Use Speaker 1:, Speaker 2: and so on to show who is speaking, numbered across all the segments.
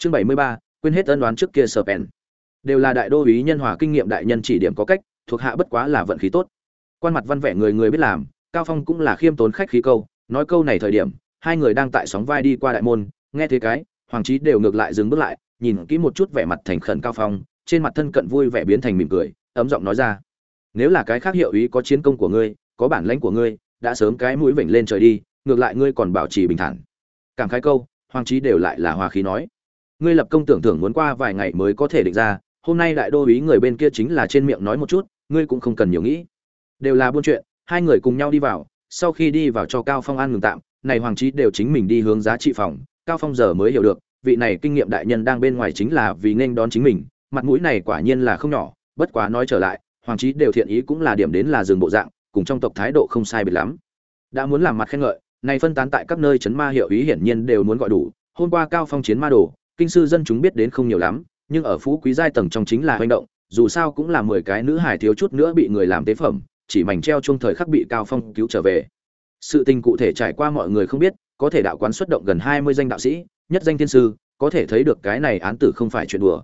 Speaker 1: chương bảy mươi ba, quên hết ân đoán trước kia sở pèn đều là đại đô úy nhân hòa kinh nghiệm đại nhân chỉ điểm có cách, thuộc hạ bất quá là vận khí tốt. Quan mặt văn vẻ người người biết làm, cao phong cũng là khiêm tốn khách khí câu, nói câu này thời điểm, hai người đang tại sóng vai đi qua đại môn, nghe thế cái, hoàng trí đều ngược lại dừng bước lại, nhìn kỹ một chút vẻ mặt thành khẩn cao phong, trên mặt thân cận vui vẻ biến thành mỉm cười, ấm giọng nói ra, nếu là cái khác hiệu ý có chiến công của ngươi, có bản lãnh của ngươi, đã sớm cái mũi vểnh lên trời đi, ngược lại ngươi còn bảo trì bình thản. Cảm khái câu, hoàng trí đều lại là hòa khí nói ngươi lập công tưởng thưởng muốn qua vài ngày mới có thể định ra, hôm nay đại đô ý người bên kia chính là trên miệng nói một chút, ngươi cũng không cần nhiều nghĩ. Đều là buôn chuyện, hai người cùng nhau đi vào, sau khi đi vào cho cao phong an ngừng tạm, này hoàng trí đều chính mình đi hướng giá trị phòng, cao phong giờ mới hiểu được, vị này kinh nghiệm đại nhân đang bên ngoài chính là vì nên đón chính mình, mặt mũi này quả nhiên là không nhỏ, bất quá nói trở lại, hoàng trí đều thiện ý cũng là điểm đến là dừng bộ dạng, cùng trong tộc thái độ không sai biệt lắm. Đã muốn làm mặt khen ngợi, này phân tán tại các nơi chấn ma hiệu ý hiển nhiên đều muốn gọi đủ, hôm qua cao phong chiến ma đồ kinh sư dân chúng biết đến không nhiều lắm, nhưng ở phú quý giai tầng trong chính là hành động, dù sao cũng là mười cái nữ hải thiếu chút nữa bị người làm tế phẩm, chỉ mảnh treo chung thời khắc bị cao phong cứu trở về. Sự tình cụ thể trải qua mọi người không biết, có thể đạo quán xuất động gần 20 danh đạo sĩ, nhất danh thiên sư, có thể thấy được cái này án tử không phải chuyện đùa.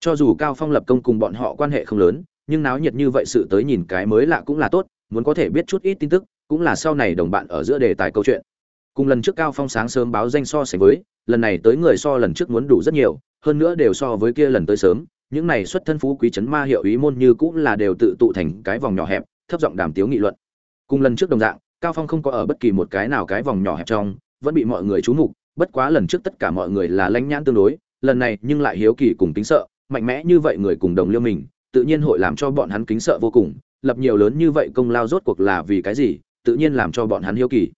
Speaker 1: Cho dù cao phong lập công cùng bọn họ quan hệ không lớn, nhưng náo nhiệt như vậy sự tới nhìn cái mới lạ cũng là tốt, muốn có thể biết chút ít tin tức, cũng là sau này đồng bạn ở giữa đề tài câu chuyện. Cùng lần trước cao phong sáng sớm báo danh so sánh với lần này tới người so lần trước muốn đủ rất nhiều, hơn nữa đều so với kia lần tới sớm, những này xuất thân phú quý chấn ma hiệu ý môn như cũng là đều tự tụ thành cái vòng nhỏ hẹp, thấp giọng đàm tiếu nghị luận. Cùng lần trước đồng dạng, cao phong không có ở bất kỳ một cái nào cái vòng nhỏ hẹp trong, vẫn bị mọi người chú mục, bất quá lần trước tất cả mọi người là lãnh nhãn tương đối, lần này nhưng lại hiếu kỳ cùng kính sợ, mạnh mẽ như vậy người cùng đồng liêu mình, tự nhiên hội làm cho bọn hắn kính sợ vô cùng, lập nhiều lớn như vậy công lao rốt cuộc là vì cái gì, tự nhiên làm cho bọn hắn hiếu kỳ.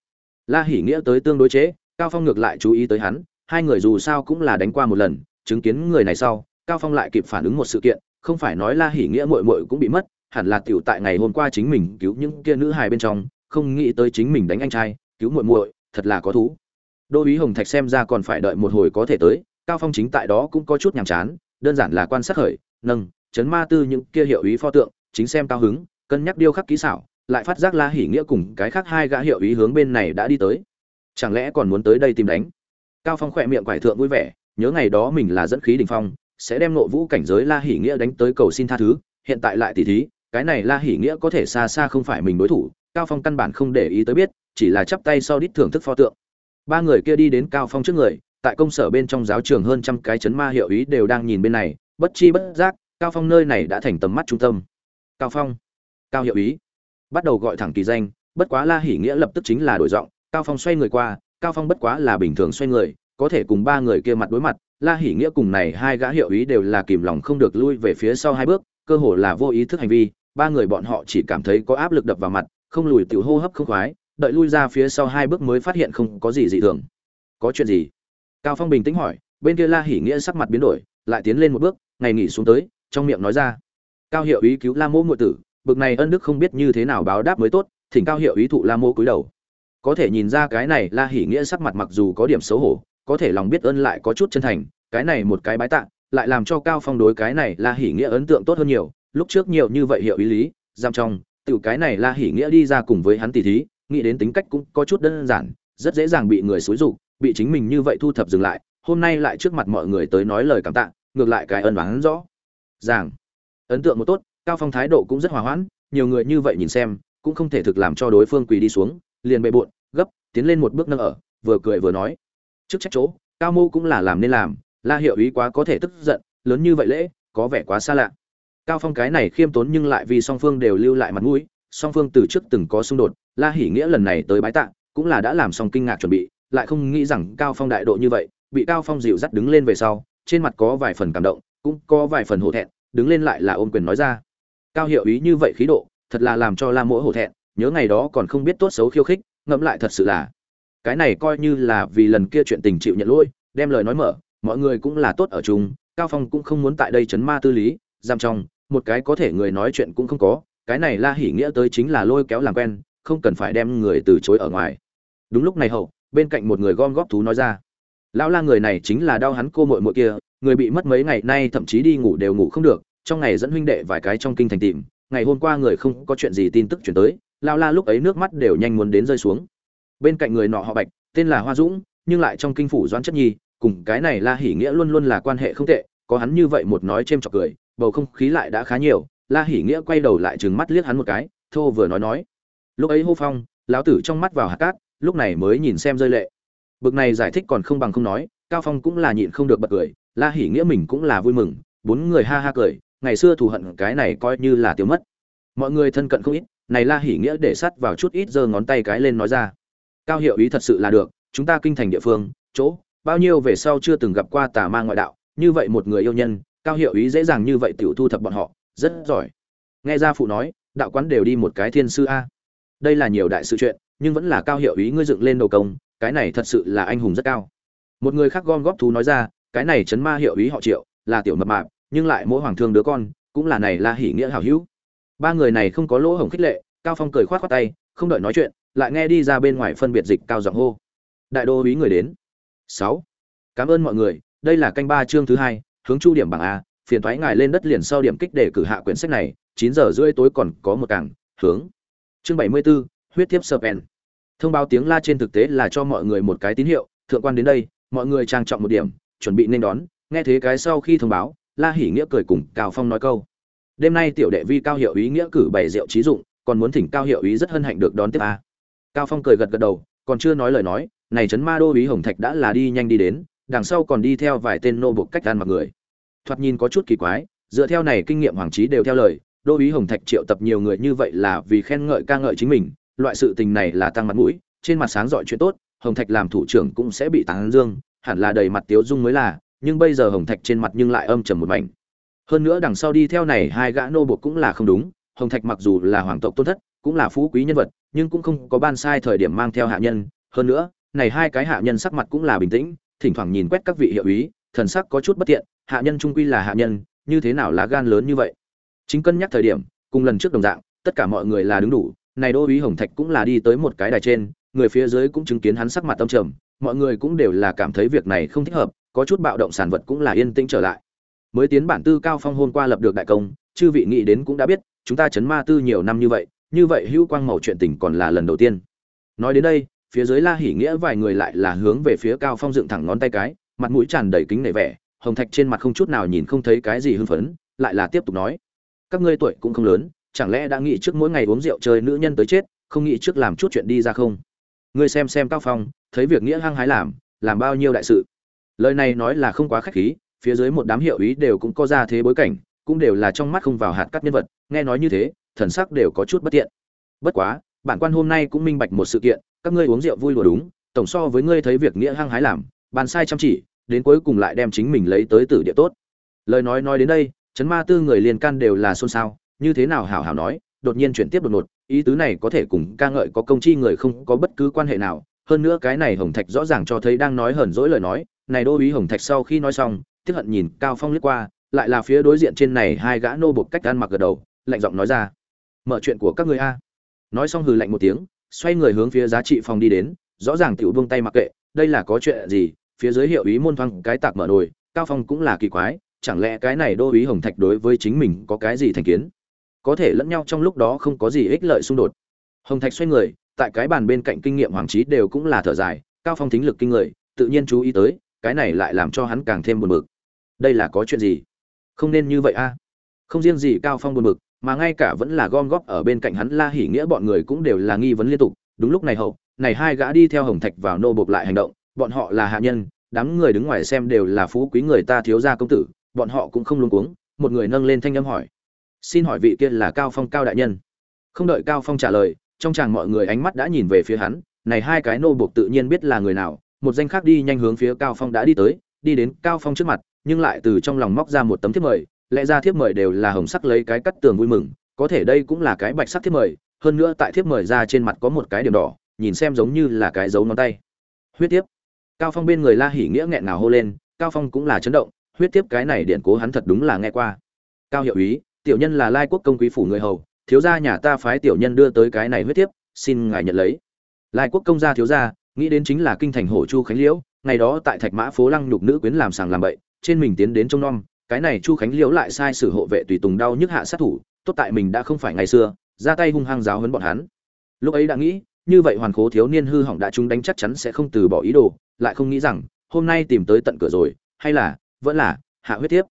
Speaker 1: La hỉ nghĩa tới tương đối chế, cao phong ngược lại chú ý tới hắn hai người dù sao cũng là đánh qua một lần, chứng kiến người này sau, cao phong lại kịp phản ứng một sự kiện, không phải nói la hỉ nghĩa muội muội cũng bị mất, hẳn là tiểu tại ngày hôm qua chính mình cứu những kia nữ hài bên trong, không nghĩ tới chính mình đánh anh trai, cứu muội muội, thật là có thú. Đô úy hồng thạch xem ra còn phải đợi một hồi có thể tới, cao phong chính tại đó cũng có chút nhàm chán, đơn giản là quan sát khởi, nâng, chấn ma tư những kia hiệu ý pho tượng, chính xem cao hứng, cân nhắc điêu khắc kỹ xảo, lại phát giác la hỉ nghĩa cùng cái khác hai gã hiệu ý hướng bên này đã đi tới. Chẳng lẽ còn muốn tới đây tìm đánh? Cao phong khỏe miệng quải thượng vui vẻ, nhớ ngày đó mình là dẫn khí đình phong, sẽ đem nội vũ cảnh giới la hỉ nghĩa đánh tới cầu xin tha thứ, hiện tại lại tỉ thí, cái này la hỉ nghĩa có thể xa xa không phải mình đối thủ, cao phong căn bản không để ý tới biết, chỉ là chắp tay sau đít thưởng thức pho tượng. Ba người kia đi đến cao phong trước người, tại công sở bên trong giáo trường hơn trăm cái chấn ma hiệu ý đều đang nhìn bên này, bất chi bất giác, cao phong nơi này đã thành tầm mắt trung tâm. Cao phong, cao hiệu ý, bắt đầu gọi thẳng kỳ danh, bất quá la hỉ nghĩa lập tức chính là đổi giọng, cao phong xoay người qua cao phong bất quá là bình thường xoay người, có thể cùng ba người kia mặt đối mặt, la hỉ nghĩa cùng này hai gã hiệu ý đều là kìm lòng không được lui về phía sau hai bước, cơ hồ là vô ý thức hành vi, ba người bọn họ chỉ cảm thấy có áp lực đập vào mặt, không lùi tiểu hô hấp không khoái, đợi lui ra phía sau hai bước mới phát hiện không có gì dị thường. Có chuyện gì? Cao phong bình tĩnh hỏi, bên kia la hỉ nghĩa sắc mặt biến đổi, lại tiến lên một bước, ngày nghỉ xuống tới, trong miệng nói ra. Cao hiệu ý cứu la mô muội tử, bực này ân đức không biết như thế nào báo đáp mới tốt, thỉnh cao hiệu ý thụ la mô cúi đầu có thể nhìn ra cái này la hỉ nghĩa sắc mặt mặc dù có điểm xấu hổ, có thể lòng biết ơn lại có chút chân thành, cái này một cái bái tạ lại làm cho cao phong đối cái này la hỉ nghĩa ấn tượng tốt hơn nhiều, lúc trước nhiều như vậy hiệu ý lý, giam trong, tiểu cái này la hỉ nghĩa đi ra cùng với hắn tỷ thí, nghĩ đến tính cách cũng có chút đơn giản, rất dễ dàng bị người xúi dục, bị chính mình như vậy thu thập dừng lại, hôm nay lại trước mặt mọi người tới nói lời cảm tạ, ngược lại cái ân hắn rõ ràng. Ấn tượng một tốt, cao phong thái độ cũng rất hòa hoãn, nhiều người như vậy nhìn xem, cũng không thể thực làm cho đối phương quỳ đi xuống liền bệ bội gấp, tiến lên một bước nâng ở, vừa cười vừa nói. Trước trách chỗ, cao mô cũng là làm nên làm, la hiệu ý quá có thể tức giận, lớn như vậy lễ, có vẻ quá xa lạ. Cao phong cái này khiêm tốn nhưng lại vì song phương đều lưu lại mặt mũi, song phương từ trước từng có xung đột, la hỉ nghĩa lần này tới bái tạ, cũng là đã làm xong kinh ngạc chuẩn bị, lại không nghĩ rằng cao phong đại độ như vậy, bị cao phong dịu dắt đứng lên về sau, trên mặt có vài phần cảm động, cũng có vài phần hổ thẹn, đứng lên lại là ôm quyền nói ra. Cao hiệu ý như vậy khí độ, thật là làm cho la mỗi hổ thẹn nhớ ngày đó còn không biết tốt xấu khiêu khích, ngẫm lại thật sự là, cái này coi như là vì lần kia chuyện tình chịu nhận lỗi, đem lời nói mở, mọi người cũng là tốt ở chung, cao phong cũng không muốn tại đây chấn ma tư lý, giam trong, một cái có thể người nói chuyện cũng không có, cái này la hỉ nghĩa tới chính là lôi kéo làm quen, không cần phải đem người từ chối ở ngoài. Đúng lúc này hậu, bên cạnh một người gom góp thú nói ra, lão la người này chính là đau hắn cô muội muội kia, người bị mất mấy ngày nay thậm chí đi ngủ đều ngủ không được, trong ngày dẫn huynh đệ vài cái trong kinh thành tìm, ngày hôm qua người không có chuyện gì tin tức chuyển tới lao la lúc ấy nước mắt đều nhanh muốn đến rơi xuống. Bên cạnh người nọ họ bạch, tên là hoa dũng, nhưng lại trong kinh phủ doãn chất nhi, cùng cái này la hỉ nghĩa luôn luôn là quan hệ không tệ, có hắn như vậy một nói c h chọc cười, bầu không khí lại đã khá nhiều, la hỉ nghĩa quay đầu lại trừng mắt liếc hắn một cái, thô vừa nói nói. Lúc ấy hô phong, lão tử trong mắt vào hạt cát, lúc này mới nhìn xem rơi lệ. Bực này giải thích còn không bằng không nói, cao phong cũng là nhịn không được bật cười, la hỉ nghĩa mình cũng là vui mừng, bốn người ha ha cười, ngày xưa thù hận cái này coi như là tiêu mất. Mọi người thân cận không ít này la hỉ nghĩa để sắt vào chút ít giơ ngón tay cái lên nói ra. Cao hiệu ý thật sự là được, chúng ta kinh thành địa phương, chỗ, bao nhiêu về sau chưa từng gặp qua tà ma ngoại đạo, như vậy một người yêu nhân, cao hiệu ý dễ dàng như vậy tiểu thu thập bọn họ, rất giỏi. Nghe ra phụ nói, đạo quán đều đi một cái thiên sư a. Đây là nhiều đại sự chuyện, nhưng vẫn là cao hiệu ý ngươi dựng lên đầu công, cái này thật sự là anh hùng rất cao. Một người khác gom góp thú nói ra, cái này chấn ma hiệu ý họ triệu, là tiểu mập mạp, nhưng lại mỗi hoàng thương đứa con, cũng là này là hỉ nghĩa hảo hữu ba người này không có lỗ hổng khích lệ cao phong cười khoát khoát tay không đợi nói chuyện lại nghe đi ra bên ngoài phân biệt dịch cao giọng hô. Đại đô úy người đến. Sáu. Cảm ơn mọi người đây là canh ba chương thứ hai hướng chu điểm bảng a phiền thoái ngài lên đất liền sau điểm kích để cử hạ quyển sách này chín giờ rưỡi tối còn có một cảng hướng. Chương bảy mươi 74, huyết thiếp serpent thông báo tiếng la trên thực tế là cho mọi người một cái tín hiệu thượng quan đến đây mọi người trang trọng một điểm chuẩn bị nên đón nghe thế cái sau khi thông báo la hỉ nghĩa cười cùng cao phong nói câu đêm nay tiểu đệ vi cao hiệu ý nghĩa cử bảy rượu trí dụng, còn muốn thỉnh cao hiệu ý rất hân hạnh được đón tiếp a. Cao phong cười gật gật đầu, còn chưa nói lời nói, này trấn ma đô ý hồng thạch đã là đi nhanh đi đến, đằng sau còn đi theo vài tên nô buộc cách ăn mặc người. Thoạt nhìn có chút kỳ quái, dựa theo này kinh nghiệm hoàng trí đều theo lời, đô ý hồng thạch triệu tập nhiều người như vậy là vì khen ngợi ca ngợi chính mình, loại sự tình này là tăng mặt mũi, trên mặt sáng giỏi chuyện tốt, hồng thạch làm thủ trưởng cũng sẽ bị tán dương, hẳn là đầy mặt tiếu dung mới là, nhưng bây giờ hồng thạch trên mặt nhưng lại âm trầm một mảnh hơn nữa đằng sau đi theo này hai gã nô buộc cũng là không đúng, hồng thạch mặc dù là hoàng tộc tôn thất, cũng là phú quý nhân vật, nhưng cũng không có ban sai thời điểm mang theo hạ nhân. Hơn nữa, này hai cái hạ nhân sắc mặt cũng là bình tĩnh, thỉnh thoảng nhìn quét các vị hiệu úy, thần sắc có chút bất tiện, hạ nhân trung quy là hạ nhân, như thế nào lá gan lớn như vậy? Chính cân nhắc thời điểm, cùng lần trước đồng dạng, tất cả mọi người là đứng đủ, này đô úy hồng thạch cũng là đi tới một cái đài trên, người phía dưới cũng chứng kiến hắn sắc mặt tâm trầm, mọi người cũng đều là cảm thấy việc này không thích hợp, có chút bạo động sản vật cũng là yên tĩnh trở lại mới tiến bản tư cao phong hôm qua lập được đại công, chư vị nghĩ đến cũng đã biết, chúng ta chấn ma tư nhiều năm như vậy như vậy hữu quang màu chuyện tình còn là lần đầu tiên. Nói đến đây, phía dưới la hỉ nghĩa vài người lại là hướng về phía cao phong dựng thẳng ngón tay cái, mặt mũi tràn đầy kính nể vẻ, hồng thạch trên mặt không chút nào nhìn không thấy cái gì hưng phấn, lại là tiếp tục nói. Các ngươi tuổi cũng không lớn, chẳng lẽ đã nghĩ trước mỗi ngày uống rượu chơi nữ nhân tới chết, không nghĩ trước làm chút chuyện đi ra không? Ngươi xem xem cao phong, thấy việc nghĩa hăng hái làm làm bao nhiêu đại sự? Lời này nói là không quá khách khí phía dưới một đám hiệu ý đều cũng có ra thế bối cảnh, cũng đều là trong mắt không vào hạt cắt nhân vật, nghe nói như thế, thần sắc đều có chút bất tiện. Bất quá, bản quan hôm nay cũng minh bạch một sự kiện, các ngươi uống rượu vui đùa đúng, tổng so với ngươi thấy việc nghĩa hăng hái làm, bàn sai chăm chỉ, đến cuối cùng lại đem chính mình lấy tới tử địa tốt. Lời nói nói đến đây chấn ma tư người liền can đều là xôn xao, như thế nào hảo hảo nói, đột nhiên chuyển tiếp đột ngột, ý tứ này có thể cùng ca ngợi có công chi người không có bất cứ quan hệ nào, hơn nữa cái này hồng thạch rõ ràng cho thấy đang nói hờn dỗi lời nói, này đô ý hồng thạch sau khi nói xong tiếc hận nhìn cao phong liếc qua, lại là phía đối diện trên này hai gã nô bộc cách ăn mặc gật đầu, lạnh giọng nói ra. Mở chuyện của các ngươi a. Nói xong hừ lạnh một tiếng, xoay người hướng phía giá trị phòng đi đến, rõ ràng tiểu buông tay mặc kệ, đây là có chuyện gì? Phía dưới hiệu ý môn thoáng cái tạc mở nồi, cao phong cũng là kỳ quái, chẳng lẽ cái này đô ý hồng thạch đối với chính mình có cái gì thành kiến? Có thể lẫn nhau trong lúc đó không có gì ích lợi xung đột. Hồng thạch xoay người, tại cái bàn bên cạnh kinh nghiệm hoàng trí đều cũng là thở dài, cao phong thính lực kinh người, tự nhiên chú ý tới, cái này lại làm cho hắn càng thêm buồn bực đây là có chuyện gì? Không nên như vậy a. Không riêng gì cao phong buồn bực, mà ngay cả vẫn là gom góp ở bên cạnh hắn la hỉ nghĩa bọn người cũng đều là nghi vấn liên tục. Đúng lúc này hậu, này hai gã đi theo hồng thạch vào nô bộc lại hành động. Bọn họ là hạ nhân, đám người đứng ngoài xem đều là phú quý người ta thiếu gia công tử, bọn họ cũng không luống cuống. Một người nâng lên thanh âm hỏi, xin hỏi vị kia là cao phong cao đại nhân? Không đợi cao phong trả lời, trong chàng mọi người ánh mắt đã nhìn về phía hắn. Này hai cái nô buộc tự nhiên biết là người nào. Một danh khác đi nhanh hướng phía cao phong đã đi tới, đi đến cao phong trước mặt nhưng lại từ trong lòng móc ra một tấm thiếp mời, lẽ ra thiếp mời đều là hồng sắc lấy cái cắt tường vui mừng, có thể đây cũng là cái bạch sắc thiếp mời, hơn nữa tại thiếp mời ra trên mặt có một cái điểm đỏ, nhìn xem giống như là cái dấu ngón tay. Huyết tiếp. Cao phong bên người la hỉ nghĩa nghẹn ngào hô lên, cao phong cũng là chấn động, huyết tiếp cái này điện cố hắn thật đúng là nghe qua. Cao hiệu ý, tiểu nhân là lai quốc công quý phủ người hầu, thiếu gia nhà ta phái tiểu nhân đưa tới cái này huyết tiếp, xin ngài nhận lấy. Lai quốc công gia thiếu gia, nghĩ đến chính là kinh thành hổ chu khánh liễu, ngày đó tại thạch mã phố lăng nhục nữ quyến làm sàng làm bậy trên mình tiến đến trông nom, cái này chu khánh liễu lại sai sử hộ vệ tùy tùng đau nhức hạ sát thủ, tốt tại mình đã không phải ngày xưa, ra tay hung hăng giáo hấn bọn hắn. Lúc ấy đã nghĩ, như vậy hoàn khố thiếu niên hư hỏng đã chúng đánh chắc chắn sẽ không từ bỏ ý đồ, lại không nghĩ rằng, hôm nay tìm tới tận cửa rồi, hay là, vẫn là, hạ huyết thiếp.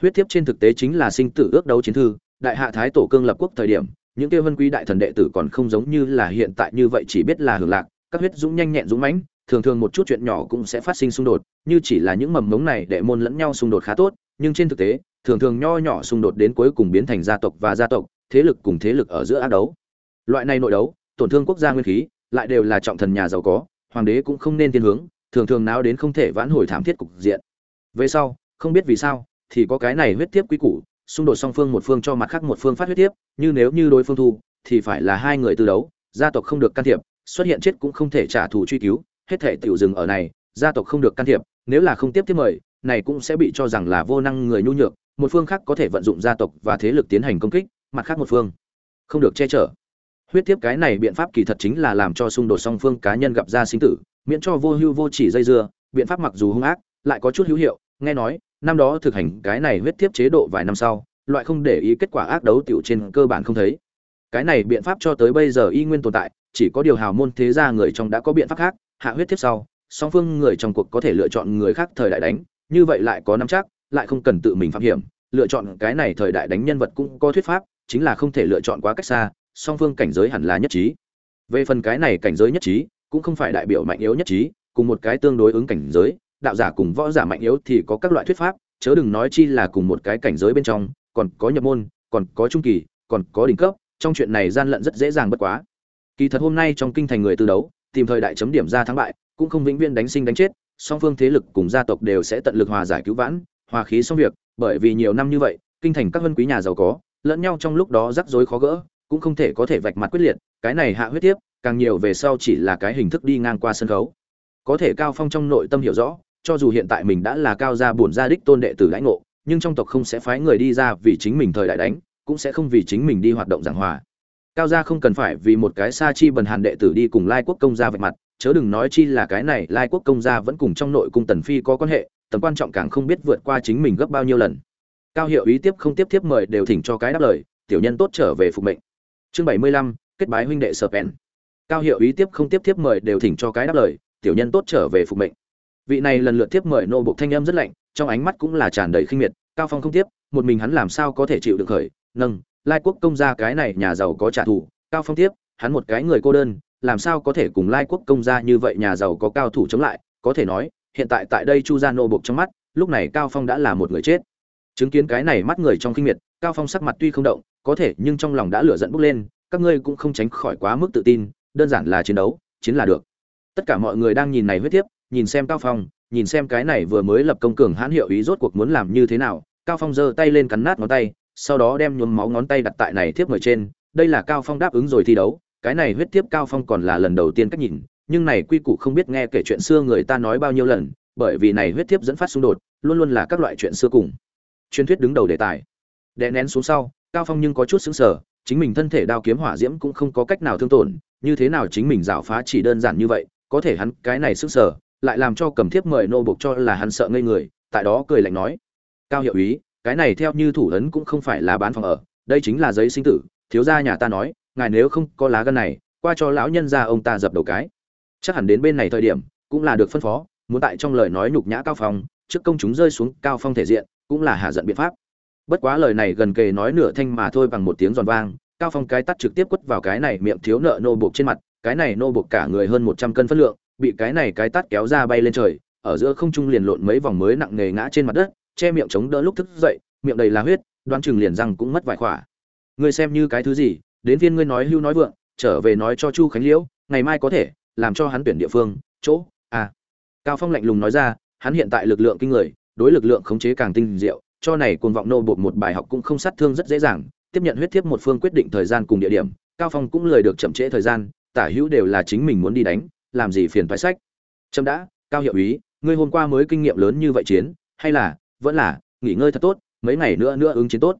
Speaker 1: Huyết thiếp trên thực tế chính là sinh tử ước đấu chiến thư, đại hạ thái tổ cương lập quốc thời điểm, những kia vân quý đại thần đệ tử còn không giống như là hiện tại như vậy chỉ biết là hưởng lạc, các huyết dũng nhanh nhẹn dũng mãnh thường thường một chút chuyện nhỏ cũng sẽ phát sinh xung đột, như chỉ là những mầm mống này đệ môn lẫn nhau xung đột khá tốt, nhưng trên thực tế, thường thường nho nhỏ xung đột đến cuối cùng biến thành gia tộc và gia tộc, thế lực cùng thế lực ở giữa ác đấu. Loại này nội đấu, tổn thương quốc gia nguyên khí, lại đều là trọng thần nhà giàu có, hoàng đế cũng không nên tiến hướng, thường thường náo đến không thể vãn hồi thảm thiết cục diện. Về sau, không biết vì sao, thì có cái này huyết tiếp quý củ, xung đột song phương một phương cho mặt khác một phương phát huyết tiếp như nếu như đối phương thu, thì phải là hai người tư đấu, gia tộc không được can thiệp, xuất hiện chết cũng không thể trả thù truy cứu hết thể tiểu dừng ở này, gia tộc không được can thiệp, nếu là không tiếp tiếp mời, này cũng sẽ bị cho rằng là vô năng người nhu nhược, một phương khác có thể vận dụng gia tộc và thế lực tiến hành công kích, mặt khác một phương không được che chở. Huyết tiếp cái này biện pháp kỳ thật chính là làm cho xung đột song phương cá nhân gặp ra sinh tử, miễn cho vô hưu vô chỉ dây dưa, biện pháp mặc dù hung ác, lại có chút hữu hiệu, nghe nói, năm đó thực hành cái này huyết tiếp chế độ vài năm sau, loại không để ý kết quả ác đấu tiểu trên cơ bản không thấy. Cái này biện pháp cho tới bây giờ y nguyên tồn tại, chỉ có điều hào môn thế gia người trong đã có biện pháp khác hạ huyết tiếp sau, song phương người trong cuộc có thể lựa chọn người khác thời đại đánh, như vậy lại có nắm chắc, lại không cần tự mình phạm hiểm. Lựa chọn cái này thời đại đánh nhân vật cũng có thuyết pháp, chính là không thể lựa chọn quá cách xa, song phương cảnh giới hẳn là nhất trí. Về phần cái này cảnh giới nhất trí, cũng không phải đại biểu mạnh yếu nhất trí, cùng một cái tương đối ứng cảnh giới, đạo giả cùng võ giả mạnh yếu thì có các loại thuyết pháp, chớ đừng nói chi là cùng một cái cảnh giới bên trong, còn có nhập môn, còn có trung kỳ, còn có đỉnh cấp, trong chuyện này gian lận rất dễ dàng bất quá. Kỳ thật hôm nay trong kinh thành người tư đấu tìm thời đại chấm điểm ra thắng bại, cũng không vĩnh viễn đánh sinh đánh chết, song phương thế lực cùng gia tộc đều sẽ tận lực hòa giải cứu vãn, hòa khí xong việc, bởi vì nhiều năm như vậy, kinh thành các vân quý nhà giàu có, lẫn nhau trong lúc đó rắc rối khó gỡ, cũng không thể có thể vạch mặt quyết liệt, cái này hạ huyết tiếp, càng nhiều về sau chỉ là cái hình thức đi ngang qua sân khấu. Có thể cao phong trong nội tâm hiểu rõ, cho dù hiện tại mình đã là cao gia bổn gia đích tôn đệ tử lãnh ngộ, nhưng trong tộc không sẽ phái người đi ra vì chính mình thời đại đánh, cũng sẽ không vì chính mình đi hoạt động giảng hòa cao gia không cần phải vì một cái sa chi bần hàn đệ tử đi cùng lai quốc công gia vạch mặt, chớ đừng nói chi là cái này, lai quốc công gia vẫn cùng trong nội cung tần phi có quan hệ, tầm quan trọng càng không biết vượt qua chính mình gấp bao nhiêu lần. Cao hiệu ý tiếp không tiếp tiếp mời đều thỉnh cho cái đáp lời, tiểu nhân tốt trở về phục mệnh. Chương bảy mươi lăm, kết bái huynh đệ sở pèn cao hiệu ý tiếp không tiếp tiếp mời đều thỉnh cho cái đáp lời, tiểu nhân tốt trở về phục mệnh. Vị này lần lượt tiếp mời nô bộc thanh âm rất lạnh, trong ánh mắt cũng là tràn đầy khinh miệt, cao phong không tiếp, một mình hắn làm sao có thể chịu được khởi, nâng lai quốc công gia cái này nhà giàu có trả thù, cao phong tiếp, hắn một cái người cô đơn, làm sao có thể cùng lai quốc công gia như vậy nhà giàu có cao thủ chống lại? Có thể nói, hiện tại tại đây chu gia nô bộc trong mắt, lúc này cao phong đã là một người chết. Chứng kiến cái này mắt người trong kinh miệt, cao phong sắc mặt tuy không động, có thể nhưng trong lòng đã lửa giận bốc lên, các ngươi cũng không tránh khỏi quá mức tự tin, đơn giản là chiến đấu, chiến là được. Tất cả mọi người đang nhìn này huyết tiếp nhìn xem cao phong, nhìn xem cái này vừa mới lập công cường hãn hiệu ý rốt cuộc muốn làm như thế nào, cao phong giơ tay lên cắn nát ngón tay sau đó đem nhuốm máu ngón tay đặt tại này thiếp người trên, đây là cao phong đáp ứng rồi thi đấu, cái này huyết tiếp cao phong còn là lần đầu tiên cách nhìn, nhưng này quy củ không biết nghe kể chuyện xưa người ta nói bao nhiêu lần, bởi vì này huyết tiếp dẫn phát xung đột, luôn luôn là các loại chuyện xưa cùng. Truyền thuyết đứng đầu đề tài. Đè nén xuống sau, cao phong nhưng có chút sững sờ, chính mình thân thể đao kiếm hỏa diễm cũng không có cách nào thương tổn, như thế nào chính mình rảo phá chỉ đơn giản như vậy, có thể hắn cái này sững sờ, lại làm cho cầm thiếp mời nô buộc cho là hắn sợ ngây người, tại đó cười lạnh nói, cao hiệu ý cái này theo như thủ ấn cũng không phải là bán phòng ở, đây chính là giấy sinh tử, thiếu gia nhà ta nói, ngài nếu không có lá gân này, qua cho lão nhân gia ông ta dập đầu cái. Chắc hẳn đến bên này thời điểm, cũng là được phân phó, muốn tại trong lời nói nhục nhã cao phong, trước công chúng rơi xuống cao phong thể diện, cũng là hạ giận biện pháp. Bất quá lời này gần kề nói nửa thanh mà thôi bằng một tiếng giòn vang, cao phong cái tắt trực tiếp quất vào cái này miệng thiếu nợ nô buộc trên mặt, cái này nô buộc cả người hơn 100 cân phân lượng, bị cái này cái tắt kéo ra bay lên trời, ở giữa không trung liền lộn mấy vòng mới nặng nề ngã trên mặt đất che miệng chống đỡ lúc thức dậy, miệng đầy là huyết, đoán chừng liền răng cũng mất vài khỏa. Ngươi xem như cái thứ gì, đến viên ngươi nói hưu nói vượng, trở về nói cho chu khánh liễu, ngày mai có thể, làm cho hắn tuyển địa phương, chỗ à. Cao phong lạnh lùng nói ra, hắn hiện tại lực lượng kinh người, đối lực lượng khống chế càng tinh diệu, cho này cuồng vọng nô bột một bài học cũng không sát thương rất dễ dàng, tiếp nhận huyết thiếp một phương quyết định thời gian cùng địa điểm, cao phong cũng lời được chậm trễ thời gian, tả hữu đều là chính mình muốn đi đánh, làm gì phiền thoái sách. Trâm đã, cao hiệu ý ngươi hôm qua mới kinh nghiệm lớn như vậy chiến, hay là vẫn là, nghỉ ngơi thật tốt, mấy ngày nữa nữa ứng chiến tốt.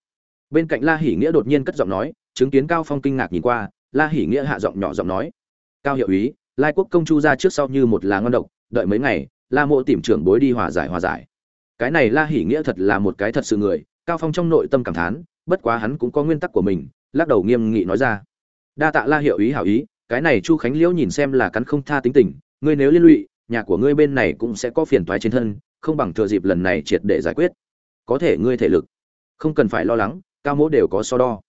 Speaker 1: Bên cạnh la hỉ nghĩa đột nhiên cất giọng nói, chứng kiến cao phong kinh ngạc nhìn qua, la hỉ nghĩa hạ giọng nhỏ giọng nói, cao hiệu ý lai quốc công chu ra trước sau như một là ngon độc, đợi mấy ngày, la mộ tìm trưởng bối đi hòa giải hòa giải. Cái này la hỉ nghĩa thật là một cái thật sự người, cao phong trong nội tâm cảm thán, bất quá hắn cũng có nguyên tắc của mình, lắc đầu nghiêm nghị nói ra, đa tạ la hiệu ý hảo ý, cái này chu khánh liễu nhìn xem là cắn không tha tính tình, ngươi nếu liên lụy, nhà của ngươi bên này cũng sẽ có phiền toái trên thân không bằng thừa dịp lần này triệt để giải quyết. Có thể ngươi thể lực, không cần phải lo lắng, cao mỗ đều có so đo.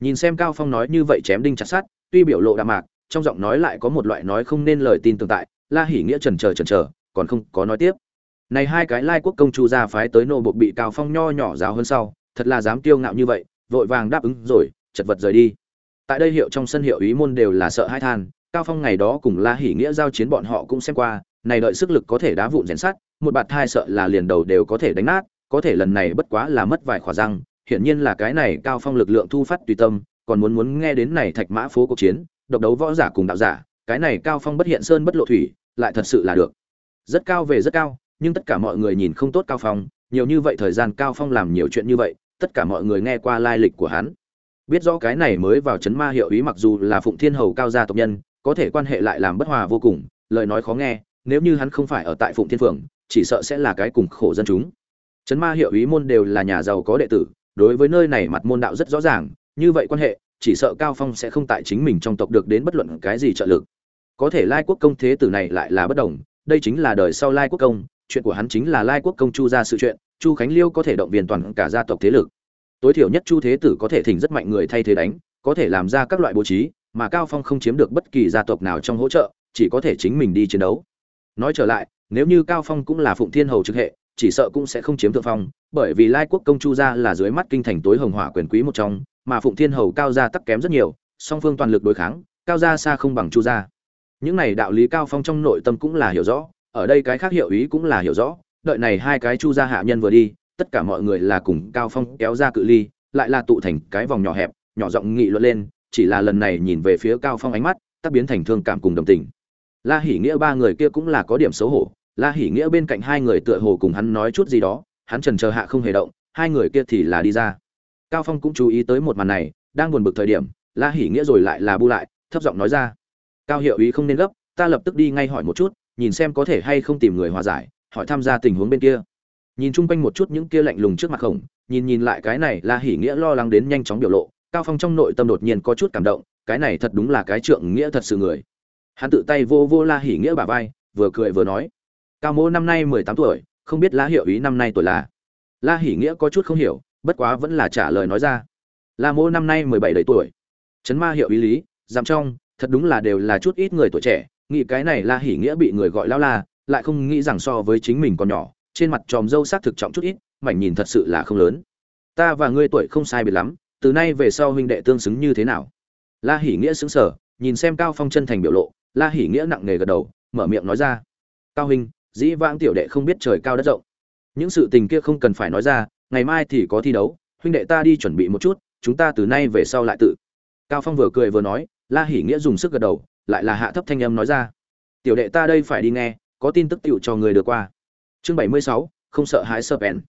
Speaker 1: Nhìn xem cao phong nói như vậy chém đinh chặt sát tuy biểu lộ đạm mạc, trong giọng nói lại có một loại nói không nên lời tin tồn tại, la hỉ nghĩa trần trờ trần trờ còn không có nói tiếp. Này hai cái lai quốc công chu gia phái tới nô bộc bị cao phong nho nhỏ giáo hơn sau, thật là dám tiêu ngạo như vậy, vội vàng đáp ứng rồi, chật vật rời đi. Tại đây hiệu trong sân hiệu ý môn đều là sợ hai than, cao phong ngày đó cùng la hỉ nghĩa giao chiến bọn họ cũng xem qua, này đợi sức lực có thể đá vụn rèn sắt một bạt thai sợ là liền đầu đều có thể đánh nát, có thể lần này bất quá là mất vài khỏa răng, hiển nhiên là cái này cao phong lực lượng thu phát tùy tâm, còn muốn muốn nghe đến này thạch mã phố cuộc chiến, độc đấu võ giả cùng đạo giả, cái này cao phong bất hiện sơn bất lộ thủy, lại thật sự là được. Rất cao về rất cao, nhưng tất cả mọi người nhìn không tốt cao phong, nhiều như vậy thời gian cao phong làm nhiều chuyện như vậy, tất cả mọi người nghe qua lai lịch của hắn. Biết rõ cái này mới vào chấn ma hiệu ý mặc dù là phụng thiên hầu cao gia tộc nhân, có thể quan hệ lại làm bất hòa vô cùng, lời nói khó nghe, nếu như hắn không phải ở tại phụng thiên phượng chỉ sợ sẽ là cái cùng khổ dân chúng. Chấn ma hiệu ý môn đều là nhà giàu có đệ tử, đối với nơi này mặt môn đạo rất rõ ràng, như vậy quan hệ, chỉ sợ cao phong sẽ không tại chính mình trong tộc được đến bất luận cái gì trợ lực. Có thể lai quốc công thế tử này lại là bất đồng, đây chính là đời sau lai quốc công, chuyện của hắn chính là lai quốc công chu ra sự chuyện, chu khánh liêu có thể động viên toàn cả gia tộc thế lực. Tối thiểu nhất chu thế tử có thể thỉnh rất mạnh người thay thế đánh, có thể làm ra các loại bố trí, mà cao phong không chiếm được bất kỳ gia tộc nào trong hỗ trợ, chỉ có thể chính mình đi chiến đấu nói trở lại, nếu như cao phong cũng là phụng thiên hầu trực hệ, chỉ sợ cũng sẽ không chiếm thượng phong, bởi vì lai quốc công chu gia là dưới mắt kinh thành tối hồng hỏa quyền quý một trong, mà phụng thiên hầu cao gia tắc kém rất nhiều, song phương toàn lực đối kháng, cao gia xa không bằng chu gia. Những này đạo lý cao phong trong nội tâm cũng là hiểu rõ, ở đây cái khác hiệu ý cũng là hiểu rõ, đợi này hai cái chu gia hạ nhân vừa đi, tất cả mọi người là cùng cao phong kéo ra cự ly, lại là tụ thành cái vòng nhỏ hẹp, nhỏ giọng nghị luận lên, chỉ là lần này nhìn về phía cao phong ánh mắt, tắc biến thành thương cảm cùng đồng tình la hỉ nghĩa ba người kia cũng là có điểm xấu hổ. La hỉ nghĩa bên cạnh hai người tựa hồ cùng hắn nói chút gì đó, hắn trần chờ hạ không hề động, hai người kia thì là đi ra. Cao phong cũng chú ý tới một màn này, đang buồn bực thời điểm, la hỉ nghĩa rồi lại là bu lại, thấp giọng nói ra. Cao hiệu ý không nên gấp, ta lập tức đi ngay hỏi một chút, nhìn xem có thể hay không tìm người hòa giải, hỏi tham gia tình huống bên kia. Nhìn chung quanh một chút những kia lạnh lùng trước mặt khổng, nhìn nhìn lại cái này, la hỉ nghĩa lo lắng đến nhanh chóng biểu lộ. Cao phong trong nội tâm đột nhiên có chút cảm động, cái này thật đúng là cái trượng nghĩa thật sự người hắn tự tay vô vô la hỉ nghĩa bà vai, vừa cười vừa nói, cao mô năm nay mười tám tuổi, không biết la hiệu ý năm nay tuổi là? La hỉ nghĩa có chút không hiểu, bất quá vẫn là trả lời nói ra, la mô năm nay mười bảy đầy tuổi. Chấn ma hiệu ý lý dám trong, thật đúng là đều là chút ít người tuổi trẻ, nghĩ cái này la hỉ nghĩa bị người gọi lao la, lại không nghĩ rằng so với chính mình còn nhỏ, trên mặt tròm dâu xác thực trọng chút ít, mảnh nhìn thật sự là không lớn. Ta và ngươi tuổi không sai biệt lắm, từ nay về sau huynh đệ tương xứng như thế nào? La hỉ nghĩa xứng sở nhìn xem cao phong chân thành biểu lộ la hỉ nghĩa nặng nề gật đầu mở miệng nói ra. Cao huynh dĩ vãng tiểu đệ không biết trời cao đất rộng. Những sự tình kia không cần phải nói ra ngày mai thì có thi đấu huynh đệ ta đi chuẩn bị một chút chúng ta từ nay về sau lại tự. Cao phong vừa cười vừa nói la hỉ nghĩa dùng sức gật đầu lại là hạ thấp thanh âm nói ra. Tiểu đệ ta đây phải đi nghe có tin tức tựu cho người được qua. Chương 76, không sợ hãi sơ pèn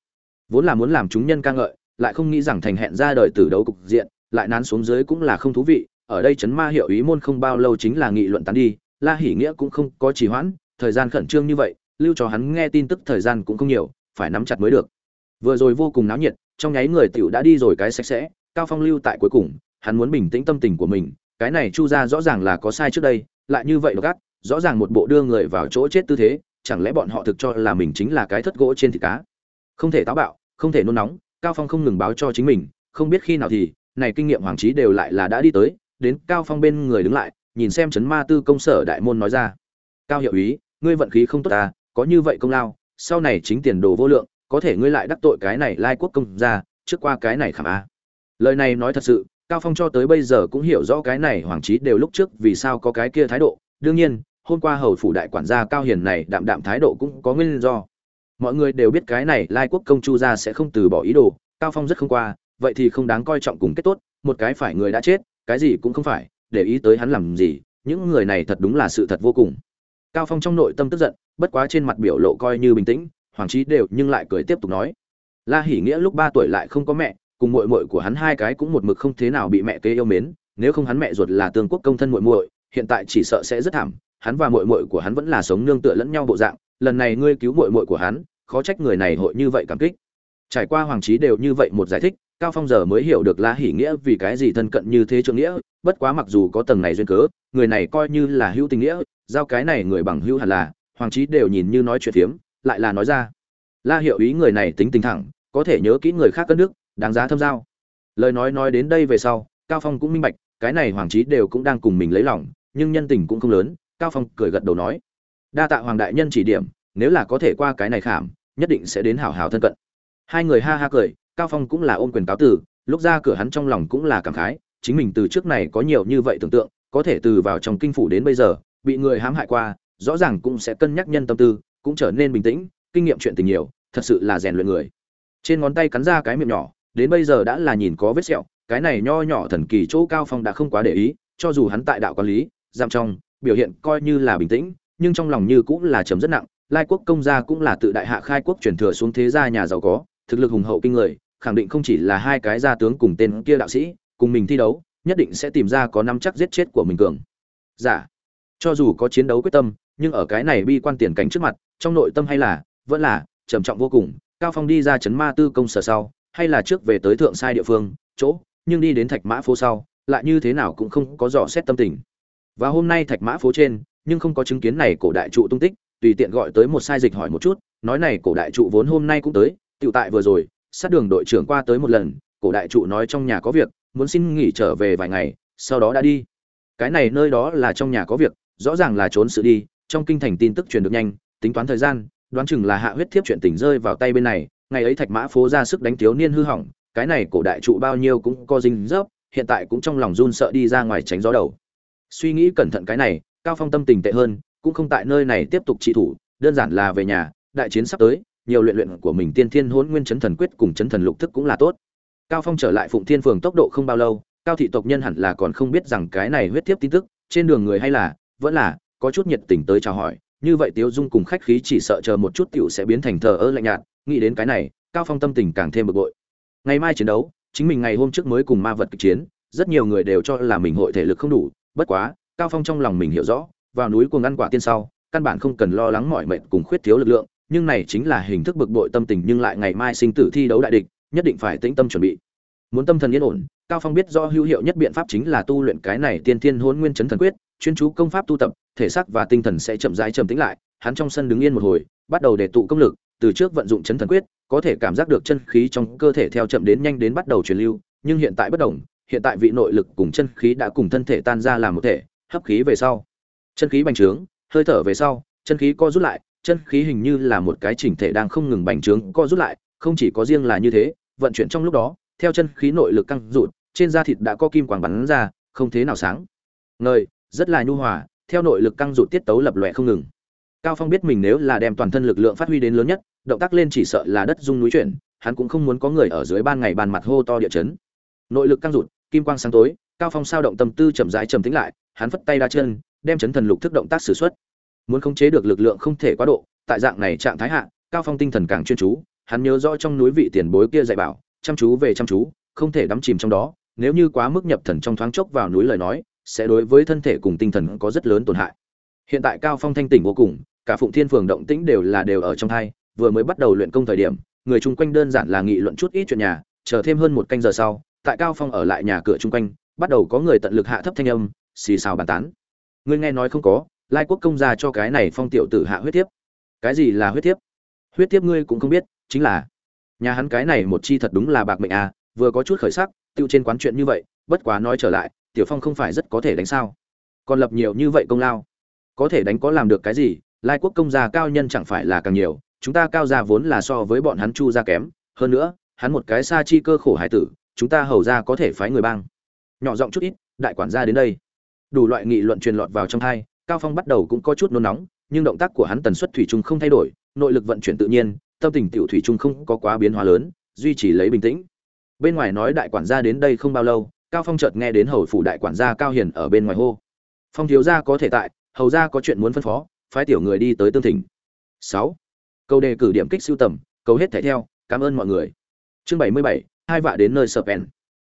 Speaker 1: vốn là muốn làm chúng nhân ca ngợi lại không nghĩ rằng thành hẹn ra đời tử đấu cục diện lại nán xuống dưới cũng là không thú vị ở đây chấn ma hiệu ý môn không bao lâu chính là nghị luận tán đi, la hỉ nghĩa cũng không có trì hoãn, thời gian khẩn trương như vậy, lưu cho hắn nghe tin tức thời gian cũng không nhiều, phải nắm chặt mới được. Vừa rồi vô cùng náo nhiệt, trong nháy người tiểu đã đi rồi cái sạch sẽ, cao phong lưu tại cuối cùng, hắn muốn bình tĩnh tâm tình của mình, cái này chu ra rõ ràng là có sai trước đây, lại như vậy gắt rõ ràng một bộ đưa người vào chỗ chết tư thế, chẳng lẽ bọn họ thực cho là mình chính là cái thất gỗ trên thịt cá? Không thể táo bạo, không thể nôn nóng, cao phong không ngừng báo cho chính mình, không biết khi nào thì, này kinh nghiệm hoàng trí đều lại là đã đi tới đến cao phong bên người đứng lại, nhìn xem Trấn ma tư công sở đại môn nói ra. Cao hiệu úy ngươi vận khí không tốt ta có như vậy công lao, sau này chính tiền đồ vô lượng, có thể ngươi lại đắc tội cái này lai quốc công ra trước qua cái này khảm a lời này nói thật sự, cao phong cho tới bây giờ cũng hiểu rõ cái này hoàng trí đều lúc trước vì sao có cái kia thái độ. Đương nhiên, hôm qua hầu phủ đại quản gia cao hiền này đạm đạm thái độ cũng có nguyên do. Mọi người đều biết cái này lai quốc công chu gia sẽ không từ bỏ ý đồ, cao phong rất không qua, vậy thì không đáng coi trọng cùng kết tốt, một cái phải người đã chết cái gì cũng không phải, để ý tới hắn làm gì, những người này thật đúng là sự thật vô cùng. Cao phong trong nội tâm tức giận, bất quá trên mặt biểu lộ coi như bình tĩnh, hoàng trí đều nhưng lại cười tiếp tục nói. La hỉ nghĩa lúc ba tuổi lại không có mẹ, cùng muội muội của hắn hai cái cũng một mực không thế nào bị mẹ kế yêu mến, nếu không hắn mẹ ruột là tương quốc công thân muội muội, hiện tại chỉ sợ sẽ rất thảm, hắn và muội muội của hắn vẫn là sống nương tựa lẫn nhau bộ dạng, lần này ngươi cứu muội muội của hắn, khó trách người này hội như vậy cảm kích. Trải qua hoàng trí đều như vậy một giải thích cao phong giờ mới hiểu được la hỉ nghĩa vì cái gì thân cận như thế trượng nghĩa, bất quá mặc dù có tầng này duyên cớ, người này coi như là hữu tình nghĩa, giao cái này người bằng hữu hẳn là, hoàng trí đều nhìn như nói chuyện phiếm, lại là nói ra. La hiệu ý người này tính tình thẳng, có thể nhớ kỹ người khác cất nước, đáng giá thâm giao. Lời nói nói đến đây về sau, cao phong cũng minh bạch, cái này hoàng trí đều cũng đang cùng mình lấy lòng, nhưng nhân tình cũng không lớn, cao phong cười gật đầu nói. Đa tạ hoàng đại nhân chỉ điểm, nếu là có thể qua cái này khảm, nhất định sẽ đến hảo hảo thân cận. Hai người ha ha cười cao phong cũng là ôm quyền cáo tử, lúc ra cửa hắn trong lòng cũng là cảm khái chính mình từ trước này có nhiều như vậy tưởng tượng có thể từ vào trong kinh phủ đến bây giờ bị người hãm hại qua rõ ràng cũng sẽ cân nhắc nhân tâm tư cũng trở nên bình tĩnh kinh nghiệm chuyện tình nhiều thật sự là rèn luyện người. Trên ngón tay cắn ra cái miệng nhỏ đến bây giờ đã là nhìn có vết sẹo cái này nho nhỏ thần kỳ chỗ cao phong đã không quá để ý cho dù hắn tại đạo quản lý giam trong biểu hiện coi như là bình tĩnh nhưng trong lòng như cũng là chấm rất nặng lai quốc công gia cũng là tự đại hạ khai quốc truyền thừa xuống thế gia nhà giàu có thực lực hùng hậu kinh người khẳng định không chỉ là hai cái gia tướng cùng tên kia đạo sĩ, cùng mình thi đấu, nhất định sẽ tìm ra có năm chắc giết chết của mình cường. Giả dạ. cho dù có chiến đấu quyết tâm, nhưng ở cái này bi quan tiền cảnh trước mặt, trong nội tâm hay là, vẫn là, trầm trọng vô cùng. Cao phong đi ra chấn ma tư công sở sau, hay là trước về tới thượng sai địa phương, chỗ, nhưng đi đến thạch mã phố sau, lại như thế nào cũng không có dò xét tâm tình. Và hôm nay thạch mã phố trên, nhưng không có chứng kiến này cổ đại trụ tung tích, tùy tiện gọi tới một sai dịch hỏi một chút, nói này cổ đại trụ vốn hôm nay cũng tới tự tại vừa rồi sát đường đội trưởng qua tới một lần, cổ đại trụ nói trong nhà có việc, muốn xin nghỉ trở về vài ngày, sau đó đã đi. Cái này nơi đó là trong nhà có việc, rõ ràng là trốn sự đi, trong kinh thành tin tức truyền được nhanh, tính toán thời gian, đoán chừng là hạ huyết thiếp chuyện tình rơi vào tay bên này, ngày ấy thạch mã phố ra sức đánh thiếu niên hư hỏng, cái này cổ đại trụ bao nhiêu cũng có dinh dấp, hiện tại cũng trong lòng run sợ đi ra ngoài tránh gió đầu. Suy nghĩ cẩn thận cái này, cao phong tâm tình tệ hơn, cũng không tại nơi này tiếp tục trị thủ, đơn giản là về nhà, đại chiến sắp tới nhiều luyện luyện của mình tiên thiên hỗn nguyên chấn thần quyết cùng chấn thần lục thức cũng là tốt cao phong trở lại phụng thiên phường tốc độ không bao lâu cao thị tộc nhân hẳn là còn không biết rằng cái này huyết tiếp tin tức trên đường người hay là vẫn là có chút nhiệt tình tới chào hỏi như vậy Tiêu Dung cùng khách khí chỉ sợ chờ một chút tiểu sẽ biến thành thờ ơ lạnh nhạt, nghĩ đến cái này, Cao Phong tâm tình càng thêm bực bội. Ngày mai chiến đấu, chính mình ngày hôm trước mới cùng ma vật kịch chiến, rất nhiều người đều cho là mình hội thể lực không đủ, bất quá, Cao Phong trong lòng mình hiểu rõ, vào núi cuồng ăn quả tiên sau, căn bản không cần lo lắng mỏi mệt cùng khuyết thiếu lực lượng, nhưng này chính là hình thức bực bội tâm tình nhưng lại ngày mai sinh tử thi đấu đại địch, nhất định phải tĩnh tâm chuẩn bị. Muốn tâm thần yên ổn, Cao Phong biết rõ hữu hiệu nhất biện pháp chính là tu luyện cái này Tiên Thiên Hỗn Nguyên Chấn Thần Quyết, chuyên chú công pháp tu tập, thể xác và tinh thần sẽ chậm rãi trầm tĩnh lại, hắn trong sân đứng yên một hồi, bắt đầu để tụ công lực, từ trước vận dụng chấn thần quyết, có thể cảm giác được chân khí trong cơ thể theo chậm đến nhanh đến bắt đầu truyền lưu, nhưng hiện tại bất động, hiện tại vị nội lực cùng chân khí đã cùng thân thể tan ra làm một thể, hấp khí về sau. Chân khí bành trướng, hơi thở về sau, chân khí co rút lại, chân khí hình như là một cái chỉnh thể đang không ngừng bành trướng, co rút lại, không chỉ có riêng là như thế, vận chuyển trong lúc đó, theo chân khí nội lực căng rụt, trên da thịt đã có kim quang bắn ra, không thế nào sáng. Ngời, rất là nhu hòa, theo nội lực căng rụt tiết tấu lập lòe không ngừng. Cao phong biết mình nếu là đem toàn thân lực lượng phát huy đến lớn nhất động tác lên chỉ sợ là đất rung núi chuyển hắn cũng không muốn có người ở dưới ban ngày bàn mặt hô to địa chấn. Nội lực căng rụt kim quang sáng tối cao phong sao động tâm tư chậm rãi trầm tĩnh lại hắn phất tay đa chân đem chấn thần lục thức động tác sử xuất muốn khống chế được lực lượng không thể quá độ, tại dạng này trạng thái hạ, cao phong tinh thần càng chuyên chú, hắn nhớ rõ trong núi vị tiền bối kia dạy bảo, chăm chú về chăm chú, không thể đắm chìm trong đó, nếu như quá mức nhập thần trong thoáng chốc vào núi lời nói, sẽ đối với thân thể cùng tinh thần có rất lớn tổn hại. Hiện tại cao phong thanh tỉnh vô cùng, cả phụng thiên phường động tĩnh đều là đều ở trong thai vừa mới bắt đầu luyện công thời điểm, người chung quanh đơn giản là nghị luận chút ít chuyện nhà, chờ thêm hơn một canh giờ sau, tại cao phong ở lại nhà cửa chung quanh, bắt đầu có người tận lực hạ thấp thanh âm, xì xào bàn tán. Ngươi nghe nói không có lai quốc công gia cho cái này phong tiểu tử hạ huyết tiếp cái gì là huyết tiếp huyết tiếp ngươi cũng không biết, chính là, nhà hắn cái này một chi thật đúng là bạc mệnh à vừa có chút khởi sắc, tiêu trên quán chuyện như vậy, bất quá nói trở lại, tiểu phong không phải rất có thể đánh sao. Còn lập nhiều như vậy công lao, có thể đánh có làm được cái gì, lai quốc công gia cao nhân chẳng phải là càng nhiều, chúng ta cao gia vốn là so với bọn hắn chu gia kém, hơn nữa, hắn một cái xa chi cơ khổ hải tử, chúng ta hầu ra có thể phái người bang. Nhỏ giọng chút ít, đại quản gia đến đây. Đủ loại nghị luận truyền lọt vào trong hai cao phong bắt đầu cũng có chút nôn nóng, nhưng động tác của hắn tần suất thủy chung không thay đổi, nội lực vận chuyển tự nhiên, tâm tình tiểu thủy chung không có quá biến hóa lớn, duy trì lấy bình tĩnh. Bên ngoài nói đại quản gia đến đây không bao lâu, cao phong chợt nghe đến hầu phủ đại quản gia cao hiền ở bên ngoài hô. Phong thiếu gia có thể tại, hầu gia có chuyện muốn phân phó, phái tiểu người đi tới tương thỉnh. Sáu. Câu đề cử điểm kích siêu tầm câu hết thẻ theo, cảm ơn mọi người. Chương bảy mươi bảy, hai vạ đến nơi sợ pen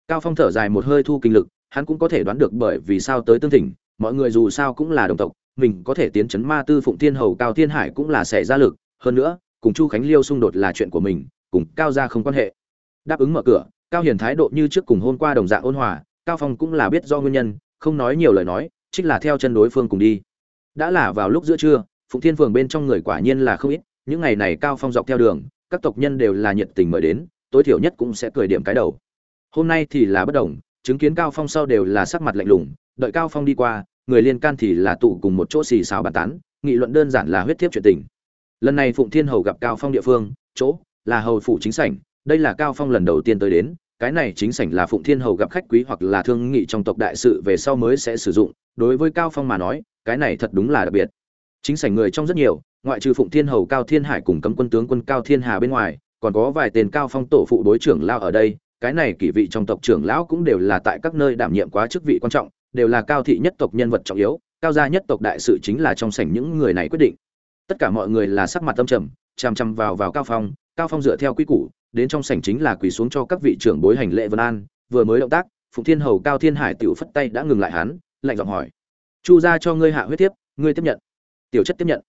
Speaker 1: cao phong thở dài một hơi thu kinh lực, hắn cũng có thể đoán được bởi vì sao tới tương thỉnh mọi người dù sao cũng là đồng tộc, mình có thể tiến chấn ma tư phụng thiên hầu cao thiên hải cũng là sẽ ra lực, hơn nữa, cùng chu khánh liêu xung đột là chuyện của mình, cùng cao gia không quan hệ. Đáp ứng mở cửa, cao hiền thái độ như trước cùng hôm qua đồng dạng ôn hòa, cao phong cũng là biết do nguyên nhân, không nói nhiều lời nói, trích là theo chân đối phương cùng đi. Đã là vào lúc giữa trưa, phụng thiên phường bên trong người quả nhiên là không ít, những ngày này cao phong dọc theo đường, các tộc nhân đều là nhiệt tình mời đến, tối thiểu nhất cũng sẽ cười điểm cái đầu. Hôm nay thì là bất đồng, chứng kiến cao phong sau đều là sắc mặt lạnh lùng, đợi cao phong đi qua người liên can thì là tụ cùng một chỗ xì xào bàn tán, nghị luận đơn giản là huyết thiếp chuyện tình. Lần này phụng thiên hầu gặp cao phong địa phương, chỗ là hầu phủ chính sảnh, đây là cao phong lần đầu tiên tới đến, cái này chính sảnh là phụng thiên hầu gặp khách quý hoặc là thương nghị trong tộc đại sự về sau mới sẽ sử dụng, đối với cao phong mà nói, cái này thật đúng là đặc biệt. Chính sảnh người trong rất nhiều, ngoại trừ phụng thiên hầu, cao thiên hải cùng cấm quân tướng quân cao thiên hà bên ngoài, còn có vài tên cao phong tổ phụ đối trưởng lao ở đây, cái này kỷ vị trong tộc trưởng lão cũng đều là tại các nơi đảm nhiệm quá chức vị quan trọng đều là cao thị nhất tộc nhân vật trọng yếu, cao gia nhất tộc đại sự chính là trong sảnh những người này quyết định. Tất cả mọi người là sắc mặt tâm trầm, chằm chằm vào vào cao phong cao phong dựa theo quy củ, đến trong sảnh chính là quỳ xuống cho các vị trưởng bối hành lễ vân an, vừa mới động tác, phụng thiên hầu cao thiên hải tiểu phất tay đã ngừng lại hắn, lạnh giọng hỏi, chu gia cho ngươi hạ huyết tiếp ngươi tiếp nhận. Tiểu chất tiếp nhận.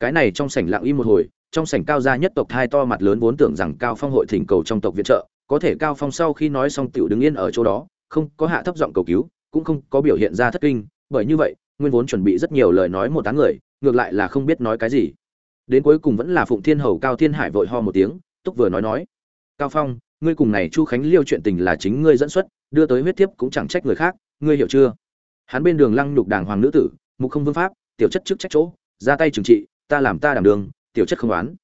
Speaker 1: Cái này trong sảnh lặng im một hồi, trong sảnh cao gia nhất tộc hai to mặt lớn vốn tưởng rằng cao phong hội thỉnh cầu trong tộc viện trợ, có thể cao phong sau khi nói xong tiểu đứng yên ở chỗ đó, không có hạ thấp giọng cầu cứu cũng không có biểu hiện ra thất kinh, bởi như vậy, nguyên vốn chuẩn bị rất nhiều lời nói một tán người, ngược lại là không biết nói cái gì. Đến cuối cùng vẫn là phụng thiên hầu cao thiên hải vội ho một tiếng, túc vừa nói nói, cao phong, ngươi cùng này chu khánh liêu chuyện tình là chính ngươi dẫn xuất, đưa tới huyết thiếp cũng chẳng trách người khác, ngươi hiểu chưa? Hắn bên đường lăng nhục đàng hoàng nữ tử, mục không vương pháp, tiểu chất trước trách chỗ, ra tay trừng trị, ta làm ta đảm đường, tiểu chất không oán.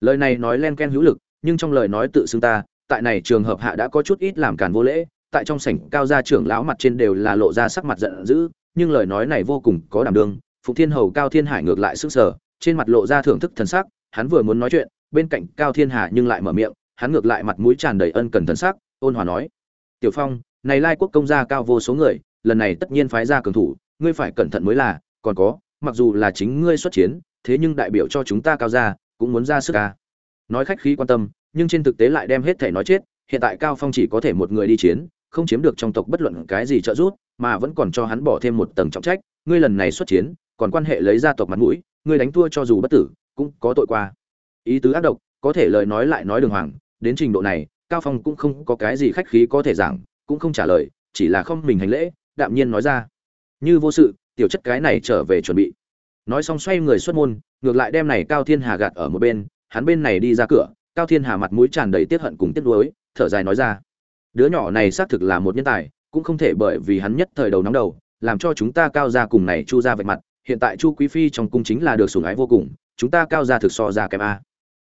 Speaker 1: Lời này nói len ken hữu lực, nhưng trong lời nói tự xưng ta, tại này trường hợp hạ đã có chút ít làm càn vô lễ tại trong sảnh cao gia trưởng lão mặt trên đều là lộ ra sắc mặt giận dữ, nhưng lời nói này vô cùng có đảm đương phục thiên hầu cao thiên hải ngược lại sức sở trên mặt lộ ra thưởng thức thần sắc, hắn vừa muốn nói chuyện, bên cạnh cao thiên hà nhưng lại mở miệng, hắn ngược lại mặt mũi tràn đầy ân cần thần sắc, ôn hòa nói, tiểu phong, này lai quốc công gia cao vô số người, lần này tất nhiên phái ra cường thủ, ngươi phải cẩn thận mới là, còn có, mặc dù là chính ngươi xuất chiến, thế nhưng đại biểu cho chúng ta cao gia, cũng muốn ra sức ca nói khách khí quan tâm, nhưng trên thực tế lại đem hết thể nói chết, hiện tại cao phong chỉ có thể một người đi chiến không chiếm được trong tộc bất luận cái gì trợ giúp, mà vẫn còn cho hắn bỏ thêm một tầng trọng trách, ngươi lần này xuất chiến, còn quan hệ lấy gia tộc mặt mũi, ngươi đánh thua cho dù bất tử, cũng có tội qua. Ý tứ ác độc, có thể lời nói lại nói đường hoàng, đến trình độ này, cao phong cũng không có cái gì khách khí có thể giảng, cũng không trả lời, chỉ là không mình hành lễ, đạm nhiên nói ra. Như vô sự, tiểu chất cái này trở về chuẩn bị. Nói xong xoay người xuất môn, ngược lại đem này cao thiên hà gạt ở một bên, hắn bên này đi ra cửa, cao thiên hà mặt mũi tràn đầy tiếc hận cùng tiếc nuối, thở dài nói ra đứa nhỏ này xác thực là một nhân tài, cũng không thể bởi vì hắn nhất thời đầu nóng đầu, làm cho chúng ta cao ra cùng này chu ra vạch mặt. Hiện tại chu quý phi trong cung chính là được sủng ái vô cùng, chúng ta cao ra thực so ra kém a.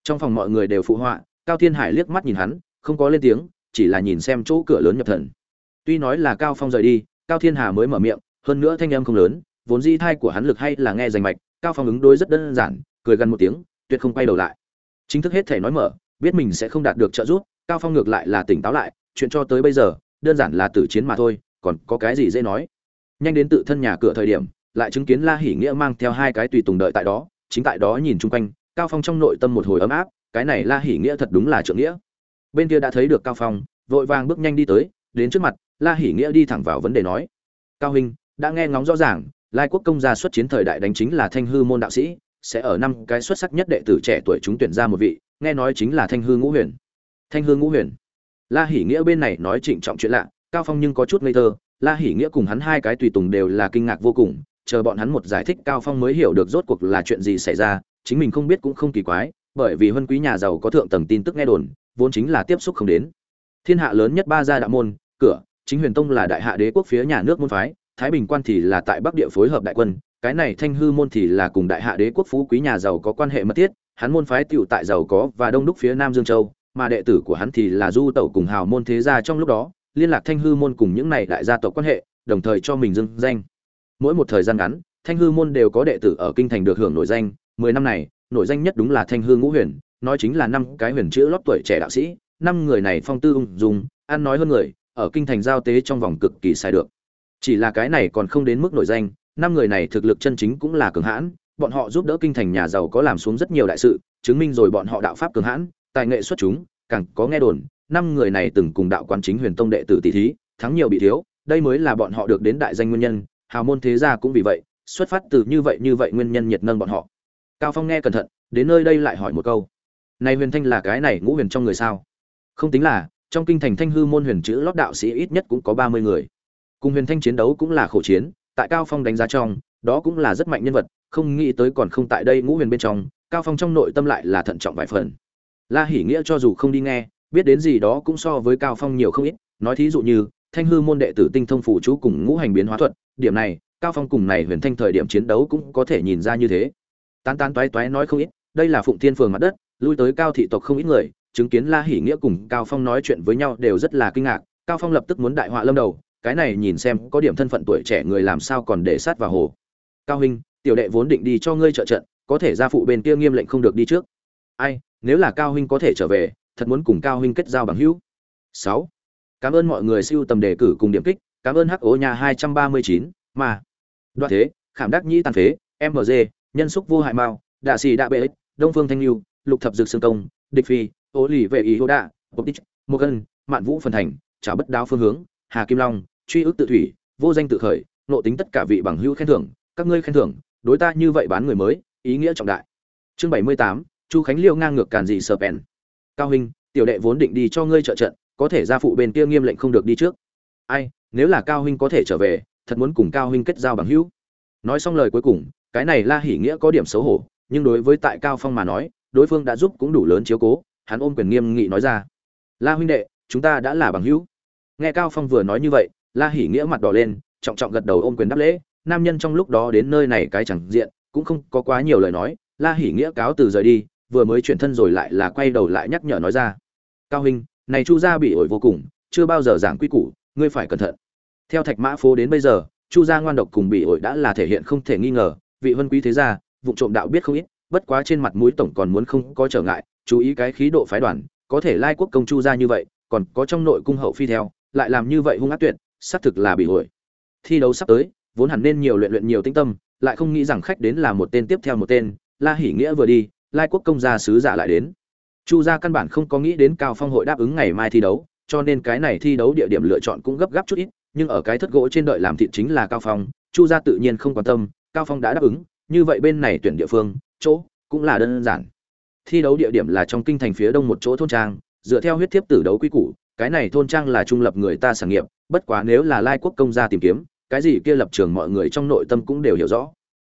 Speaker 1: Trong phòng mọi người đều phụ họa, cao thiên hải liếc mắt nhìn hắn, không có lên tiếng, chỉ là nhìn xem chỗ cửa lớn nhập thần. Tuy nói là cao phong rời đi, cao thiên hà mới mở miệng, hơn nữa thanh âm không lớn, vốn di thai của hắn lực hay là nghe rành mạch, cao phong ứng đối rất đơn giản, cười gần một tiếng, tuyệt không quay đầu lại. Chính thức hết thể nói mở, biết mình sẽ không đạt được trợ giúp, cao phong ngược lại là tỉnh táo lại chuyện cho tới bây giờ, đơn giản là tử chiến mà thôi, còn có cái gì dễ nói. Nhanh đến tự thân nhà cửa thời điểm, lại chứng kiến la hỉ nghĩa mang theo hai cái tùy tùng đợi tại đó, chính tại đó nhìn chung quanh, cao phong trong nội tâm một hồi ấm áp, cái này la hỉ nghĩa thật đúng là trượng nghĩa. Bên kia đã thấy được cao phong, vội vàng bước nhanh đi tới, đến trước mặt, la hỉ nghĩa đi thẳng vào vấn đề nói. Cao huynh, đã nghe ngóng rõ ràng, lai quốc công gia xuất chiến thời đại đánh chính là thanh hư môn đạo sĩ, sẽ ở năm cái xuất sắc nhất đệ tử trẻ tuổi chúng tuyển ra một vị, nghe nói chính là thanh hư ngũ huyền. Thanh hư ngũ huyền la hỉ nghĩa bên này nói trịnh trọng chuyện lạ, cao phong nhưng có chút ngây thơ, la hỉ nghĩa cùng hắn hai cái tùy tùng đều là kinh ngạc vô cùng, chờ bọn hắn một giải thích cao phong mới hiểu được rốt cuộc là chuyện gì xảy ra, chính mình không biết cũng không kỳ quái, bởi vì huân quý nhà giàu có thượng tầng tin tức nghe đồn, vốn chính là tiếp xúc không đến. Thiên hạ lớn nhất ba gia đạo môn, cửa, chính huyền tông là đại hạ đế quốc phía nhà nước môn phái, thái bình quan thì là tại bắc địa phối hợp đại quân, cái này thanh hư môn thì là cùng đại hạ đế quốc phú quý nhà giàu có quan hệ mật thiết, hắn môn phái tựu tại giàu có và đông đúc phía nam dương châu mà đệ tử của hắn thì là du tẩu cùng hào môn thế gia trong lúc đó, liên lạc thanh hư môn cùng những này đại gia tộc quan hệ, đồng thời cho mình dưng danh. Mỗi một thời gian ngắn, thanh hư môn đều có đệ tử ở kinh thành được hưởng nổi danh. Mười năm này, nổi danh nhất đúng là thanh hư ngũ huyền, nói chính là năm cái huyền chữ lót tuổi trẻ đạo sĩ, năm người này phong tư ung dung, ăn nói hơn người, ở kinh thành giao tế trong vòng cực kỳ sai được. Chỉ là cái này còn không đến mức nổi danh, năm người này thực lực chân chính cũng là cường hãn, bọn họ giúp đỡ kinh thành nhà giàu có làm xuống rất nhiều đại sự, chứng minh rồi bọn họ đạo pháp cường hãn tài nghệ xuất chúng, càng có nghe đồn, năm người này từng cùng đạo quán chính huyền tông đệ tử tỷ thí, thắng nhiều bị thiếu, đây mới là bọn họ được đến đại danh nguyên nhân, hào môn thế gia cũng vì vậy, xuất phát từ như vậy như vậy nguyên nhân nhiệt nâng bọn họ. Cao phong nghe cẩn thận, đến nơi đây lại hỏi một câu. Này huyền thanh là cái này ngũ huyền trong người sao? Không tính là, trong kinh thành thanh hư môn huyền chữ lót đạo sĩ ít nhất cũng có ba mươi người. Cùng huyền thanh chiến đấu cũng là khổ chiến, tại cao phong đánh giá trong, đó cũng là rất mạnh nhân vật, không nghĩ tới còn không tại đây ngũ huyền bên trong, cao phong trong nội tâm lại là thận trọng vài phần la hỉ nghĩa cho dù không đi nghe, biết đến gì đó cũng so với cao phong nhiều không ít. Nói thí dụ như, thanh hư môn đệ tử tinh thông phụ chú cùng ngũ hành biến hóa thuật, điểm này, cao phong cùng này huyền thanh thời điểm chiến đấu cũng có thể nhìn ra như thế. Tán tán toái toái nói không ít, đây là phụng thiên phường mặt đất, lui tới cao thị tộc không ít người, chứng kiến la hỉ nghĩa cùng cao phong nói chuyện với nhau đều rất là kinh ngạc. Cao phong lập tức muốn đại họa lâm đầu, cái này nhìn xem có điểm thân phận tuổi trẻ người làm sao còn để sát vào hồ. Cao huynh, tiểu đệ vốn định đi cho ngươi trợ trận, có thể gia phụ bên kia nghiêm lệnh không được đi trước ai nếu là cao huynh có thể trở về thật muốn cùng cao huynh kết giao bằng hữu. Sáu, cảm ơn mọi người siêu tầm đề cử cùng điểm kích cảm ơn hắc ố nhà 239, mà. Đoạn thế khảm đắc nhĩ tàn phế mg nhân xúc vô hại mao đạ sĩ đạ bệ đông phương thanh lưu lục thập dược xương công địch phi Ô lì vệ ý hô đạ bộc tích mô gân mạn vũ phần thành trả bất đáo phương hướng hà kim long truy ước tự thủy vô danh tự khởi nộ tính tất cả vị bằng hữu khen thưởng các ngươi khen thưởng đối ta như vậy bán người mới ý nghĩa trọng đại. Chương bảy mươi tám chu khánh liêu ngang ngược càn dị sờ bèn. Cao huynh tiểu đệ vốn định đi cho ngươi trợ trận, có thể ra phụ bên kia nghiêm lệnh không được đi trước. Ai, nếu là cao huynh có thể trở về, thật muốn cùng cao huynh kết giao bằng hữu. Nói xong lời cuối cùng, cái này la hỉ nghĩa có điểm xấu hổ, nhưng đối với tại cao phong mà nói, đối phương đã giúp cũng đủ lớn chiếu cố, hắn ôm quyền nghiêm nghị nói ra. La huynh đệ, chúng ta đã là bằng hữu. Nghe cao phong vừa nói như vậy, la hỉ nghĩa mặt đỏ lên, trọng trọng gật đầu ôm quyền đáp lễ, nam nhân trong lúc đó đến nơi này cái chẳng diện, cũng không có quá nhiều lời nói, la hỉ nghĩa cáo từ rời đi vừa mới chuyển thân rồi lại là quay đầu lại nhắc nhở nói ra. Cao huynh này chu gia bị ổi vô cùng, chưa bao giờ giảng quy củ, ngươi phải cẩn thận. Theo thạch mã phố đến bây giờ, chu gia ngoan độc cùng bị ổi đã là thể hiện không thể nghi ngờ, vị vân quý thế gia vụ trộm đạo biết không ít, bất quá trên mặt mũi tổng còn muốn không có trở ngại, chú ý cái khí độ phái đoàn, có thể lai quốc công chu gia như vậy, còn có trong nội cung hậu phi theo, lại làm như vậy hung ác tuyệt, xác thực là bị ổi. Thi đấu sắp tới, vốn hẳn nên nhiều luyện luyện nhiều tinh tâm, lại không nghĩ rằng khách đến là một tên tiếp theo một tên, la hỉ nghĩa vừa đi lai quốc công gia sứ giả lại đến. Chu gia căn bản không có nghĩ đến cao phong hội đáp ứng ngày mai thi đấu, cho nên cái này thi đấu địa điểm lựa chọn cũng gấp gáp chút ít, nhưng ở cái thất gỗ trên đợi làm thịt chính là cao phong, chu gia tự nhiên không quan tâm, cao phong đã đáp ứng, như vậy bên này tuyển địa phương, chỗ cũng là đơn giản. Thi đấu địa điểm là trong kinh thành phía đông một chỗ thôn trang, dựa theo huyết thiếp tử đấu quy củ, cái này thôn trang là trung lập người ta sản nghiệp, bất quá nếu là lai quốc công gia tìm kiếm, cái gì kia lập trường mọi người trong nội tâm cũng đều hiểu rõ.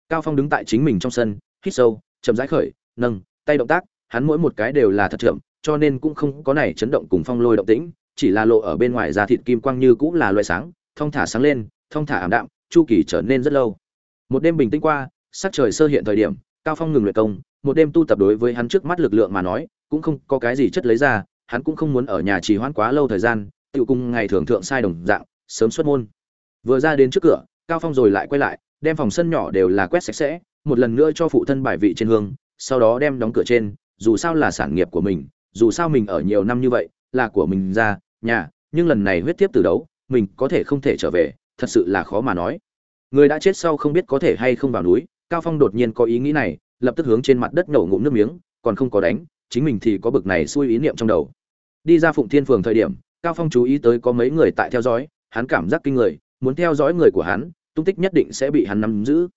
Speaker 1: Cao phong đứng tại chính mình trong sân, hít sâu, chậm rãi khởi nâng, tay động tác, hắn mỗi một cái đều là thật chậm, cho nên cũng không có này chấn động cùng phong lôi động tĩnh, chỉ là lộ ở bên ngoài da thịt kim quang như cũng là loại sáng thông thả sáng lên thông thả ảm đạm, chu kỳ trở nên rất lâu. Một đêm bình tĩnh qua, sắc trời sơ hiện thời điểm, cao phong ngừng luyện công, một đêm tu tập đối với hắn trước mắt lực lượng mà nói, cũng không có cái gì chất lấy ra, hắn cũng không muốn ở nhà trì hoãn quá lâu thời gian tự cung ngày thường thượng sai đồng dạng, sớm xuất môn. Vừa ra đến trước cửa, cao phong rồi lại quay lại, đem phòng sân nhỏ đều là quét sạch sẽ, một lần nữa cho phụ thân bài vị trên hương sau đó đem đóng cửa trên, dù sao là sản nghiệp của mình, dù sao mình ở nhiều năm như vậy, là của mình ra, nhà, nhưng lần này huyết tiếp từ đấu, mình có thể không thể trở về, thật sự là khó mà nói. Người đã chết sau không biết có thể hay không vào núi, cao phong đột nhiên có ý nghĩ này, lập tức hướng trên mặt đất nổ ngụm nước miếng, còn không có đánh, chính mình thì có bực này xui ý niệm trong đầu. Đi ra phụng thiên phường thời điểm, cao phong chú ý tới có mấy người tại theo dõi, hắn cảm giác kinh người, muốn theo dõi người của hắn, tung tích nhất định sẽ bị hắn nắm giữ.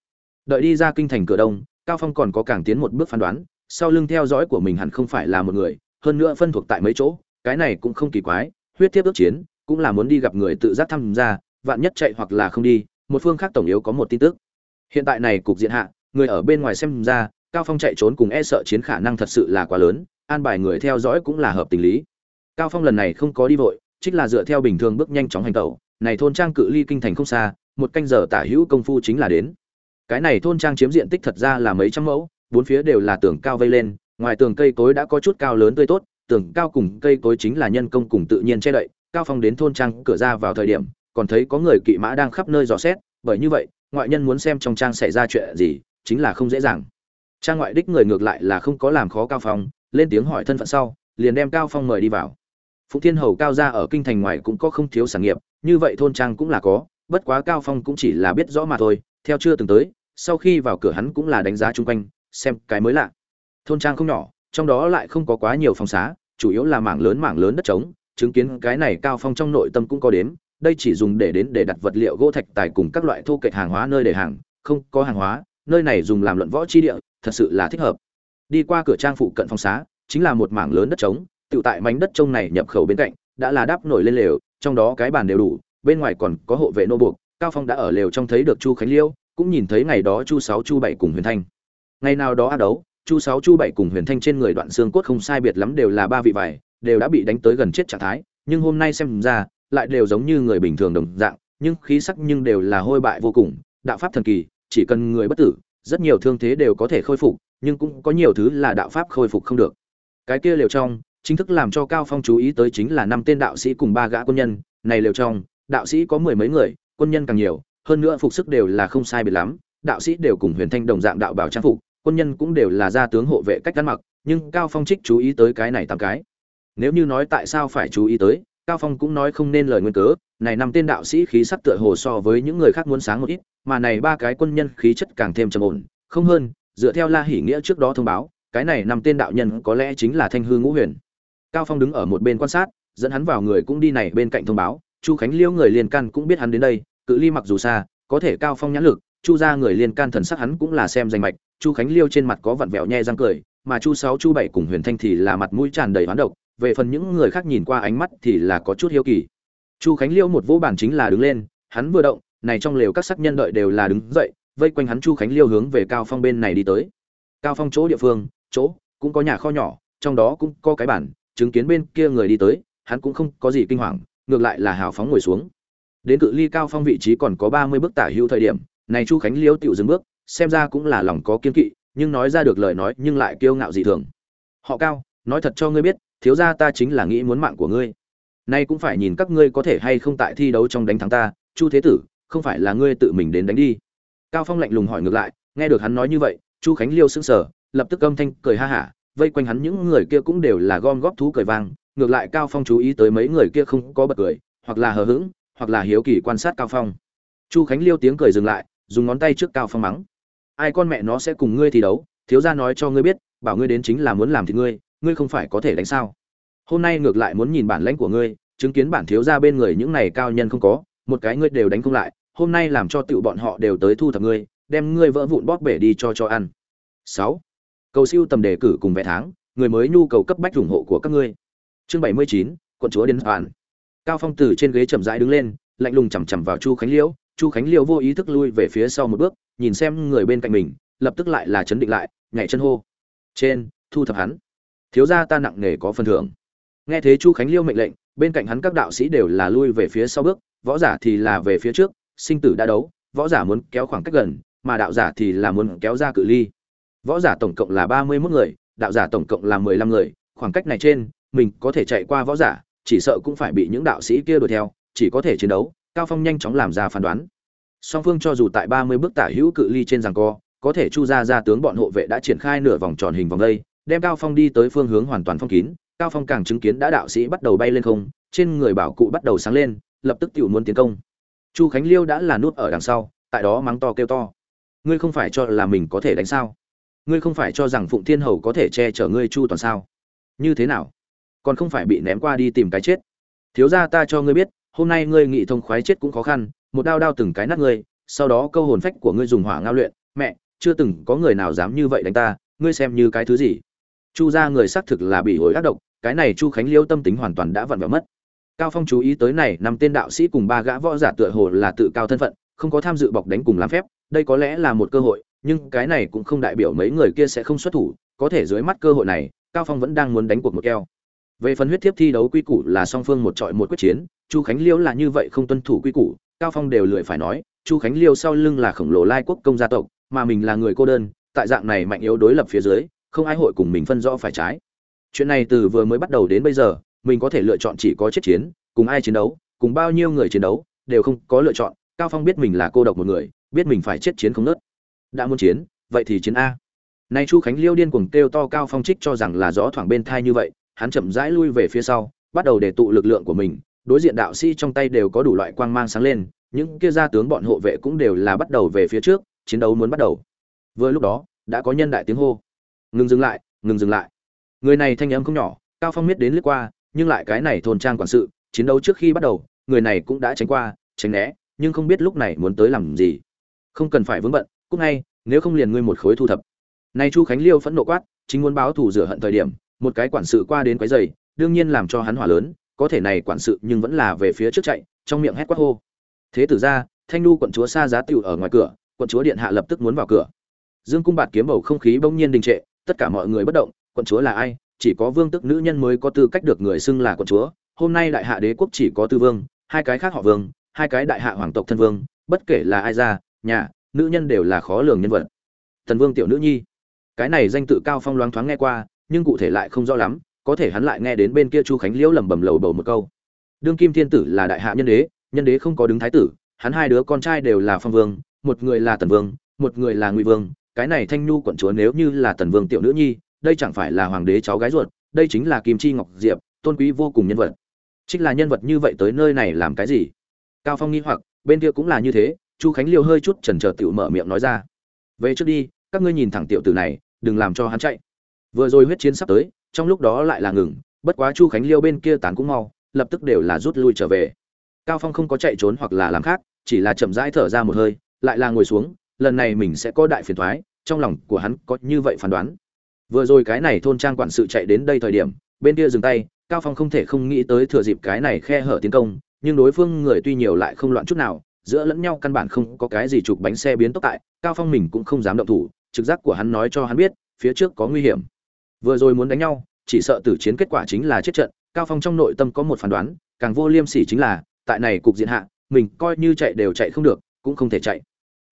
Speaker 1: Đợi đi ra kinh thành cửa đông cao phong còn có càng tiến một bước phán đoán, sau lưng theo dõi của mình hẳn không phải là một người, hơn nữa phân thuộc tại mấy chỗ, cái này cũng không kỳ quái, huyết thiếp ước chiến, cũng là muốn đi gặp người tự giác tham gia, vạn nhất chạy hoặc là không đi, một phương khác tổng yếu có một tin tức. Hiện tại này cục diện hạ, người ở bên ngoài xem ra, cao phong chạy trốn cùng e sợ chiến khả năng thật sự là quá lớn, an bài người theo dõi cũng là hợp tình lý. Cao phong lần này không có đi vội chính là dựa theo bình thường bước nhanh chóng hành tẩu, này thôn trang cự ly kinh thành không xa, một canh giờ tả hữu công phu chính là đến cái này thôn trang chiếm diện tích thật ra là mấy trăm mẫu, bốn phía đều là tường cao vây lên, ngoài tường cây cối đã có chút cao lớn tươi tốt, tường cao cùng cây cối chính là nhân công cùng tự nhiên che đậy, cao phong đến thôn trang cửa ra vào thời điểm, còn thấy có người kỵ mã đang khắp nơi dò xét, bởi như vậy, ngoại nhân muốn xem trong trang xảy ra chuyện gì, chính là không dễ dàng. Trang ngoại đích người ngược lại là không có làm khó cao phong, lên tiếng hỏi thân phận sau, liền đem cao phong mời đi vào. Phụng thiên hầu cao gia ở kinh thành ngoài cũng có không thiếu sản nghiệp, như vậy thôn trang cũng là có, bất quá cao phong cũng chỉ là biết rõ mà thôi theo chưa từng tới, sau khi vào cửa hắn cũng là đánh giá chung quanh, xem cái mới lạ. Thôn trang không nhỏ, trong đó lại không có quá nhiều phòng xá, chủ yếu là mảng lớn mảng lớn đất trống, chứng kiến cái này cao phong trong nội tâm cũng có đếm, đây chỉ dùng để đến để đặt vật liệu gỗ thạch tài cùng các loại thô kệch hàng hóa nơi để hàng, không có hàng hóa, nơi này dùng làm luận võ chi địa, thật sự là thích hợp. Đi qua cửa trang phụ cận phòng xá, chính là một mảng lớn đất trống tự tại mảnh đất trông này nhập khẩu bên cạnh, đã là đáp nổi lên lều, trong đó cái bàn đều đủ, bên ngoài còn có hộ vệ nô buộc cao phong đã ở lều trong thấy được chu khánh liêu, cũng nhìn thấy ngày đó chu sáu, chu bảy cùng huyền thanh. Ngày nào đó á đấu, chu sáu, chu bảy cùng huyền thanh trên người đoạn xương cốt không sai biệt lắm đều là ba vị vải, đều đã bị đánh tới gần chết trạng thái, nhưng hôm nay xem ra, lại đều giống như người bình thường đồng dạng, nhưng khí sắc nhưng đều là hôi bại vô cùng, đạo pháp thần kỳ, chỉ cần người bất tử, rất nhiều thương thế đều có thể khôi phục, nhưng cũng có nhiều thứ là đạo pháp khôi phục không được. Cái kia liều trong, chính thức làm cho cao phong chú ý tới chính là năm tên đạo sĩ cùng ba gã quân nhân, này liều trong, đạo sĩ có mười mấy người quân nhân càng nhiều, hơn nữa phục sức đều là không sai biệt lắm, đạo sĩ đều cùng huyền thanh đồng dạng đạo bảo trang phục, quân nhân cũng đều là gia tướng hộ vệ cách ăn mặc, nhưng cao phong trích chú ý tới cái này tám cái. Nếu như nói tại sao phải chú ý tới, cao phong cũng nói không nên lời nguyên cớ, này năm tên đạo sĩ khí sắc tựa hồ so với những người khác muốn sáng một ít, mà này ba cái quân nhân khí chất càng thêm trầm ổn, không hơn, dựa theo la hỉ nghĩa trước đó thông báo, cái này năm tên đạo nhân có lẽ chính là thanh hư ngũ huyền. Cao phong đứng ở một bên quan sát, dẫn hắn vào người cũng đi này bên cạnh thông báo chu khánh liêu người liên can cũng biết hắn đến đây, cự ly mặc dù xa, có thể cao phong nhãn lực, chu ra người liên can thần sắc hắn cũng là xem danh mạch, chu khánh liêu trên mặt có vặn vẹo nhe răng cười, mà chu sáu, chu bảy cùng huyền thanh thì là mặt mũi tràn đầy hoán độc, về phần những người khác nhìn qua ánh mắt thì là có chút hiếu kỳ. Chu khánh liêu một vỗ bản chính là đứng lên, hắn vừa động, này trong lều các sắc nhân đợi đều là đứng dậy, vây quanh hắn chu khánh liêu hướng về cao phong bên này đi tới. Cao phong chỗ địa phương, chỗ, cũng có nhà kho nhỏ, trong đó cũng có cái bản chứng kiến bên kia người đi tới, hắn cũng không có gì kinh hoàng ngược lại là hào phóng ngồi xuống. Đến cự ly cao phong vị trí còn có 30 bước tả hữu thời điểm, này chu khánh liêu tiểu dừng bước, xem ra cũng là lòng có kiên kỵ, nhưng nói ra được lời nói nhưng lại kiêu ngạo dị thường. Họ cao, nói thật cho ngươi biết, thiếu gia ta chính là nghĩ muốn mạng của ngươi. Nay cũng phải nhìn các ngươi có thể hay không tại thi đấu trong đánh thắng ta, chu thế tử, không phải là ngươi tự mình đến đánh đi. Cao phong lạnh lùng hỏi ngược lại, nghe được hắn nói như vậy, chu khánh liêu sững sờ, lập tức âm thanh cười ha hả, vây quanh hắn những người kia cũng đều là gom góp thú cười vang ngược lại cao phong chú ý tới mấy người kia không có bật cười, hoặc là hờ hững, hoặc là hiếu kỳ quan sát cao phong. Chu khánh liêu tiếng cười dừng lại, dùng ngón tay trước cao phong mắng. Ai con mẹ nó sẽ cùng ngươi thi đấu, thiếu gia nói cho ngươi biết, bảo ngươi đến chính là muốn làm thì ngươi ngươi không phải có thể đánh sao? Hôm nay ngược lại muốn nhìn bản lãnh của ngươi, chứng kiến bản thiếu gia bên người những này cao nhân không có, một cái ngươi đều đánh không lại, hôm nay làm cho tựu bọn họ đều tới thu thập ngươi, đem ngươi vỡ vụn bóp bể đi cho cho ăn. Sáu. Cầu siêu tầm đề cử cùng vẽ tháng, người mới nhu cầu cấp bách ủng hộ của các ngươi chương bảy mươi chín, quận chúa đến hoàn cao phong từ trên ghế chậm rãi đứng lên, lạnh lùng chằm chằm vào chu khánh liễu. Chu khánh liễu vô ý thức lui về phía sau một bước, nhìn xem người bên cạnh mình, lập tức lại là chấn định lại, nhảy chân hô. Trên, thu thập hắn. Thiếu gia ta nặng nề có phần thưởng. Nghe thế chu khánh liêu mệnh lệnh, bên cạnh hắn các đạo sĩ đều là lui về phía sau bước, võ giả thì là về phía trước, sinh tử đã đấu, võ giả muốn kéo khoảng cách gần, mà đạo giả thì là muốn kéo ra cự ly. Võ giả tổng cộng là ba mươi 31 người, đạo giả tổng cộng là mười lăm người, khoảng cách này trên mình có thể chạy qua võ giả, chỉ sợ cũng phải bị những đạo sĩ kia đuổi theo, chỉ có thể chiến đấu, cao phong nhanh chóng làm ra phán đoán. Song phương cho dù tại ba mươi bước tả hữu cự ly trên giằng co, có thể chu ra ra tướng bọn hộ vệ đã triển khai nửa vòng tròn hình vòng đây, đem cao phong đi tới phương hướng hoàn toàn phong kín, cao phong càng chứng kiến đã đạo sĩ bắt đầu bay lên không, trên người bảo cụ bắt đầu sáng lên, lập tức tiểu muốn tiến công. Chu khánh liêu đã là nút ở đằng sau, tại đó mắng to kêu to. Ngươi không phải cho là mình có thể đánh sao? Ngươi không phải cho rằng phụng thiên hầu có thể che chở ngươi chu toàn sao? Như thế nào? Còn không phải bị ném qua đi tìm cái chết. Thiếu gia ta cho ngươi biết, hôm nay ngươi nghị thông khoái chết cũng khó khăn, một đao đao từng cái nát ngươi, sau đó câu hồn phách của ngươi dùng hỏa ngao luyện, mẹ, chưa từng có người nào dám như vậy đánh ta, ngươi xem như cái thứ gì? Chu gia người xác thực là bị hối ác độc, cái này chu khánh liêu tâm tính hoàn toàn đã vặn vẹo mất. Cao phong chú ý tới này, năm tên đạo sĩ cùng ba gã võ giả tựa hồ là tự cao thân phận, không có tham dự bọc đánh cùng làm phép, đây có lẽ là một cơ hội, nhưng cái này cũng không đại biểu mấy người kia sẽ không xuất thủ, có thể dưới mắt cơ hội này, cao phong vẫn đang muốn đánh cuộc một keo về phần huyết thiếp thi đấu quy củ là song phương một trọi một quyết chiến, chu khánh liêu là như vậy không tuân thủ quy củ, cao phong đều lười phải nói, chu khánh liêu sau lưng là khổng lồ lai quốc công gia tộc, mà mình là người cô đơn, tại dạng này mạnh yếu đối lập phía dưới, không ai hội cùng mình phân rõ phải trái. Chuyện này từ vừa mới bắt đầu đến bây giờ, mình có thể lựa chọn chỉ có chết chiến, cùng ai chiến đấu, cùng bao nhiêu người chiến đấu, đều không có lựa chọn, cao phong biết mình là cô độc một người, biết mình phải chết chiến không nớt. Đã muốn chiến, vậy thì chiến a. Nay chu khánh liêu điên cuồng kêu to cao phong trích cho rằng là rõ thoảng bên thai như vậy hắn chậm rãi lui về phía sau, bắt đầu để tụ lực lượng của mình. Đối diện đạo sĩ trong tay đều có đủ loại quang mang sáng lên, những kia gia tướng bọn hộ vệ cũng đều là bắt đầu về phía trước, chiến đấu muốn bắt đầu. Vừa lúc đó, đã có nhân đại tiếng hô. Ngừng dừng lại, ngừng dừng lại. Người này thanh âm không nhỏ, cao phong biết đến lướt qua, nhưng lại cái này thôn trang quản sự, chiến đấu trước khi bắt đầu, người này cũng đã tránh qua, tránh né, nhưng không biết lúc này muốn tới làm gì. Không cần phải vướng bận, cũng ngay, nếu không liền ngươi một khối thu thập. Nay chu khánh liêu phẫn nộ quát, chính muốn báo thù rửa hận thời điểm một cái quản sự qua đến quấy giày đương nhiên làm cho hắn hỏa lớn, có thể này quản sự nhưng vẫn là về phía trước chạy, trong miệng hét quát hô. Thế tử ra, thanh nu quận chúa xa giá tiểu ở ngoài cửa, quận chúa điện hạ lập tức muốn vào cửa. Dương cung bạt kiếm bầu không khí bỗng nhiên đình trệ, tất cả mọi người bất động, quận chúa là ai? Chỉ có vương tức nữ nhân mới có tư cách được người xưng là quận chúa. Hôm nay đại hạ đế quốc chỉ có tư vương, hai cái khác họ vương, hai cái đại hạ hoàng tộc thân vương, bất kể là ai ra, nhà, nữ nhân đều là khó lường nhân vật. Thần vương tiểu nữ nhi. Cái này danh tự cao phong loáng thoáng nghe qua nhưng cụ thể lại không rõ lắm, có thể hắn lại nghe đến bên kia chu khánh liễu lẩm bẩm lầu bầu một câu. Đương kim thiên tử là đại hạ nhân đế nhân đế không có đứng thái tử, hắn hai đứa con trai đều là phong vương, một người là tần vương, một người là ngụy vương. Cái này thanh nhu quận chúa nếu như là tần vương tiểu nữ nhi, đây chẳng phải là hoàng đế cháu gái ruột, đây chính là kim chi ngọc diệp, tôn quý vô cùng nhân vật. Chính là nhân vật như vậy tới nơi này làm cái gì? Cao phong nghi hoặc, bên kia cũng là như thế, chu khánh liêu hơi chút chần chờ tiểu mở miệng nói ra. Về trước đi, các ngươi nhìn thẳng tiểu tử này, đừng làm cho hắn chạy vừa rồi huyết chiến sắp tới, trong lúc đó lại là ngừng, bất quá chu khánh liêu bên kia tán cũng mau, lập tức đều là rút lui trở về. Cao phong không có chạy trốn hoặc là làm khác, chỉ là chậm rãi thở ra một hơi, lại là ngồi xuống, lần này mình sẽ có đại phiền thoái, trong lòng của hắn có như vậy phán đoán. Vừa rồi cái này thôn trang quản sự chạy đến đây thời điểm, bên kia dừng tay, cao phong không thể không nghĩ tới thừa dịp cái này khe hở tiến công, nhưng đối phương người tuy nhiều lại không loạn chút nào, giữa lẫn nhau căn bản không có cái gì chụp bánh xe biến tốc tại, cao phong mình cũng không dám động thủ, trực giác của hắn nói cho hắn biết, phía trước có nguy hiểm vừa rồi muốn đánh nhau, chỉ sợ tử chiến kết quả chính là chết trận, cao phong trong nội tâm có một phán đoán, càng vô liêm sỉ chính là, tại này cục diện hạ, mình coi như chạy đều chạy không được, cũng không thể chạy.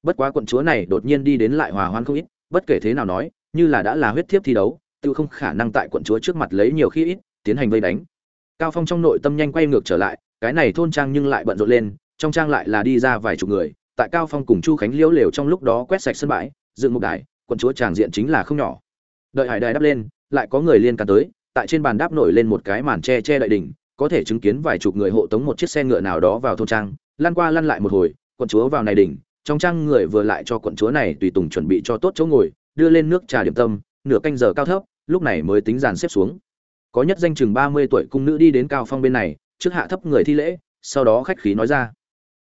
Speaker 1: Bất quá quận chúa này đột nhiên đi đến lại hòa hoan không ít, bất kể thế nào nói, như là đã là huyết thiếp thi đấu, tự không khả năng tại quận chúa trước mặt lấy nhiều khi ít, tiến hành vây đánh. Cao phong trong nội tâm nhanh quay ngược trở lại, cái này thôn trang nhưng lại bận rộn lên, trong trang lại là đi ra vài chục người, tại cao phong cùng chu khánh liễu lều trong lúc đó quét sạch sân bãi, dựng một đài, quận chúa tràng diện chính là không nhỏ. Đợi hải đài đắp lên lại có người liên can tới, tại trên bàn đáp nổi lên một cái màn che che đại đỉnh, có thể chứng kiến vài chục người hộ tống một chiếc xe ngựa nào đó vào thôn trang lăn qua lăn lại một hồi, quận chúa vào này đỉnh, trong trang người vừa lại cho quận chúa này tùy tùng chuẩn bị cho tốt chỗ ngồi, đưa lên nước trà điểm tâm, nửa canh giờ cao thấp, lúc này mới tính dàn xếp xuống. Có nhất danh chừng ba mươi tuổi cung nữ đi đến cao phong bên này, trước hạ thấp người thi lễ, sau đó khách khí nói ra.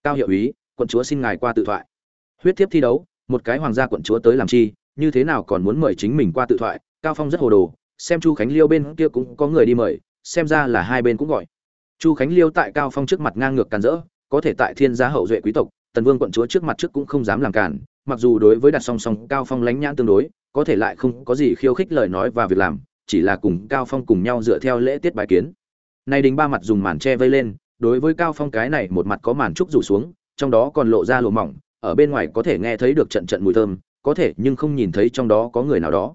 Speaker 1: Cao hiệu úy, quận chúa xin ngài qua tự thoại. Huyết thiếp thi đấu, một cái hoàng gia quận chúa tới làm chi, như thế nào còn muốn mời chính mình qua tự thoại, cao phong rất hồ đồ xem chu khánh liêu bên kia cũng có người đi mời, xem ra là hai bên cũng gọi. Chu khánh liêu tại cao phong trước mặt ngang ngược càn rỡ, có thể tại thiên gia hậu duệ quý tộc, tần vương quận chúa trước mặt trước cũng không dám làm cản mặc dù đối với đặt song song cao phong lánh nhãn tương đối, có thể lại không có gì khiêu khích lời nói và việc làm, chỉ là cùng cao phong cùng nhau dựa theo lễ tiết bài kiến. Nay đình ba mặt dùng màn che vây lên, đối với cao phong cái này một mặt có màn trúc rủ xuống, trong đó còn lộ ra lỗ mỏng, ở bên ngoài có thể nghe thấy được trận trận mùi thơm, có thể nhưng không nhìn thấy trong đó có người nào đó.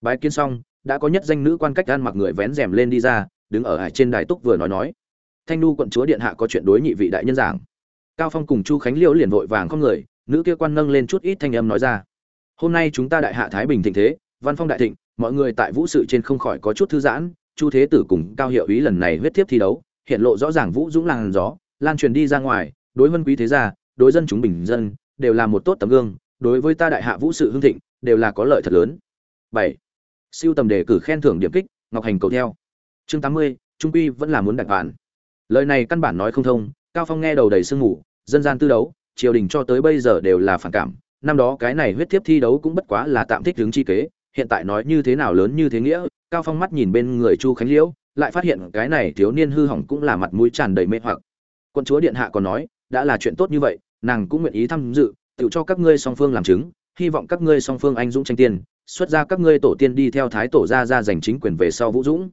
Speaker 1: Bái kiến xong đã có nhất danh nữ quan cách ăn mặc người vén rèm lên đi ra, đứng ở hải trên đài túc vừa nói nói. Thanh nu quận chúa điện hạ có chuyện đối nhị vị đại nhân giảng. Cao phong cùng chu khánh liễu liền vội vàng không người, nữ kia quan nâng lên chút ít thanh âm nói ra. Hôm nay chúng ta đại hạ thái bình thịnh thế, văn phong đại thịnh, mọi người tại vũ sự trên không khỏi có chút thư giãn, chu thế tử cùng cao hiệu ý lần này huyết thiếp thi đấu, hiện lộ rõ ràng vũ dũng làng gió, lan truyền đi ra ngoài, đối vân quý thế gia, đối dân chúng bình dân, đều là một tốt tấm gương, đối với ta đại hạ vũ sự hưng thịnh, đều là có lợi thật lớn. Bảy siêu tầm đề cử khen thưởng điểm kích, ngọc hành cầu theo. Chương tám mươi, trung quy vẫn là muốn đặt bản lời này căn bản nói không thông, cao phong nghe đầu đầy sương mù, dân gian tư đấu, triều đình cho tới bây giờ đều là phản cảm. Năm đó cái này huyết thiếp thi đấu cũng bất quá là tạm thích hướng chi kế, hiện tại nói như thế nào lớn như thế nghĩa, cao phong mắt nhìn bên người chu khánh liễu, lại phát hiện cái này thiếu niên hư hỏng cũng là mặt mũi tràn đầy mê hoặc. Quân chúa điện hạ còn nói, đã là chuyện tốt như vậy, nàng cũng nguyện ý tham dự, tự cho các ngươi song phương làm chứng, hy vọng các ngươi song phương anh dũng tranh tiền xuất ra các ngươi tổ tiên đi theo thái tổ gia ra giành chính quyền về sau vũ dũng.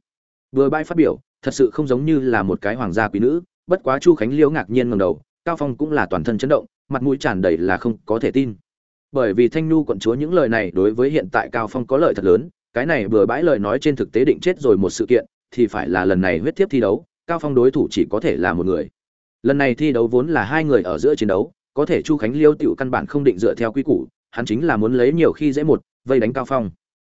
Speaker 1: Vừa bãi phát biểu, thật sự không giống như là một cái hoàng gia quý nữ, bất quá chu khánh liễu ngạc nhiên ngầm đầu, cao phong cũng là toàn thân chấn động, mặt mũi tràn đầy là không có thể tin. Bởi vì thanh nhu quận chúa những lời này đối với hiện tại cao phong có lợi thật lớn, cái này vừa bãi lời nói trên thực tế định chết rồi một sự kiện, thì phải là lần này huyết thiếp thi đấu, cao phong đối thủ chỉ có thể là một người. Lần này thi đấu vốn là hai người ở giữa chiến đấu, có thể chu khánh liêu tiểu căn bản không định dựa theo quy củ, hắn chính là muốn lấy nhiều khi dễ một vây đánh cao phong.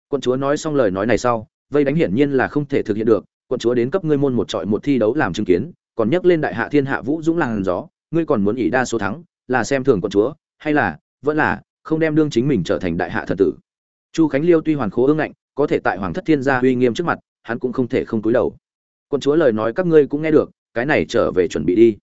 Speaker 1: Quận chúa nói xong lời nói này sau, vây đánh hiển nhiên là không thể thực hiện được, quận chúa đến cấp ngươi môn một trọi một thi đấu làm chứng kiến, còn nhắc lên đại hạ thiên hạ vũ dũng làng gió, ngươi còn muốn ỷ đa số thắng, là xem thường quận chúa, hay là, vẫn là, không đem đương chính mình trở thành đại hạ thần tử. Chu khánh liêu tuy hoàn khố ương ngạnh, có thể tại hoàng thất thiên gia uy nghiêm trước mặt, hắn cũng không thể không cúi đầu. Quân chúa lời nói các ngươi cũng nghe được, cái này trở về chuẩn bị đi.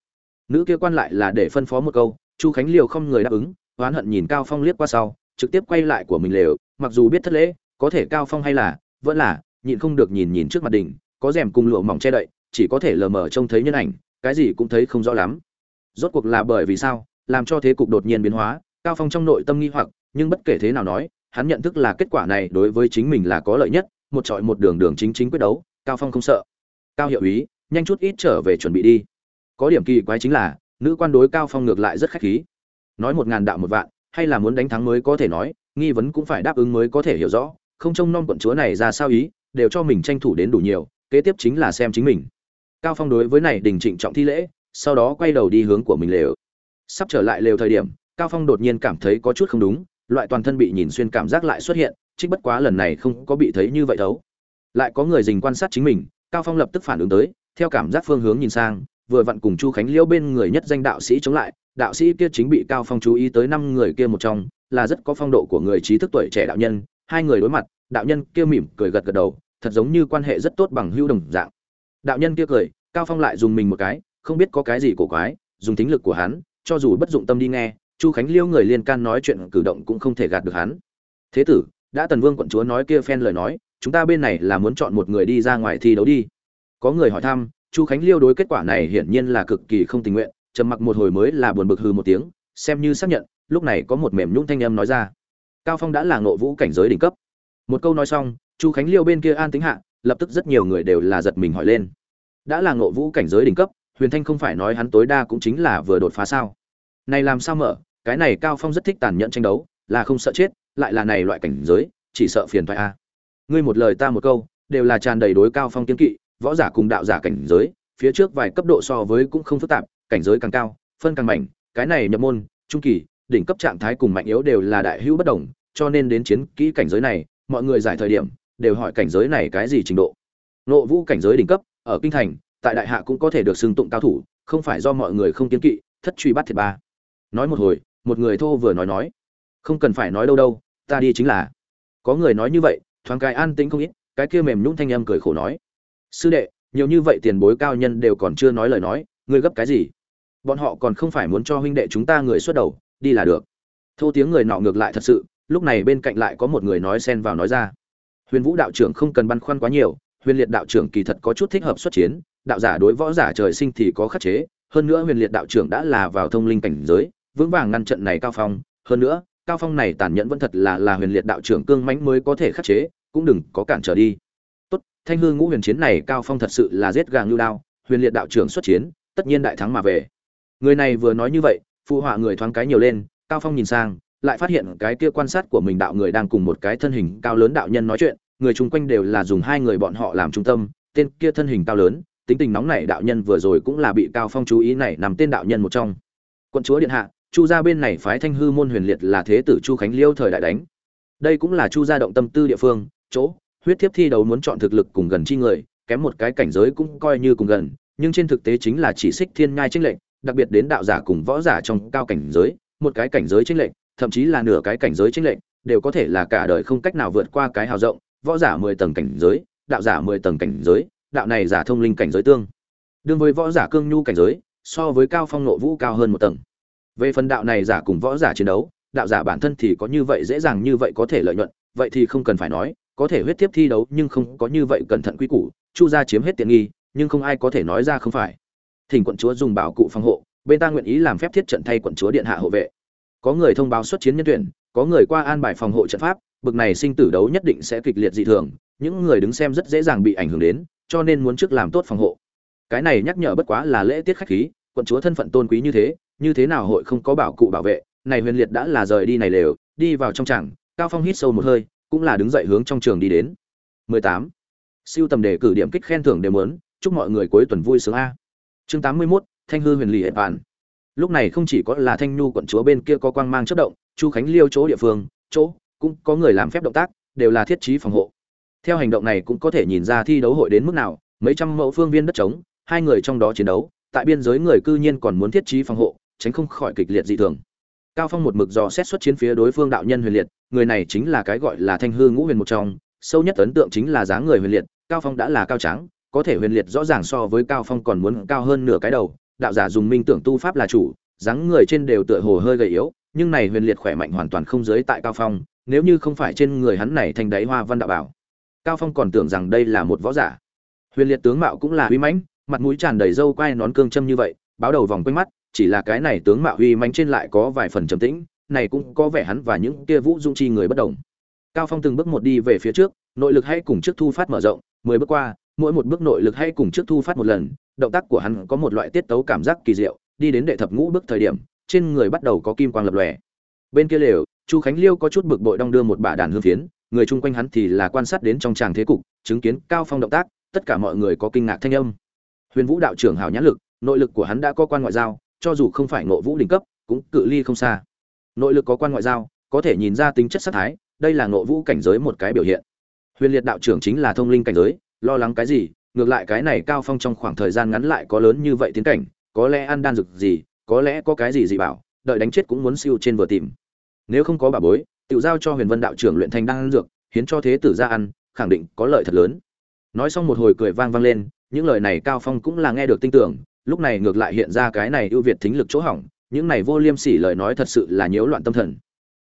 Speaker 1: Nữ kia quan lại là để phân phó một câu, chu khánh liêu không người đáp ứng, oán hận nhìn cao phong liếc qua sau, trực tiếp quay lại của mình lều mặc dù biết thất lễ, có thể cao phong hay là, vẫn là, nhịn không được nhìn nhìn trước mặt đỉnh, có rèm cùng lụa mỏng che đậy, chỉ có thể lờ mờ trông thấy nhân ảnh, cái gì cũng thấy không rõ lắm. Rốt cuộc là bởi vì sao, làm cho thế cục đột nhiên biến hóa, cao phong trong nội tâm nghi hoặc, nhưng bất kể thế nào nói, hắn nhận thức là kết quả này đối với chính mình là có lợi nhất, một trọi một đường đường chính chính quyết đấu, cao phong không sợ. Cao hiệu ý, nhanh chút ít trở về chuẩn bị đi. Có điểm kỳ quái chính là, nữ quan đối cao phong ngược lại rất khách khí. Nói một ngàn đạo một vạn, hay là muốn đánh thắng mới có thể nói nghi vấn cũng phải đáp ứng mới có thể hiểu rõ, không trông nom quận chúa này ra sao ý, đều cho mình tranh thủ đến đủ nhiều, kế tiếp chính là xem chính mình. Cao phong đối với này đình trịnh trọng thi lễ, sau đó quay đầu đi hướng của mình lều. Sắp trở lại lều thời điểm, cao phong đột nhiên cảm thấy có chút không đúng, loại toàn thân bị nhìn xuyên cảm giác lại xuất hiện, trích bất quá lần này không có bị thấy như vậy thấu. Lại có người dình quan sát chính mình, cao phong lập tức phản ứng tới, theo cảm giác phương hướng nhìn sang, vừa vặn cùng chu khánh liễu bên người nhất danh đạo sĩ chống lại, đạo sĩ kia chính bị cao phong chú ý tới năm người kia một trong là rất có phong độ của người trí thức tuổi trẻ đạo nhân, hai người đối mặt, đạo nhân kia mỉm cười gật gật đầu, thật giống như quan hệ rất tốt bằng hữu đồng dạng. Đạo nhân kia cười, cao phong lại dùng mình một cái, không biết có cái gì cổ quái, dùng tính lực của hắn, cho dù bất dụng tâm đi nghe, chu khánh liêu người liên can nói chuyện cử động cũng không thể gạt được hắn. Thế tử, đã tần vương quận chúa nói kia phen lời nói, chúng ta bên này là muốn chọn một người đi ra ngoài thi đấu đi. Có người hỏi thăm, chu khánh liêu đối kết quả này hiển nhiên là cực kỳ không tình nguyện, trầm mặc một hồi mới là buồn bực hừ một tiếng, xem như xác nhận lúc này có một mềm nhũng thanh âm nói ra. Cao phong đã là ngộ vũ cảnh giới đỉnh cấp. Một câu nói xong, chu khánh liêu bên kia an tính hạ, lập tức rất nhiều người đều là giật mình hỏi lên. Đã là ngộ vũ cảnh giới đỉnh cấp, huyền thanh không phải nói hắn tối đa cũng chính là vừa đột phá sao? Này làm sao mở, cái này cao phong rất thích tàn nhẫn tranh đấu, là không sợ chết, lại là này loại cảnh giới, chỉ sợ phiền thoại a. Ngươi một lời ta một câu, đều là tràn đầy đối cao phong kiến kỵ, võ giả cùng đạo giả cảnh giới, phía trước vài cấp độ so với cũng không phức tạp, cảnh giới càng cao, phân càng mạnh, cái này nhập môn, trung kỳ đỉnh cấp trạng thái cùng mạnh yếu đều là đại hữu bất đồng, cho nên đến chiến kỹ cảnh giới này, mọi người giải thời điểm, đều hỏi cảnh giới này cái gì trình độ. Nộ vũ cảnh giới đỉnh cấp, ở kinh thành, tại đại hạ cũng có thể được xưng tụng cao thủ, không phải do mọi người không kiến kỵ, thất truy bắt thiệt ba. Nói một hồi, một người thô vừa nói nói, không cần phải nói đâu đâu, ta đi chính là. Có người nói như vậy, thoáng cái an tĩnh không ít, cái kia mềm nhũn thanh âm cười khổ nói, sư đệ, nhiều như vậy tiền bối cao nhân đều còn chưa nói lời nói, ngươi gấp cái gì? Bọn họ còn không phải muốn cho huynh đệ chúng ta người xuất đầu đi là được. Thô tiếng người nọ ngược lại thật sự, lúc này bên cạnh lại có một người nói xen vào nói ra. Huyền vũ đạo trưởng không cần băn khoăn quá nhiều, huyền liệt đạo trưởng kỳ thật có chút thích hợp xuất chiến, đạo giả đối võ giả trời sinh thì có khắc chế, hơn nữa huyền liệt đạo trưởng đã là vào thông linh cảnh giới, vững vàng ngăn trận này cao phong, hơn nữa, cao phong này tàn nhẫn vẫn thật là là huyền liệt đạo trưởng cương mãnh mới có thể khắc chế, cũng đừng có cản trở đi. Tốt, thanh hư ngũ huyền chiến này cao phong thật sự là giết gàng lưu đao, huyền liệt đạo trưởng xuất chiến, tất nhiên đại thắng mà về. Người này vừa nói như vậy phụ họa người thoáng cái nhiều lên, cao phong nhìn sang, lại phát hiện cái kia quan sát của mình đạo người đang cùng một cái thân hình cao lớn đạo nhân nói chuyện, người chung quanh đều là dùng hai người bọn họ làm trung tâm, tên kia thân hình cao lớn, tính tình nóng này đạo nhân vừa rồi cũng là bị cao phong chú ý này nằm tên đạo nhân một trong. Quận chúa điện hạ, chu gia bên này phái thanh hư môn huyền liệt là thế tử chu khánh liêu thời đại đánh. Đây cũng là chu gia động tâm tư địa phương, chỗ, huyết thiếp thi đấu muốn chọn thực lực cùng gần chi người, kém một cái cảnh giới cũng coi như cùng gần, nhưng trên thực tế chính là chỉ xích thiên nhai trinh lệnh đặc biệt đến đạo giả cùng võ giả trong cao cảnh giới, một cái cảnh giới trinh lệnh thậm chí là nửa cái cảnh giới trinh lệnh đều có thể là cả đời không cách nào vượt qua cái hào rộng, võ giả mười tầng cảnh giới, đạo giả mười tầng cảnh giới, đạo này giả thông linh cảnh giới tương. Đương với võ giả cương nhu cảnh giới, so với cao phong nộ vũ cao hơn một tầng. Về phần đạo này giả cùng võ giả chiến đấu, đạo giả bản thân thì có như vậy dễ dàng như vậy có thể lợi nhuận, vậy thì không cần phải nói, có thể huyết tiếp thi đấu nhưng không có như vậy cẩn thận quy củ, chu gia chiếm hết tiện nghi, nhưng không ai có thể nói ra không phải thỉnh quận chúa dùng bảo cụ phòng hộ, bên ta nguyện ý làm phép thiết trận thay quận chúa điện hạ hộ vệ. Có người thông báo xuất chiến nhân tuyển, có người qua an bài phòng hộ trận pháp, bực này sinh tử đấu nhất định sẽ kịch liệt dị thường, những người đứng xem rất dễ dàng bị ảnh hưởng đến, cho nên muốn trước làm tốt phòng hộ. Cái này nhắc nhở bất quá là lễ tiết khách khí, quận chúa thân phận tôn quý như thế như thế nào hội không có bảo cụ bảo vệ, này huyền liệt đã là rời đi này lều, đi vào trong tràng, cao phong hít sâu một hơi, cũng là đứng dậy hướng trong trường đi đến. 18. siêu tầm đề cử điểm kích khen thưởng đều muốn, chúc mọi người cuối tuần vui sướng a chương 81, thanh hư huyền lì hệ bản lúc này không chỉ có là thanh nhu quận chúa bên kia có quang mang chất động chu khánh liêu chỗ địa phương chỗ cũng có người làm phép động tác đều là thiết trí phòng hộ. Theo hành động này cũng có thể nhìn ra thi đấu hội đến mức nào mấy trăm mẫu phương viên đất trống hai người trong đó chiến đấu tại biên giới người cư nhiên còn muốn thiết trí phòng hộ tránh không khỏi kịch liệt dị thường. Cao phong một mực dò xét xuất chiến phía đối phương đạo nhân huyền liệt người này chính là cái gọi là thanh hư ngũ huyền một trong sâu nhất ấn tượng chính là dáng người huyền liệt cao phong đã là cao trắng có thể huyền liệt rõ ràng so với cao phong còn muốn cao hơn nửa cái đầu. Đạo giả dùng minh tưởng tu pháp là chủ, dáng người trên đều tựa hồ hơi gầy yếu, nhưng này huyền liệt khỏe mạnh hoàn toàn không giới tại cao phong, nếu như không phải trên người hắn này thành đáy hoa văn đạo bảo. Cao phong còn tưởng rằng đây là một võ giả. Huyền liệt tướng mạo cũng là uy mãnh, mặt mũi tràn đầy râu quai nón cương châm như vậy, báo đầu vòng quanh mắt, chỉ là cái này tướng mạo uy mãnh trên lại có vài phần trầm tĩnh, này cũng có vẻ hắn và những kia vũ dung chi người bất đồng. Cao phong từng bước một đi về phía trước, nội lực hay cùng trước thu phát mở rộng, mười bước qua mỗi một bước nội lực hay cùng trước thu phát một lần, động tác của hắn có một loại tiết tấu cảm giác kỳ diệu, đi đến đệ thập ngũ bước thời điểm, trên người bắt đầu có kim quang lập lòe. Bên kia lều, chu khánh liêu có chút bực bội đong đưa một bả đàn hương phiến, người chung quanh hắn thì là quan sát đến trong tràng thế cục, chứng kiến cao phong động tác, tất cả mọi người có kinh ngạc thanh âm. Huyền vũ đạo trưởng hảo nhãn lực, nội lực của hắn đã có quan ngoại giao, cho dù không phải ngộ vũ đỉnh cấp, cũng cự ly không xa. Nội lực có quan ngoại giao, có thể nhìn ra tính chất sát thái, đây là ngộ vũ cảnh giới một cái biểu hiện. Huyền liệt đạo trưởng chính là thông linh cảnh giới lo lắng cái gì, ngược lại cái này cao phong trong khoảng thời gian ngắn lại có lớn như vậy tiến cảnh, có lẽ ăn đan dược gì, có lẽ có cái gì gì bảo, đợi đánh chết cũng muốn siêu trên vừa tìm. Nếu không có bà bối tự giao cho huyền vân đạo trưởng luyện thành đan dược, hiến cho thế tử ra ăn, khẳng định có lợi thật lớn. Nói xong một hồi cười vang vang lên, những lời này cao phong cũng là nghe được tin tưởng, lúc này ngược lại hiện ra cái này ưu việt thính lực chỗ hỏng, những này vô liêm sỉ lời nói thật sự là nhiễu loạn tâm thần.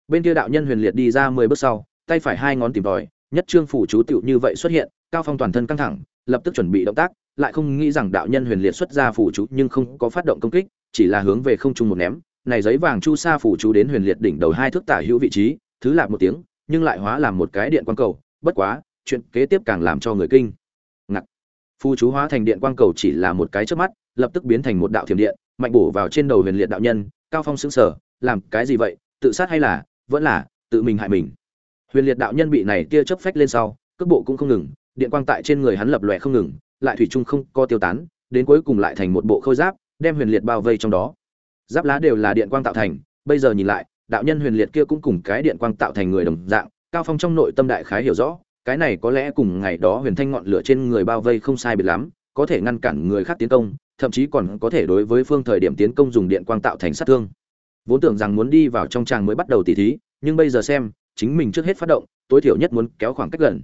Speaker 1: Bên kia đạo nhân huyền liệt đi ra mười bước sau, tay phải hai ngón tìm tòi, nhất trương phủ chú tiểu như vậy xuất hiện cao phong toàn thân căng thẳng, lập tức chuẩn bị động tác, lại không nghĩ rằng đạo nhân huyền liệt xuất ra phủ chú nhưng không có phát động công kích, chỉ là hướng về không trung một ném. Này giấy vàng chu sa phủ chú đến huyền liệt đỉnh đầu hai thước tả hữu vị trí, thứ lạc một tiếng, nhưng lại hóa làm một cái điện quang cầu. Bất quá, chuyện kế tiếp càng làm cho người kinh. Ngạc. Phù chú hóa thành điện quang cầu chỉ là một cái trước mắt, lập tức biến thành một đạo thiểm điện, mạnh bổ vào trên đầu huyền liệt đạo nhân. Cao phong sững sờ, làm cái gì vậy? Tự sát hay là, vẫn là, tự mình hại mình? Huyền liệt đạo nhân bị này tia chớp phách lên sau, cước bộ cũng không ngừng điện quang tại trên người hắn lập lòe không ngừng, lại thủy chung không co tiêu tán, đến cuối cùng lại thành một bộ khôi giáp, đem huyền liệt bao vây trong đó. Giáp lá đều là điện quang tạo thành, bây giờ nhìn lại, đạo nhân huyền liệt kia cũng cùng cái điện quang tạo thành người đồng dạng, cao phong trong nội tâm đại khái hiểu rõ, cái này có lẽ cùng ngày đó huyền thanh ngọn lửa trên người bao vây không sai biệt lắm, có thể ngăn cản người khác tiến công, thậm chí còn có thể đối với phương thời điểm tiến công dùng điện quang tạo thành sát thương. Vốn tưởng rằng muốn đi vào trong tràng mới bắt đầu tỉ thí, nhưng bây giờ xem, chính mình trước hết phát động, tối thiểu nhất muốn kéo khoảng cách gần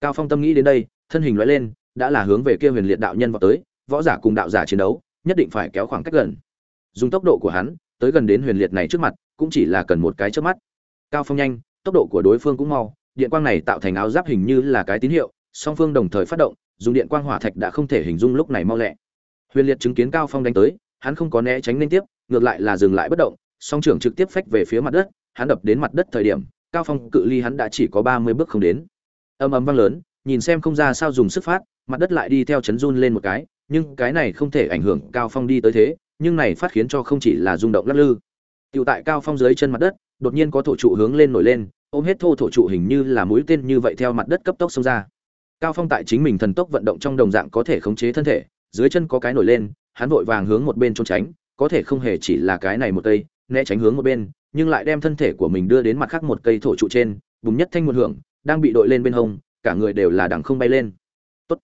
Speaker 1: cao phong tâm nghĩ đến đây, thân hình loại lên, đã là hướng về kia huyền liệt đạo nhân vào tới, võ giả cùng đạo giả chiến đấu, nhất định phải kéo khoảng cách gần. Dùng tốc độ của hắn, tới gần đến huyền liệt này trước mặt, cũng chỉ là cần một cái trước mắt. Cao phong nhanh, tốc độ của đối phương cũng mau, điện quang này tạo thành áo giáp hình như là cái tín hiệu, song phương đồng thời phát động, dùng điện quang hỏa thạch đã không thể hình dung lúc này mau lẹ. Huyền liệt chứng kiến cao phong đánh tới, hắn không có né tránh liên tiếp, ngược lại là dừng lại bất động, song trưởng trực tiếp phách về phía mặt đất, hắn đập đến mặt đất thời điểm, cao phong cự ly hắn đã chỉ có 30 bước không đến âm ầm vang lớn nhìn xem không ra sao dùng sức phát mặt đất lại đi theo chấn run lên một cái nhưng cái này không thể ảnh hưởng cao phong đi tới thế nhưng này phát khiến cho không chỉ là rung động lắc lư Tiểu tại cao phong dưới chân mặt đất, đột nhiên có thổ trụ hướng lên nổi lên, ôm hết thô thổ trụ hình như là mũi tên như vậy theo mặt đất cấp tốc xông ra. Cao phong tại chính mình thần tốc vận động trong đồng dạng có thể khống chế thân thể, dưới chân có cái nổi lên, hắn vội vàng hướng một bên trốn tránh, có thể không hề chỉ là cái này một cây, né tránh hướng một bên, nhưng lại đem thân thể của mình đưa đến mặt khác một cây thổ trụ trên, bùng nhất thanh một hưởng, đang bị đội lên bên hông, cả người đều là đằng không bay lên. Tốt.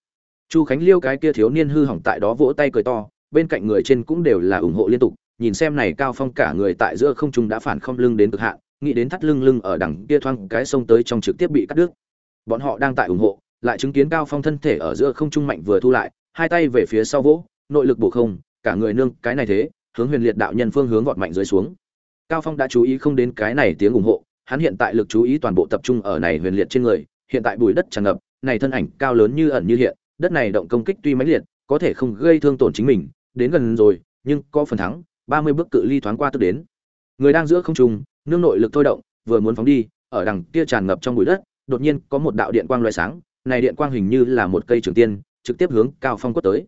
Speaker 1: Chu Khánh Liêu cái kia thiếu niên hư hỏng tại đó vỗ tay cười to, bên cạnh người trên cũng đều là ủng hộ liên tục, nhìn xem này cao phong cả người tại giữa không trung đã phản không lưng đến cực hạn nghĩ đến thắt lưng lưng ở đằng kia thoang cái sông tới trong trực tiếp bị cắt đứt bọn họ đang tại ủng hộ lại chứng kiến cao phong thân thể ở giữa không trung mạnh vừa thu lại hai tay về phía sau vỗ nội lực bổ không cả người nương cái này thế hướng huyền liệt đạo nhân phương hướng vọt mạnh dưới xuống cao phong đã chú ý không đến cái này tiếng ủng hộ hắn hiện tại lực chú ý toàn bộ tập trung ở này huyền liệt trên người, hiện tại bùi đất tràn ngập, này thân ảnh cao lớn như ẩn như hiện, đất này động công kích tuy mãnh liệt, có thể không gây thương tổn chính mình, đến gần rồi, nhưng có phần thắng, ba mươi bước cự ly thoáng qua tức đến. Người đang giữa không trung, nương nội lực thôi động, vừa muốn phóng đi, ở đằng kia tràn ngập trong bụi đất, đột nhiên có một đạo điện quang loại sáng, này điện quang hình như là một cây trường tiên, trực tiếp hướng cao phong quất tới.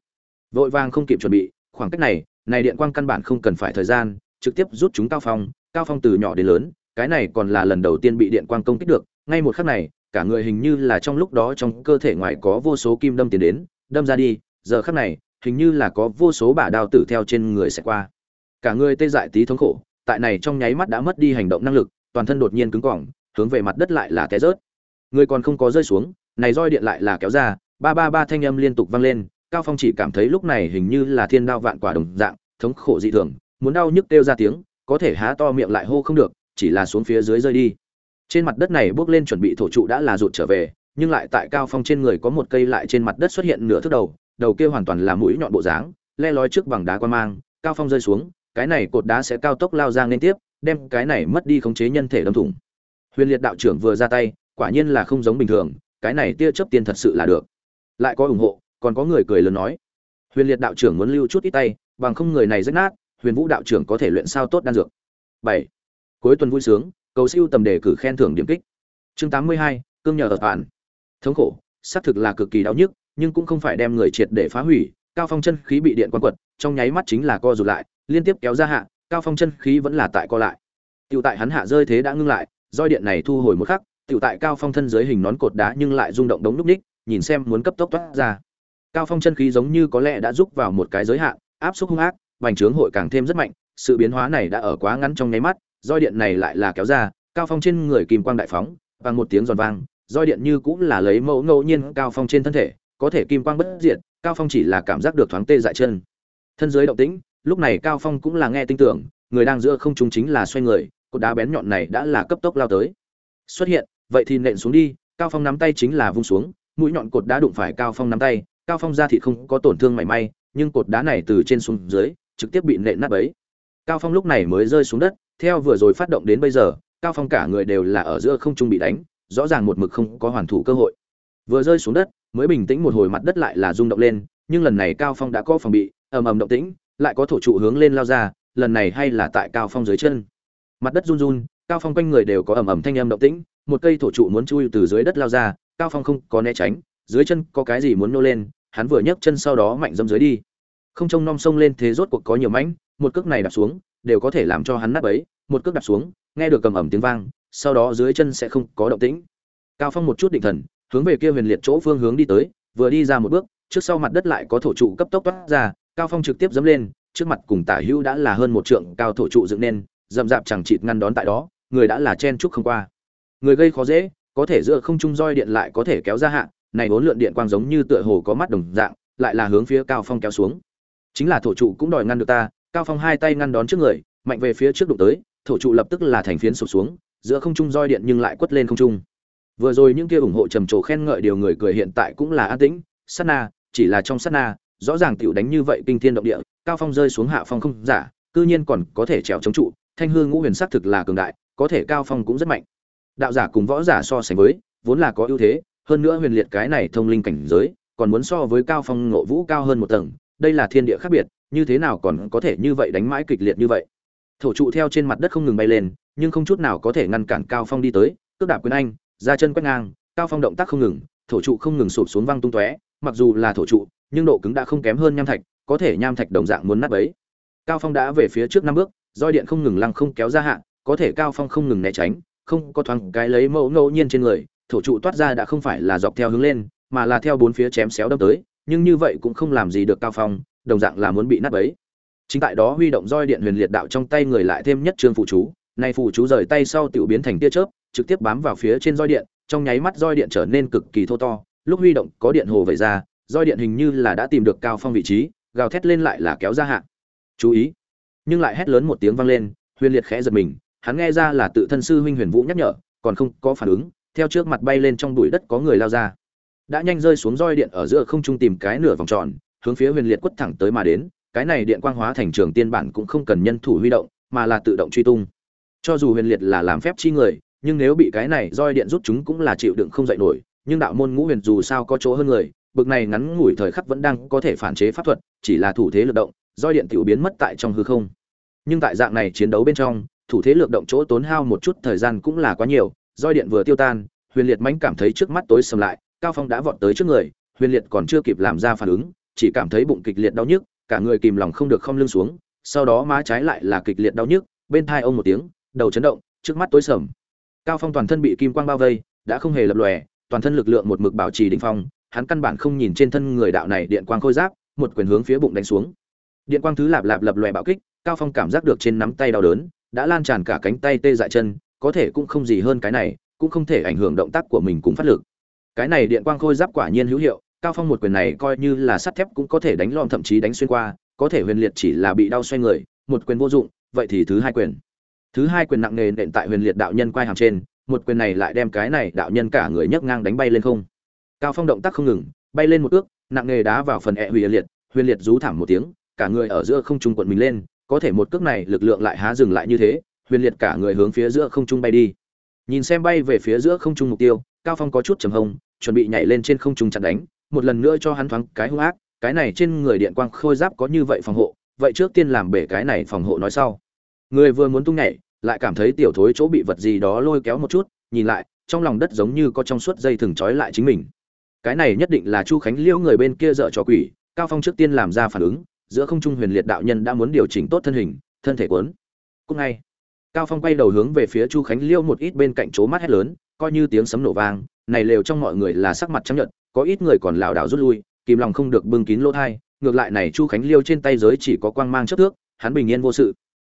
Speaker 1: Vội vàng không kịp chuẩn bị, khoảng cách này này điện quang căn bản không cần phải thời gian, trực tiếp rút chúng cao phong cao phong từ nhỏ đến lớn cái này còn là lần đầu tiên bị điện quang công kích được, ngay một khắc này, cả người hình như là trong lúc đó trong cơ thể ngoài có vô số kim đâm tiến đến, đâm ra đi, giờ khắc này, hình như là có vô số bả đao tử theo trên người sẽ qua. Cả người tê dại tí thống khổ, tại này trong nháy mắt đã mất đi hành động năng lực, toàn thân đột nhiên cứng cỏng, hướng về mặt đất lại là té rớt. Người còn không có rơi xuống, này roi điện lại là kéo ra, ba ba ba thanh âm liên tục vang lên, cao phong chỉ cảm thấy lúc này hình như là thiên đao vạn quả đồng dạng, thống khổ dị thường, muốn đau nhức kêu ra tiếng, có thể há to miệng lại hô không được chỉ là xuống phía dưới rơi đi. Trên mặt đất này bước lên chuẩn bị thổ trụ đã là rụt trở về, nhưng lại tại cao phong trên người có một cây lại trên mặt đất xuất hiện nửa thước đầu đầu kia hoàn toàn là mũi nhọn bộ dáng, le lói trước bằng đá quan mang, cao phong rơi xuống, cái này cột đá sẽ cao tốc lao ra liên tiếp, đem cái này mất đi khống chế nhân thể đâm thủng. Huyền liệt đạo trưởng vừa ra tay, quả nhiên là không giống bình thường, cái này tia chớp tiền thật sự là được. Lại có ủng hộ, còn có người cười lớn nói. Huyền liệt đạo trưởng muốn lưu chút ít tay, bằng không người này rách nát, huyền vũ đạo trưởng có thể luyện sao tốt đan dược. Bảy cuối tuần vui sướng cầu siêu tầm đề cử khen thưởng điểm kích. Chương 82, cương nhờ ở toàn. thống khổ xác thực là cực kỳ đau nhức nhưng cũng không phải đem người triệt để phá hủy cao phong chân khí bị điện quan quật trong nháy mắt chính là co rụt lại liên tiếp kéo ra hạ cao phong chân khí vẫn là tại co lại. Tiểu tại hắn hạ rơi thế đã ngưng lại roi điện này thu hồi một khắc tiểu tại cao phong thân dưới hình nón cột đá nhưng lại rung động đống núc ních nhìn xem muốn cấp tốc toát ra. Cao phong chân khí giống như có lẽ đã rút vào một cái giới hạn áp suất hung ác bành trướng hội càng thêm rất mạnh sự biến hóa này đã ở quá ngắn trong nháy mắt roi điện này lại là kéo ra, cao phong trên người kim quang đại phóng, bằng một tiếng giòn vang, roi điện như cũng là lấy mẫu ngẫu nhiên cao phong trên thân thể, có thể kim quang bất diệt, cao phong chỉ là cảm giác được thoáng tê dại chân. Thân dưới động tĩnh, lúc này cao phong cũng là nghe tin tưởng, người đang giữa không trung chính là xoay người, cột đá bén nhọn này đã là cấp tốc lao tới. Xuất hiện, vậy thì nện xuống đi, cao phong nắm tay chính là vung xuống, mũi nhọn cột đá đụng phải cao phong nắm tay, cao phong ra thì không có tổn thương mảy may, nhưng cột đá này từ trên xuống dưới, trực tiếp bị nện nát bấy. Cao phong lúc này mới rơi xuống đất theo vừa rồi phát động đến bây giờ, cao phong cả người đều là ở giữa không trung bị đánh, rõ ràng một mực không có hoàn thủ cơ hội. Vừa rơi xuống đất, mới bình tĩnh một hồi mặt đất lại là rung động lên, nhưng lần này cao phong đã có phòng bị, ầm ầm động tĩnh, lại có thổ trụ hướng lên lao ra, lần này hay là tại cao phong dưới chân. Mặt đất run run, cao phong quanh người đều có ầm ầm thanh âm động tĩnh, một cây thổ trụ muốn chui từ dưới đất lao ra, cao phong không có né tránh, dưới chân có cái gì muốn nô lên, hắn vừa nhấc chân sau đó mạnh dâm dưới đi. Không trông nom sông lên thế rốt cuộc có nhiều mãnh, một cước này đạp xuống đều có thể làm cho hắn nát bấy một cước đạp xuống, nghe được cầm ẩm tiếng vang, sau đó dưới chân sẽ không có động tĩnh. Cao phong một chút định thần, hướng về kia huyền liệt chỗ phương hướng đi tới, vừa đi ra một bước, trước sau mặt đất lại có thổ trụ cấp tốc toát ra, cao phong trực tiếp dẫm lên, trước mặt cùng tả hữu đã là hơn một trượng cao thổ trụ dựng nên, rậm rạp chẳng chịt ngăn đón tại đó, người đã là chen chúc không qua. Người gây khó dễ, có thể giữa không trung roi điện lại có thể kéo ra hạn này bốn lượn điện quang giống như tựa hồ có mắt đồng dạng, lại là hướng phía cao phong kéo xuống. Chính là thổ trụ cũng đòi ngăn được ta cao phong hai tay ngăn đón trước người, mạnh về phía trước đụng tới, thổ trụ lập tức là thành phiến sụp xuống, giữa không trung roi điện nhưng lại quất lên không trung. Vừa rồi những kia ủng hộ trầm trồ khen ngợi điều người cười hiện tại cũng là an tĩnh, sát na, chỉ là trong sát na, rõ ràng tiểu đánh như vậy kinh thiên động địa, cao phong rơi xuống hạ phong không giả, cư nhiên còn có thể trèo chống trụ, thanh hương ngũ huyền sắc thực là cường đại, có thể cao phong cũng rất mạnh. Đạo giả cùng võ giả so sánh với, vốn là có ưu thế, hơn nữa huyền liệt cái này thông linh cảnh giới, còn muốn so với cao phong ngộ vũ cao hơn một tầng, đây là thiên địa khác biệt như thế nào còn có thể như vậy đánh mãi kịch liệt như vậy thổ trụ theo trên mặt đất không ngừng bay lên, nhưng không chút nào có thể ngăn cản cao phong đi tới, cước đạp quyền anh, ra chân quét ngang, cao phong động tác không ngừng, thổ trụ không ngừng sụp xuống văng tung tóe, mặc dù là thổ trụ, nhưng độ cứng đã không kém hơn nham thạch, có thể nham thạch đồng dạng muốn nát ấy. cao phong đã về phía trước năm bước, roi điện không ngừng lăng không kéo ra hạ, có thể cao phong không ngừng né tránh, không có thoáng cái lấy mẫu ngẫu nhiên trên người, thổ trụ toát ra đã không phải là dọc theo hướng lên, mà là theo bốn phía chém xéo đâm tới, nhưng như vậy cũng không làm gì được cao phong đồng dạng là muốn bị nát bấy. Chính tại đó huy động roi điện huyền liệt đạo trong tay người lại thêm nhất trương phụ chú, nay phụ chú rời tay sau tiểu biến thành tia chớp, trực tiếp bám vào phía trên roi điện, trong nháy mắt roi điện trở nên cực kỳ thô to, lúc huy động có điện hồ vẩy ra, roi điện hình như là đã tìm được cao phong vị trí, gào thét lên lại là kéo ra hạ. Chú ý. Nhưng lại hét lớn một tiếng vang lên, huyền liệt khẽ giật mình, hắn nghe ra là tự thân sư huynh huyền vũ nhắc nhở, còn không có phản ứng, theo trước mặt bay lên trong bụi đất có người lao ra. Đã nhanh rơi xuống roi điện ở giữa không trung tìm cái nửa vòng tròn hướng phía huyền liệt quất thẳng tới mà đến, cái này điện quang hóa thành trường tiên bản cũng không cần nhân thủ huy động, mà là tự động truy tung. Cho dù huyền liệt là làm phép chi người, nhưng nếu bị cái này roi điện rút chúng cũng là chịu đựng không dậy nổi, nhưng đạo môn ngũ huyền dù sao có chỗ hơn người, bực này ngắn ngủi thời khắc vẫn đang có thể phản chế pháp thuật, chỉ là thủ thế lực động, roi điện tiểu biến mất tại trong hư không. Nhưng tại dạng này chiến đấu bên trong, thủ thế lực động chỗ tốn hao một chút thời gian cũng là quá nhiều, roi điện vừa tiêu tan, huyền liệt mãnh cảm thấy trước mắt tối sầm lại, cao phong đã vọt tới trước người, huyền liệt còn chưa kịp làm ra phản ứng chỉ cảm thấy bụng kịch liệt đau nhức, cả người kìm lòng không được không lưng xuống, sau đó má trái lại là kịch liệt đau nhức, bên thai ông một tiếng, đầu chấn động, trước mắt tối sầm. Cao phong toàn thân bị kim quang bao vây, đã không hề lập lòe, toàn thân lực lượng một mực bảo trì đỉnh phong, hắn căn bản không nhìn trên thân người đạo này điện quang khôi giáp, một quyền hướng phía bụng đánh xuống. Điện quang thứ lạp lạp lập lòe bạo kích, cao phong cảm giác được trên nắm tay đau đớn, đã lan tràn cả cánh tay tê dại chân, có thể cũng không gì hơn cái này, cũng không thể ảnh hưởng động tác của mình cùng phát lực. Cái này điện quang khôi giáp quả nhiên hữu hiệu cao phong một quyền này coi như là sắt thép cũng có thể đánh lom thậm chí đánh xuyên qua, có thể huyền liệt chỉ là bị đau xoay người, một quyền vô dụng, vậy thì thứ hai quyền. Thứ hai quyền nặng nề nện tại huyền liệt đạo nhân quay hàm trên, một quyền này lại đem cái này đạo nhân cả người nhấc ngang đánh bay lên không. Cao phong động tác không ngừng, bay lên một ước nặng nề đá vào phần ẹ huyền liệt huyền liệt rú thảm một tiếng, cả người ở giữa không trung quận mình lên, có thể một cước này lực lượng lại há dừng lại như thế, huyền liệt cả người hướng phía giữa không trung bay đi. Nhìn xem bay về phía giữa không trung mục tiêu, cao phong có chút trầm hông chuẩn bị nhảy lên trên không trung chặn đánh một lần nữa cho hắn thoáng cái hung ác, cái này trên người điện quang khôi giáp có như vậy phòng hộ, vậy trước tiên làm bể cái này phòng hộ nói sau. Người vừa muốn tung nhảy, lại cảm thấy tiểu thối chỗ bị vật gì đó lôi kéo một chút, nhìn lại, trong lòng đất giống như có trong suốt dây thừng trói lại chính mình. Cái này nhất định là chu khánh liễu người bên kia dợ cho quỷ, cao phong trước tiên làm ra phản ứng, giữa không trung huyền liệt đạo nhân đã muốn điều chỉnh tốt thân hình, thân thể quấn cũng ngay, cao phong quay đầu hướng về phía chu khánh liễu một ít bên cạnh chỗ mắt hét lớn, coi như tiếng sấm nổ vang, này lều trong mọi người là sắc mặt trắng nhợt có ít người còn lảo đảo rút lui, kìm lòng không được bưng kín lỗ thai, ngược lại này chu khánh liêu trên tay giới chỉ có quang mang chất thước, hắn bình yên vô sự.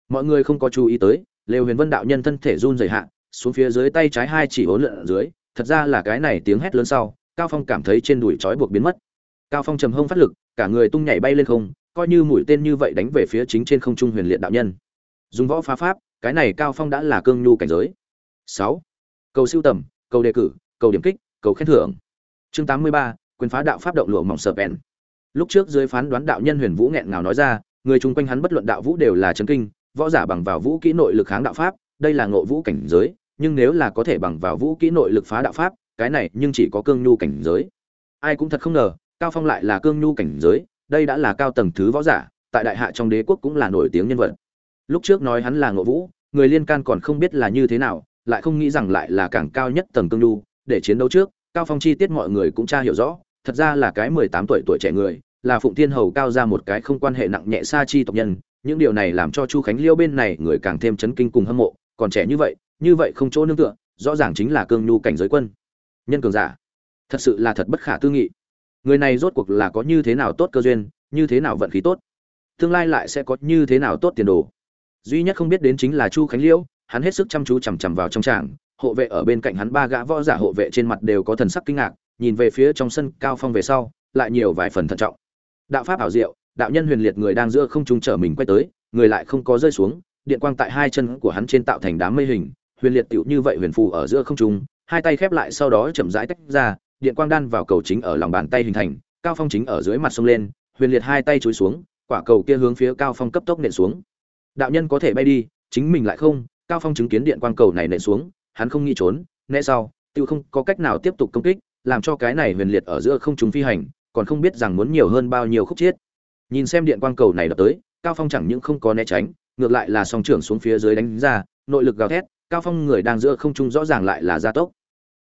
Speaker 1: Mọi người không có chú ý tới lều huyền vân đạo nhân thân thể run rẩy hạ, xuống phía dưới tay trái hai chỉ hỗn lượn ở dưới, thật ra là cái này tiếng hét lớn sau, cao phong cảm thấy trên đùi trói buộc biến mất. Cao phong trầm hông phát lực, cả người tung nhảy bay lên không, coi như mũi tên như vậy đánh về phía chính trên không trung huyền liệt đạo nhân. Dùng võ phá pháp, cái này cao phong đã là cương nhu cảnh giới. 6. cầu siêu tầm, cầu đề cử, cầu điểm kích, cầu khen thưởng chương 83, quyền phá đạo pháp động lụa mỏng sờ bèn. Lúc trước dưới phán đoán đạo nhân huyền vũ nghẹn ngào nói ra người chung quanh hắn bất luận đạo vũ đều là chấn kinh võ giả bằng vào vũ kỹ nội lực kháng đạo pháp đây là ngộ vũ cảnh giới nhưng nếu là có thể bằng vào vũ kỹ nội lực phá đạo pháp cái này nhưng chỉ có cương nhu cảnh giới. Ai cũng thật không ngờ cao phong lại là cương nhu cảnh giới đây đã là cao tầng thứ võ giả tại đại hạ trong đế quốc cũng là nổi tiếng nhân vật. Lúc trước nói hắn là ngộ vũ người liên can còn không biết là như thế nào lại không nghĩ rằng lại là càng cao nhất tầng cương nhu để chiến đấu trước cao phong chi tiết mọi người cũng tra hiểu rõ, thật ra là cái 18 tuổi tuổi trẻ người, là phụng thiên hầu cao ra một cái không quan hệ nặng nhẹ xa chi tộc nhân, những điều này làm cho chu khánh liêu bên này người càng thêm chấn kinh cùng hâm mộ, còn trẻ như vậy như vậy không chỗ nương tựa, rõ ràng chính là cương nhu cảnh giới quân. Nhân cường giả, thật sự là thật bất khả tư nghị. Người này rốt cuộc là có như thế nào tốt cơ duyên, như thế nào vận khí tốt, tương lai lại sẽ có như thế nào tốt tiền đồ. Duy nhất không biết đến chính là chu khánh liễu hắn hết sức chăm chú chằm chằm vào trong tràng hộ vệ ở bên cạnh hắn ba gã võ giả hộ vệ trên mặt đều có thần sắc kinh ngạc, nhìn về phía trong sân cao phong về sau, lại nhiều vài phần thận trọng. Đạo pháp ảo diệu, đạo nhân huyền liệt người đang giữa không trung trở mình quay tới, người lại không có rơi xuống, điện quang tại hai chân của hắn trên tạo thành đám mây hình, huyền liệt tiểu như vậy huyền phù ở giữa không trung, hai tay khép lại sau đó chậm rãi tách ra, điện quang đan vào cầu chính ở lòng bàn tay hình thành, cao phong chính ở dưới mặt sông lên, huyền liệt hai tay chối xuống, quả cầu kia hướng phía cao phong cấp tốc nện xuống. Đạo nhân có thể bay đi, chính mình lại không, cao phong chứng kiến điện quang cầu này nện xuống hắn không nghĩ trốn né sau, tiêu không có cách nào tiếp tục công kích, làm cho cái này huyền liệt ở giữa không trung phi hành, còn không biết rằng muốn nhiều hơn bao nhiêu khúc chết nhìn xem điện quang cầu này đập tới, cao phong chẳng những không có né tránh, ngược lại là song trưởng xuống phía dưới đánh ra, nội lực gào thét, cao phong người đang giữa không trung rõ ràng lại là gia tốc.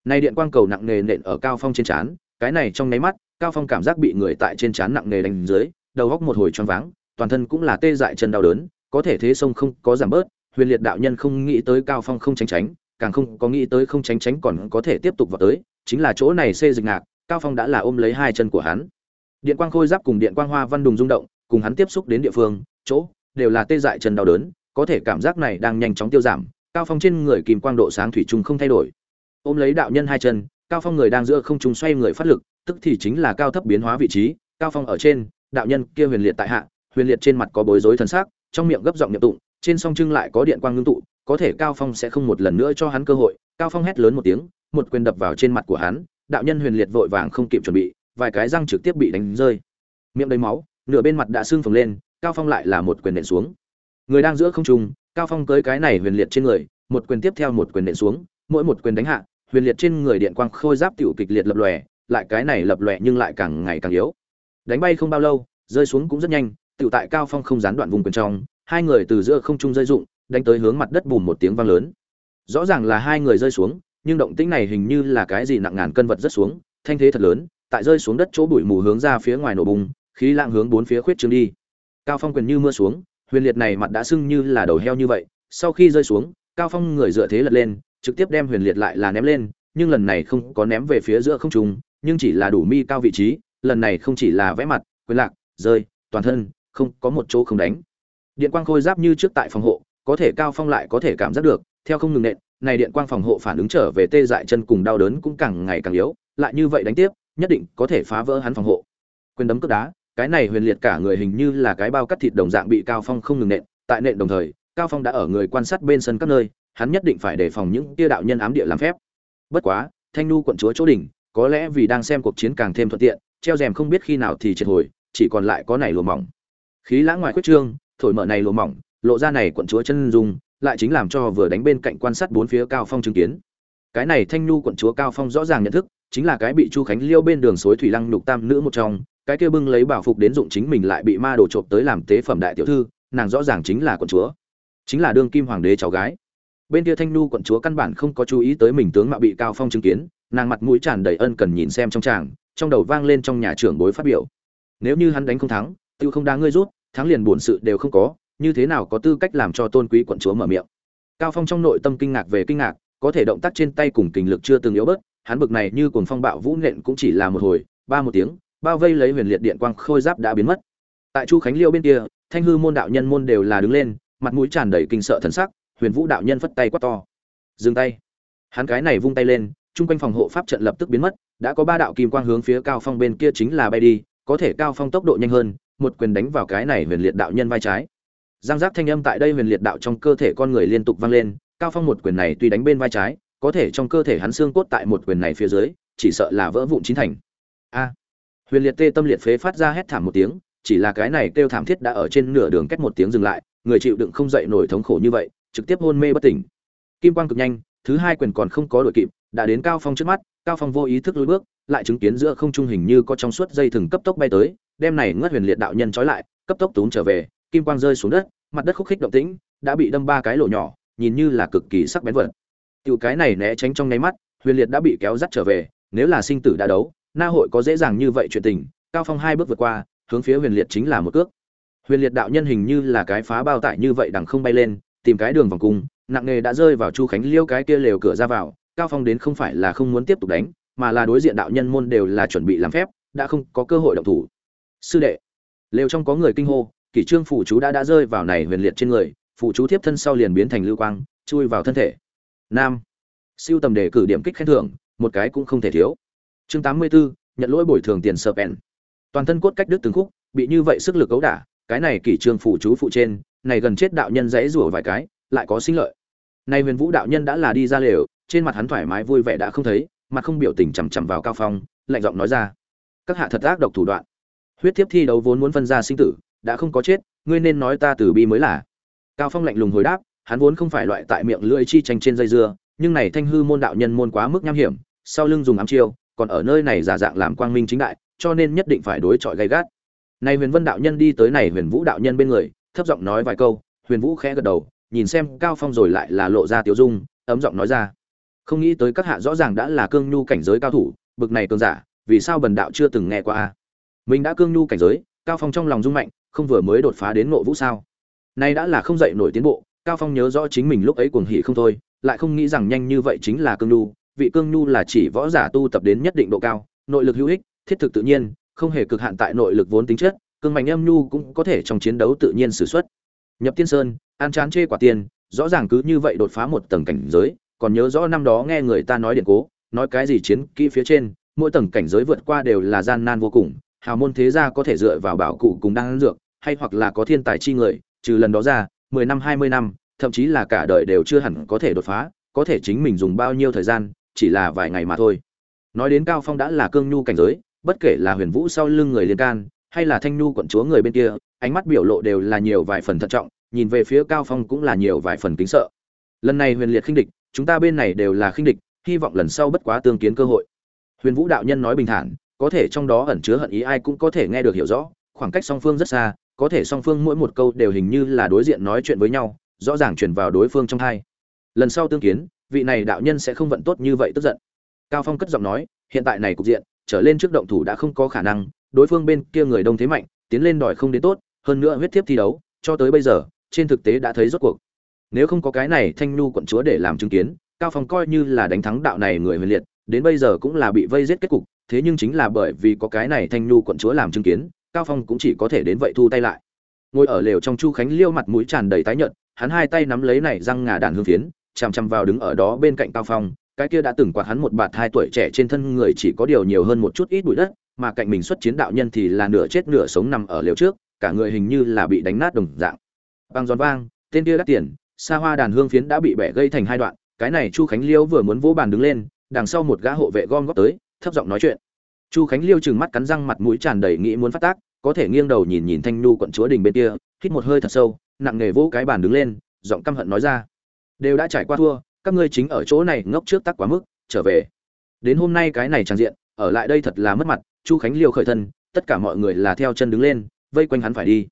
Speaker 1: Nay điện quang cầu nặng nề nện ở cao phong trên trán, cái này trong nháy mắt, cao phong cảm giác bị người tại trên trán nặng nề đánh dưới, đầu góc một hồi choáng váng, toàn thân cũng là tê dại chân đau đớn, có thể thế sông không có giảm bớt, huyền liệt đạo nhân không nghĩ tới cao phong không tránh tránh càng không có nghĩ tới không tránh tránh còn có thể tiếp tục vào tới, chính là chỗ này xê dịch ngạc, cao phong đã là ôm lấy hai chân của hắn. Điện quang khôi giáp cùng điện quang hoa văn đùng rung động, cùng hắn tiếp xúc đến địa phương, chỗ, đều là tê dại chân đau đớn, có thể cảm giác này đang nhanh chóng tiêu giảm, cao phong trên người kìm quang độ sáng thủy chung không thay đổi. Ôm lấy đạo nhân hai chân, cao phong người đang giữa không trung xoay người phát lực, tức thì chính là cao thấp biến hóa vị trí, cao phong ở trên, đạo nhân kia huyền liệt tại hạ, huyền liệt trên mặt có bối rối thần sắc, trong miệng gấp giọng nhập tụng, trên song trưng lại có điện quang ngưng tụ có thể cao phong sẽ không một lần nữa cho hắn cơ hội. Cao phong hét lớn một tiếng, một quyền đập vào trên mặt của hắn, đạo nhân huyền liệt vội vàng không kịp chuẩn bị, vài cái răng trực tiếp bị đánh rơi. Miệng đầy máu, nửa bên mặt đã sưng phồng lên, cao phong lại là một quyền nện xuống. Người đang giữa không trung, cao phong cưới cái này huyền liệt trên người, một quyền tiếp theo một quyền nện xuống, mỗi một quyền đánh hạ, huyền liệt trên người điện quang khôi giáp tiểu kịch liệt lập lòe, lại cái này lập lòe nhưng lại càng ngày càng yếu. Đánh bay không bao lâu, rơi xuống cũng rất nhanh, tiểu tại cao phong không gián đoạn vùng quyền trong, hai người từ giữa không trung rơi dụng đánh tới hướng mặt đất bùm một tiếng vang lớn. Rõ ràng là hai người rơi xuống, nhưng động tĩnh này hình như là cái gì nặng ngàn cân vật rất xuống, thanh thế thật lớn, tại rơi xuống đất chỗ bụi mù hướng ra phía ngoài nổ bùng, khí lạng hướng bốn phía khuyết trương đi. Cao phong quyền như mưa xuống, huyền liệt này mặt đã sưng như là đầu heo như vậy, sau khi rơi xuống, cao phong người dựa thế lật lên, trực tiếp đem huyền liệt lại là ném lên, nhưng lần này không có ném về phía giữa không trung, nhưng chỉ là đủ mi cao vị trí, lần này không chỉ là vẽ mặt, quyền lạc, rơi, toàn thân, không có một chỗ không đánh. Điện quang khôi giáp như trước tại phòng hộ có thể cao phong lại có thể cảm giác được, theo không ngừng nện, này điện quang phòng hộ phản ứng trở về tê dại chân cùng đau đớn cũng càng ngày càng yếu, lại như vậy đánh tiếp, nhất định có thể phá vỡ hắn phòng hộ. Quyền đấm cước đá, cái này huyền liệt cả người hình như là cái bao cắt thịt đồng dạng bị cao phong không ngừng nện, tại nện đồng thời, cao phong đã ở người quan sát bên sân các nơi, hắn nhất định phải đề phòng những tia đạo nhân ám địa làm phép. Bất quá, thanh nu quận chúa chỗ đỉnh, có lẽ vì đang xem cuộc chiến càng thêm thuận tiện, treo rèm không biết khi nào thì triệt hồi, chỉ còn lại có này lùa mỏng. Khí lãng ngoài quyết trương, thổi mở này lùa mỏng lộ ra này quận chúa chân dung, lại chính làm cho vừa đánh bên cạnh quan sát bốn phía cao phong chứng kiến. Cái này thanh nhu quận chúa cao phong rõ ràng nhận thức, chính là cái bị chu khánh liêu bên đường suối thủy lăng lục tam nữ một trong, cái kia bưng lấy bảo phục đến dụng chính mình lại bị ma đồ trộm tới làm tế phẩm đại tiểu thư, nàng rõ ràng chính là quận chúa, chính là đương kim hoàng đế cháu gái. Bên kia thanh nhu quận chúa căn bản không có chú ý tới mình tướng mạo bị cao phong chứng kiến, nàng mặt mũi tràn đầy ân cần nhìn xem trong tràng, trong đầu vang lên trong nhà trưởng bối phát biểu. Nếu như hắn đánh không thắng, tiêu không đáng ngươi rút, thắng liền buồn sự đều không có như thế nào có tư cách làm cho tôn quý quận chúa mở miệng? Cao phong trong nội tâm kinh ngạc về kinh ngạc, có thể động tác trên tay cùng kình lực chưa từng yếu bớt, hắn bực này như cuồng phong bạo vũ nện cũng chỉ là một hồi, ba một tiếng, bao vây lấy huyền liệt điện quang khôi giáp đã biến mất. Tại chu khánh liêu bên kia, thanh hư môn đạo nhân môn đều là đứng lên, mặt mũi tràn đầy kinh sợ thần sắc, huyền vũ đạo nhân phất tay quát to. Dừng tay. Hắn cái này vung tay lên, chung quanh phòng hộ pháp trận lập tức biến mất, đã có ba đạo kim quang hướng phía cao phong bên kia chính là bay đi, có thể cao phong tốc độ nhanh hơn, một quyền đánh vào cái này huyền liệt đạo nhân vai trái giang giác thanh âm tại đây huyền liệt đạo trong cơ thể con người liên tục vang lên, cao phong một quyền này tuy đánh bên vai trái, có thể trong cơ thể hắn xương cốt tại một quyền này phía dưới, chỉ sợ là vỡ vụn chín thành. A! Huyền liệt tê tâm liệt phế phát ra hét thảm một tiếng, chỉ là cái này kêu thảm thiết đã ở trên nửa đường cách một tiếng dừng lại, người chịu đựng không dậy nổi thống khổ như vậy, trực tiếp hôn mê bất tỉnh. Kim quang cực nhanh, thứ hai quyền còn không có đội kịp, đã đến cao phong trước mắt, cao phong vô ý thức lùi bước, lại chứng kiến giữa không trung hình như có trong suốt dây thừng cấp tốc bay tới đem này ngất huyền liệt đạo nhân trói lại, cấp tốc túm trở về kim quang rơi xuống đất, mặt đất khúc khích động tĩnh, đã bị đâm ba cái lỗ nhỏ, nhìn như là cực kỳ sắc bén vật. Tiểu cái này né tránh trong nháy mắt, huyền liệt đã bị kéo dắt trở về, nếu là sinh tử đã đấu, na hội có dễ dàng như vậy chuyện tình, cao phong hai bước vượt qua, hướng phía huyền liệt chính là một cước. Huyền liệt đạo nhân hình như là cái phá bao tải như vậy đằng không bay lên, tìm cái đường vòng cung, nặng nghề đã rơi vào chu khánh liêu cái kia lều cửa ra vào, cao phong đến không phải là không muốn tiếp tục đánh, mà là đối diện đạo nhân môn đều là chuẩn bị làm phép, đã không có cơ hội động thủ. Sư đệ, lều trong có người kinh hô kỷ trương phủ chú đã đã rơi vào này huyền liệt trên người phủ chú tiếp thân sau liền biến thành lưu quang chui vào thân thể. Nam. Siêu tầm đề cử điểm kích khen thưởng một cái cũng không thể thiếu. Chương 84, nhận lỗi bồi thường tiền sợp pen toàn thân cốt cách đứt từng khúc bị như vậy sức lực ấu đả cái này kỷ trương phủ chú phụ trên này gần chết đạo nhân dãy rủa vài cái lại có sinh lợi. Nay huyền vũ đạo nhân đã là đi ra lều trên mặt hắn thoải mái vui vẻ đã không thấy mặt không biểu tình chằm chằm vào cao phong lạnh giọng nói ra. Các hạ thật ác độc thủ đoạn. Huyết thiếp thi đấu vốn muốn phân ra sinh tử đã không có chết, ngươi nên nói ta từ bi mới là. Cao phong lạnh lùng hồi đáp, hắn vốn không phải loại tại miệng lưỡi chi tranh trên dây dưa, nhưng này thanh hư môn đạo nhân môn quá mức nham hiểm, sau lưng dùng ám chiêu, còn ở nơi này giả dạng làm quang minh chính đại, cho nên nhất định phải đối chọi gay gắt. Này huyền vân đạo nhân đi tới này huyền vũ đạo nhân bên người, thấp giọng nói vài câu, huyền vũ khẽ gật đầu, nhìn xem cao phong rồi lại là lộ ra tiểu dung, ấm giọng nói ra. Không nghĩ tới các hạ rõ ràng đã là cương nhu cảnh giới cao thủ, bực này cường giả, vì sao bần đạo chưa từng nghe qua a? Mình đã cương nhu cảnh giới, cao phong trong lòng rung mạnh không vừa mới đột phá đến ngộ vũ sao? Nay đã là không dậy nổi tiến bộ, cao phong nhớ rõ chính mình lúc ấy cuồng hỉ không thôi, lại không nghĩ rằng nhanh như vậy chính là cương nhu, vị cương nhu là chỉ võ giả tu tập đến nhất định độ cao, nội lực hữu ích, thiết thực tự nhiên, không hề cực hạn tại nội lực vốn tính chất, cương mạnh âm nhu cũng có thể trong chiến đấu tự nhiên sử xuất. Nhập tiên sơn, an chán chê quả tiền, rõ ràng cứ như vậy đột phá một tầng cảnh giới, còn nhớ rõ năm đó nghe người ta nói điện cố, nói cái gì chiến kỹ phía trên, mỗi tầng cảnh giới vượt qua đều là gian nan vô cùng hào môn thế gia có thể dựa vào bảo cụ cùng đang dược, hay hoặc là có thiên tài chi người, trừ lần đó ra, mười năm, hai mươi năm, thậm chí là cả đời đều chưa hẳn có thể đột phá, có thể chính mình dùng bao nhiêu thời gian, chỉ là vài ngày mà thôi. Nói đến cao phong đã là cương nhu cảnh giới, bất kể là huyền vũ sau lưng người liên can, hay là thanh nhu quận chúa người bên kia, ánh mắt biểu lộ đều là nhiều vài phần thận trọng, nhìn về phía cao phong cũng là nhiều vài phần kính sợ. Lần này huyền liệt khinh địch, chúng ta bên này đều là khinh địch, hy vọng lần sau bất quá tương kiến cơ hội. Huyền vũ đạo nhân nói bình thản có thể trong đó ẩn chứa hận ý ai cũng có thể nghe được hiểu rõ, khoảng cách song phương rất xa, có thể song phương mỗi một câu đều hình như là đối diện nói chuyện với nhau, rõ ràng truyền vào đối phương trong hai. Lần sau tương kiến, vị này đạo nhân sẽ không vận tốt như vậy tức giận. Cao phong cất giọng nói, hiện tại này cục diện, trở lên trước động thủ đã không có khả năng, đối phương bên kia người đông thế mạnh, tiến lên đòi không đến tốt, hơn nữa huyết thiếp thi đấu, cho tới bây giờ, trên thực tế đã thấy rốt cuộc. Nếu không có cái này thanh nhu quận chúa để làm chứng kiến, cao phong coi như là đánh thắng đạo này người huyền liệt, đến bây giờ cũng là bị vây giết kết cục thế nhưng chính là bởi vì có cái này thanh nhu quận chúa làm chứng kiến, cao phong cũng chỉ có thể đến vậy thu tay lại. Ngồi ở lều trong chu khánh liêu mặt mũi tràn đầy tái nhợt, hắn hai tay nắm lấy này răng ngà đàn hương phiến, chằm chằm vào đứng ở đó bên cạnh cao phong, cái kia đã từng quạt hắn một bạt hai tuổi trẻ trên thân người chỉ có điều nhiều hơn một chút ít bụi đất, mà cạnh mình xuất chiến đạo nhân thì là nửa chết nửa sống nằm ở lều trước, cả người hình như là bị đánh nát đồng dạng. Băng giòn vang, tên kia đắt tiền, xa hoa đàn hương phiến đã bị bẻ gây thành hai đoạn, cái này chu khánh liêu vừa muốn vỗ bàn đứng lên, đằng sau một gã hộ vệ gom góp tới thấp giọng nói chuyện. Chu khánh liêu chừng mắt cắn răng mặt mũi tràn đầy nghĩ muốn phát tác, có thể nghiêng đầu nhìn nhìn thanh nhu quận chúa đình bên kia, hít một hơi thật sâu, nặng nề vỗ cái bàn đứng lên, giọng căm hận nói ra. Đều đã trải qua thua, các ngươi chính ở chỗ này ngốc trước tắc quá mức, trở về. Đến hôm nay cái này tràn diện, ở lại đây thật là mất mặt, chu khánh liêu khởi thân, tất cả mọi người là theo chân đứng lên, vây quanh hắn phải đi.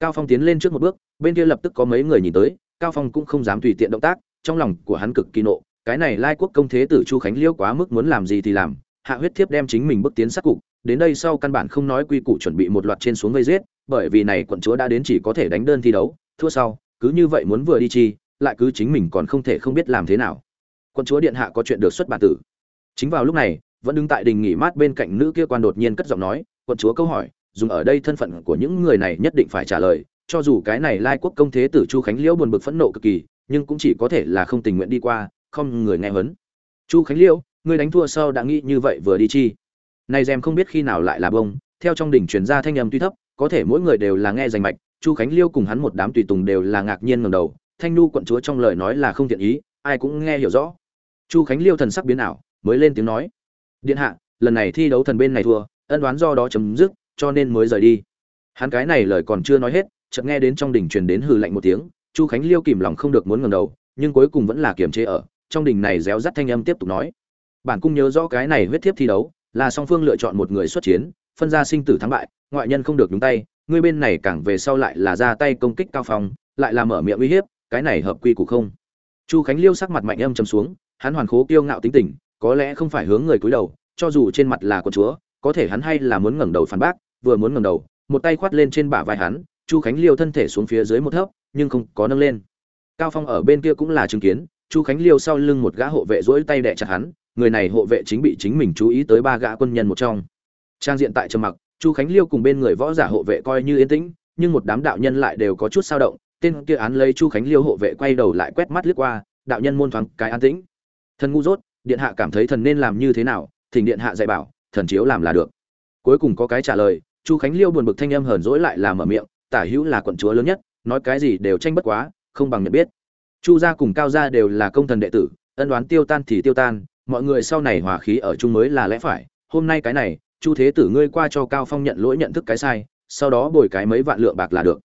Speaker 1: Cao phong tiến lên trước một bước, bên kia lập tức có mấy người nhìn tới, cao phong cũng không dám tùy tiện động tác, trong lòng của hắn cực kỳ nộ, cái này lai quốc công thế tử chu khánh liêu quá mức muốn làm gì thì làm hạ huyết thiếp đem chính mình bước tiến sát cục, đến đây sau căn bản không nói quy củ chuẩn bị một loạt trên xuống gây giết, bởi vì này quận chúa đã đến chỉ có thể đánh đơn thi đấu, thua sau, cứ như vậy muốn vừa đi chi, lại cứ chính mình còn không thể không biết làm thế nào. Quận chúa điện hạ có chuyện được xuất bản tử. Chính vào lúc này, vẫn đứng tại đình nghỉ mát bên cạnh nữ kia quan đột nhiên cất giọng nói, quận chúa câu hỏi, dùng ở đây thân phận của những người này nhất định phải trả lời, cho dù cái này lai quốc công thế tử chu khánh liễu buồn bực phẫn nộ cực kỳ, nhưng cũng chỉ có thể là không tình nguyện đi qua, không người nghe hấn. Chu khánh liễu ngươi đánh thua sau đã nghĩ như vậy vừa đi chi. Này dèm không biết khi nào lại là bông, theo trong đỉnh truyền ra thanh âm tuy thấp, có thể mỗi người đều là nghe rành mạch, chu khánh liêu cùng hắn một đám tùy tùng đều là ngạc nhiên ngầm đầu, thanh nu quận chúa trong lời nói là không thiện ý, ai cũng nghe hiểu rõ. Chu khánh liêu thần sắc biến ảo, mới lên tiếng nói, điện hạ, lần này thi đấu thần bên này thua, ân đoán do đó chấm dứt, cho nên mới rời đi. Hắn cái này lời còn chưa nói hết, chợt nghe đến trong đỉnh truyền đến hừ lạnh một tiếng, chu khánh liêu kìm lòng không được muốn ngầm đầu, nhưng cuối cùng vẫn là kiềm chế ở, trong đỉnh này réo rắt thanh âm tiếp tục nói bản cung nhớ rõ cái này huyết thiếp thi đấu, là song phương lựa chọn một người xuất chiến, phân ra sinh tử thắng bại, ngoại nhân không được nhúng tay ngươi bên này càng về sau lại là ra tay công kích cao phong, lại là mở miệng uy hiếp, cái này hợp quy củ không? Chu khánh liêu sắc mặt mạnh âm chấm xuống, hắn hoàn khố kiêu ngạo tính tình, có lẽ không phải hướng người cúi đầu, cho dù trên mặt là con chúa, có thể hắn hay là muốn ngẩng đầu phản bác, vừa muốn ngẩng đầu, một tay khoát lên trên bả vai hắn, chu khánh liêu thân thể xuống phía dưới một thấp, nhưng không có nâng lên. Cao phong ở bên kia cũng là chứng kiến, chu khánh liêu sau lưng một gã hộ vệ rỗi tay đẻ chặt hắn người này hộ vệ chính bị chính mình chú ý tới ba gã quân nhân một trong. Trang diện tại trầm mặc, chu khánh liêu cùng bên người võ giả hộ vệ coi như yên tĩnh, nhưng một đám đạo nhân lại đều có chút sao động, tên kia án lấy chu khánh liêu hộ vệ quay đầu lại quét mắt lướt qua, đạo nhân môn thoáng cái an tĩnh. Thần ngu dốt, điện hạ cảm thấy thần nên làm như thế nào, thỉnh điện hạ dạy bảo, thần chiếu làm là được. Cuối cùng có cái trả lời, chu khánh liêu buồn bực thanh âm hờn dỗi lại là mở miệng, tả hữu là quận chúa lớn nhất, nói cái gì đều tranh bất quá, không bằng nhận biết. Chu gia cùng cao gia đều là công thần đệ tử, ân đoán tiêu tan thì tiêu tan mọi người sau này hòa khí ở chung mới là lẽ phải, hôm nay cái này, chu thế tử ngươi qua cho cao phong nhận lỗi nhận thức cái sai, sau đó bồi cái mấy vạn lượng bạc là được.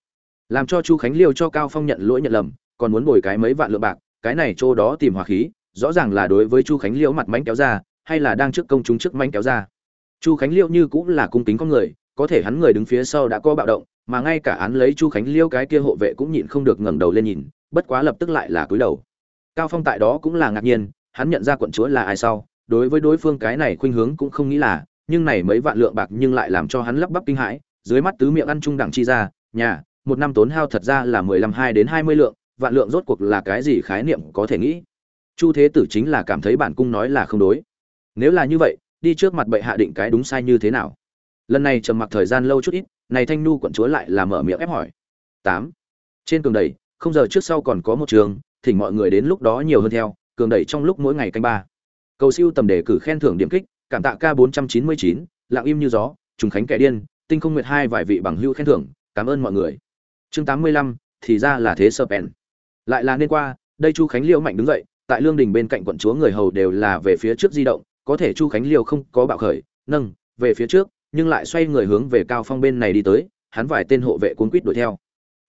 Speaker 1: Làm cho chu khánh liêu cho cao phong nhận lỗi nhận lầm, còn muốn bồi cái mấy vạn lượng bạc, cái này chỗ đó tìm hòa khí, rõ ràng là đối với chu khánh liêu mặt mánh kéo ra, hay là đang trước công chúng trước mánh kéo ra. Chu khánh liêu như cũng là cung kính con người, có thể hắn người đứng phía sau đã có bạo động, mà ngay cả án lấy chu khánh liêu cái kia hộ vệ cũng nhịn không được ngẩng đầu lên nhìn, bất quá lập tức lại là cúi đầu. Cao phong tại đó cũng là ngạc nhiên hắn nhận ra quận chúa là ai sau, đối với đối phương cái này khuynh hướng cũng không nghĩ là, nhưng này mấy vạn lượng bạc nhưng lại làm cho hắn lắp bắp kinh hãi, dưới mắt tứ miệng ăn chung đẳng chi ra, nhà, một năm tốn hao thật ra là mười lăm hai đến hai mươi lượng, vạn lượng rốt cuộc là cái gì khái niệm có thể nghĩ. Chu thế tử chính là cảm thấy bản cung nói là không đối. Nếu là như vậy, đi trước mặt bệ hạ định cái đúng sai như thế nào? Lần này trầm mặc thời gian lâu chút ít, này thanh nu quận chúa lại là mở miệng ép hỏi. Tám. Trên cường đầy, không giờ trước sau còn có một trường, thỉnh mọi người đến lúc đó nhiều hơn theo cường đẩy trong lúc mỗi ngày canh ba. Cầu siêu tầm đề cử khen thưởng điểm kích cảm tạ k 499, lặng im như gió trùng khánh kẻ điên tinh không nguyệt hai vài vị bằng hưu khen thưởng cảm ơn mọi người. Chương 85, thì ra là thế sơ lại là nên qua đây chu khánh liễu mạnh đứng dậy tại lương đình bên cạnh quận chúa người hầu đều là về phía trước di động có thể chu khánh liễu không có bạo khởi nâng về phía trước nhưng lại xoay người hướng về cao phong bên này đi tới hắn vài tên hộ vệ cuốn quýt đuổi theo.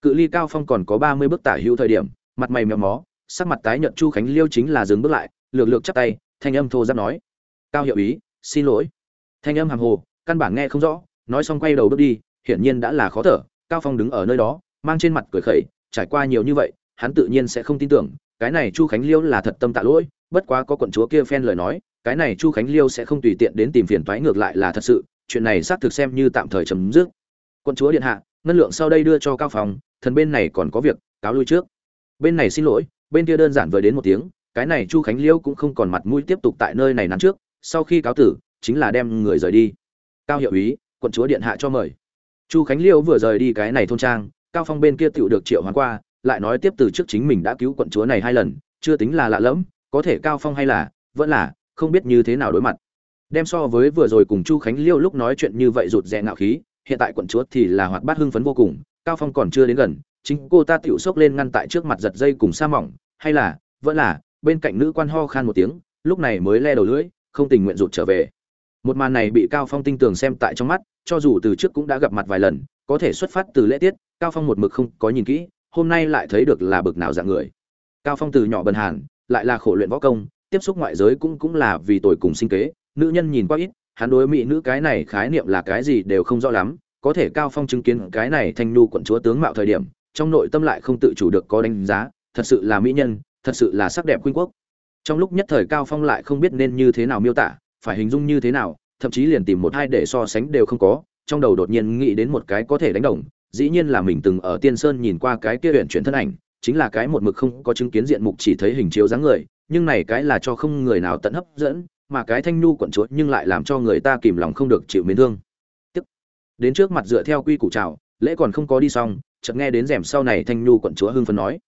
Speaker 1: Cự ly cao phong còn có 30 bước tả hữu thời điểm mặt mày méo mó sắc mặt tái nhợt chu khánh liêu chính là dừng bước lại, lược lược chắp tay, thanh âm thô giáp nói, cao hiệu ý, xin lỗi. Thanh âm hàm hồ, căn bản nghe không rõ, nói xong quay đầu bước đi, hiển nhiên đã là khó thở, cao phong đứng ở nơi đó, mang trên mặt cười khẩy, trải qua nhiều như vậy, hắn tự nhiên sẽ không tin tưởng, cái này chu khánh liêu là thật tâm tạ lỗi, bất quá có quận chúa kia phen lời nói, cái này chu khánh liêu sẽ không tùy tiện đến tìm phiền toái ngược lại là thật sự, chuyện này xác thực xem như tạm thời chấm dứt. Quận chúa điện hạ, ngân lượng sau đây đưa cho cao phòng thần bên này còn có việc, cáo lui trước. Bên này xin lỗi bên kia đơn giản vừa đến một tiếng, cái này chu khánh liêu cũng không còn mặt mũi tiếp tục tại nơi này nắn trước, sau khi cáo tử, chính là đem người rời đi. Cao hiệu úy, quận chúa điện hạ cho mời. Chu khánh liêu vừa rời đi cái này thôn trang, cao phong bên kia tựu được triệu hoán qua, lại nói tiếp từ trước chính mình đã cứu quận chúa này hai lần, chưa tính là lạ lẫm, có thể cao phong hay là, vẫn là, không biết như thế nào đối mặt. Đem so với vừa rồi cùng chu khánh liêu lúc nói chuyện như vậy rụt rè ngạo khí, hiện tại quận chúa thì là hoạt bát hưng phấn vô cùng, cao phong còn chưa đến gần, chính cô ta tựu sốc lên ngăn tại trước mặt giật dây cùng sa mỏng hay là, vẫn là, bên cạnh nữ quan ho khan một tiếng, lúc này mới le đầu lưỡi, không tình nguyện rụt trở về. Một màn này bị cao phong tinh tường xem tại trong mắt, cho dù từ trước cũng đã gặp mặt vài lần, có thể xuất phát từ lễ tiết, cao phong một mực không có nhìn kỹ, hôm nay lại thấy được là bực nào dạng người. Cao phong từ nhỏ bần hàn, lại là khổ luyện võ công, tiếp xúc ngoại giới cũng cũng là vì tội cùng sinh kế, nữ nhân nhìn quá ít, hắn đối mỹ nữ cái này khái niệm là cái gì đều không rõ lắm, có thể cao phong chứng kiến cái này thanh nu quận chúa tướng mạo thời điểm, trong nội tâm lại không tự chủ được có đánh giá thật sự là mỹ nhân, thật sự là sắc đẹp khuynh quốc trong lúc nhất thời cao phong lại không biết nên như thế nào miêu tả, phải hình dung như thế nào, thậm chí liền tìm một hai để so sánh đều không có, trong đầu đột nhiên nghĩ đến một cái có thể đánh đồng, dĩ nhiên là mình từng ở tiên sơn nhìn qua cái kia huyện chuyển thân ảnh, chính là cái một mực không có chứng kiến diện mục chỉ thấy hình chiếu dáng người, nhưng này cái là cho không người nào tận hấp dẫn, mà cái thanh nhu quận chuột nhưng lại làm cho người ta kìm lòng không được chịu mến thương Tức. đến trước mặt dựa theo quy củ chào, lễ còn không có đi xong, chợt nghe đến rèm sau này thanh nhu quận chúa hưng phấn nói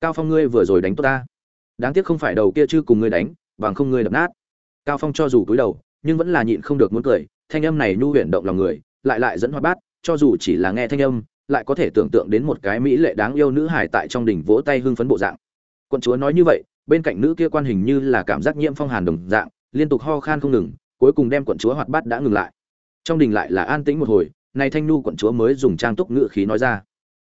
Speaker 1: cao phong ngươi vừa rồi đánh tốt ta. Đáng tiếc không phải đầu kia chứ cùng ngươi đánh, bằng không ngươi đập nát. Cao phong cho dù cúi đầu, nhưng vẫn là nhịn không được muốn cười, thanh âm này nhu huyền động lòng người, lại lại dẫn hoa bát, cho dù chỉ là nghe thanh âm, lại có thể tưởng tượng đến một cái mỹ lệ đáng yêu nữ hải tại trong đỉnh vỗ tay hưng phấn bộ dạng. Quận chúa nói như vậy, bên cạnh nữ kia quan hình như là cảm giác nhiễm phong hàn đồng dạng, liên tục ho khan không ngừng, cuối cùng đem quận chúa hoạt bát đã ngừng lại. Trong đình lại là an tĩnh một hồi, này thanh nu quận chúa mới dùng trang túc ngự khí nói ra.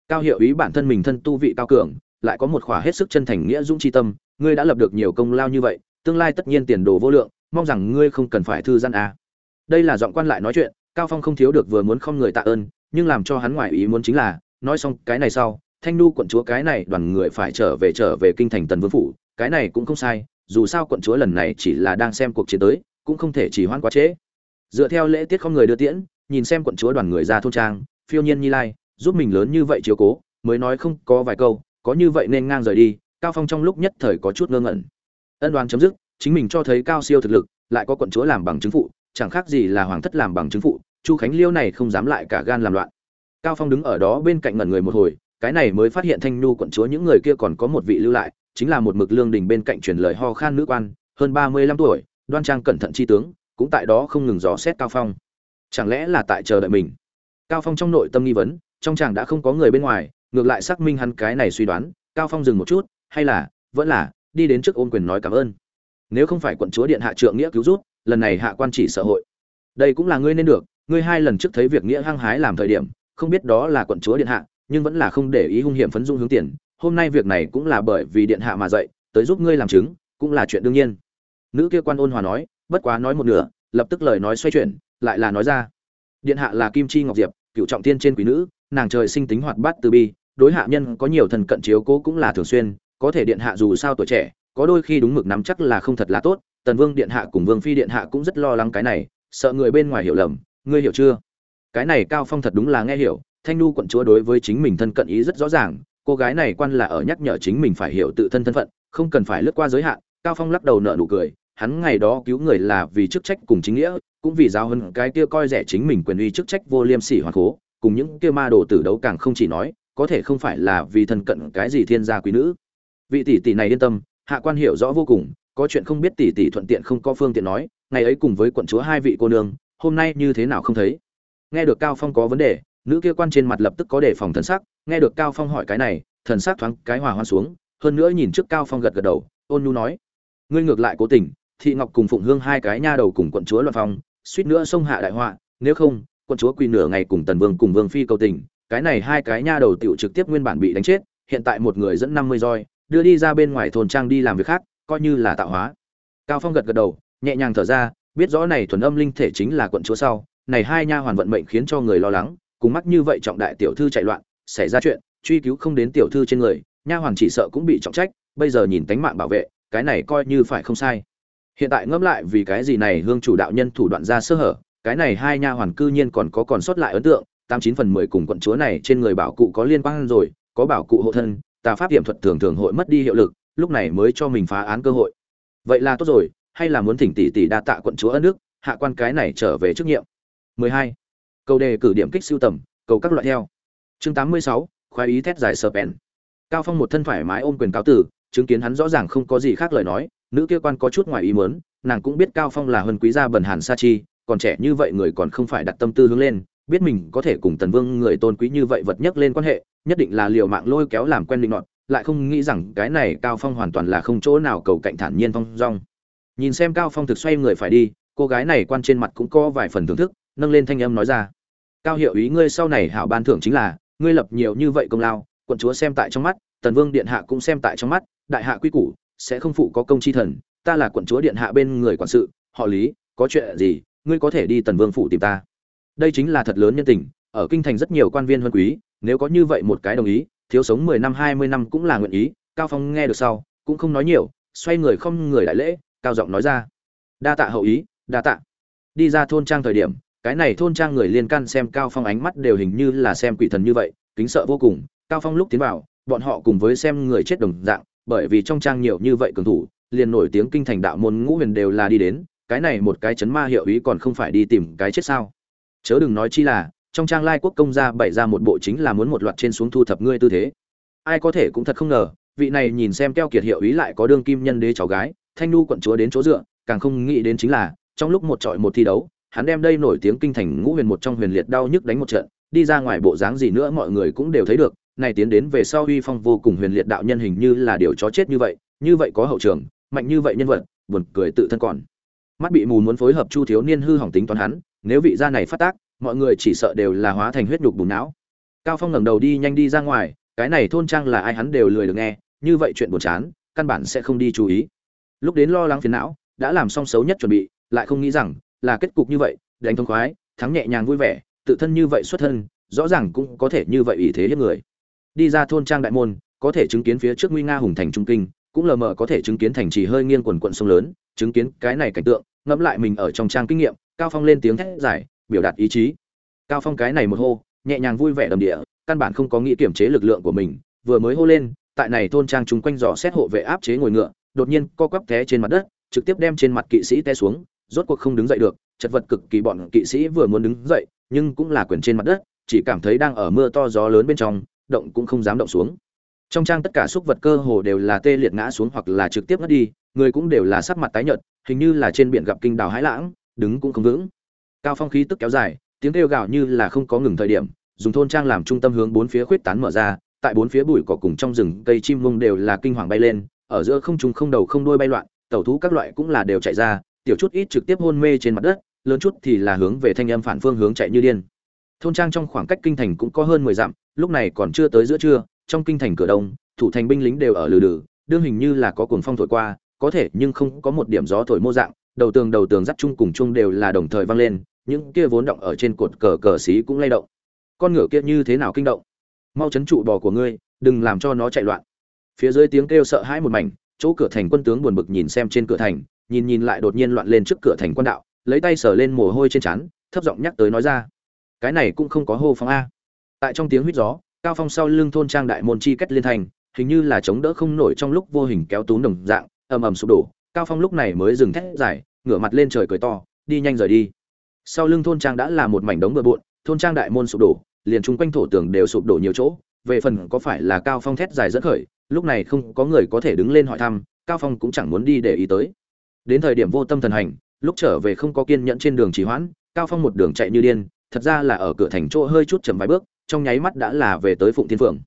Speaker 1: Cao hiệu ý bản thân mình thân tu vị cao cường lại có một khỏa hết sức chân thành nghĩa dũng chi tâm, ngươi đã lập được nhiều công lao như vậy, tương lai tất nhiên tiền đồ vô lượng, mong rằng ngươi không cần phải thư gian à. đây là giọng quan lại nói chuyện, cao phong không thiếu được vừa muốn không người tạ ơn, nhưng làm cho hắn ngoài ý muốn chính là, nói xong cái này sau, thanh nu quận chúa cái này đoàn người phải trở về trở về kinh thành tần vương phủ, cái này cũng không sai, dù sao quận chúa lần này chỉ là đang xem cuộc chiến tới, cũng không thể chỉ hoãn quá trễ dựa theo lễ tiết không người đưa tiễn, nhìn xem quận chúa đoàn người ra thôn trang, phiêu nhiên nhi lai, giúp mình lớn như vậy chiếu cố, mới nói không có vài câu có như vậy nên ngang rời đi, cao phong trong lúc nhất thời có chút ngơ ngẩn. Ân đoán chấm dứt, chính mình cho thấy cao siêu thực lực, lại có quận chúa làm bằng chứng phụ, chẳng khác gì là hoàng thất làm bằng chứng phụ, chu khánh liêu này không dám lại cả gan làm loạn. Cao phong đứng ở đó bên cạnh ngẩn người một hồi, cái này mới phát hiện thanh nhu quận chúa những người kia còn có một vị lưu lại, chính là một mực lương đình bên cạnh truyền lời ho khan nữ quan, hơn ba mươi lăm tuổi, đoan trang cẩn thận chi tướng, cũng tại đó không ngừng dò xét cao phong. Chẳng lẽ là tại chờ đợi mình? Cao phong trong nội tâm nghi vấn, trong chàng đã không có người bên ngoài ngược lại xác minh hắn cái này suy đoán, cao phong dừng một chút, hay là, vẫn là, đi đến trước ôn quyền nói cảm ơn. Nếu không phải quận chúa điện hạ trượng nghĩa cứu rút lần này hạ quan chỉ sợ hội. Đây cũng là ngươi nên được, ngươi hai lần trước thấy việc nghĩa hăng hái làm thời điểm, không biết đó là quận chúa điện hạ, nhưng vẫn là không để ý hung hiểm phấn dung hướng tiền, hôm nay việc này cũng là bởi vì điện hạ mà dậy tới giúp ngươi làm chứng, cũng là chuyện đương nhiên. Nữ kia quan ôn hòa nói, bất quá nói một nửa, lập tức lời nói xoay chuyển, lại là nói ra. Điện hạ là kim chi ngọc diệp, cựu trọng tiên trên quý nữ, nàng trời sinh tính hoạt bát từ bi đối hạ nhân có nhiều thần cận chiếu cố cũng là thường xuyên, có thể điện hạ dù sao tuổi trẻ, có đôi khi đúng mực nắm chắc là không thật là tốt, tần vương điện hạ cùng vương phi điện hạ cũng rất lo lắng cái này, sợ người bên ngoài hiểu lầm, ngươi hiểu chưa? Cái này cao phong thật đúng là nghe hiểu, thanh nu quận chúa đối với chính mình thân cận ý rất rõ ràng, cô gái này quan là ở nhắc nhở chính mình phải hiểu tự thân thân phận, không cần phải lướt qua giới hạn, cao phong lắc đầu nở nụ cười, hắn ngày đó cứu người là vì chức trách cùng chính nghĩa, cũng vì giáo hơn cái kia coi rẻ chính mình quyền uy chức trách vô liêm sỉ hoàn cố, cùng những kia ma đồ tử đấu càng không chỉ nói có thể không phải là vì thân cận cái gì thiên gia quý nữ. Vị tỷ tỷ này yên tâm, hạ quan hiểu rõ vô cùng, có chuyện không biết tỷ tỷ thuận tiện không có phương tiện nói, ngày ấy cùng với quận chúa hai vị cô nương, hôm nay như thế nào không thấy. Nghe được cao phong có vấn đề, nữ kia quan trên mặt lập tức có đề phòng thần sắc, nghe được cao phong hỏi cái này, thần sắc thoáng cái hòa hoan xuống, hơn nữa nhìn trước cao phong gật gật đầu, ôn nhu nói, ngươi ngược lại cố tình, thị ngọc cùng phụng hương hai cái nha đầu cùng quận chúa loạn phong, suýt nữa xông hạ đại họa, nếu không, quận chúa quỳ nửa ngày cùng tần vương cùng vương phi cầu tình cái này hai cái nha đầu tiểu trực tiếp nguyên bản bị đánh chết, hiện tại một người dẫn 50 roi, đưa đi ra bên ngoài thôn trang đi làm việc khác, coi như là tạo hóa. Cao phong gật gật đầu, nhẹ nhàng thở ra, biết rõ này thuần âm linh thể chính là quận chúa sau, này hai nha hoàn vận mệnh khiến cho người lo lắng, cùng mắc như vậy trọng đại tiểu thư chạy loạn, xảy ra chuyện, truy cứu không đến tiểu thư trên người, nha hoàn chỉ sợ cũng bị trọng trách, bây giờ nhìn tánh mạng bảo vệ, cái này coi như phải không sai. Hiện tại ngẫm lại vì cái gì này hương chủ đạo nhân thủ đoạn ra sơ hở, cái này hai nha hoàn cư nhiên còn có còn sót lại ấn tượng tám chín phần mười cùng quận chúa này trên người bảo cụ có liên quan rồi có bảo cụ hộ thân tà pháp điểm thuật thường thường hội mất đi hiệu lực lúc này mới cho mình phá án cơ hội. Vậy là tốt rồi hay là muốn thỉnh tỷ tỷ đa tạ quận chúa ân nước hạ quan cái này trở về chức nhiệm. 12. câu đề cử điểm kích siêu tầm cầu các loại theo. Chương 86, khoái ý thét dài sờ pèn. Cao phong một thân thoải mái ôm quyền cáo tử chứng kiến hắn rõ ràng không có gì khác lời nói nữ kia quan có chút ngoài ý muốn nàng cũng biết cao phong là huân quý gia bần hàn sa chi còn trẻ như vậy người còn không phải đặt tâm tư hướng lên biết mình có thể cùng tần vương người tôn quý như vậy vật nhất lên quan hệ, nhất định là liều mạng lôi kéo làm quen định nọt, lại không nghĩ rằng cái này cao phong hoàn toàn là không chỗ nào cầu cạnh thản nhiên phong rong nhìn xem cao phong thực xoay người phải đi, cô gái này quan trên mặt cũng có vài phần thưởng thức, nâng lên thanh âm nói ra. Cao hiệu ý ngươi sau này hảo ban thưởng chính là, ngươi lập nhiều như vậy công lao, quận chúa xem tại trong mắt, tần vương điện hạ cũng xem tại trong mắt, đại hạ quy củ, sẽ không phụ có công chi thần, ta là quận chúa điện hạ bên người quản sự, họ lý, có chuyện gì, ngươi có thể đi tần vương phủ tìm ta đây chính là thật lớn nhân tình, ở kinh thành rất nhiều quan viên huân quý, nếu có như vậy một cái đồng ý, thiếu sống mười năm, hai mươi năm cũng là nguyện ý, cao phong nghe được sau, cũng không nói nhiều, xoay người không người đại lễ, cao giọng nói ra. Đa tạ hậu ý, đa tạ. Đi ra thôn trang thời điểm, cái này thôn trang người liên can xem cao phong ánh mắt đều hình như là xem quỷ thần như vậy, kính sợ vô cùng. Cao phong lúc tiến vào, bọn họ cùng với xem người chết đồng dạng, bởi vì trong trang nhiều như vậy cường thủ, liền nổi tiếng kinh thành đạo môn ngũ huyền đều là đi đến, cái này một cái chấn ma hiệu ý còn không phải đi tìm cái chết sao? Chớ đừng nói chi là, trong trang lai quốc công gia bày ra một bộ chính là muốn một loạt trên xuống thu thập ngươi tư thế. Ai có thể cũng thật không ngờ, vị này nhìn xem keo kiệt hiệu ý lại có đương kim nhân đế cháu gái, thanh nu quận chúa đến chỗ dựa, càng không nghĩ đến chính là, trong lúc một trọi một thi đấu, hắn đem đây nổi tiếng kinh thành ngũ huyền một trong huyền liệt đau nhức đánh một trận, đi ra ngoài bộ dáng gì nữa mọi người cũng đều thấy được, này tiến đến về sau uy phong vô cùng huyền liệt đạo nhân hình như là điều chó chết như vậy như vậy có hậu trường, mạnh như vậy nhân vật, buồn cười tự thân còn. Mắt bị mù muốn phối hợp chu thiếu niên hư hỏng tính toán hắn nếu vị gia này phát tác, mọi người chỉ sợ đều là hóa thành huyết nhục bùn não. Cao phong ngẩng đầu đi nhanh đi ra ngoài, cái này thôn trang là ai hắn đều lười được nghe, như vậy chuyện buồn chán, căn bản sẽ không đi chú ý. Lúc đến lo lắng phiền não, đã làm xong xấu nhất chuẩn bị, lại không nghĩ rằng là kết cục như vậy, đánh thông khoái, thắng nhẹ nhàng vui vẻ, tự thân như vậy xuất thân, rõ ràng cũng có thể như vậy ủy thế hiếp người. Đi ra thôn trang đại môn, có thể chứng kiến phía trước nguy nga hùng thành trung kinh, cũng lờ mờ có thể chứng kiến thành trì hơi nghiêng quần quận sông lớn, chứng kiến cái này cảnh tượng, ngẫm lại mình ở trong trang kinh nghiệm cao phong lên tiếng thét giải biểu đạt ý chí. Cao phong cái này một hô, nhẹ nhàng vui vẻ đầm địa, căn bản không có nghĩ kiểm chế lực lượng của mình, vừa mới hô lên, tại này thôn trang chúng quanh dò xét hộ vệ áp chế ngồi ngựa, đột nhiên co quắp té trên mặt đất, trực tiếp đem trên mặt kỵ sĩ té xuống, rốt cuộc không đứng dậy được, chật vật cực kỳ bọn kỵ sĩ vừa muốn đứng dậy, nhưng cũng là quyền trên mặt đất, chỉ cảm thấy đang ở mưa to gió lớn bên trong, động cũng không dám động xuống. Trong trang tất cả xúc vật cơ hồ đều là tê liệt ngã xuống hoặc là trực tiếp ngất đi, người cũng đều là sắc mặt tái nhợt, hình như là trên biển gặp kinh đào hãi lãng đứng cũng không vững. Cao phong khí tức kéo dài, tiếng kêu gào như là không có ngừng thời điểm, dùng thôn trang làm trung tâm hướng bốn phía khuyết tán mở ra, tại bốn phía bụi cỏ cùng trong rừng, cây chim mông đều là kinh hoàng bay lên, ở giữa không trung không đầu không đuôi bay loạn, tẩu thú các loại cũng là đều chạy ra, tiểu chút ít trực tiếp hôn mê trên mặt đất, lớn chút thì là hướng về thanh âm phản phương hướng chạy như điên. Thôn trang trong khoảng cách kinh thành cũng có hơn mười dặm, lúc này còn chưa tới giữa trưa, trong kinh thành cửa đông, thủ thành binh lính đều ở lừ lừ đương hình như là có cuồng phong thổi qua, có thể nhưng không có một điểm gió thổi mô dạng đầu tường đầu tường dắt chung cùng chung đều là đồng thời vang lên, những kia vốn động ở trên cột cờ cờ xí cũng lay động. Con ngựa kia như thế nào kinh động? Mau chấn trụ bò của ngươi, đừng làm cho nó chạy loạn. Phía dưới tiếng kêu sợ hãi một mảnh, chỗ cửa thành quân tướng buồn bực nhìn xem trên cửa thành, nhìn nhìn lại đột nhiên loạn lên trước cửa thành quân đạo, lấy tay sờ lên mồ hôi trên trán, thấp giọng nhắc tới nói ra, cái này cũng không có hô phong a. Tại trong tiếng huýt gió, cao phong sau lưng thôn trang đại môn chi cách liên thành, hình như là chống đỡ không nổi trong lúc vô hình kéo túm đồng dạng, ầm ầm sụp đổ cao phong lúc này mới dừng thét dài, ngửa mặt lên trời cười to, đi nhanh rời đi. Sau lưng thôn trang đã là một mảnh đống bừa bộn, thôn trang đại môn sụp đổ, liền chung quanh thổ tường đều sụp đổ nhiều chỗ. Về phần có phải là cao phong thét dài dẫn khởi, lúc này không có người có thể đứng lên hỏi thăm, cao phong cũng chẳng muốn đi để ý tới. Đến thời điểm vô tâm thần hành, lúc trở về không có kiên nhẫn trên đường trì hoãn, cao phong một đường chạy như điên, thật ra là ở cửa thành chỗ hơi chút chậm vài bước, trong nháy mắt đã là về tới phụng thiên phường.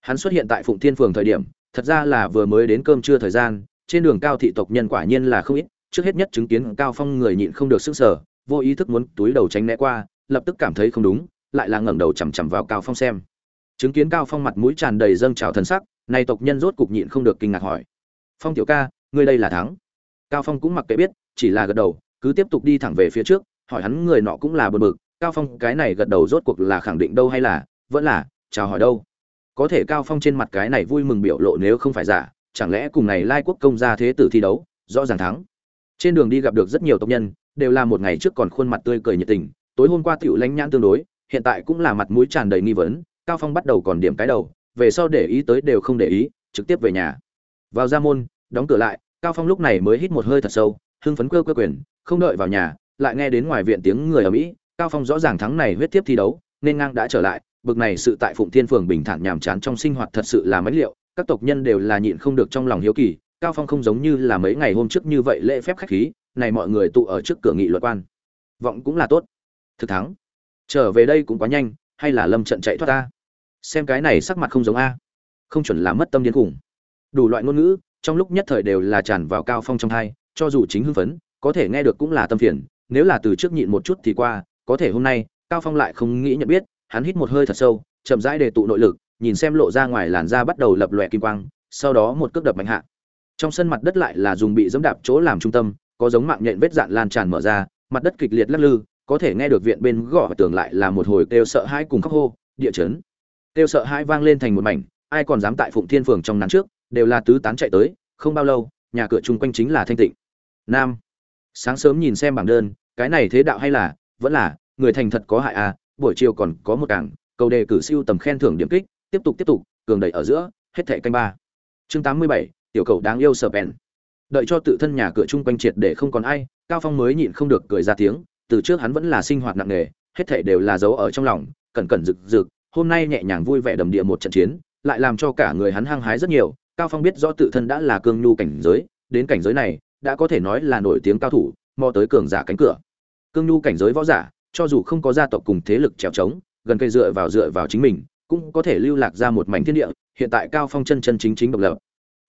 Speaker 1: Hắn xuất hiện tại phụng thiên phường thời điểm, thật ra là vừa mới đến cơm trưa thời gian trên đường cao thị tộc nhân quả nhiên là không ít, trước hết nhất chứng kiến cao phong người nhịn không được sức sở vô ý thức muốn túi đầu tránh né qua, lập tức cảm thấy không đúng, lại là ngẩng đầu chằm chằm vào cao phong xem. Chứng kiến cao phong mặt mũi tràn đầy dâng trào thần sắc, này tộc nhân rốt cục nhịn không được kinh ngạc hỏi. Phong tiểu ca, ngươi đây là thắng? Cao phong cũng mặc kệ biết, chỉ là gật đầu, cứ tiếp tục đi thẳng về phía trước, hỏi hắn người nọ cũng là bực bực, cao phong cái này gật đầu rốt cuộc là khẳng định đâu hay là, vẫn là, chào hỏi đâu. Có thể cao phong trên mặt cái này vui mừng biểu lộ nếu không phải giả chẳng lẽ cùng này lai quốc công gia thế tử thi đấu, rõ ràng thắng. Trên đường đi gặp được rất nhiều tộc nhân, đều là một ngày trước còn khuôn mặt tươi cười nhiệt tình, tối hôm qua tiểu lãnh nhãn tương đối, hiện tại cũng là mặt mũi tràn đầy nghi vấn, cao phong bắt đầu còn điểm cái đầu, về sau để ý tới đều không để ý, trực tiếp về nhà. Vào ra môn, đóng cửa lại, cao phong lúc này mới hít một hơi thật sâu, hưng phấn quơ quơ quyền, không đợi vào nhà, lại nghe đến ngoài viện tiếng người ở mỹ cao phong rõ ràng thắng này huyết tiếp thi đấu, nên ngang đã trở lại, bực này sự tại phụng thiên phường bình thản nhàm chán trong sinh hoạt thật sự là mấy liệu các tộc nhân đều là nhịn không được trong lòng hiếu kỳ, cao phong không giống như là mấy ngày hôm trước như vậy lễ phép khách khí, này mọi người tụ ở trước cửa nghị luật quan. Vọng cũng là tốt. Thực thắng. Trở về đây cũng quá nhanh, hay là lâm trận chạy thoát ta? Xem cái này sắc mặt không giống a. Không chuẩn là mất tâm điên khủng. Đủ loại ngôn ngữ, trong lúc nhất thời đều là tràn vào cao phong trong thai cho dù chính hưng phấn, có thể nghe được cũng là tâm phiền, nếu là từ trước nhịn một chút thì qua, có thể hôm nay, cao phong lại không nghĩ nhận biết, hắn hít một hơi thật sâu, chậm rãi để tụ nội lực nhìn xem lộ ra ngoài làn da bắt đầu lập lòe kim quang, sau đó một cước đập mạnh hạ. Trong sân mặt đất lại là dùng bị giẫm đạp chỗ làm trung tâm, có giống mạng nhện vết dạn lan tràn mở ra, mặt đất kịch liệt lắc lư, có thể nghe được viện bên gõ tường lại là một hồi kêu sợ hãi cùng khóc hô, địa chấn. Kêu sợ hãi vang lên thành một mảnh, ai còn dám tại phụng thiên phường trong nắng trước, đều là tứ tán chạy tới, không bao lâu, nhà cửa chung quanh chính là thanh tịnh. Nam. Sáng sớm nhìn xem bảng đơn, cái này thế đạo hay là, vẫn là, người thành thật có hại à buổi chiều còn có một cảng cầu đề cử siêu tầm khen thưởng điểm kích tiếp tục tiếp tục, cường đẩy ở giữa, hết thẻ canh ba. Chương tám mươi bảy, tiểu cầu đáng yêu sợ bèn đợi cho tự thân nhà cửa chung quanh triệt để không còn ai, cao phong mới nhịn không được cười ra tiếng, từ trước hắn vẫn là sinh hoạt nặng nề, hết thảy đều là dấu ở trong lòng, cẩn cẩn rực rực, hôm nay nhẹ nhàng vui vẻ đầm địa một trận chiến, lại làm cho cả người hắn hăng hái rất nhiều, cao phong biết rõ tự thân đã là cương nhu cảnh giới, đến cảnh giới này, đã có thể nói là nổi tiếng cao thủ mò tới cường giả cánh cửa. Cương nhu cảnh giới võ giả, cho dù không có gia tộc cùng thế lực trèo trống, gần cây dựa vào dựa vào chính mình cũng có thể lưu lạc ra một mảnh thiên địa, hiện tại cao phong chân chân chính chính độc lập.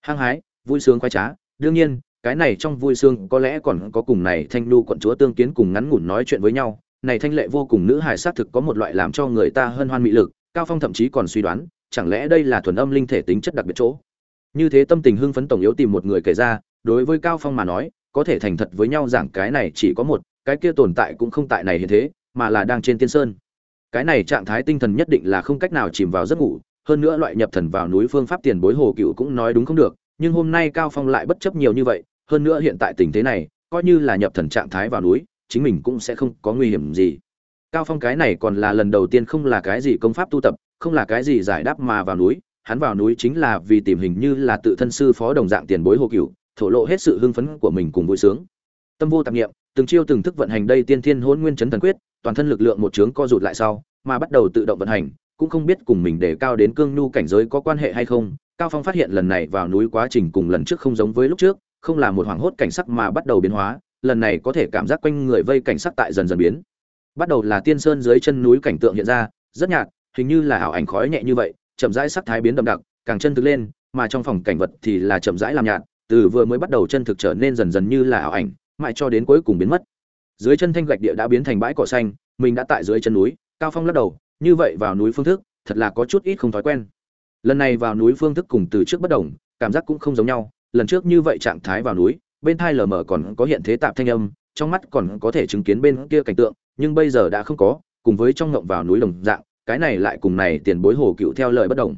Speaker 1: Hăng hái, vui sướng khoái trá. Đương nhiên, cái này trong vui sướng có lẽ còn có cùng này thanh lưu quận chúa tương kiến cùng ngắn ngủn nói chuyện với nhau. Này thanh lệ vô cùng nữ hài sát thực có một loại làm cho người ta hân hoan mị lực, cao phong thậm chí còn suy đoán, chẳng lẽ đây là thuần âm linh thể tính chất đặc biệt chỗ? Như thế tâm tình hưng phấn tổng yếu tìm một người kể ra, đối với cao phong mà nói, có thể thành thật với nhau rằng cái này chỉ có một, cái kia tồn tại cũng không tại này hiện thế, mà là đang trên tiên sơn cái này trạng thái tinh thần nhất định là không cách nào chìm vào giấc ngủ, hơn nữa loại nhập thần vào núi phương pháp tiền bối hồ cựu cũng nói đúng không được, nhưng hôm nay cao phong lại bất chấp nhiều như vậy, hơn nữa hiện tại tình thế này, coi như là nhập thần trạng thái vào núi, chính mình cũng sẽ không có nguy hiểm gì. Cao phong cái này còn là lần đầu tiên không là cái gì công pháp tu tập, không là cái gì giải đáp mà vào núi, hắn vào núi chính là vì tìm hình như là tự thân sư phó đồng dạng tiền bối hồ cửu, thổ lộ hết sự hưng phấn của mình cùng vui sướng. Tâm vô tạp nghiệm từng chiêu từng thức vận hành đây tiên thiên hôn nguyên chấn thần quyết toàn thân lực lượng một chướng co rụt lại sau, mà bắt đầu tự động vận hành, cũng không biết cùng mình để cao đến cương nhu cảnh giới có quan hệ hay không. Cao phong phát hiện lần này vào núi quá trình cùng lần trước không giống với lúc trước, không là một hoàng hốt cảnh sắc mà bắt đầu biến hóa, lần này có thể cảm giác quanh người vây cảnh sắc tại dần dần biến. Bắt đầu là tiên sơn dưới chân núi cảnh tượng hiện ra, rất nhạt, hình như là ảo ảnh khói nhẹ như vậy, chậm rãi sắc thái biến đậm đặc, càng chân thực lên, mà trong phòng cảnh vật thì là chậm rãi làm nhạt, từ vừa mới bắt đầu chân thực trở nên dần dần như là ảo ảnh, mãi cho đến cuối cùng biến mất dưới chân thanh gạch địa đã biến thành bãi cỏ xanh, mình đã tại dưới chân núi. Cao phong lắc đầu, như vậy vào núi phương thức, thật là có chút ít không thói quen. Lần này vào núi phương thức cùng từ trước bất đồng, cảm giác cũng không giống nhau. Lần trước như vậy trạng thái vào núi, bên thai lờ mờ còn có hiện thế tạp thanh âm, trong mắt còn có thể chứng kiến bên kia cảnh tượng, nhưng bây giờ đã không có, cùng với trong ngộng vào núi đồng dạng, cái này lại cùng này tiền bối hồ cựu theo lời bất đồng.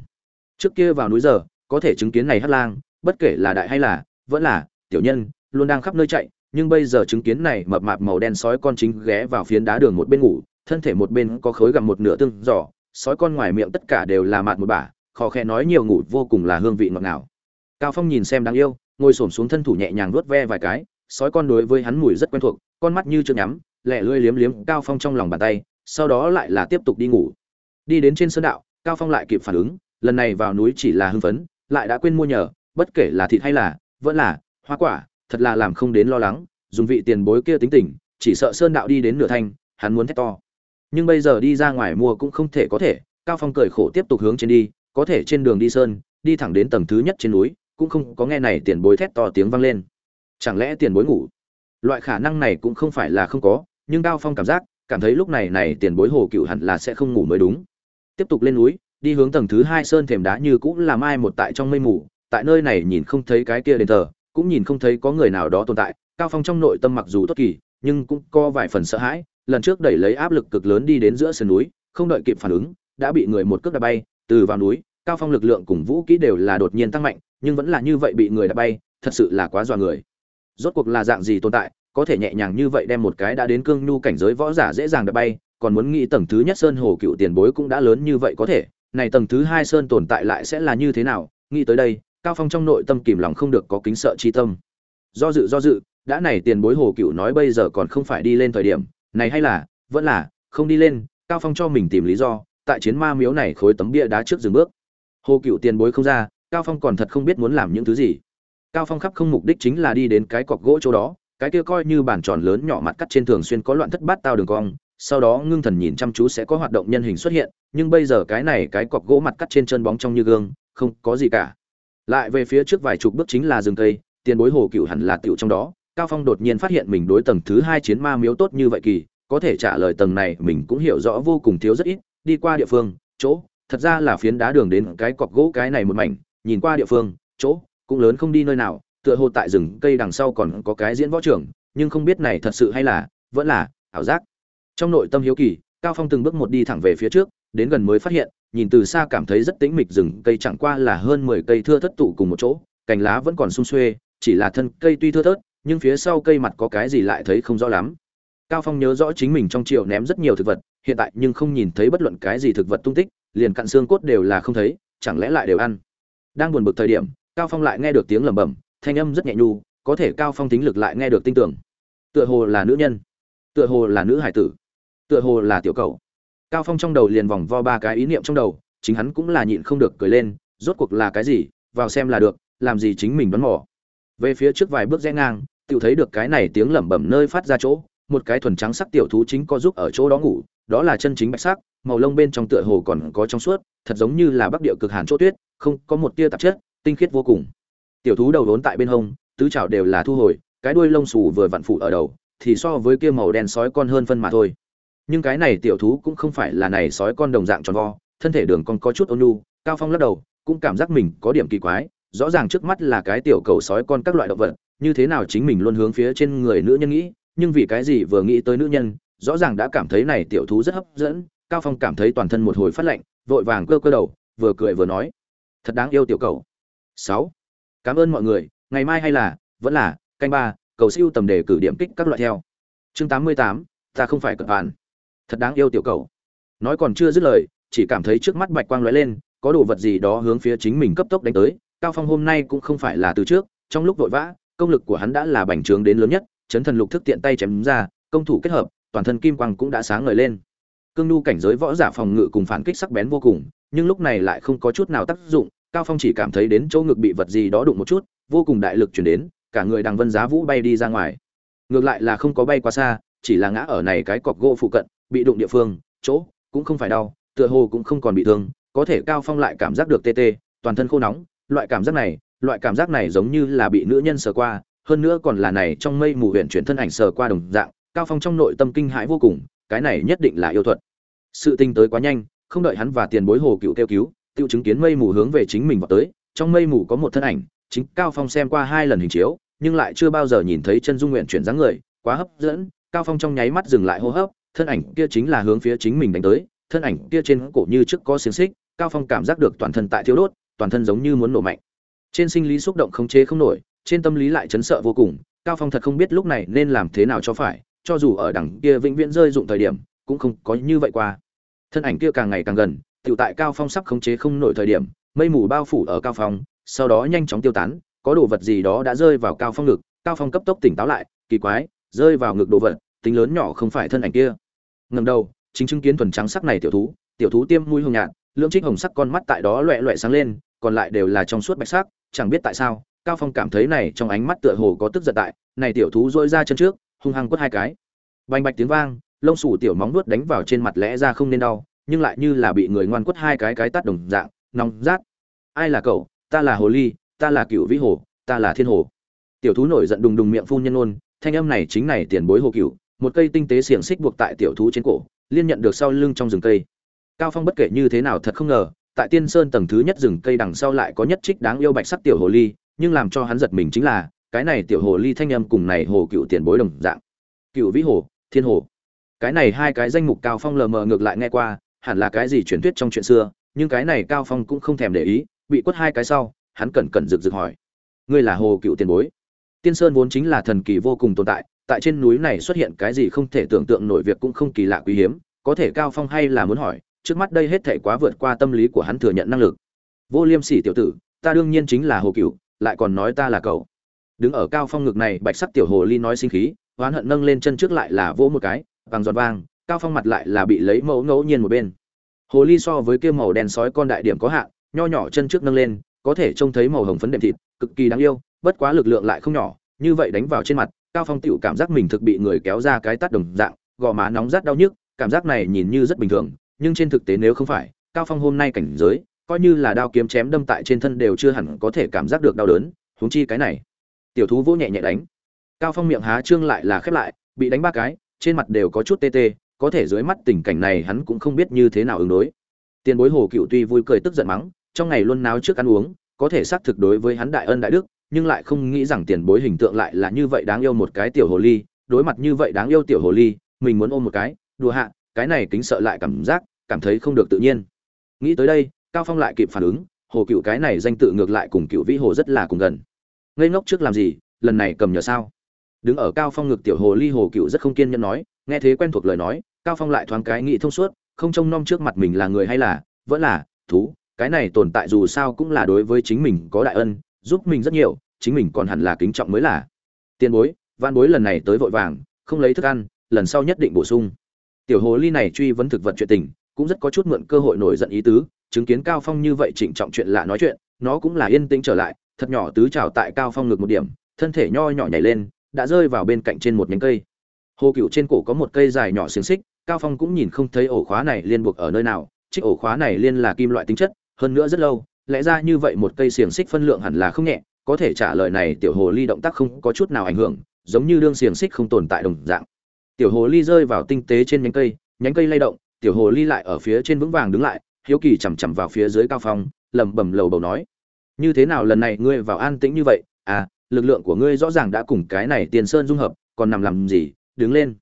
Speaker 1: Trước kia vào núi giờ, có thể chứng kiến này hát lang, bất kể là đại hay là vẫn là tiểu nhân, luôn đang khắp nơi chạy nhưng bây giờ chứng kiến này mập mạp màu đen sói con chính ghé vào phiến đá đường một bên ngủ, thân thể một bên có khối gặm một nửa tương giỏ, sói con ngoài miệng tất cả đều là mạt một bả, khó khẽ nói nhiều ngủ vô cùng là hương vị ngọt ngào. Cao phong nhìn xem đáng yêu, ngồi xổm xuống thân thủ nhẹ nhàng vuốt ve vài cái, sói con đối với hắn mùi rất quen thuộc, con mắt như chưa nhắm lẹ lưỡi liếm liếm cao phong trong lòng bàn tay, sau đó lại là tiếp tục đi ngủ. Đi đến trên sơn đạo, cao phong lại kịp phản ứng, lần này vào núi chỉ là hưng phấn, lại đã quên mua nhờ, bất kể là thịt hay là, vẫn là hoa quả thật là làm không đến lo lắng, dùng vị tiền bối kia tính tình, chỉ sợ sơn đạo đi đến nửa thanh, hắn muốn thét to. Nhưng bây giờ đi ra ngoài mua cũng không thể có thể, cao phong cười khổ tiếp tục hướng trên đi, có thể trên đường đi sơn, đi thẳng đến tầng thứ nhất trên núi, cũng không có nghe này tiền bối thét to tiếng vang lên. Chẳng lẽ tiền bối ngủ? Loại khả năng này cũng không phải là không có, nhưng cao phong cảm giác, cảm thấy lúc này này tiền bối hồ cựu hẳn là sẽ không ngủ mới đúng. Tiếp tục lên núi, đi hướng tầng thứ hai sơn thềm đá như cũng là mai một tại trong mây mù, tại nơi này nhìn không thấy cái kia đền thờ cũng nhìn không thấy có người nào đó tồn tại. Cao phong trong nội tâm mặc dù tốt kỳ, nhưng cũng có vài phần sợ hãi. Lần trước đẩy lấy áp lực cực lớn đi đến giữa sườn núi, không đợi kịp phản ứng, đã bị người một cước đã bay. Từ vào núi, cao phong lực lượng cùng vũ kỹ đều là đột nhiên tăng mạnh, nhưng vẫn là như vậy bị người đã bay, thật sự là quá dọa người. Rốt cuộc là dạng gì tồn tại, có thể nhẹ nhàng như vậy đem một cái đã đến cương nhu cảnh giới võ giả dễ dàng đã bay, còn muốn nghĩ tầng thứ nhất sơn hồ cựu tiền bối cũng đã lớn như vậy có thể, này tầng thứ hai sơn tồn tại lại sẽ là như thế nào, nghĩ tới đây cao phong trong nội tâm kìm lòng không được có kính sợ chi tâm. Do dự do dự, đã này tiền bối hồ cựu nói bây giờ còn không phải đi lên thời điểm, này hay là, vẫn là, không đi lên, cao phong cho mình tìm lý do, tại chiến ma miếu này khối tấm bia đá trước dừng bước. Hồ cựu tiền bối không ra, cao phong còn thật không biết muốn làm những thứ gì. Cao phong khắp không mục đích chính là đi đến cái cọc gỗ chỗ đó, cái kia coi như bản tròn lớn nhỏ mặt cắt trên thường xuyên có loạn thất bát tao đường cong, sau đó ngưng thần nhìn chăm chú sẽ có hoạt động nhân hình xuất hiện, nhưng bây giờ cái này cái cọc gỗ mặt cắt trên chân bóng trong như gương, không có gì cả lại về phía trước vài chục bước chính là rừng cây, tiền bối hồ cựu hẳn là tiểu trong đó. Cao phong đột nhiên phát hiện mình đối tầng thứ hai chiến ma miếu tốt như vậy kỳ, có thể trả lời tầng này mình cũng hiểu rõ vô cùng thiếu rất ít. Đi qua địa phương, chỗ, thật ra là phiến đá đường đến cái cọc gỗ cái này một mảnh. Nhìn qua địa phương, chỗ, cũng lớn không đi nơi nào. Tựa hồ tại rừng cây đằng sau còn có cái diễn võ trưởng, nhưng không biết này thật sự hay là, vẫn là ảo giác. Trong nội tâm hiếu kỳ, cao phong từng bước một đi thẳng về phía trước, đến gần mới phát hiện nhìn từ xa cảm thấy rất tĩnh mịch rừng, cây chẳng qua là hơn 10 cây thưa thất tụ cùng một chỗ, cành lá vẫn còn sung xuê, chỉ là thân cây tuy thưa thớt, nhưng phía sau cây mặt có cái gì lại thấy không rõ lắm. Cao phong nhớ rõ chính mình trong triệu ném rất nhiều thực vật, hiện tại nhưng không nhìn thấy bất luận cái gì thực vật tung tích, liền cặn xương cốt đều là không thấy, chẳng lẽ lại đều ăn. Đang buồn bực thời điểm, cao phong lại nghe được tiếng lẩm bẩm, thanh âm rất nhẹ nhu, có thể cao phong tính lực lại nghe được tinh tưởng. Tựa hồ là nữ nhân, tựa hồ là nữ hải tử, tựa hồ là tiểu cậu cao phong trong đầu liền vòng vo ba cái ý niệm trong đầu, chính hắn cũng là nhịn không được cười lên, rốt cuộc là cái gì, vào xem là được, làm gì chính mình đoán mò. Về phía trước vài bước rẽ ngang tự thấy được cái này tiếng lẩm bẩm nơi phát ra chỗ, một cái thuần trắng sắc tiểu thú chính có giúp ở chỗ đó ngủ, đó là chân chính bạch sắc, màu lông bên trong tựa hồ còn có trong suốt, thật giống như là bắc địa cực hàn chỗ tuyết, không, có một tia tạp chất, tinh khiết vô cùng. Tiểu thú đầu đốn tại bên hông, tứ chảo đều là thu hồi, cái đuôi lông xù vừa vặn phủ ở đầu, thì so với kia màu đen sói con hơn phân mà thôi nhưng cái này tiểu thú cũng không phải là này sói con đồng dạng tròn vo, thân thể đường con có chút ôn nhu, cao phong lắc đầu, cũng cảm giác mình có điểm kỳ quái, rõ ràng trước mắt là cái tiểu cầu sói con các loại động vật, như thế nào chính mình luôn hướng phía trên người nữ nhân nghĩ, nhưng vì cái gì vừa nghĩ tới nữ nhân, rõ ràng đã cảm thấy này tiểu thú rất hấp dẫn, cao phong cảm thấy toàn thân một hồi phát lạnh, vội vàng cơ cơ đầu, vừa cười vừa nói, thật đáng yêu tiểu cầu. Sáu, cảm ơn mọi người, ngày mai hay là, vẫn là, canh ba, cầu siêu tầm đề cử điểm kích các loại theo. Chương tám mươi tám, ta không phải cận bạn thật đáng yêu tiểu cầu nói còn chưa dứt lời, chỉ cảm thấy trước mắt bạch quang lóe lên, có đồ vật gì đó hướng phía chính mình cấp tốc đánh tới. Cao phong hôm nay cũng không phải là từ trước, trong lúc vội vã, công lực của hắn đã là bành trướng đến lớn nhất, chấn thần lục thức tiện tay chém ra, công thủ kết hợp, toàn thân kim quang cũng đã sáng ngời lên. Cương nhu cảnh giới võ giả phòng ngự cùng phản kích sắc bén vô cùng, nhưng lúc này lại không có chút nào tác dụng, cao phong chỉ cảm thấy đến chỗ ngực bị vật gì đó đụng một chút, vô cùng đại lực chuyển đến, cả người đằng vân giá vũ bay đi ra ngoài. Ngược lại là không có bay quá xa, chỉ là ngã ở này cái cọc gỗ phụ cận bị đụng địa phương, chỗ cũng không phải đau, tựa hồ cũng không còn bị thương, có thể cao phong lại cảm giác được tê tê, toàn thân khô nóng, loại cảm giác này, loại cảm giác này giống như là bị nữ nhân sờ qua, hơn nữa còn là này trong mây mù huyện chuyển thân ảnh sờ qua đồng dạng, cao phong trong nội tâm kinh hãi vô cùng, cái này nhất định là yêu thuật. Sự tinh tới quá nhanh, không đợi hắn và tiền bối hồ cựu kêu cứu, tiêu chứng kiến mây mù hướng về chính mình vào tới, trong mây mù có một thân ảnh, chính cao phong xem qua hai lần hình chiếu, nhưng lại chưa bao giờ nhìn thấy chân dung nguyện chuyển dáng người, quá hấp dẫn, cao phong trong nháy mắt dừng lại hô hấp thân ảnh kia chính là hướng phía chính mình đánh tới, thân ảnh kia trên cổ như trước có xiềng xích, cao phong cảm giác được toàn thân tại thiếu đốt, toàn thân giống như muốn nổ mạnh. Trên sinh lý xúc động khống chế không nổi, trên tâm lý lại chấn sợ vô cùng, cao phong thật không biết lúc này nên làm thế nào cho phải, cho dù ở đằng kia vĩnh viễn rơi dụng thời điểm, cũng không có như vậy qua. Thân ảnh kia càng ngày càng gần tiểu tại cao phong sắp khống chế không nổi thời điểm, mây mù bao phủ ở cao phong, sau đó nhanh chóng tiêu tán, có đồ vật gì đó đã rơi vào cao phong ngực, cao phong cấp tốc tỉnh táo lại, kỳ quái, rơi vào ngực đồ vật, tính lớn nhỏ không phải thân ảnh kia ngầm đầu, chính chứng kiến thuần trắng sắc này tiểu thú tiểu thú tiêm mũi hồng nhạt, lưỡng trích hồng sắc con mắt tại đó loẹ loẹ sáng lên, còn lại đều là trong suốt bạch sắc, chẳng biết tại sao, cao phong cảm thấy này trong ánh mắt tựa hồ có tức giận tại, này tiểu thú dỗi ra chân trước, hung hăng quất hai cái. Bành bạch tiếng vang, lông sủ tiểu móng nuốt đánh vào trên mặt lẽ ra không nên đau, nhưng lại như là bị người ngoan quất hai cái cái tát đồng dạng, nóng rát. Ai là cậu? Ta là hồ ly, ta là cựu vĩ hồ, ta là thiên hồ. Tiểu thú nổi giận đùng đùng miệng phun nhân ôn thanh âm này chính này tiền bối hồ cựu một cây tinh tế xiềng xích buộc tại tiểu thú trên cổ, liên nhận được sau lưng trong rừng cây. Cao phong bất kể như thế nào thật không ngờ, tại tiên sơn tầng thứ nhất rừng cây đằng sau lại có nhất trích đáng yêu bạch sắc tiểu hồ ly, nhưng làm cho hắn giật mình chính là, cái này tiểu hồ ly thanh âm cùng này hồ cựu tiền bối đồng dạng. Cựu vĩ hồ, thiên hồ. Cái này hai cái danh mục cao phong lờ mờ ngược lại nghe qua, hẳn là cái gì truyền thuyết trong chuyện xưa, nhưng cái này cao phong cũng không thèm để ý, bị quất hai cái sau, hắn cẩn cẩn rực rực hỏi. Ngươi là hồ cựu tiền bối. Tiên sơn vốn chính là thần kỳ vô cùng tồn tại tại trên núi này xuất hiện cái gì không thể tưởng tượng nổi việc cũng không kỳ lạ quý hiếm, có thể cao phong hay là muốn hỏi, trước mắt đây hết thể quá vượt qua tâm lý của hắn thừa nhận năng lực. Vô liêm sỉ tiểu tử, ta đương nhiên chính là hồ cựu lại còn nói ta là cậu. Đứng ở cao phong ngực này, bạch sắc tiểu hồ ly nói sinh khí, oán hận nâng lên chân trước lại là vỗ một cái, bằng giọt vang, cao phong mặt lại là bị lấy mẫu ngẫu nhiên một bên. Hồ ly so với kia màu đen sói con đại điểm có hạn, nho nhỏ chân trước nâng lên, có thể trông thấy màu hồng phấn đệm thịt, cực kỳ đáng yêu, bất quá lực lượng lại không nhỏ, như vậy đánh vào trên mặt cao phong tựu cảm giác mình thực bị người kéo ra cái tắt đồng dạng, gò má nóng rát đau nhức, cảm giác này nhìn như rất bình thường, nhưng trên thực tế nếu không phải, cao phong hôm nay cảnh giới, coi như là đao kiếm chém đâm tại trên thân đều chưa hẳn có thể cảm giác được đau đớn, huống chi cái này. Tiểu thú vỗ nhẹ nhẹ đánh. Cao phong miệng há trương lại là khép lại, bị đánh ba cái, trên mặt đều có chút tê tê, có thể dưới mắt tình cảnh này hắn cũng không biết như thế nào ứng đối. Tiền bối hồ cựu tuy vui cười tức giận mắng, trong ngày luôn náo trước ăn uống, có thể xác thực đối với hắn đại ân đại đức nhưng lại không nghĩ rằng tiền bối hình tượng lại là như vậy đáng yêu một cái tiểu hồ ly, đối mặt như vậy đáng yêu tiểu hồ ly, mình muốn ôm một cái, đùa hạ, cái này kính sợ lại cảm giác, cảm thấy không được tự nhiên. Nghĩ tới đây, cao phong lại kịp phản ứng, hồ cựu cái này danh tự ngược lại cùng cựu vĩ hồ rất là cùng gần. Ngây ngốc trước làm gì, lần này cầm nhờ sao? Đứng ở cao phong ngực tiểu hồ ly hồ cựu rất không kiên nhẫn nói, nghe thế quen thuộc lời nói, cao phong lại thoáng cái nghĩ thông suốt, không trông nom trước mặt mình là người hay là, vẫn là, thú, cái này tồn tại dù sao cũng là đối với chính mình có đại ân, giúp mình rất nhiều chính mình còn hẳn là kính trọng mới là. Tiền bối van bối lần này tới vội vàng, không lấy thức ăn, lần sau nhất định bổ sung. Tiểu hồ ly này truy vấn thực vật chuyện tình, cũng rất có chút mượn cơ hội nổi giận ý tứ, chứng kiến cao phong như vậy trịnh trọng chuyện lạ nói chuyện, nó cũng là yên tĩnh trở lại, thật nhỏ tứ trào tại cao phong ngực một điểm, thân thể nho nhỏ nhảy lên, đã rơi vào bên cạnh trên một nhánh cây. Hồ cựu trên cổ có một cây dài nhỏ xiềng xích, cao phong cũng nhìn không thấy ổ khóa này liên buộc ở nơi nào, chiếc ổ khóa này liên là kim loại tính chất, hơn nữa rất lâu, lẽ ra như vậy một cây xiềng xích phân lượng hẳn là không nhẹ có thể trả lời này tiểu hồ ly động tác không có chút nào ảnh hưởng, giống như đương xiềng xích không tồn tại đồng dạng. Tiểu hồ ly rơi vào tinh tế trên nhánh cây nhánh cây lay động, tiểu hồ ly lại ở phía trên vững vàng đứng lại, hiếu kỳ chằm chằm vào phía dưới cao phong, lẩm bẩm lầu bầu nói, như thế nào lần này ngươi vào an tĩnh như vậy? À lực lượng của ngươi rõ ràng đã cùng cái này tiền sơn dung hợp, còn nằm làm gì? Đứng lên.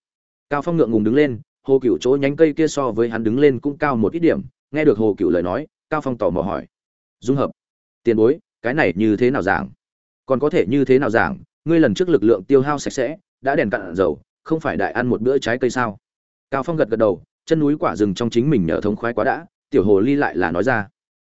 Speaker 1: Cao phong ngượng ngùng đứng lên, hồ cửu chỗ nhánh cây kia so với hắn đứng lên cũng cao một ít điểm, nghe được hồ cửu lời nói, cao phong tỏ mò hỏi, dung hợp? Tiền bối cái này như thế nào giảng? Còn có thể như thế nào giảng? Ngươi lần trước lực lượng tiêu hao sạch sẽ, đã đèn cạn dầu, không phải đại ăn một bữa trái cây sao? Cao phong gật gật đầu, chân núi quả rừng trong chính mình nhờ thống khoái quá đã, tiểu hồ ly lại là nói ra.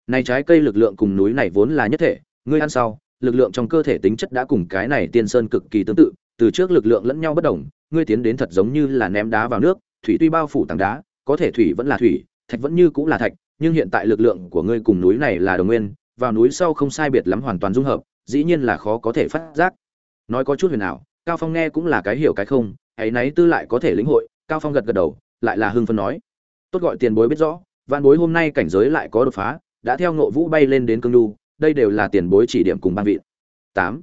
Speaker 1: Này trái cây lực lượng cùng núi này vốn là nhất thể, ngươi ăn sau, lực lượng trong cơ thể tính chất đã cùng cái này tiên sơn cực kỳ tương tự, từ trước lực lượng lẫn nhau bất đồng, ngươi tiến đến thật giống như là ném đá vào nước, thủy tuy bao phủ tảng đá, có thể thủy vẫn là thủy, thạch vẫn như cũng là thạch, nhưng hiện tại lực lượng của ngươi cùng núi này là đồng nguyên vào núi sau không sai biệt lắm hoàn toàn dung hợp, dĩ nhiên là khó có thể phát giác. Nói có chút huyền ảo, cao phong nghe cũng là cái hiểu cái không, ấy nấy tư lại có thể lĩnh hội, cao phong gật gật đầu, lại là hưng phân nói. Tốt gọi tiền bối biết rõ văn bối hôm nay cảnh giới lại có đột phá, đã theo ngộ vũ bay lên đến cương đu, đây đều là tiền bối chỉ điểm cùng ban vị. Tám.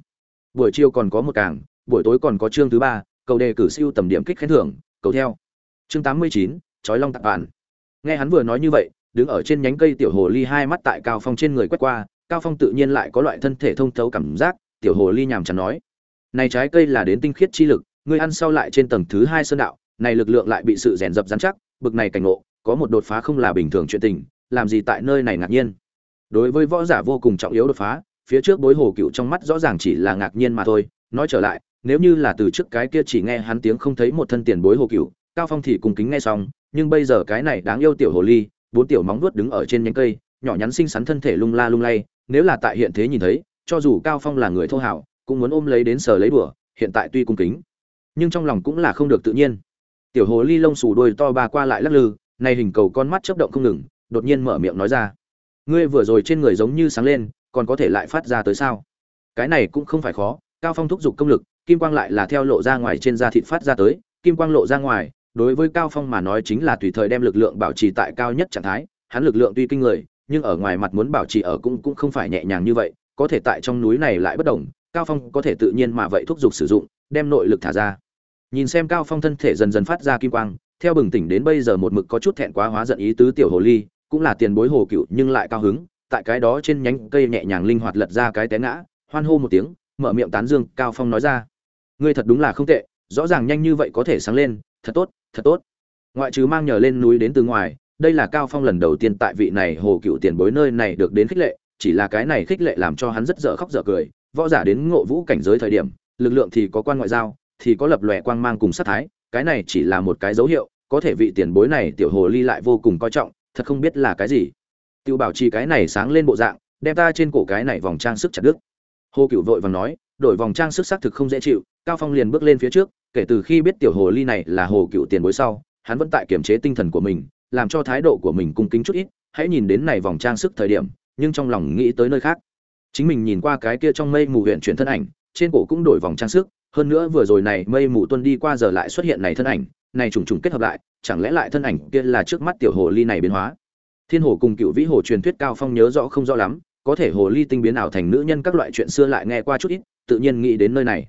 Speaker 1: Buổi chiều còn có một càng, buổi tối còn có chương thứ ba, cầu đề cử siêu tầm điểm kích khen thưởng, cầu theo. Chương tám mươi chín, chói long tặng bản nghe hắn vừa nói như vậy đứng ở trên nhánh cây tiểu hồ ly hai mắt tại cao phong trên người quét qua, cao phong tự nhiên lại có loại thân thể thông thấu cảm giác, tiểu hồ ly nhàm chán nói. Này trái cây là đến tinh khiết chi lực, ngươi ăn sau lại trên tầng thứ hai sơn đạo, này lực lượng lại bị sự rèn dập rắn chắc, bực này cảnh ngộ, có một đột phá không là bình thường chuyện tình, làm gì tại nơi này ngạc nhiên. Đối với võ giả vô cùng trọng yếu đột phá, phía trước bối hồ cựu trong mắt rõ ràng chỉ là ngạc nhiên mà thôi, nói trở lại, nếu như là từ trước cái kia chỉ nghe hắn tiếng không thấy một thân tiền bối hồ cựu, cao phong thì cùng kính nghe xong, nhưng bây giờ cái này đáng yêu tiểu hồ ly bốn tiểu móng vuốt đứng ở trên nhánh cây, nhỏ nhắn xinh xắn thân thể lung la lung lay, nếu là tại hiện thế nhìn thấy, cho dù cao phong là người thô hảo, cũng muốn ôm lấy đến sờ lấy đùa, hiện tại tuy cung kính, nhưng trong lòng cũng là không được tự nhiên. Tiểu hồ ly lông xù đuôi to ba qua lại lắc lư nay hình cầu con mắt chớp động không ngừng, đột nhiên mở miệng nói ra. Ngươi vừa rồi trên người giống như sáng lên, còn có thể lại phát ra tới sao? Cái này cũng không phải khó, cao phong thúc giục công lực, kim quang lại là theo lộ ra ngoài trên da thịt phát ra tới, kim quang lộ ra ngoài đối với cao phong mà nói chính là tùy thời đem lực lượng bảo trì tại cao nhất trạng thái, hắn lực lượng tuy kinh người, nhưng ở ngoài mặt muốn bảo trì ở cũng cũng không phải nhẹ nhàng như vậy, có thể tại trong núi này lại bất động cao phong có thể tự nhiên mà vậy thúc giục sử dụng, đem nội lực thả ra. Nhìn xem cao phong thân thể dần dần phát ra kim quang, theo bừng tỉnh đến bây giờ một mực có chút thẹn quá hóa giận ý tứ tiểu hồ ly, cũng là tiền bối hồ cựu nhưng lại cao hứng, tại cái đó trên nhánh cây nhẹ nhàng linh hoạt lật ra cái té ngã, hoan hô một tiếng, mở miệng tán dương, cao phong nói ra. Ngươi thật đúng là không tệ, rõ ràng nhanh như vậy có thể sáng lên, thật tốt thật tốt. Ngoại trừ mang nhờ lên núi đến từ ngoài, đây là cao phong lần đầu tiên tại vị này hồ cựu tiền bối nơi này được đến khích lệ, chỉ là cái này khích lệ làm cho hắn rất dở khóc dở cười. Võ giả đến ngộ vũ cảnh giới thời điểm, lực lượng thì có quan ngoại giao, thì có lập lòe quang mang cùng sát thái, cái này chỉ là một cái dấu hiệu, có thể vị tiền bối này tiểu hồ ly lại vô cùng coi trọng, thật không biết là cái gì. Tiêu bảo trì cái này sáng lên bộ dạng, đem ta trên cổ cái này vòng trang sức chặt đứt. Hồ cựu vội vàng nói, đổi vòng trang sức xác thực không dễ chịu, cao phong liền bước lên phía trước kể từ khi biết tiểu hồ ly này là hồ cựu tiền bối sau, hắn vẫn tại kiềm chế tinh thần của mình, làm cho thái độ của mình cung kính chút ít, hãy nhìn đến này vòng trang sức thời điểm, nhưng trong lòng nghĩ tới nơi khác. Chính mình nhìn qua cái kia trong mây mù huyện chuyển thân ảnh, trên cổ cũng đổi vòng trang sức, hơn nữa vừa rồi này mây mù tuân đi qua giờ lại xuất hiện này thân ảnh, này trùng trùng kết hợp lại, chẳng lẽ lại thân ảnh kia là trước mắt tiểu hồ ly này biến hóa? Thiên hồ cùng cựu vĩ hồ truyền thuyết cao phong nhớ rõ không rõ lắm, có thể hồ ly tinh biến ảo thành nữ nhân các loại chuyện xưa lại nghe qua chút ít, tự nhiên nghĩ đến nơi này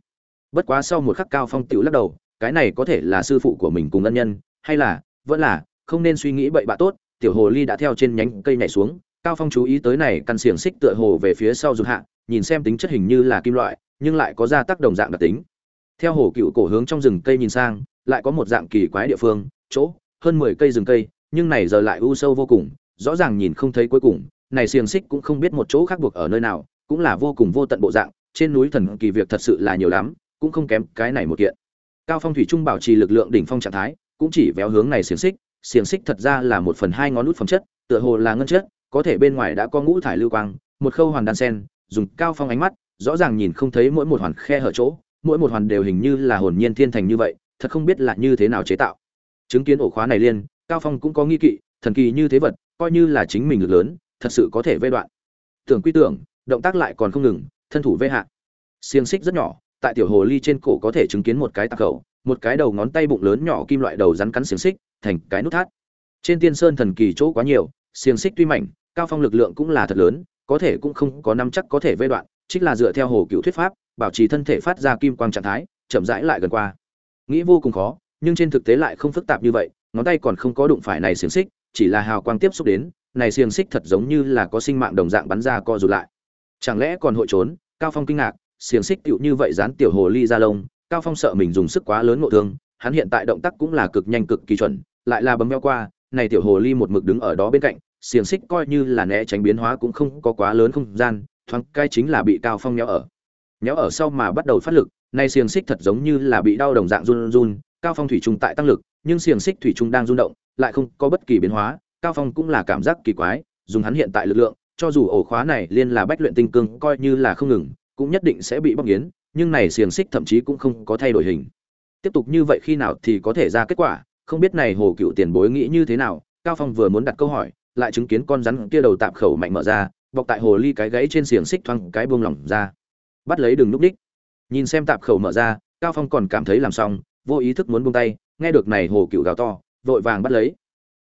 Speaker 1: bất quá sau một khắc cao phong tiểu lắc đầu, cái này có thể là sư phụ của mình cùng ân nhân, hay là, vẫn là, không nên suy nghĩ bậy bạ tốt, tiểu hồ ly đã theo trên nhánh cây nhảy xuống, cao phong chú ý tới này căn xiềng xích tựa hồ về phía sau rụt hạ, nhìn xem tính chất hình như là kim loại, nhưng lại có ra tác đồng dạng đặc tính. Theo hồ cựu cổ hướng trong rừng cây nhìn sang, lại có một dạng kỳ quái địa phương, chỗ, hơn 10 cây rừng cây, nhưng này giờ lại u sâu vô cùng, rõ ràng nhìn không thấy cuối cùng, này xiềng xích cũng không biết một chỗ khác buộc ở nơi nào, cũng là vô cùng vô tận bộ dạng, trên núi thần kỳ việc thật sự là nhiều lắm cũng không kém cái này một kiện. Cao phong thủy trung bảo trì lực lượng đỉnh phong trạng thái, cũng chỉ véo hướng này xiềng xích xiềng xích thật ra là một phần hai ngón nút phẩm chất, tựa hồ là ngân chất, có thể bên ngoài đã có ngũ thải lưu quang, một khâu hoàn đan sen, dùng cao phong ánh mắt, rõ ràng nhìn không thấy mỗi một hoàn khe hở chỗ, mỗi một hoàn đều hình như là hồn nhiên thiên thành như vậy, thật không biết là như thế nào chế tạo. Chứng kiến ổ khóa này liên, cao phong cũng có nghi kỵ, thần kỳ như thế vật, coi như là chính mình lực lớn, thật sự có thể vây đoạn. Tưởng quy tưởng, động tác lại còn không ngừng, thân thủ vây hạ. Xiềng xích rất nhỏ tại tiểu hồ ly trên cổ có thể chứng kiến một cái tạc khẩu, một cái đầu ngón tay bụng lớn nhỏ kim loại đầu rắn cắn xiềng xích, thành cái nút thắt. Trên tiên sơn thần kỳ chỗ quá nhiều, xiềng xích tuy mảnh, cao phong lực lượng cũng là thật lớn, có thể cũng không có năm chắc có thể vây đoạn chính là dựa theo hồ cựu thuyết pháp, bảo trì thân thể phát ra kim quang trạng thái, chậm rãi lại gần qua. Nghĩ vô cùng khó, nhưng trên thực tế lại không phức tạp như vậy, ngón tay còn không có đụng phải này xiềng xích, chỉ là hào quang tiếp xúc đến, này xiềng xích thật giống như là có sinh mạng đồng dạng bắn ra co rụt lại. Chẳng lẽ còn hội trốn? Cao phong kinh ngạc xiềng xích tựu như vậy dán tiểu hồ ly ra lông, cao phong sợ mình dùng sức quá lớn ngộ thương, hắn hiện tại động tác cũng là cực nhanh cực kỳ chuẩn, lại là bấm meo qua, này tiểu hồ ly một mực đứng ở đó bên cạnh, xiềng xích coi như là né tránh biến hóa cũng không có quá lớn không gian, thoáng cai chính là bị cao phong nhéo ở. Nhéo ở sau mà bắt đầu phát lực nay xiềng xích thật giống như là bị đau đồng dạng run run, cao phong thủy trung tại tăng lực, nhưng xiềng xích thủy trung đang rung động, lại không có bất kỳ biến hóa, cao phong cũng là cảm giác kỳ quái, dùng hắn hiện tại lực lượng, cho dù ổ khóa này liên là bách luyện tinh cương, coi như là không ngừng cũng nhất định sẽ bị bóc nghiến, nhưng này xiềng xích thậm chí cũng không có thay đổi hình. Tiếp tục như vậy khi nào thì có thể ra kết quả, không biết này hồ cựu tiền bối nghĩ như thế nào, cao phong vừa muốn đặt câu hỏi, lại chứng kiến con rắn kia đầu tạm khẩu mạnh mở ra, bọc tại hồ ly cái gãy trên xiềng xích thoang cái buông lỏng ra. Bắt lấy đường núp đích. Nhìn xem tạm khẩu mở ra, cao phong còn cảm thấy làm xong, vô ý thức muốn buông tay, nghe được này hồ cựu gào to, vội vàng bắt lấy.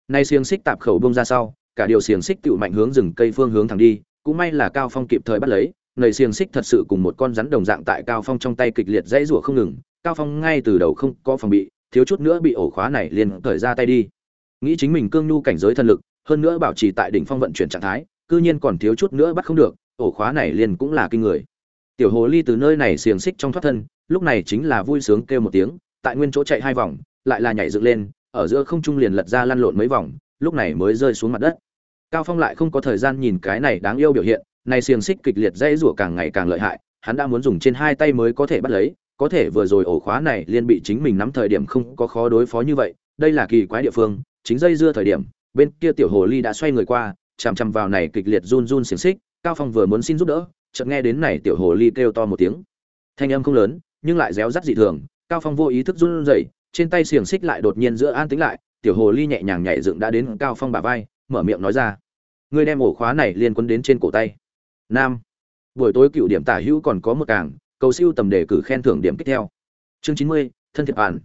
Speaker 1: Nay xiềng xích tạm khẩu buông ra sau, cả điều xiềng xích tựu mạnh hướng rừng cây phương hướng thẳng đi, cũng may là cao phong kịp thời bắt lấy nầy xiềng xích thật sự cùng một con rắn đồng dạng tại cao phong trong tay kịch liệt dãy rủa không ngừng. Cao phong ngay từ đầu không có phòng bị, thiếu chút nữa bị ổ khóa này liền cởi ra tay đi. Nghĩ chính mình cương nhu cảnh giới thân lực, hơn nữa bảo trì tại đỉnh phong vận chuyển trạng thái, cư nhiên còn thiếu chút nữa bắt không được, ổ khóa này liền cũng là kinh người. Tiểu hồ ly từ nơi này xiềng xích trong thoát thân, lúc này chính là vui sướng kêu một tiếng, tại nguyên chỗ chạy hai vòng, lại là nhảy dựng lên, ở giữa không trung liền lật ra lăn lộn mấy vòng, lúc này mới rơi xuống mặt đất. Cao phong lại không có thời gian nhìn cái này đáng yêu biểu hiện này xiềng xích kịch liệt dãy rủa càng ngày càng lợi hại, hắn đã muốn dùng trên hai tay mới có thể bắt lấy, có thể vừa rồi ổ khóa này liên bị chính mình nắm thời điểm không có khó đối phó như vậy, đây là kỳ quái địa phương, chính dây dưa thời điểm, bên kia tiểu hồ ly đã xoay người qua, chằm chằm vào này kịch liệt run run xiềng xích, cao phong vừa muốn xin giúp đỡ, chợt nghe đến này tiểu hồ ly kêu to một tiếng. Thanh âm không lớn, nhưng lại réo rắt dị thường, cao phong vô ý thức run rẩy, trên tay xiềng xích lại đột nhiên giữa an tĩnh lại, tiểu hồ ly nhẹ nhàng nhảy dựng đã đến cao phong bả vai, mở miệng nói ra. Ngươi đem ổ khóa này liên quân đến trên cổ tay nam. Buổi tối cựu điểm tả hữu còn có một càng, cầu siêu tầm đề cử khen thưởng điểm tiếp theo. Chương chín mươi, thân thiệp bản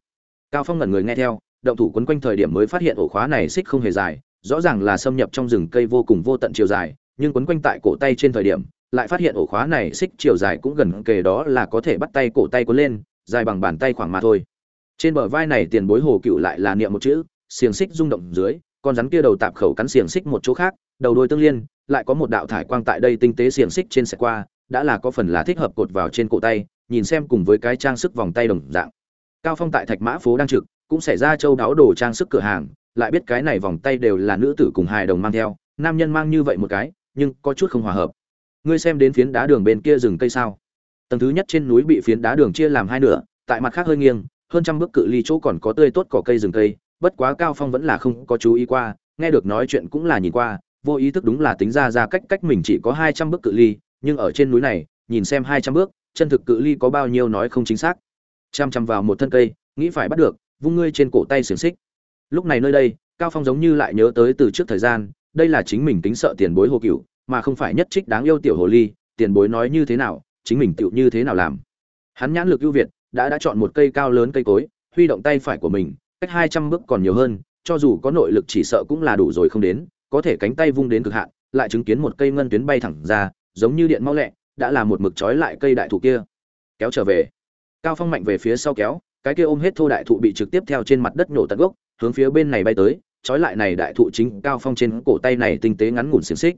Speaker 1: cao phong ngẩn người nghe theo, động thủ quấn quanh thời điểm mới phát hiện ổ khóa này xích không hề dài, rõ ràng là xâm nhập trong rừng cây vô cùng vô tận chiều dài, nhưng quấn quanh tại cổ tay trên thời điểm, lại phát hiện ổ khóa này xích chiều dài cũng gần kề đó là có thể bắt tay cổ tay cuốn lên, dài bằng bàn tay khoảng mà thôi. Trên bờ vai này tiền bối hồ cựu lại là niệm một chữ, xiềng xích rung động dưới, con rắn kia đầu tạp khẩu cắn xiềng xích một chỗ khác, đầu đôi tương liên lại có một đạo thải quang tại đây tinh tế xiềng xích trên xe qua, đã là có phần là thích hợp cột vào trên cổ tay, nhìn xem cùng với cái trang sức vòng tay đồng dạng. Cao phong tại thạch mã phố đang trực, cũng xảy ra châu đáo đồ trang sức cửa hàng, lại biết cái này vòng tay đều là nữ tử cùng hài đồng mang theo, nam nhân mang như vậy một cái, nhưng có chút không hòa hợp. Ngươi xem đến phiến đá đường bên kia rừng cây sao? Tầng thứ nhất trên núi bị phiến đá đường chia làm hai nửa, tại mặt khác hơi nghiêng, hơn trăm bước cự ly chỗ còn có tươi tốt cỏ cây rừng cây, bất quá cao phong vẫn là không có chú ý qua, nghe được nói chuyện cũng là nhìn qua vô ý thức đúng là tính ra ra cách cách mình chỉ có hai trăm bước cự ly, nhưng ở trên núi này, nhìn xem hai trăm bước, chân thực cự ly có bao nhiêu nói không chính xác. Chăm chăm vào một thân cây, nghĩ phải bắt được, vung ngươi trên cổ tay xiềng xích. Lúc này nơi đây, cao phong giống như lại nhớ tới từ trước thời gian, đây là chính mình tính sợ tiền bối hồ cửu, mà không phải nhất trích đáng yêu tiểu hồ ly, tiền bối nói như thế nào, chính mình tựu như thế nào làm. Hắn nhãn lực ưu việt, đã đã chọn một cây cao lớn cây cối, huy động tay phải của mình, cách hai trăm bước còn nhiều hơn, cho dù có nội lực chỉ sợ cũng là đủ rồi không đến có thể cánh tay vung đến cực hạn, lại chứng kiến một cây ngân tuyến bay thẳng ra, giống như điện mau lẹ, đã là một mực trói lại cây đại thụ kia. Kéo trở về. Cao phong mạnh về phía sau kéo, cái kia ôm hết thô đại thụ bị trực tiếp theo trên mặt đất nổ tận gốc, hướng phía bên này bay tới, trói lại này đại thụ chính cao phong trên cổ tay này tinh tế ngắn ngủn xiềng xích.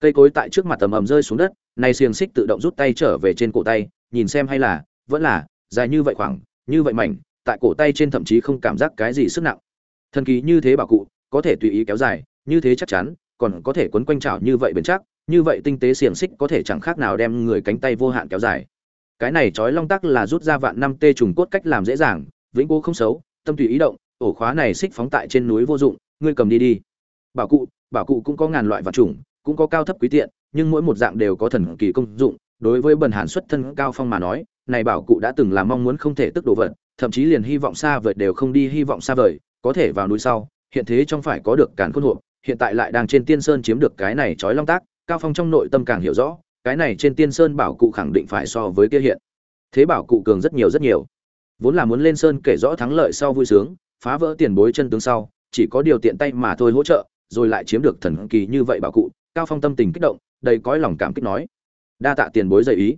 Speaker 1: Cây cối tại trước mặt tầm ầm rơi xuống đất, này xiềng xích tự động rút tay trở về trên cổ tay, nhìn xem hay là, vẫn là, dài như vậy khoảng, như vậy mảnh, tại cổ tay trên thậm chí không cảm giác cái gì sức nặng. Thần kỳ như thế bảo cụ, có thể tùy ý kéo dài như thế chắc chắn, còn có thể quấn quanh chảo như vậy bền chắc, như vậy tinh tế xiềng xích có thể chẳng khác nào đem người cánh tay vô hạn kéo dài. Cái này trói long tắc là rút ra vạn năm tê trùng cốt cách làm dễ dàng, vĩnh cố không xấu, tâm tùy ý động, ổ khóa này xích phóng tại trên núi vô dụng, ngươi cầm đi đi. Bảo cụ bảo cụ cũng có ngàn loại vật chủng, cũng có cao thấp quý tiện, nhưng mỗi một dạng đều có thần kỳ công dụng. Đối với bần hàn xuất thân cao phong mà nói, này bảo cụ đã từng là mong muốn không thể tức đồ vật, thậm chí liền hy vọng xa vời đều không đi hy vọng xa vời, có thể vào núi sau, hiện thế trong phải có được càn khôn hộp hiện tại lại đang trên tiên sơn chiếm được cái này trói long tác, cao phong trong nội tâm càng hiểu rõ, cái này trên tiên sơn bảo cụ khẳng định phải so với kia hiện. Thế bảo cụ cường rất nhiều rất nhiều. Vốn là muốn lên sơn kể rõ thắng lợi sau vui sướng, phá vỡ tiền bối chân tướng sau, chỉ có điều tiện tay mà thôi hỗ trợ, rồi lại chiếm được thần kỳ như vậy bảo cụ, cao phong tâm tình kích động, đầy cõi lòng cảm kích nói. Đa tạ tiền bối dạy ý.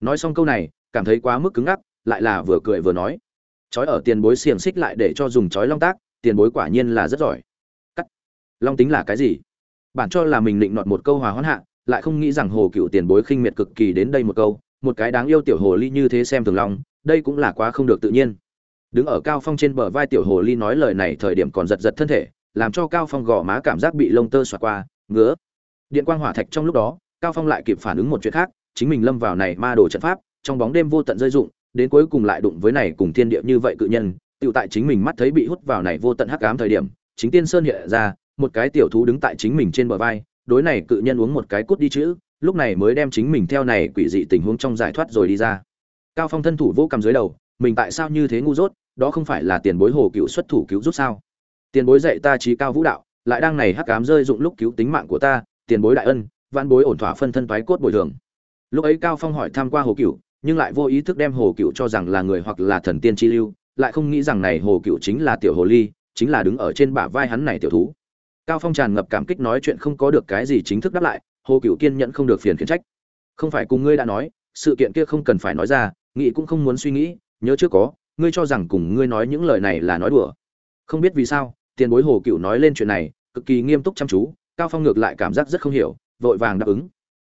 Speaker 1: Nói xong câu này, cảm thấy quá mức cứng ngắc, lại là vừa cười vừa nói. Chói ở tiền bối xiềng xích lại để cho dùng chói long tác, tiền bối quả nhiên là rất giỏi long tính là cái gì? Bản cho là mình định nọt một câu hòa hoãn hạ, lại không nghĩ rằng hồ cựu tiền bối khinh miệt cực kỳ đến đây một câu, một cái đáng yêu tiểu hồ ly như thế xem thường long, đây cũng là quá không được tự nhiên. Đứng ở cao phong trên bờ vai tiểu hồ ly nói lời này thời điểm còn giật giật thân thể, làm cho cao phong gò má cảm giác bị lông tơ xoạt qua, ngứa. Điện quang hỏa thạch trong lúc đó, cao phong lại kịp phản ứng một chuyện khác, chính mình lâm vào này ma đồ trận pháp, trong bóng đêm vô tận rơi dụng đến cuối cùng lại đụng với này cùng thiên địa như vậy cự nhân tự tại chính mình mắt thấy bị hút vào này vô tận hắc ám thời điểm, chính tiên sơn hiện ra một cái tiểu thú đứng tại chính mình trên bờ vai, đối này cự nhân uống một cái cút đi chữ lúc này mới đem chính mình theo này quỷ dị tình huống trong giải thoát rồi đi ra. Cao phong thân thủ vô cầm dưới đầu, mình tại sao như thế ngu dốt, đó không phải là tiền bối hồ cựu xuất thủ cứu giúp sao? Tiền bối dạy ta trí cao vũ đạo, lại đang này hắc ám rơi dụng lúc cứu tính mạng của ta, tiền bối đại ân văn bối ổn thỏa phân thân thoái cốt bồi thường. Lúc ấy cao phong hỏi tham qua hồ cựu, nhưng lại vô ý thức đem hồ cựu cho rằng là người hoặc là thần tiên chi lưu, lại không nghĩ rằng này hồ cựu chính là tiểu hồ ly, chính là đứng ở trên bả vai hắn này tiểu thú cao phong tràn ngập cảm kích nói chuyện không có được cái gì chính thức đáp lại, hồ cựu kiên nhẫn không được phiền khiển trách. Không phải cùng ngươi đã nói, sự kiện kia không cần phải nói ra, nghĩ cũng không muốn suy nghĩ, nhớ trước có, ngươi cho rằng cùng ngươi nói những lời này là nói đùa. Không biết vì sao, tiền bối hồ cựu nói lên chuyện này, cực kỳ nghiêm túc chăm chú, cao phong ngược lại cảm giác rất không hiểu, vội vàng đáp ứng.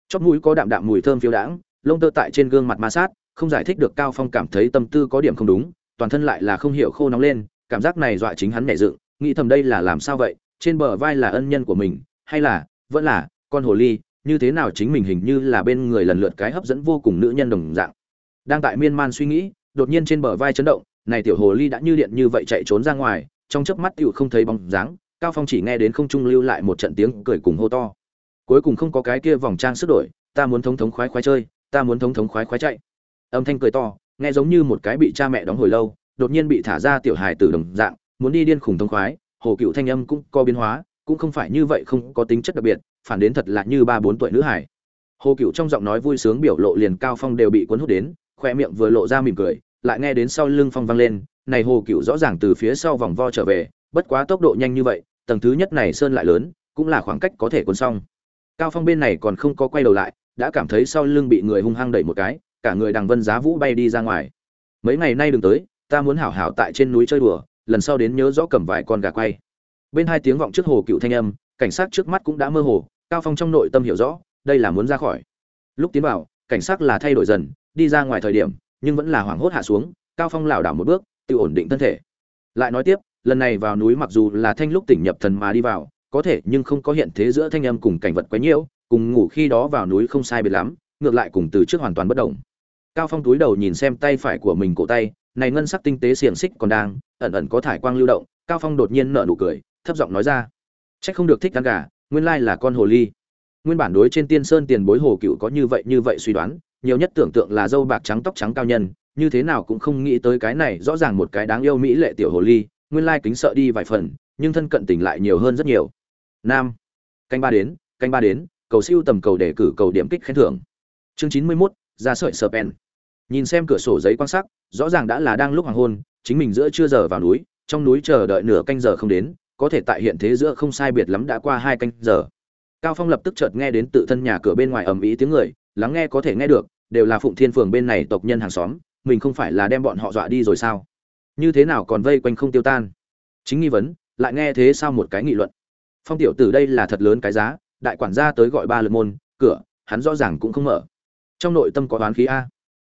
Speaker 1: Chóp mũi có đạm đạm mùi thơm phiêu đãng, lông tơ tại trên gương mặt ma sát, không giải thích được cao phong cảm thấy tâm tư có điểm không đúng, toàn thân lại là không hiểu khô nóng lên, cảm giác này dọa chính hắn nhẹ dựng, nghĩ thầm đây là làm sao vậy trên bờ vai là ân nhân của mình, hay là, vẫn là, con hồ ly, như thế nào chính mình hình như là bên người lần lượt cái hấp dẫn vô cùng nữ nhân đồng dạng. Đang tại miên man suy nghĩ, đột nhiên trên bờ vai chấn động, này tiểu hồ ly đã như điện như vậy chạy trốn ra ngoài, trong chớp mắt tựu không thấy bóng dáng, cao phong chỉ nghe đến không trung lưu lại một trận tiếng cười cùng hô to. Cuối cùng không có cái kia vòng trang sức đổi, ta muốn thống thống khoái khoái chơi, ta muốn thống thống khoái khoái chạy. Âm thanh cười to, nghe giống như một cái bị cha mẹ đóng hồi lâu, đột nhiên bị thả ra tiểu hài tử đồng dạng, muốn đi điên khủng thống khoái hồ cựu thanh âm cũng có biến hóa, cũng không phải như vậy không có tính chất đặc biệt, phản đến thật là như ba bốn tuổi nữ hải. Hồ cựu trong giọng nói vui sướng biểu lộ liền cao phong đều bị cuốn hút đến, khoe miệng vừa lộ ra mỉm cười, lại nghe đến sau lưng phong vang lên, này hồ cựu rõ ràng từ phía sau vòng vo trở về, bất quá tốc độ nhanh như vậy, tầng thứ nhất này sơn lại lớn, cũng là khoảng cách có thể cuốn xong. Cao phong bên này còn không có quay đầu lại, đã cảm thấy sau lưng bị người hung hăng đẩy một cái, cả người đằng vân giá vũ bay đi ra ngoài. Mấy ngày nay đừng tới, ta muốn hảo hảo tại trên núi chơi đùa lần sau đến nhớ rõ cầm vài con gà quay. Bên hai tiếng vọng trước hồ cựu thanh âm, cảnh sát trước mắt cũng đã mơ hồ, cao phong trong nội tâm hiểu rõ, đây là muốn ra khỏi. Lúc tiến vào, cảnh sát là thay đổi dần, đi ra ngoài thời điểm, nhưng vẫn là hoảng hốt hạ xuống, cao phong lảo đảo một bước, tự ổn định thân thể. Lại nói tiếp, lần này vào núi mặc dù là thanh lúc tỉnh nhập thần mà đi vào, có thể nhưng không có hiện thế giữa thanh âm cùng cảnh vật quấy nhiễu, cùng ngủ khi đó vào núi không sai biệt lắm, ngược lại cùng từ trước hoàn toàn bất động cao phong túi đầu nhìn xem tay phải của mình cổ tay này ngân sắc tinh tế xiềng xích còn đang ẩn ẩn có thải quang lưu động cao phong đột nhiên nở nụ cười thấp giọng nói ra trách không được thích ăn gà nguyên lai là con hồ ly. Nguyên bản đối trên tiên sơn tiền bối hồ cựu có như vậy như vậy suy đoán nhiều nhất tưởng tượng là dâu bạc trắng tóc trắng cao nhân như thế nào cũng không nghĩ tới cái này rõ ràng một cái đáng yêu mỹ lệ tiểu hồ ly nguyên lai kính sợ đi vài phần nhưng thân cận tình lại nhiều hơn rất nhiều. Nam canh ba đến canh ba đến cầu siêu tầm cầu để cử cầu điểm kích khen thưởng. Chương chín mươi 91, ra sợi sờ pen. Nhìn xem cửa sổ giấy quan sắc rõ ràng đã là đang lúc hoàng hôn, chính mình giữa chưa giờ vào núi, trong núi chờ đợi nửa canh giờ không đến, có thể tại hiện thế giữa không sai biệt lắm đã qua hai canh giờ. Cao phong lập tức chợt nghe đến tự thân nhà cửa bên ngoài ầm ĩ tiếng người, lắng nghe có thể nghe được, đều là phụng thiên phường bên này tộc nhân hàng xóm, mình không phải là đem bọn họ dọa đi rồi sao? Như thế nào còn vây quanh không tiêu tan? Chính nghi vấn, lại nghe thế sao một cái nghị luận. Phong tiểu tử đây là thật lớn cái giá, đại quản gia tới gọi ba lượt môn, cửa, hắn rõ ràng cũng không mở. Trong nội tâm có đoán khí a.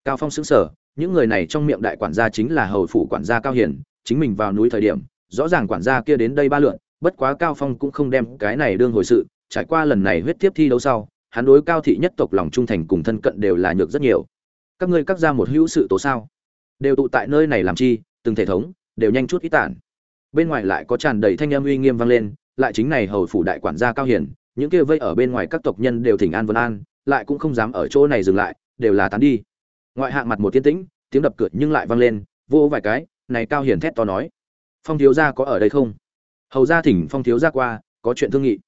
Speaker 1: Cao phong sững sờ những người này trong miệng đại quản gia chính là hầu phủ quản gia cao hiển chính mình vào núi thời điểm, rõ ràng quản gia kia đến đây ba lượn, bất quá cao phong cũng không đem cái này đương hồi sự, trải qua lần này huyết tiếp thi đấu sau, hắn đối cao thị nhất tộc lòng trung thành cùng thân cận đều là nhược rất nhiều. Các ngươi cắt ra một hữu sự tố sao? Đều tụ tại nơi này làm chi, từng thể thống, đều nhanh chút ít tản. Bên ngoài lại có tràn đầy thanh âm uy nghiêm vang lên, lại chính này hầu phủ đại quản gia cao hiển những kia vây ở bên ngoài các tộc nhân đều thỉnh an vân an, lại cũng không dám ở chỗ này dừng lại, đều là tán đi ngoại hạng mặt một tiên tĩnh, tiếng đập cửa nhưng lại vang lên vô vài cái, này cao hiển thét to nói. Phong thiếu gia có ở đây không? Hầu gia thỉnh phong thiếu gia qua, có chuyện thương nghị.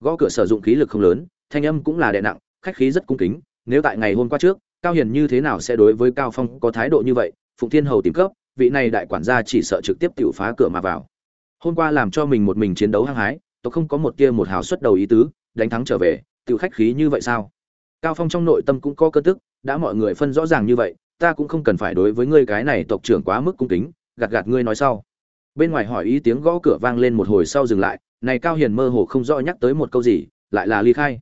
Speaker 1: Gõ cửa sử dụng khí lực không lớn, thanh âm cũng là đè nặng, khách khí rất cung kính, nếu tại ngày hôm qua trước, cao hiển như thế nào sẽ đối với cao phong có thái độ như vậy, phụng thiên hầu tìm cấp vị này đại quản gia chỉ sợ trực tiếp tự phá cửa mà vào. Hôm qua làm cho mình một mình chiến đấu hăng hái tôi không có một tia một hào xuất đầu ý tứ, đánh thắng trở về tự khách khí như vậy sao? Cao phong trong nội tâm cũng có cơn tức, đã mọi người phân rõ ràng như vậy, ta cũng không cần phải đối với ngươi cái này tộc trưởng quá mức cung kính, gạt gạt ngươi nói sau. Bên ngoài hỏi ý tiếng gõ cửa vang lên một hồi sau dừng lại, này cao hiền mơ hồ không rõ nhắc tới một câu gì, lại là ly khai.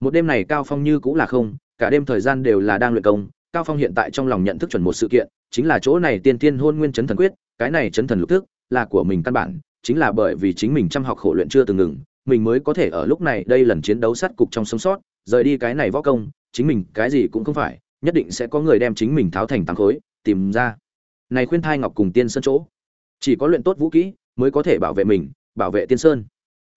Speaker 1: Một đêm này cao phong như cũng là không, cả đêm thời gian đều là đang luyện công, cao phong hiện tại trong lòng nhận thức chuẩn một sự kiện, chính là chỗ này tiên tiên hôn nguyên chấn thần quyết, cái này chấn thần lục thức, là của mình căn bản, chính là bởi vì chính mình chăm học khổ luyện chưa từng ngừng, mình mới có thể ở lúc này đây lần chiến đấu sát cục trong sống sót rời đi cái này võ công, chính mình cái gì cũng không phải, nhất định sẽ có người đem chính mình tháo thành tàng khối, tìm ra. Này khuyên thai ngọc cùng tiên sơn chỗ, chỉ có luyện tốt vũ kỹ mới có thể bảo vệ mình, bảo vệ tiên sơn.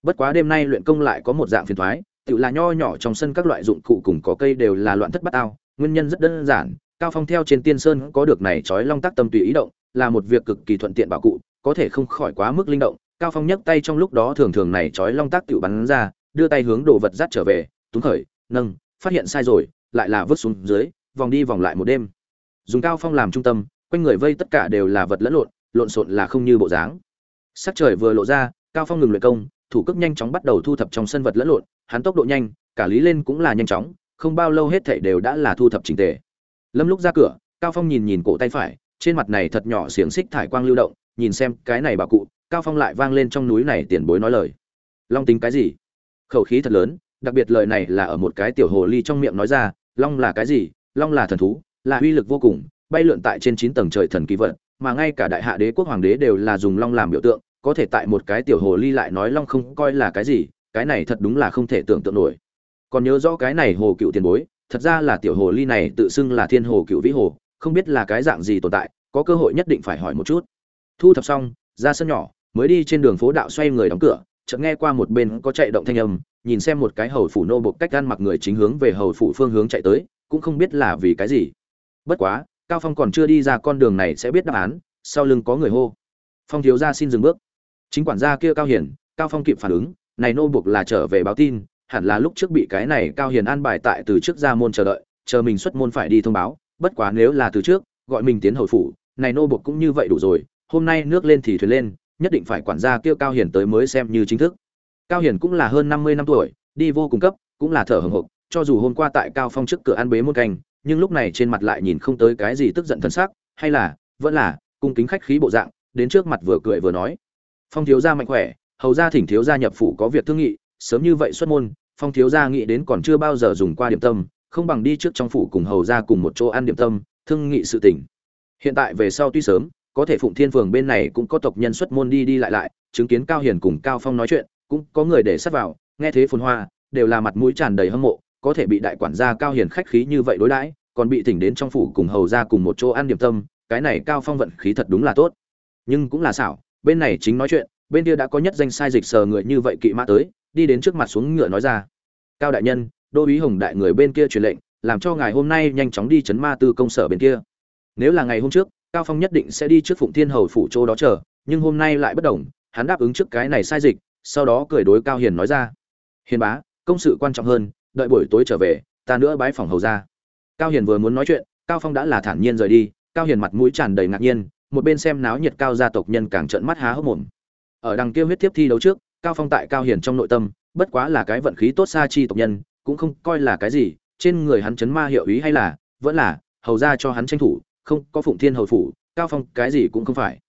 Speaker 1: Bất quá đêm nay luyện công lại có một dạng phiền thoái tự là nho nhỏ trong sân các loại dụng cụ cùng có cây đều là loạn thất bát ao, nguyên nhân rất đơn giản, cao phong theo trên tiên sơn có được này trói long tác tâm tùy ý động, là một việc cực kỳ thuận tiện bảo cụ, có thể không khỏi quá mức linh động. Cao phong nhấc tay trong lúc đó thường thường này trói long tác tự bắn ra, đưa tay hướng đồ vật dắt trở về, túng khởi nâng, phát hiện sai rồi, lại là vứt xuống dưới, vòng đi vòng lại một đêm. Dùng cao phong làm trung tâm, quanh người vây tất cả đều là vật lẫn lộn lộn xộn là không như bộ dáng. Sắc trời vừa lộ ra, cao phong ngừng luyện công, thủ cước nhanh chóng bắt đầu thu thập trong sân vật lẫn lộn, hắn tốc độ nhanh, cả lý lên cũng là nhanh chóng, không bao lâu hết thảy đều đã là thu thập chỉnh tề. Lâm lúc ra cửa, cao phong nhìn nhìn cổ tay phải, trên mặt này thật nhỏ xiềng xích thải quang lưu động, nhìn xem cái này bà cụ, cao phong lại vang lên trong núi này tiền bối nói lời. Long tính cái gì? Khẩu khí thật lớn đặc biệt lời này là ở một cái tiểu hồ ly trong miệng nói ra, long là cái gì? Long là thần thú, là uy lực vô cùng, bay lượn tại trên chín tầng trời thần kỳ vận mà ngay cả đại hạ đế quốc hoàng đế đều là dùng long làm biểu tượng, có thể tại một cái tiểu hồ ly lại nói long không coi là cái gì, cái này thật đúng là không thể tưởng tượng nổi. Còn nhớ rõ cái này hồ cựu tiền bối, thật ra là tiểu hồ ly này tự xưng là thiên hồ cựu vĩ hồ, không biết là cái dạng gì tồn tại, có cơ hội nhất định phải hỏi một chút. Thu thập xong, ra sân nhỏ, mới đi trên đường phố đạo xoay người đóng cửa chợt nghe qua một bên có chạy động thanh âm, nhìn xem một cái hầu phủ nô bộc cách ăn mặc người chính hướng về hầu phủ phương hướng chạy tới, cũng không biết là vì cái gì. Bất quá, cao phong còn chưa đi ra con đường này sẽ biết đáp án, sau lưng có người hô. Phong thiếu gia xin dừng bước. Chính quản gia kia cao hiển cao phong kịp phản ứng, này nô buộc là trở về báo tin, hẳn là lúc trước bị cái này cao hiển an bài tại từ trước ra môn chờ đợi, chờ mình xuất môn phải đi thông báo, bất quá nếu là từ trước, gọi mình tiến hầu phủ, này nô buộc cũng như vậy đủ rồi, hôm nay nước lên thì thuyền lên nhất định phải quản gia kia cao hiền tới mới xem như chính thức. Cao hiền cũng là hơn năm mươi năm tuổi, đi vô cùng cấp, cũng là thở hồng hộc, cho dù hôm qua tại cao phong trước cửa ăn bế môn canh, nhưng lúc này trên mặt lại nhìn không tới cái gì tức giận thân xác hay là, vẫn là, cung kính khách khí bộ dạng, đến trước mặt vừa cười vừa nói. Phong thiếu gia mạnh khỏe, hầu gia thỉnh thiếu gia nhập phủ có việc thương nghị, sớm như vậy xuất môn, phong thiếu gia nghĩ đến còn chưa bao giờ dùng qua điểm tâm, không bằng đi trước trong phủ cùng hầu gia cùng một chỗ ăn điểm tâm, thương nghị sự tình. Hiện tại về sau tuy sớm có thể phụng thiên phường bên này cũng có tộc nhân xuất môn đi đi lại lại, chứng kiến cao hiền cùng cao phong nói chuyện, cũng có người để sắt vào, nghe thế phồn hoa, đều là mặt mũi tràn đầy hâm mộ, có thể bị đại quản gia cao hiền khách khí như vậy đối đãi, còn bị thỉnh đến trong phủ cùng hầu gia cùng một chỗ ăn điểm tâm, cái này cao phong vận khí thật đúng là tốt. Nhưng cũng là xảo, bên này chính nói chuyện, bên kia đã có nhất danh sai dịch sờ người như vậy kỵ mã tới, đi đến trước mặt xuống ngựa nói ra. Cao đại nhân, đô úy hồng đại người bên kia truyền lệnh, làm cho ngài hôm nay nhanh chóng đi chấn ma tư công sở bên kia. Nếu là ngày hôm trước cao phong nhất định sẽ đi trước phụng thiên hầu phủ châu đó chờ, nhưng hôm nay lại bất đồng, hắn đáp ứng trước cái này sai dịch, sau đó cười đối cao hiền nói ra. Hiền bá, công sự quan trọng hơn, đợi buổi tối trở về, ta nữa bái phòng hầu ra cao hiền vừa muốn nói chuyện, cao phong đã là thản nhiên rời đi, cao hiền mặt mũi tràn đầy ngạc nhiên, một bên xem náo nhiệt cao gia tộc nhân càng trợn mắt há hốc mồm. Ở đằng kia huyết tiếp thi đấu trước, cao phong tại cao hiền trong nội tâm, bất quá là cái vận khí tốt xa chi tộc nhân, cũng không coi là cái gì, trên người hắn chấn ma hiệu ý hay là, vẫn là, hầu ra cho hắn tranh thủ không có phụng thiên hầu phủ, cao phong cái gì cũng không phải.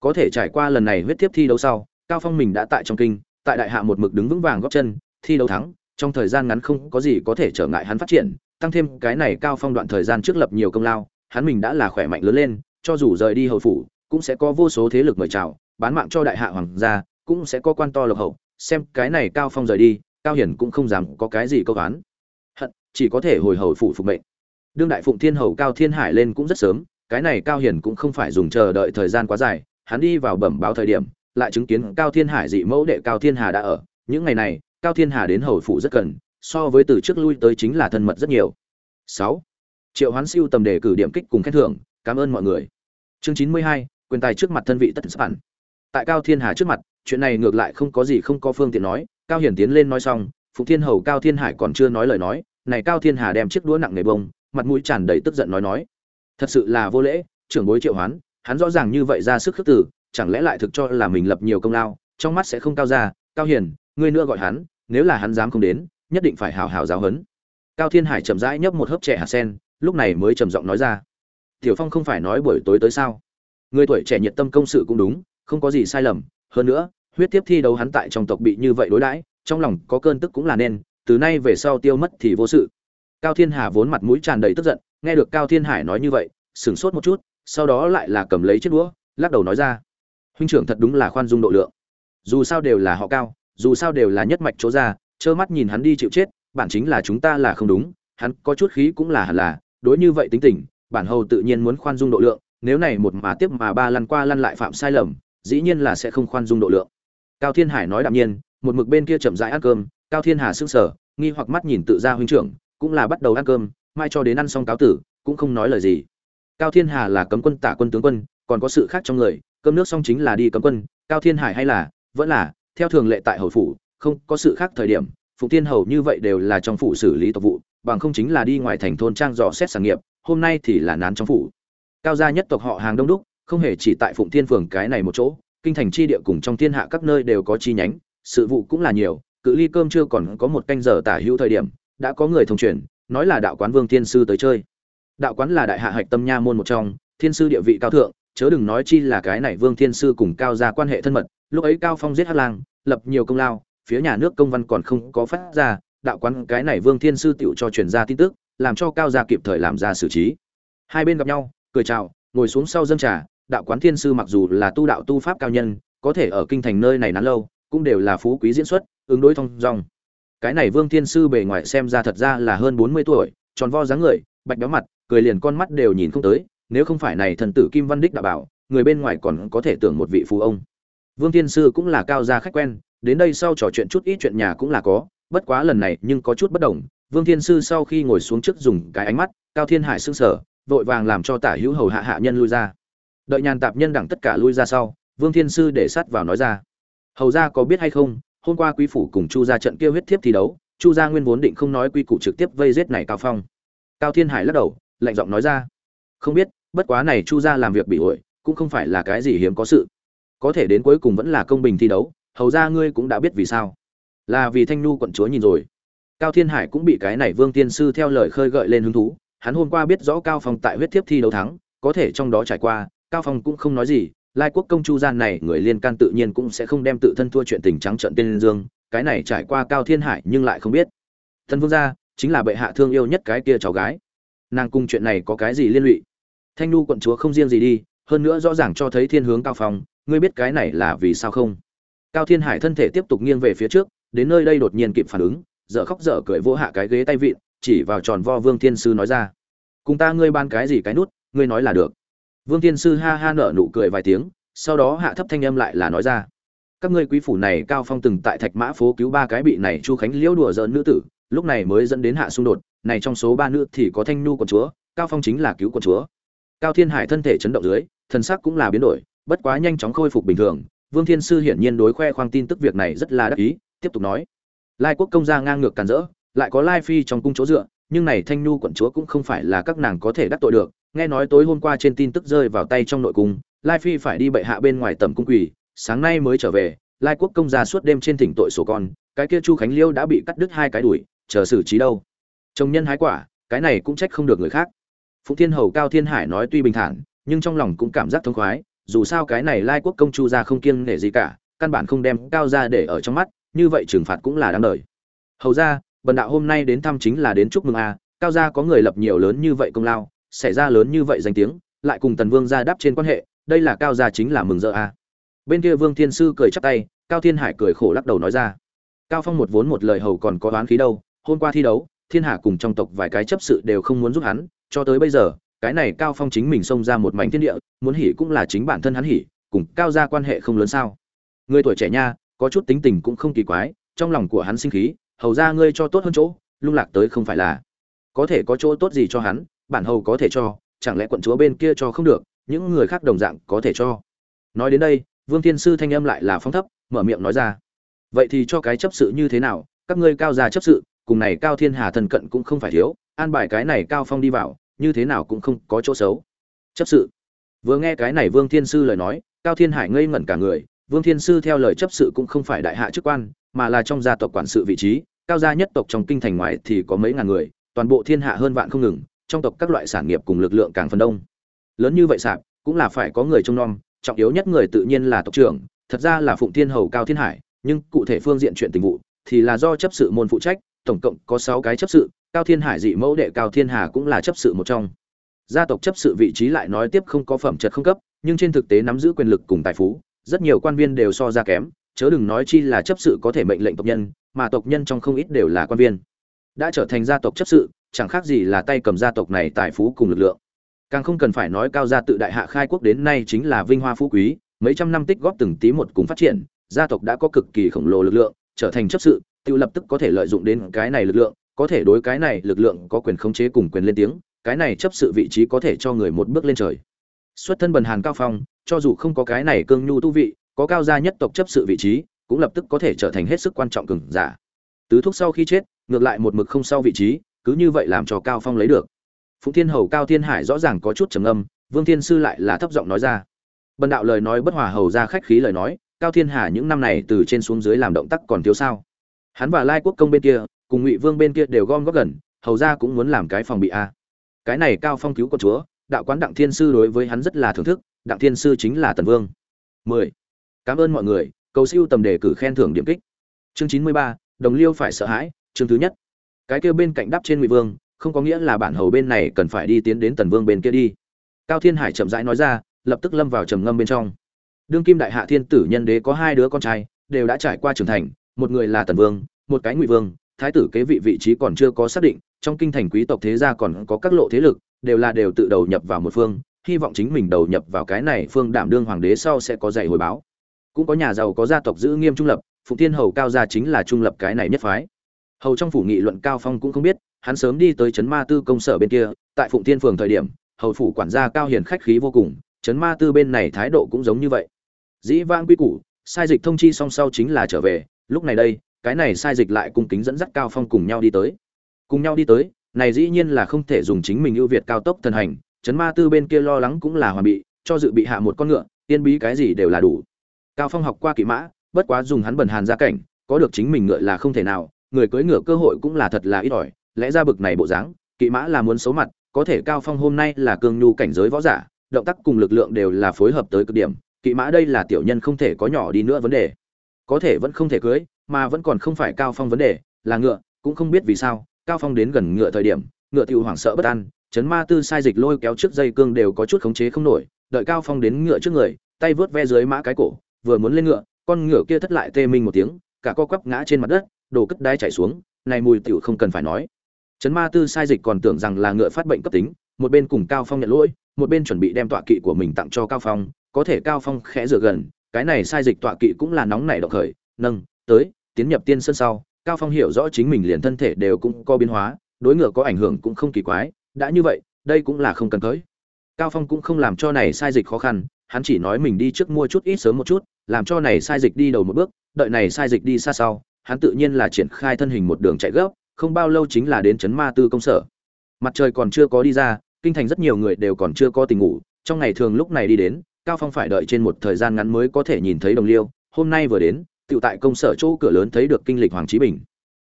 Speaker 1: Có thể trải qua lần này huyết tiếp thi đấu sau, cao phong mình đã tại trong kinh, tại đại hạ một mực đứng vững vàng góp chân, thi đấu thắng, trong thời gian ngắn không có gì có thể trở ngại hắn phát triển, tăng thêm cái này cao phong đoạn thời gian trước lập nhiều công lao, hắn mình đã là khỏe mạnh lớn lên, cho dù rời đi hầu phủ, cũng sẽ có vô số thế lực mời chào, bán mạng cho đại hạ hoàng gia, cũng sẽ có quan to lộc hậu, xem cái này cao phong rời đi, cao hiển cũng không dám có cái gì câu oán. Hận, chỉ có thể hồi hầu phủ phục mệnh đương đại phụng thiên hầu cao thiên hải lên cũng rất sớm, cái này cao hiển cũng không phải dùng chờ đợi thời gian quá dài, hắn đi vào bẩm báo thời điểm, lại chứng kiến cao thiên hải dị mẫu đệ cao thiên hà đã ở. Những ngày này, cao thiên hà đến hầu phủ rất cần, so với từ trước lui tới chính là thân mật rất nhiều. Sáu. Triệu hoán siêu tầm đề cử điểm kích cùng khen thưởng, cảm ơn mọi người. Chương chín mươi hai, quyền tài trước mặt thân vị tất sản tại cao thiên hà trước mặt, chuyện này ngược lại không có gì không có phương tiện nói, cao hiển tiến lên nói xong phụ thiên hầu cao thiên hải còn chưa nói lời nói, này cao thiên hà đem chiếc đũa nặng nề bông mặt mũi tràn đầy tức giận nói nói. Thật sự là vô lễ, trưởng bối triệu hoán, hắn rõ ràng như vậy ra sức khước tử chẳng lẽ lại thực cho là mình lập nhiều công lao, trong mắt sẽ không cao ra, cao hiền, ngươi nữa gọi hắn, nếu là hắn dám không đến, nhất định phải hào hào giáo hấn cao thiên hải chậm rãi nhấp một hớp trẻ hạt sen, lúc này mới trầm giọng nói ra. Tiểu phong không phải nói buổi tối tới sao? Người tuổi trẻ nhiệt tâm công sự cũng đúng, không có gì sai lầm, hơn nữa, huyết tiếp thi đấu hắn tại trong tộc bị như vậy đối đãi, trong lòng có cơn tức cũng là nên, từ nay về sau tiêu mất thì vô sự cao thiên hà vốn mặt mũi tràn đầy tức giận, nghe được cao thiên hải nói như vậy, sửng sốt một chút, sau đó lại là cầm lấy chiếc đũa, lắc đầu nói ra, huynh trưởng thật đúng là khoan dung độ lượng. Dù sao đều là họ cao, dù sao đều là nhất mạch chỗ ra, trơ mắt nhìn hắn đi chịu chết, bản chính là chúng ta là không đúng, hắn có chút khí cũng là hẳn là, đối như vậy tính tình, bản hầu tự nhiên muốn khoan dung độ lượng, nếu này một mà tiếp mà ba lăn qua lăn lại phạm sai lầm, dĩ nhiên là sẽ không khoan dung độ lượng. Cao thiên hải nói đạm nhiên, một mực bên kia chậm rãi ăn cơm, cao thiên hà sững sờ, nghi hoặc mắt nhìn tự ra huynh trưởng cũng là bắt đầu ăn cơm, mai cho đến ăn xong cáo tử, cũng không nói lời gì. Cao thiên hà là cấm quân tả quân tướng quân, còn có sự khác trong người, cơm nước xong chính là đi cấm quân, cao thiên hải hay là, vẫn là, theo thường lệ tại hầu phủ, không có sự khác thời điểm phụ tiên hầu như vậy đều là trong phủ xử lý tộc vụ, bằng không chính là đi ngoài thành thôn trang dò xét sản nghiệp, hôm nay thì là nán trong phủ. Cao gia nhất tộc họ hàng đông đúc, không hề chỉ tại phụng thiên phường cái này một chỗ, kinh thành chi địa cùng trong thiên hạ các nơi đều có chi nhánh, sự vụ cũng là nhiều, cự ly cơm chưa còn có một canh giờ tả hữu thời điểm đã có người thông truyền, nói là đạo quán vương thiên sư tới chơi. Đạo quán là đại hạ hạch tâm nha môn một trong, thiên sư địa vị cao thượng, chớ đừng nói chi là cái này vương thiên sư cùng cao gia quan hệ thân mật, lúc ấy cao phong giết hắc lang, lập nhiều công lao, phía nhà nước công văn còn không có phát ra, đạo quán cái này vương thiên sư tựu cho truyền ra tin tức, làm cho cao gia kịp thời làm ra xử trí. Hai bên gặp nhau, cười chào, ngồi xuống sau dâng trà, đạo quán thiên sư mặc dù là tu đạo tu pháp cao nhân, có thể ở kinh thành nơi này nán lâu, cũng đều là phú quý diễn xuất, ứng đối thông dong cái này vương thiên sư bề ngoài xem ra thật ra là hơn bốn mươi tuổi, tròn vo dáng người, bạch béo mặt, cười liền con mắt đều nhìn không tới, nếu không phải này thần tử kim văn đích đã bảo, người bên ngoài còn có thể tưởng một vị phú ông. Vương thiên sư cũng là cao gia khách quen, đến đây sau trò chuyện chút ít chuyện nhà cũng là có, bất quá lần này nhưng có chút bất đồng. Vương thiên sư sau khi ngồi xuống trước dùng cái ánh mắt, cao thiên hải sưng sở vội vàng làm cho tả hữu hầu hạ hạ nhân lui ra. Đợi nhàn tạp nhân đẳng tất cả lui ra sau, vương thiên sư để sắt vào nói ra. Hầu ra có biết hay không hôm qua quý phủ cùng chu ra trận kia huyết thiếp thi đấu, chu gia nguyên vốn định không nói quy củ trực tiếp vây giết này cao phong. Cao thiên hải lắc đầu, lạnh giọng nói ra, không biết, bất quá này chu gia làm việc bị ổi, cũng không phải là cái gì hiếm có sự. Có thể đến cuối cùng vẫn là công bình thi đấu, hầu ra ngươi cũng đã biết vì sao. Là vì thanh nhu quận chúa nhìn rồi. Cao thiên hải cũng bị cái này vương tiên sư theo lời khơi gợi lên hứng thú, hắn hôm qua biết rõ cao phong tại huyết thiếp thi đấu thắng, có thể trong đó trải qua, cao phong cũng không nói gì lai quốc công chu gian này người liên can tự nhiên cũng sẽ không đem tự thân thua chuyện tình trắng trận tên dương, cái này trải qua cao thiên hải nhưng lại không biết. Thân vương gia, chính là bệ hạ thương yêu nhất cái kia cháu gái. Nàng cung chuyện này có cái gì liên lụy? Thanh nu quận chúa không riêng gì đi, hơn nữa rõ ràng cho thấy thiên hướng cao phong, ngươi biết cái này là vì sao không? Cao thiên hải thân thể tiếp tục nghiêng về phía trước, đến nơi đây đột nhiên kịp phản ứng, dở khóc dở cười vỗ hạ cái ghế tay vịn, chỉ vào tròn vo vương thiên sư nói ra. Cùng ta ngươi ban cái gì cái nút, ngươi nói là được vương thiên sư ha ha nở nụ cười vài tiếng, sau đó hạ thấp thanh âm lại là nói ra. Các ngươi quý phủ này cao phong từng tại thạch mã phố cứu ba cái bị này chu khánh liễu đùa giỡn nữ tử, lúc này mới dẫn đến hạ xung đột, này trong số ba nữ thì có thanh nhu quận chúa, cao phong chính là cứu quận chúa. Cao thiên hải thân thể chấn động dưới, thần sắc cũng là biến đổi, bất quá nhanh chóng khôi phục bình thường, vương thiên sư hiển nhiên đối khoe khoang tin tức việc này rất là đắc ý, tiếp tục nói. Lai quốc công gia ngang ngược càn rỡ, lại có lai phi trong cung chỗ dựa, nhưng này thanh nhu quận chúa cũng không phải là các nàng có thể đắc tội được nghe nói tối hôm qua trên tin tức rơi vào tay trong nội cung, lai phi phải đi bệ hạ bên ngoài tầm cung quỳ, sáng nay mới trở về, lai quốc công gia suốt đêm trên thỉnh tội sổ con, cái kia chu khánh liêu đã bị cắt đứt hai cái đuổi, chờ xử trí đâu? Chồng nhân hái quả, cái này cũng trách không được người khác. Phụng thiên hầu cao thiên hải nói tuy bình thản, nhưng trong lòng cũng cảm giác thông khoái, dù sao cái này lai quốc công chu ra không kiêng nể gì cả, căn bản không đem cao ra để ở trong mắt, như vậy trừng phạt cũng là đáng đời. Hầu ra bần đạo hôm nay đến thăm chính là đến chúc mừng a cao gia có người lập nhiều lớn như vậy công lao xảy ra lớn như vậy danh tiếng, lại cùng tần vương gia đáp trên quan hệ, đây là cao gia chính là mừng rỡ a. Bên kia vương thiên sư cười chắp tay, cao thiên hải cười khổ lắc đầu nói ra. Cao phong một vốn một lời hầu còn có đoán khí đâu, hôm qua thi đấu, thiên hạ cùng trong tộc vài cái chấp sự đều không muốn giúp hắn, cho tới bây giờ, cái này cao phong chính mình xông ra một mảnh thiên địa, muốn hỉ cũng là chính bản thân hắn hỉ, cùng cao gia quan hệ không lớn sao. Người tuổi trẻ nha, có chút tính tình cũng không kỳ quái, trong lòng của hắn sinh khí, hầu ra ngươi cho tốt hơn chỗ, lung lạc tới không phải là. Có thể có chỗ tốt gì cho hắn bản hầu có thể cho, chẳng lẽ quận chúa bên kia cho không được, những người khác đồng dạng có thể cho. Nói đến đây, vương thiên sư thanh âm lại là phong thấp, mở miệng nói ra. Vậy thì cho cái chấp sự như thế nào, các ngươi cao gia chấp sự, cùng này cao thiên hà thần cận cũng không phải thiếu, an bài cái này cao phong đi vào, như thế nào cũng không có chỗ xấu. Chấp sự. Vừa nghe cái này vương thiên sư lời nói, cao thiên hải ngây ngẩn cả người, vương thiên sư theo lời chấp sự cũng không phải đại hạ chức quan, mà là trong gia tộc quản sự vị trí, cao gia nhất tộc trong kinh thành ngoài thì có mấy ngàn người, toàn bộ thiên hạ hơn vạn không ngừng trong tộc các loại sản nghiệp cùng lực lượng càng phần đông. Lớn như vậy sạp, cũng là phải có người trông nom, trọng yếu nhất người tự nhiên là tộc trưởng, thật ra là phụng thiên hầu cao thiên hải, nhưng cụ thể phương diện chuyện tình vụ thì là do chấp sự môn phụ trách, tổng cộng có sáu cái chấp sự, cao thiên hải dị mẫu đệ cao thiên hà cũng là chấp sự một trong. Gia tộc chấp sự vị trí lại nói tiếp không có phẩm chất không cấp, nhưng trên thực tế nắm giữ quyền lực cùng tài phú, rất nhiều quan viên đều so ra kém, chớ đừng nói chi là chấp sự có thể mệnh lệnh tộc nhân, mà tộc nhân trong không ít đều là quan viên. Đã trở thành gia tộc chấp sự chẳng khác gì là tay cầm gia tộc này tài phú cùng lực lượng. Càng không cần phải nói cao gia tự đại hạ khai quốc đến nay chính là vinh hoa phú quý, mấy trăm năm tích góp từng tí một cùng phát triển, gia tộc đã có cực kỳ khổng lồ lực lượng, trở thành chấp sự, tự lập tức có thể lợi dụng đến cái này lực lượng, có thể đối cái này lực lượng có quyền khống chế cùng quyền lên tiếng, cái này chấp sự vị trí có thể cho người một bước lên trời. Xuất thân bần hàn cao phong, cho dù không có cái này cương nhu tu vị, có cao gia nhất tộc chấp sự vị trí, cũng lập tức có thể trở thành hết sức quan trọng cường giả. Tứ thúc sau khi chết, ngược lại một mực không sau vị trí cứ như vậy làm cho cao phong lấy được. Phụng thiên hầu cao thiên hải rõ ràng có chút trầm âm vương thiên sư lại là thấp giọng nói ra. Bần đạo lời nói bất hòa hầu ra khách khí lời nói cao thiên hà những năm này từ trên xuống dưới làm động tác còn thiếu sao? Hắn và lai quốc công bên kia cùng ngụy vương bên kia đều gom góp gần hầu ra cũng muốn làm cái phòng bị a. Cái này cao phong cứu con chúa đạo quán đặng thiên sư đối với hắn rất là thưởng thức đặng thiên sư chính là tần vương. 10. cảm ơn mọi người cầu siêu tầm đề cử khen thưởng điểm kích. Chương 93, đồng liêu phải sợ hãi chương thứ nhất cái kia bên cạnh đắp trên ngụy vương, không có nghĩa là bản hầu bên này cần phải đi tiến đến tần vương bên kia đi. Cao thiên hải chậm rãi nói ra, lập tức lâm vào trầm ngâm bên trong. Đương kim đại hạ thiên tử nhân đế có hai đứa con trai, đều đã trải qua trưởng thành, một người là tần vương, một cái ngụy vương, thái tử kế vị vị trí còn chưa có xác định, trong kinh thành quý tộc thế gia còn có các lộ thế lực, đều là đều tự đầu nhập vào một phương, hy vọng chính mình đầu nhập vào cái này phương đảm đương hoàng đế sau sẽ có dạy hồi báo. Cũng có nhà giàu có gia tộc giữ nghiêm trung lập, phụng thiên hầu cao gia chính là trung lập cái này nhất phái hầu trong phủ nghị luận cao phong cũng không biết, hắn sớm đi tới trấn ma tư công sở bên kia, tại phụng thiên phường thời điểm, hầu phủ quản gia cao hiền khách khí vô cùng, trấn ma tư bên này thái độ cũng giống như vậy. Dĩ vãng quy củ, sai dịch thông chi song sau chính là trở về, lúc này đây, cái này sai dịch lại cung kính dẫn dắt cao phong cùng nhau đi tới. Cùng nhau đi tới, này dĩ nhiên là không thể dùng chính mình ưu việt cao tốc thần hành, Trấn ma tư bên kia lo lắng cũng là hoàn bị, cho dự bị hạ một con ngựa, tiên bí cái gì đều là đủ. Cao phong học qua kỵ mã, bất quá dùng hắn bẩn hàn gia cảnh, có được chính mình ngựa là không thể nào người cưỡi ngựa cơ hội cũng là thật là ít ỏi, lẽ ra bực này bộ dáng, kỵ mã là muốn xấu mặt, có thể cao phong hôm nay là cương nhu cảnh giới võ giả, động tác cùng lực lượng đều là phối hợp tới cực điểm, kỵ mã đây là tiểu nhân không thể có nhỏ đi nữa vấn đề. Có thể vẫn không thể cưới mà vẫn còn không phải cao phong vấn đề, là ngựa, cũng không biết vì sao, cao phong đến gần ngựa thời điểm, ngựa tiêu hoảng sợ bất an, chấn ma tư sai dịch lôi kéo trước dây cương đều có chút khống chế không nổi, đợi cao phong đến ngựa trước người, tay vớt ve dưới mã cái cổ, vừa muốn lên ngựa, con ngựa kia thất lại tê minh một tiếng, cả co quắp ngã trên mặt đất đồ cất đai chảy xuống, này mùi tiểu không cần phải nói. Chấn ma tư sai dịch còn tưởng rằng là ngựa phát bệnh cấp tính, một bên cùng cao phong nhận lỗi, một bên chuẩn bị đem tọa kỵ của mình tặng cho cao phong, có thể cao phong khẽ rửa gần, cái này sai dịch tọa kỵ cũng là nóng nảy động khởi, nâng, tới, tiến nhập tiên sân sau. Cao phong hiểu rõ chính mình liền thân thể đều cũng có biến hóa, đối ngựa có ảnh hưởng cũng không kỳ quái, đã như vậy, đây cũng là không cần tới. Cao phong cũng không làm cho này sai dịch khó khăn, hắn chỉ nói mình đi trước mua chút ít sớm một chút, làm cho này sai dịch đi đầu một bước, đợi này sai dịch đi xa sau hắn tự nhiên là triển khai thân hình một đường chạy gấp, không bao lâu chính là đến chấn ma tư công sở. Mặt trời còn chưa có đi ra, kinh thành rất nhiều người đều còn chưa có tình ngủ, trong ngày thường lúc này đi đến, cao phong phải đợi trên một thời gian ngắn mới có thể nhìn thấy đồng liêu, hôm nay vừa đến tự tại công sở chỗ cửa lớn thấy được kinh lịch hoàng trí bình.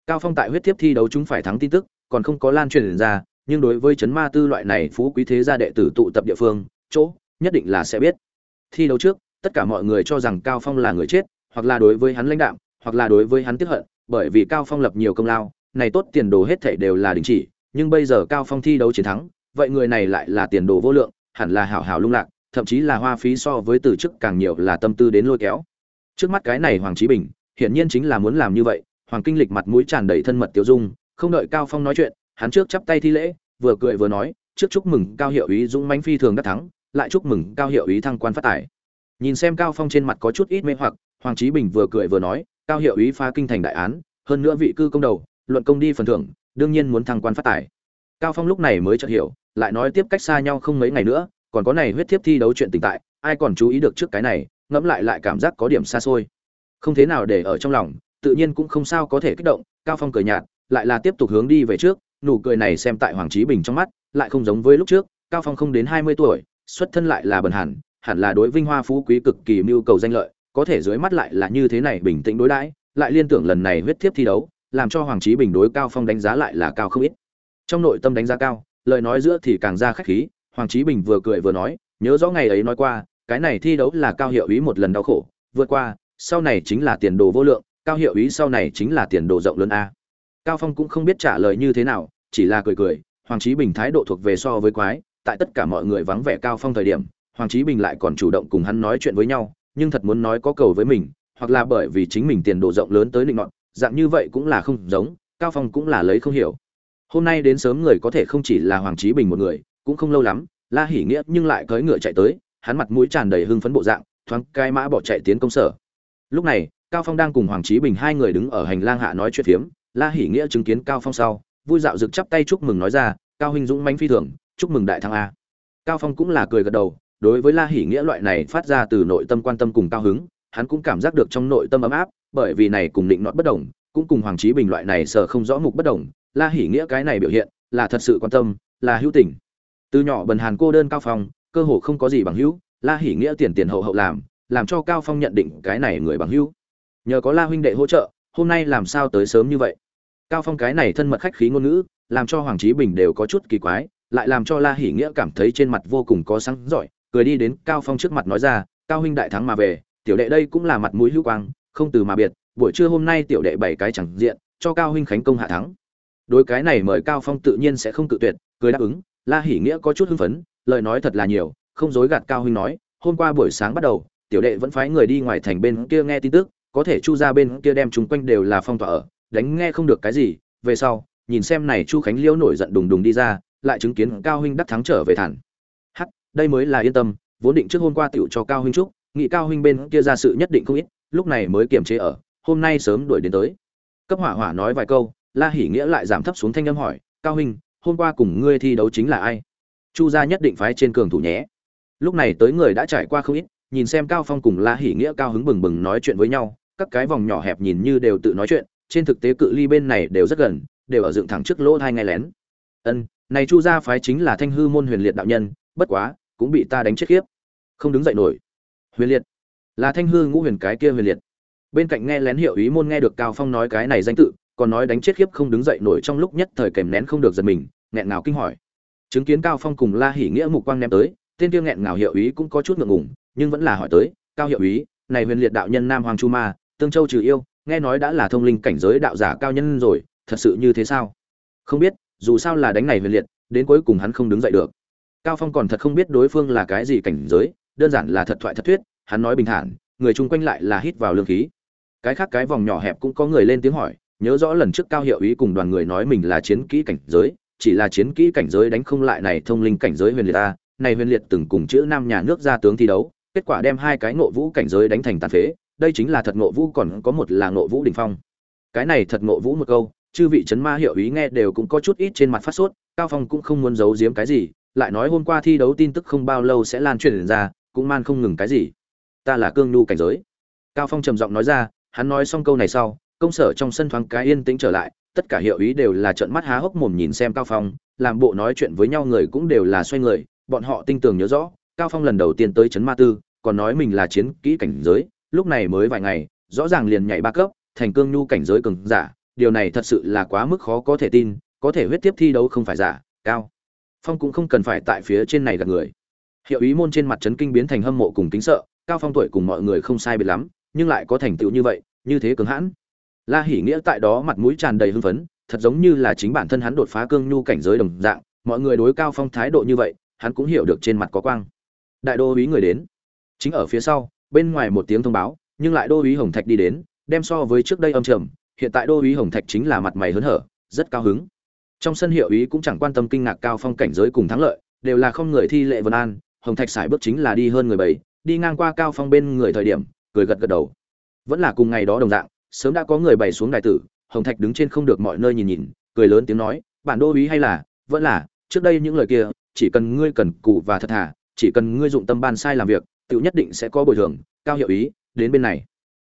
Speaker 1: Cao phong tại huyết thiếp thi đấu chúng phải thắng tin tức, còn không có lan truyền ra, nhưng đối với chấn ma tư loại này phú quý thế gia đệ tử tụ tập địa phương, chỗ, nhất định là sẽ biết. Thi đấu trước, tất cả mọi người cho rằng cao phong là người chết, hoặc là đối với hắn lãnh đạo hoặc là đối với hắn tiếc hận, bởi vì cao phong lập nhiều công lao, này tốt tiền đồ hết thảy đều là đình chỉ, nhưng bây giờ cao phong thi đấu chiến thắng, vậy người này lại là tiền đồ vô lượng, hẳn là hảo hảo lung lạc, thậm chí là hoa phí so với từ chức càng nhiều là tâm tư đến lôi kéo. Trước mắt cái này hoàng Chí bình, hiển nhiên chính là muốn làm như vậy, hoàng kinh lịch mặt mũi tràn đầy thân mật tiêu dung, không đợi cao phong nói chuyện, hắn trước chắp tay thi lễ, vừa cười vừa nói, trước chúc mừng cao hiệu ý dũng mãnh phi thường đắc thắng, lại chúc mừng cao hiệu ý thăng quan phát tài. Nhìn xem cao phong trên mặt có chút ít mê hoặc, hoàng Chí bình vừa cười vừa nói cao hiệu ý phá kinh thành đại án, hơn nữa vị cư công đầu, luận công đi phần thưởng, đương nhiên muốn thăng quan phát tài. Cao phong lúc này mới chợt hiểu, lại nói tiếp cách xa nhau không mấy ngày nữa, còn có này huyết thiếp thi đấu chuyện tình tại, ai còn chú ý được trước cái này, ngẫm lại lại cảm giác có điểm xa xôi. Không thế nào để ở trong lòng, tự nhiên cũng không sao có thể kích động, cao phong cười nhạt, lại là tiếp tục hướng đi về trước, nụ cười này xem tại hoàng trí bình trong mắt, lại không giống với lúc trước, cao phong không đến 20 tuổi, xuất thân lại là bần hẳn hẳn là đối vinh hoa phú quý cực kỳ mưu cầu danh lợi có thể dưới mắt lại là như thế này bình tĩnh đối đãi, lại liên tưởng lần này huyết thiếp thi đấu, làm cho hoàng trí bình đối cao phong đánh giá lại là cao không ít. Trong nội tâm đánh giá cao, lời nói giữa thì càng ra khách khí, hoàng trí bình vừa cười vừa nói, nhớ rõ ngày ấy nói qua, cái này thi đấu là cao hiệu ý một lần đau khổ, vượt qua, sau này chính là tiền đồ vô lượng, cao hiệu ý sau này chính là tiền đồ rộng lớn a. Cao phong cũng không biết trả lời như thế nào, chỉ là cười cười, hoàng trí bình thái độ thuộc về so với quái, tại tất cả mọi người vắng vẻ cao phong thời điểm, hoàng trí bình lại còn chủ động cùng hắn nói chuyện với nhau nhưng thật muốn nói có cầu với mình, hoặc là bởi vì chính mình tiền đồ rộng lớn tới định nọt dạng như vậy cũng là không giống, cao phong cũng là lấy không hiểu. Hôm nay đến sớm người có thể không chỉ là hoàng trí bình một người, cũng không lâu lắm, la hỉ nghĩa nhưng lại cưỡi ngựa chạy tới, hắn mặt mũi tràn đầy hưng phấn bộ dạng, thoáng cai mã bỏ chạy tiến công sở. Lúc này, cao phong đang cùng hoàng trí bình hai người đứng ở hành lang hạ nói chuyện phiếm, la hỉ nghĩa chứng kiến cao phong sau, vui dạo rực chắp tay chúc mừng nói ra, cao huynh dũng mãnh phi thường, chúc mừng đại thắng a. Cao phong cũng là cười gật đầu đối với la hỉ nghĩa loại này phát ra từ nội tâm quan tâm cùng cao hứng, hắn cũng cảm giác được trong nội tâm ấm áp, bởi vì này cùng định nọt bất đồng, cũng cùng hoàng Chí bình loại này sợ không rõ mục bất đồng, la hỉ nghĩa cái này biểu hiện là thật sự quan tâm, là hữu tình. Từ nhỏ bần hàn cô đơn cao phong, cơ hồ không có gì bằng hữu, la hỉ nghĩa tiền tiền hậu hậu làm làm cho cao phong nhận định cái này người bằng hữu. Nhờ có la huynh đệ hỗ trợ, hôm nay làm sao tới sớm như vậy? Cao phong cái này thân mật khách khí ngôn ngữ, làm cho hoàng Chí bình đều có chút kỳ quái, lại làm cho la hỉ nghĩa cảm thấy trên mặt vô cùng có sáng giỏi cười đi đến cao phong trước mặt nói ra, cao huynh đại thắng mà về, tiểu đệ đây cũng là mặt mũi hữu quang, không từ mà biệt, buổi trưa hôm nay tiểu đệ bảy cái chẳng diện, cho cao huynh khánh công hạ thắng. Đối cái này mời cao phong tự nhiên sẽ không cự tuyệt, cười đáp ứng, la hỉ nghĩa có chút hưng phấn, lời nói thật là nhiều, không dối gạt cao huynh nói, hôm qua buổi sáng bắt đầu, tiểu đệ vẫn phái người đi ngoài thành bên kia nghe tin tức, có thể chu ra bên kia đem chúng quanh đều là phong tỏa ở, đánh nghe không được cái gì, về sau, nhìn xem này chu khánh liễu nổi giận đùng đùng đi ra, lại chứng kiến cao huynh đắc thắng trở về thản đây mới là yên tâm, vốn định trước hôm qua tựu cho cao huynh trúc nghị cao huynh bên kia ra sự nhất định không ít, lúc này mới kiềm chế ở, hôm nay sớm đuổi đến tới. Cấp hỏa hỏa nói vài câu, la hỉ nghĩa lại giảm thấp xuống thanh âm hỏi, cao huynh, hôm qua cùng ngươi thi đấu chính là ai? Chu gia nhất định phái trên cường thủ nhé. Lúc này tới người đã trải qua không ít, nhìn xem cao phong cùng la hỉ nghĩa cao hứng bừng bừng nói chuyện với nhau, các cái vòng nhỏ hẹp nhìn như đều tự nói chuyện, trên thực tế cự ly bên này đều rất gần, đều ở dựng thẳng trước lỗ hai ngay lén. Ân, này chu gia phái chính là thanh hư môn huyền liệt đạo nhân bất quá, cũng bị ta đánh chết khiếp. Không đứng dậy nổi. Huyền liệt. Là thanh hư ngũ huyền cái kia huyền liệt. Bên cạnh nghe lén hiệu ý môn nghe được cao phong nói cái này danh tự, còn nói đánh chết khiếp không đứng dậy nổi trong lúc nhất thời kèm nén không được giật mình, nghẹn ngào kinh hỏi. Chứng kiến cao phong cùng la hỉ nghĩa mục quang ném tới, tên kia nghẹn ngào hiệu ý cũng có chút ngượng ngùng, nhưng vẫn là hỏi tới, cao hiệu ý, này huyền liệt đạo nhân nam hoàng chu ma, tương châu trừ yêu, nghe nói đã là thông linh cảnh giới đạo giả cao nhân rồi, thật sự như thế sao? Không biết, dù sao là đánh này huyền liệt, đến cuối cùng hắn không đứng dậy được cao phong còn thật không biết đối phương là cái gì cảnh giới, đơn giản là thật thoại thật thuyết, hắn nói bình thản, người chung quanh lại là hít vào lương khí. Cái khác cái vòng nhỏ hẹp cũng có người lên tiếng hỏi, nhớ rõ lần trước cao hiệu ý cùng đoàn người nói mình là chiến kỹ cảnh giới, chỉ là chiến kỹ cảnh giới đánh không lại này thông linh cảnh giới huyền liệt ta, này huyền liệt từng cùng chữ nam nhà nước ra tướng thi đấu, kết quả đem hai cái ngộ vũ cảnh giới đánh thành tàn phế, đây chính là thật ngộ vũ còn có một là ngộ vũ đỉnh phong. Cái này thật ngộ vũ một câu, chư vị chấn ma hiệu ý nghe đều cũng có chút ít trên mặt phát sốt, cao phong cũng không muốn giấu giếm cái gì lại nói hôm qua thi đấu tin tức không bao lâu sẽ lan truyền ra, cũng man không ngừng cái gì. Ta là cương nhu cảnh giới. Cao phong trầm giọng nói ra, hắn nói xong câu này sau, công sở trong sân thoáng cái yên tĩnh trở lại, tất cả hiệu ý đều là trợn mắt há hốc mồm nhìn xem cao phong, làm bộ nói chuyện với nhau người cũng đều là xoay người, bọn họ tinh tường nhớ rõ, cao phong lần đầu tiên tới chấn ma tư, còn nói mình là chiến kỹ cảnh giới, lúc này mới vài ngày, rõ ràng liền nhảy ba cấp, thành cương nhu cảnh giới cường giả, điều này thật sự là quá mức khó có thể tin, có thể huyết tiếp thi đấu không phải giả, cao phong cũng không cần phải tại phía trên này gặp người. Hiệu ý môn trên mặt trấn kinh biến thành hâm mộ cùng kính sợ, cao phong tuổi cùng mọi người không sai biệt lắm, nhưng lại có thành tựu như vậy, như thế cứng hãn. La hỉ nghĩa tại đó mặt mũi tràn đầy hưng phấn, thật giống như là chính bản thân hắn đột phá cương nhu cảnh giới đồng dạng, mọi người đối cao phong thái độ như vậy, hắn cũng hiểu được trên mặt có quang. Đại đô úy người đến. Chính ở phía sau, bên ngoài một tiếng thông báo, nhưng lại đô úy hồng thạch đi đến, đem so với trước đây âm trầm, hiện tại đô úy hồng thạch chính là mặt mày hớn hở, rất cao hứng trong sân hiệu ý cũng chẳng quan tâm kinh ngạc cao phong cảnh giới cùng thắng lợi, đều là không người thi lệ vân an, hồng thạch sải bước chính là đi hơn người bảy đi ngang qua cao phong bên người thời điểm, cười gật gật đầu. Vẫn là cùng ngày đó đồng dạng, sớm đã có người bày xuống đại tử, hồng thạch đứng trên không được mọi nơi nhìn nhìn, cười lớn tiếng nói, bản đô ý hay là, vẫn là, trước đây những lời kia, chỉ cần ngươi cần cù và thật thà, chỉ cần ngươi dụng tâm ban sai làm việc tự nhất định sẽ có bồi thường, cao hiệu ý, đến bên này.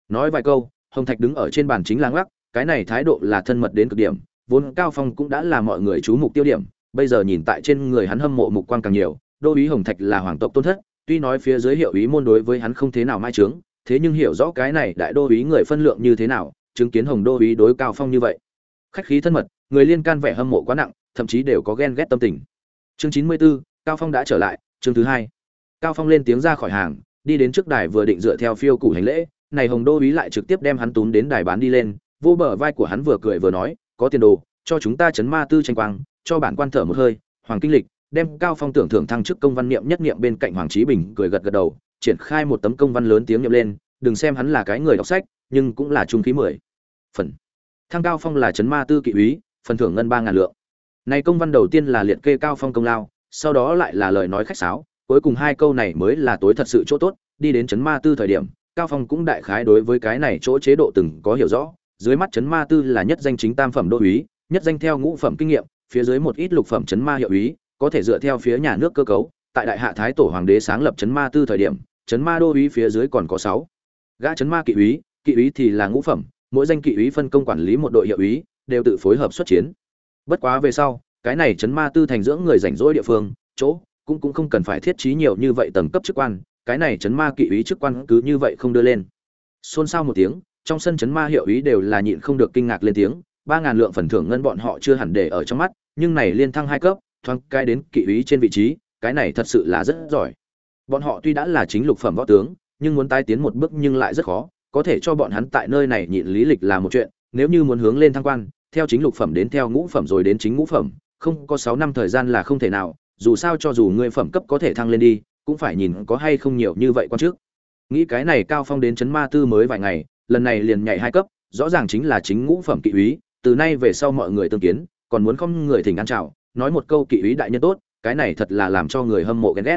Speaker 1: Nói vài câu, hồng thạch đứng ở trên bàn chính lang lắc cái này thái độ là thân mật đến cực điểm vốn cao phong cũng đã là mọi người chú mục tiêu điểm bây giờ nhìn tại trên người hắn hâm mộ mục quan càng nhiều đô úy hồng thạch là hoàng tộc tôn thất tuy nói phía dưới hiệu ý môn đối với hắn không thế nào mai trướng thế nhưng hiểu rõ cái này đại đô úy người phân lượng như thế nào chứng kiến hồng đô úy đối cao phong như vậy. Khách khí thân mật người liên can vẻ hâm mộ quá nặng thậm chí đều có ghen ghét tâm tình. Chương chín mươi 94, cao phong đã trở lại chương thứ hai. Cao phong lên tiếng ra khỏi hàng đi đến trước đài vừa định dựa theo phiêu củ hành lễ này hồng đô úy lại trực tiếp đem hắn túm đến đài bán đi lên vô bờ vai của hắn vừa cười vừa nói có tiền đồ, cho chúng ta chấn ma tư tranh quang, cho bản quan thở một hơi, hoàng kinh lịch, đem cao phong tưởng thưởng thăng chức công văn niệm nhất niệm bên cạnh hoàng trí bình cười gật gật đầu, triển khai một tấm công văn lớn tiếng niệm lên, đừng xem hắn là cái người đọc sách, nhưng cũng là trung khí mười. Phần. Thăng cao phong là chấn ma tư kỵ úy, phần thưởng ngân ba ngàn lượng. Này công văn đầu tiên là liệt kê cao phong công lao, sau đó lại là lời nói khách sáo, cuối cùng hai câu này mới là tối thật sự chỗ tốt, đi đến chấn ma tư thời điểm, cao phong cũng đại khái đối với cái này chỗ chế độ từng có hiểu rõ dưới mắt chấn ma tư là nhất danh chính tam phẩm đô úy nhất danh theo ngũ phẩm kinh nghiệm, phía dưới một ít lục phẩm chấn ma hiệu úy có thể dựa theo phía nhà nước cơ cấu, tại đại hạ thái tổ hoàng đế sáng lập chấn ma tư thời điểm, chấn ma đô úy phía dưới còn có sáu. Gã chấn ma kỵ úy kỵ úy thì là ngũ phẩm, mỗi danh kỵ úy phân công quản lý một đội hiệu úy đều tự phối hợp xuất chiến. Bất quá về sau, cái này chấn ma tư thành dưỡng người rảnh rỗi địa phương, chỗ cũng cũng không cần phải thiết trí nhiều như vậy tầng cấp chức quan, cái này chấn ma kỵ úy chức quan cứ như vậy không đưa lên. Xôn xao một tiếng trong sân chấn ma hiệu ý đều là nhịn không được kinh ngạc lên tiếng, ba ngàn lượng phần thưởng ngân bọn họ chưa hẳn để ở trong mắt, nhưng này liên thăng hai cấp, thoáng cai đến kỵ ý trên vị trí, cái này thật sự là rất giỏi. Bọn họ tuy đã là chính lục phẩm võ tướng, nhưng muốn tái tiến một bước nhưng lại rất khó, có thể cho bọn hắn tại nơi này nhịn lý lịch là một chuyện, nếu như muốn hướng lên thăng quan, theo chính lục phẩm đến theo ngũ phẩm rồi đến chính ngũ phẩm, không có sáu năm thời gian là không thể nào, dù sao cho dù ngươi phẩm cấp có thể thăng lên đi, cũng phải nhìn có hay không nhiều như vậy quan trước. Nghĩ cái này cao phong đến chấn ma tư mới vài ngày lần này liền nhảy hai cấp, rõ ràng chính là chính ngũ phẩm kỵ úy, từ nay về sau mọi người tương kiến, còn muốn không người thỉnh ăn chào, nói một câu kỵ úy đại nhân tốt, cái này thật là làm cho người hâm mộ ghen ghét.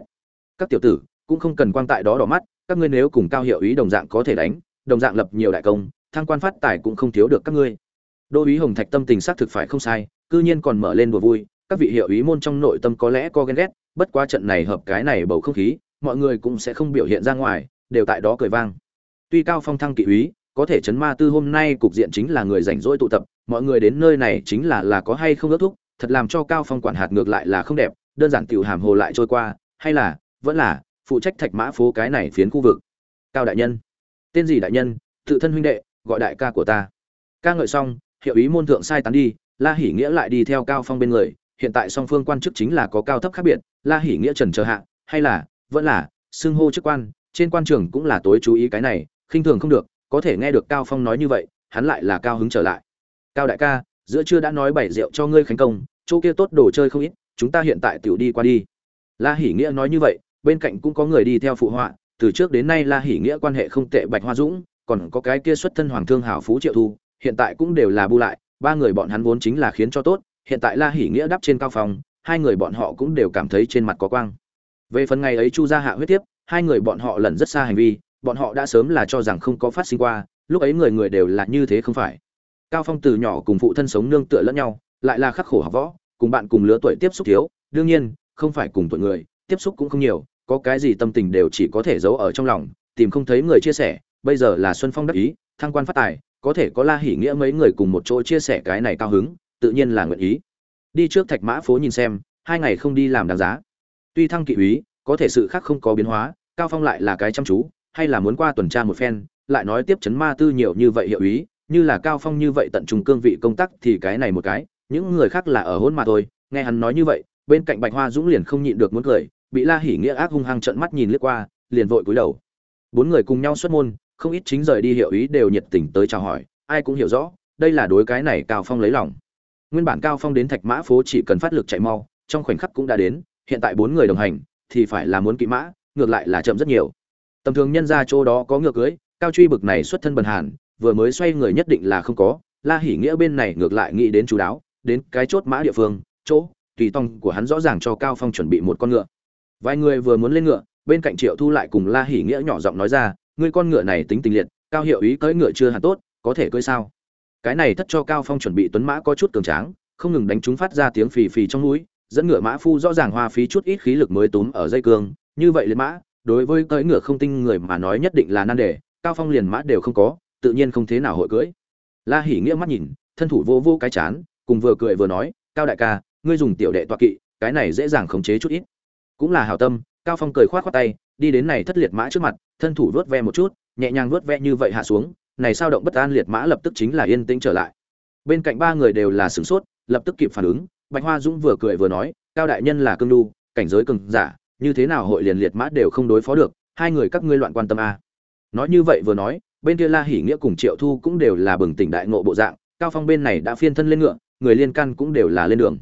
Speaker 1: Các tiểu tử, cũng không cần quan tại đó đỏ mắt, các ngươi nếu cùng cao hiệu úy đồng dạng có thể đánh, đồng dạng lập nhiều đại công, thăng quan phát tài cũng không thiếu được các ngươi. Đô úy hồng thạch tâm tình xác thực phải không sai, cư nhiên còn mở lên đùa vui, các vị hiệu úy môn trong nội tâm có lẽ có ghen ghét, bất quá trận này hợp cái này bầu không khí, mọi người cũng sẽ không biểu hiện ra ngoài, đều tại đó cười vang. Tuy cao phong thăng kỵ úy có thể chấn ma tư hôm nay cục diện chính là người rảnh rỗi tụ tập, mọi người đến nơi này chính là là có hay không ước thúc, thật làm cho cao phong quản hạt ngược lại là không đẹp, đơn giản tiểu hàm hồ lại trôi qua, hay là, vẫn là, phụ trách thạch mã phố cái này phiến khu vực. Cao đại nhân, tên gì đại nhân, tự thân huynh đệ, gọi đại ca của ta. Ca ngợi xong, hiệu ý môn thượng sai tán đi, la hỉ nghĩa lại đi theo cao phong bên người, hiện tại song phương quan chức chính là có cao thấp khác biệt, la hỉ nghĩa trần chờ hạ, hay là, vẫn là, xưng hô chức quan, trên quan trường cũng là tối chú ý cái này, khinh thường không được có thể nghe được cao phong nói như vậy, hắn lại là cao hứng trở lại. Cao đại ca, giữa trưa đã nói bảy rượu cho ngươi khánh công, chỗ kia tốt đồ chơi không ít, chúng ta hiện tại tiểu đi qua đi. La hỉ nghĩa nói như vậy, bên cạnh cũng có người đi theo phụ họa, từ trước đến nay la hỉ nghĩa quan hệ không tệ bạch hoa dũng, còn có cái kia xuất thân hoàng thương hảo phú triệu thu, hiện tại cũng đều là bu lại, ba người bọn hắn vốn chính là khiến cho tốt, hiện tại la hỉ nghĩa đắp trên cao phòng hai người bọn họ cũng đều cảm thấy trên mặt có quang. Về phần ngày ấy chu gia hạ huyết tiếp, hai người bọn họ lần rất xa hành vi bọn họ đã sớm là cho rằng không có phát sinh qua, lúc ấy người người đều là như thế không phải. Cao phong từ nhỏ cùng phụ thân sống nương tựa lẫn nhau, lại là khắc khổ học võ, cùng bạn cùng lứa tuổi tiếp xúc thiếu, đương nhiên, không phải cùng tuổi người, tiếp xúc cũng không nhiều, có cái gì tâm tình đều chỉ có thể giấu ở trong lòng, tìm không thấy người chia sẻ, bây giờ là xuân phong đắc ý, thăng quan phát tài, có thể có la hỉ nghĩa mấy người cùng một chỗ chia sẻ cái này cao hứng, tự nhiên là nguyện ý. Đi trước thạch mã phố nhìn xem, hai ngày không đi làm đáng giá. Tuy thăng kỵ úy, có thể sự khác không có biến hóa, cao phong lại là cái chăm chú hay là muốn qua tuần tra một phen lại nói tiếp chấn ma tư nhiều như vậy hiệu ý, như là cao phong như vậy tận trung cương vị công tác thì cái này một cái những người khác là ở hôn mà thôi nghe hắn nói như vậy bên cạnh bạch hoa dũng liền không nhịn được muốn cười bị la hỉ nghĩa ác hung hăng trợn mắt nhìn lướt qua liền vội cúi đầu. Bốn người cùng nhau xuất môn không ít chính rời đi hiệu ý đều nhiệt tình tới chào hỏi ai cũng hiểu rõ đây là đối cái này cao phong lấy lòng. Nguyên bản cao phong đến thạch mã phố chỉ cần phát lực chạy mau trong khoảnh khắc cũng đã đến hiện tại bốn người đồng hành thì phải là muốn kỵ mã ngược lại là chậm rất nhiều tầm thường nhân ra chỗ đó có ngược cưới cao truy bực này xuất thân bần hàn, vừa mới xoay người nhất định là không có, la hỉ nghĩa bên này ngược lại nghĩ đến chú đáo, đến cái chốt mã địa phương, chỗ, tùy tông của hắn rõ ràng cho cao phong chuẩn bị một con ngựa. Vài người vừa muốn lên ngựa, bên cạnh triệu thu lại cùng la hỉ nghĩa nhỏ giọng nói ra, ngươi con ngựa này tính tình liệt, cao hiệu ý cưỡi ngựa chưa hẳn tốt, có thể cưỡi sao? Cái này thất cho cao phong chuẩn bị tuấn mã có chút cường tráng, không ngừng đánh chúng phát ra tiếng phì phì trong núi, dẫn ngựa mã phu rõ ràng hoa phí chút ít khí lực mới túm ở dây cương, như vậy liệt mã đối với cưỡi ngựa không tinh người mà nói nhất định là nan đề, cao phong liền mã đều không có, tự nhiên không thế nào hội cưỡi. La hỉ nghĩa mắt nhìn, thân thủ vô vô cái chán, cùng vừa cười vừa nói, cao đại ca, ngươi dùng tiểu đệ tọa kỵ, cái này dễ dàng khống chế chút ít. Cũng là hảo tâm, cao phong cười khoát khoát tay, đi đến này thất liệt mã trước mặt, thân thủ vuốt ve một chút, nhẹ nhàng vuốt ve như vậy hạ xuống, này sao động bất an liệt mã lập tức chính là yên tĩnh trở lại. Bên cạnh ba người đều là sửng sốt, lập tức kịp phản ứng, bạch hoa dũng vừa cười vừa nói, cao đại nhân là cương đu, cảnh giới cường giả như thế nào hội liền liệt mã đều không đối phó được, hai người các ngươi loạn quan tâm a à. nói như vậy vừa nói, bên kia la hỉ nghĩa cùng triệu thu cũng đều là bừng tỉnh đại ngộ bộ dạng, cao phong bên này đã phiên thân lên ngựa, người liên can cũng đều là lên đường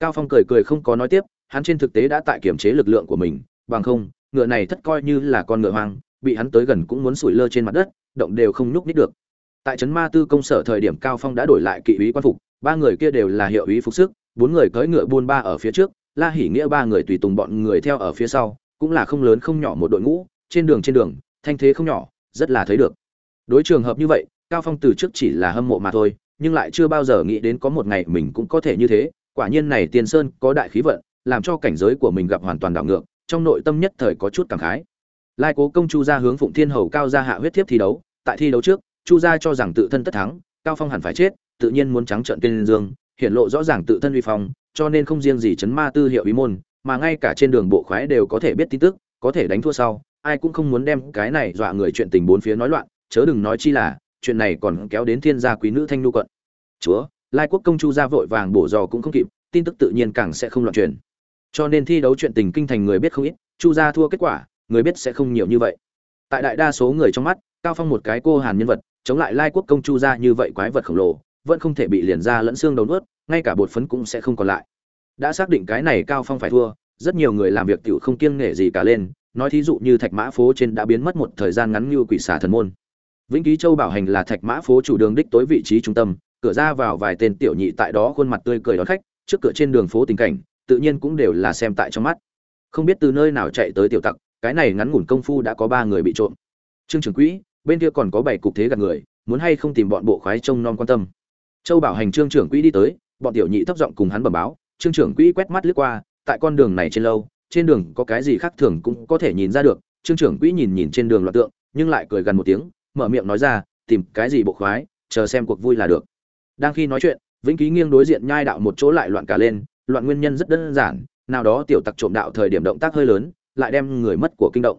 Speaker 1: cao phong cười cười không có nói tiếp, hắn trên thực tế đã tại kiểm chế lực lượng của mình, bằng không, ngựa này thất coi như là con ngựa hoang, bị hắn tới gần cũng muốn sủi lơ trên mặt đất, động đều không nhúc nít được tại trấn ma tư công sở thời điểm cao phong đã đổi lại kỵ úy quan phục, ba người kia đều là hiệu úy phục sức, bốn người cưỡi ngựa buôn ba ở phía trước la hỉ nghĩa ba người tùy tùng bọn người theo ở phía sau, cũng là không lớn không nhỏ một đội ngũ, trên đường trên đường, thanh thế không nhỏ, rất là thấy được. Đối trường hợp như vậy, cao phong từ trước chỉ là hâm mộ mà thôi, nhưng lại chưa bao giờ nghĩ đến có một ngày mình cũng có thể như thế. Quả nhiên này tiền sơn có đại khí vận, làm cho cảnh giới của mình gặp hoàn toàn đảo ngược, trong nội tâm nhất thời có chút cảm khái. Lai cố công chu ra hướng phụng thiên hầu cao ra hạ huyết thiếp thi đấu, tại thi đấu trước, chu gia cho rằng tự thân tất thắng, cao phong hẳn phải chết, tự nhiên muốn trắng trợn tên dương, hiện lộ rõ ràng tự thân uy phong cho nên không riêng gì chấn ma tư hiệu ý môn, mà ngay cả trên đường bộ khoái đều có thể biết tin tức, có thể đánh thua sau, ai cũng không muốn đem cái này dọa người chuyện tình bốn phía nói loạn, chớ đừng nói chi là, chuyện này còn kéo đến thiên gia quý nữ thanh nu quận. Chúa, lai quốc công chu gia vội vàng bổ dò cũng không kịp, tin tức tự nhiên càng sẽ không loạn truyền. Cho nên thi đấu chuyện tình kinh thành người biết không ít, chu gia thua kết quả, người biết sẽ không nhiều như vậy. Tại đại đa số người trong mắt, cao phong một cái cô hàn nhân vật, chống lại lai quốc công chu gia như vậy quái vật khổng lồ, vẫn không thể bị liền ra lẫn xương đầu nuốt ngay cả bột phấn cũng sẽ không còn lại. Đã xác định cái này cao phong phải thua, rất nhiều người làm việc tiểu không kiêng nể gì cả lên, nói thí dụ như thạch mã phố trên đã biến mất một thời gian ngắn như quỷ xà thần môn. Vĩnh ký châu bảo hành là thạch mã phố chủ đường đích tối vị trí trung tâm, cửa ra vào vài tên tiểu nhị tại đó khuôn mặt tươi cười đón khách, trước cửa trên đường phố tình cảnh, tự nhiên cũng đều là xem tại trong mắt. Không biết từ nơi nào chạy tới tiểu tặc, cái này ngắn ngủn công phu đã có ba người bị trộm. Trương trưởng quỹ, bên kia còn có bảy cục thế gạt người, muốn hay không tìm bọn bộ khoái trông non quan tâm. Châu bảo hành trương trưởng quỹ đi tới bọn tiểu nhị thấp giọng cùng hắn bẩm báo, trương trưởng quỹ quét mắt lướt qua, tại con đường này trên lâu, trên đường có cái gì khác thường cũng có thể nhìn ra được. Trương trưởng quỹ nhìn nhìn trên đường loạn tượng, nhưng lại cười gần một tiếng, mở miệng nói ra, tìm cái gì bộ khoái, chờ xem cuộc vui là được. Đang khi nói chuyện, vĩnh ký nghiêng đối diện nhai đạo một chỗ lại loạn cả lên, loạn nguyên nhân rất đơn giản, nào đó tiểu tặc trộm đạo thời điểm động tác hơi lớn, lại đem người mất của kinh động.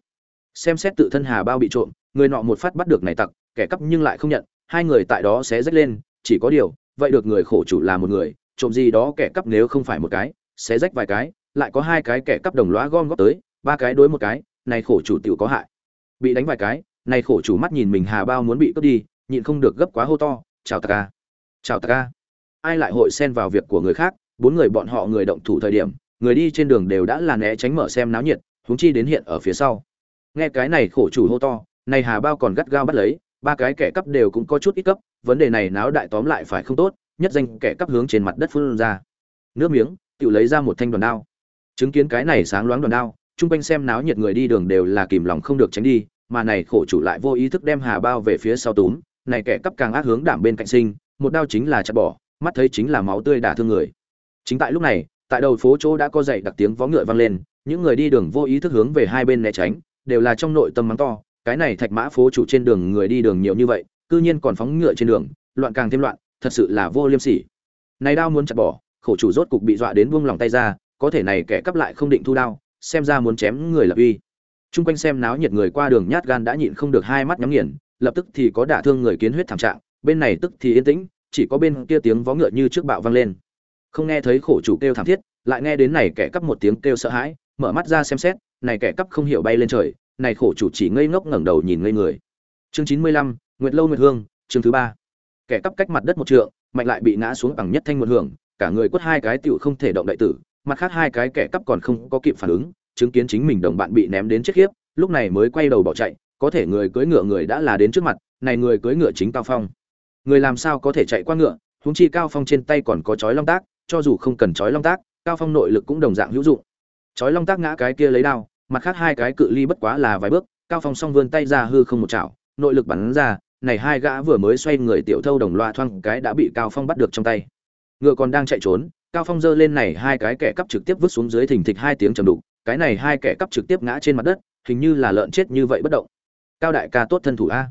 Speaker 1: Xem xét tự thân hà bao bị trộm, người nọ một phát bắt được này tặc, kẻ cắp nhưng lại không nhận, hai người tại đó sẽ rách lên, chỉ có điều vậy được người khổ chủ là một người, trộm gì đó kẻ cắp nếu không phải một cái sẽ rách vài cái, lại có hai cái kẻ cắp đồng lõa gom góp tới, ba cái đối một cái, này khổ chủ tiểu có hại. Bị đánh vài cái, này khổ chủ mắt nhìn mình hà bao muốn bị cướp đi, nhịn không được gấp quá hô to, chào ta ca chào ta ca ai lại hội xen vào việc của người khác, bốn người bọn họ người động thủ thời điểm, người đi trên đường đều đã là né tránh mở xem náo nhiệt, huống chi đến hiện ở phía sau. Nghe cái này khổ chủ hô to, này hà bao còn gắt gao bắt lấy ba cái kẻ cắp đều cũng có chút ít cấp, vấn đề này náo đại tóm lại phải không tốt, nhất danh kẻ cắp hướng trên mặt đất phun ra. Nước miếng tự lấy ra một thanh đoàn đao. Chứng kiến cái này sáng loáng đoàn đao, chung quanh xem náo nhiệt người đi đường đều là kìm lòng không được tránh đi, mà này khổ chủ lại vô ý thức đem hà bao về phía sau túm, này kẻ cắp càng ác hướng đảm bên cạnh sinh, một đao chính là chặt bỏ, mắt thấy chính là máu tươi đả thương người. Chính tại lúc này, tại đầu phố chỗ đã có dậy đặc tiếng vó ngựa vang lên, những người đi đường vô ý thức hướng về hai bên né tránh, đều là trong nội tâm mắng to cái này thạch mã phố chủ trên đường người đi đường nhiều như vậy, cư nhiên còn phóng ngựa trên đường, loạn càng thêm loạn, thật sự là vô liêm sỉ. Này đao muốn chặt bỏ, khổ chủ rốt cục bị dọa đến buông lòng tay ra, có thể này kẻ cắp lại không định thu đao, xem ra muốn chém người lập uy. Chung quanh xem náo nhiệt người qua đường nhát gan đã nhịn không được hai mắt nhắm nghiền, lập tức thì có đả thương người kiến huyết thảm trạng, bên này tức thì yên tĩnh, chỉ có bên kia tiếng vó ngựa như trước bạo vang lên. Không nghe thấy khổ chủ kêu thảm thiết, lại nghe đến này kẻ cắp một tiếng kêu sợ hãi, mở mắt ra xem xét, này kẻ cắp không hiểu bay lên trời này khổ chủ chỉ ngây ngốc ngẩng đầu nhìn ngây người. Chương chín mươi lăm, nguyệt lâu nguyệt hương, chương thứ ba. Kẻ cắp cách mặt đất một trượng, mạnh lại bị ngã xuống bằng nhất thanh một hưởng, cả người quất hai cái tiểu không thể động đại tử, mặt khác hai cái kẻ cắp còn không có kịp phản ứng, chứng kiến chính mình đồng bạn bị ném đến chết khiếp, lúc này mới quay đầu bỏ chạy, có thể người cưỡi ngựa người đã là đến trước mặt, này người cưỡi ngựa chính cao phong. Người làm sao có thể chạy qua ngựa, huống chi cao phong trên tay còn có chói long tác, cho dù không cần chói long tác, cao phong nội lực cũng đồng dạng hữu dụng. Chói long tác ngã cái kia lấy đao mặt khác hai cái cự ly bất quá là vài bước, cao phong song vươn tay ra hư không một chảo, nội lực bắn ra, này hai gã vừa mới xoay người tiểu thâu đồng loa thoang cái đã bị cao phong bắt được trong tay. Ngựa còn đang chạy trốn, cao phong giơ lên này hai cái kẻ cắp trực tiếp vứt xuống dưới thình thịch hai tiếng trầm đục, cái này hai kẻ cắp trực tiếp ngã trên mặt đất, hình như là lợn chết như vậy bất động. Cao đại ca tốt thân thủ a.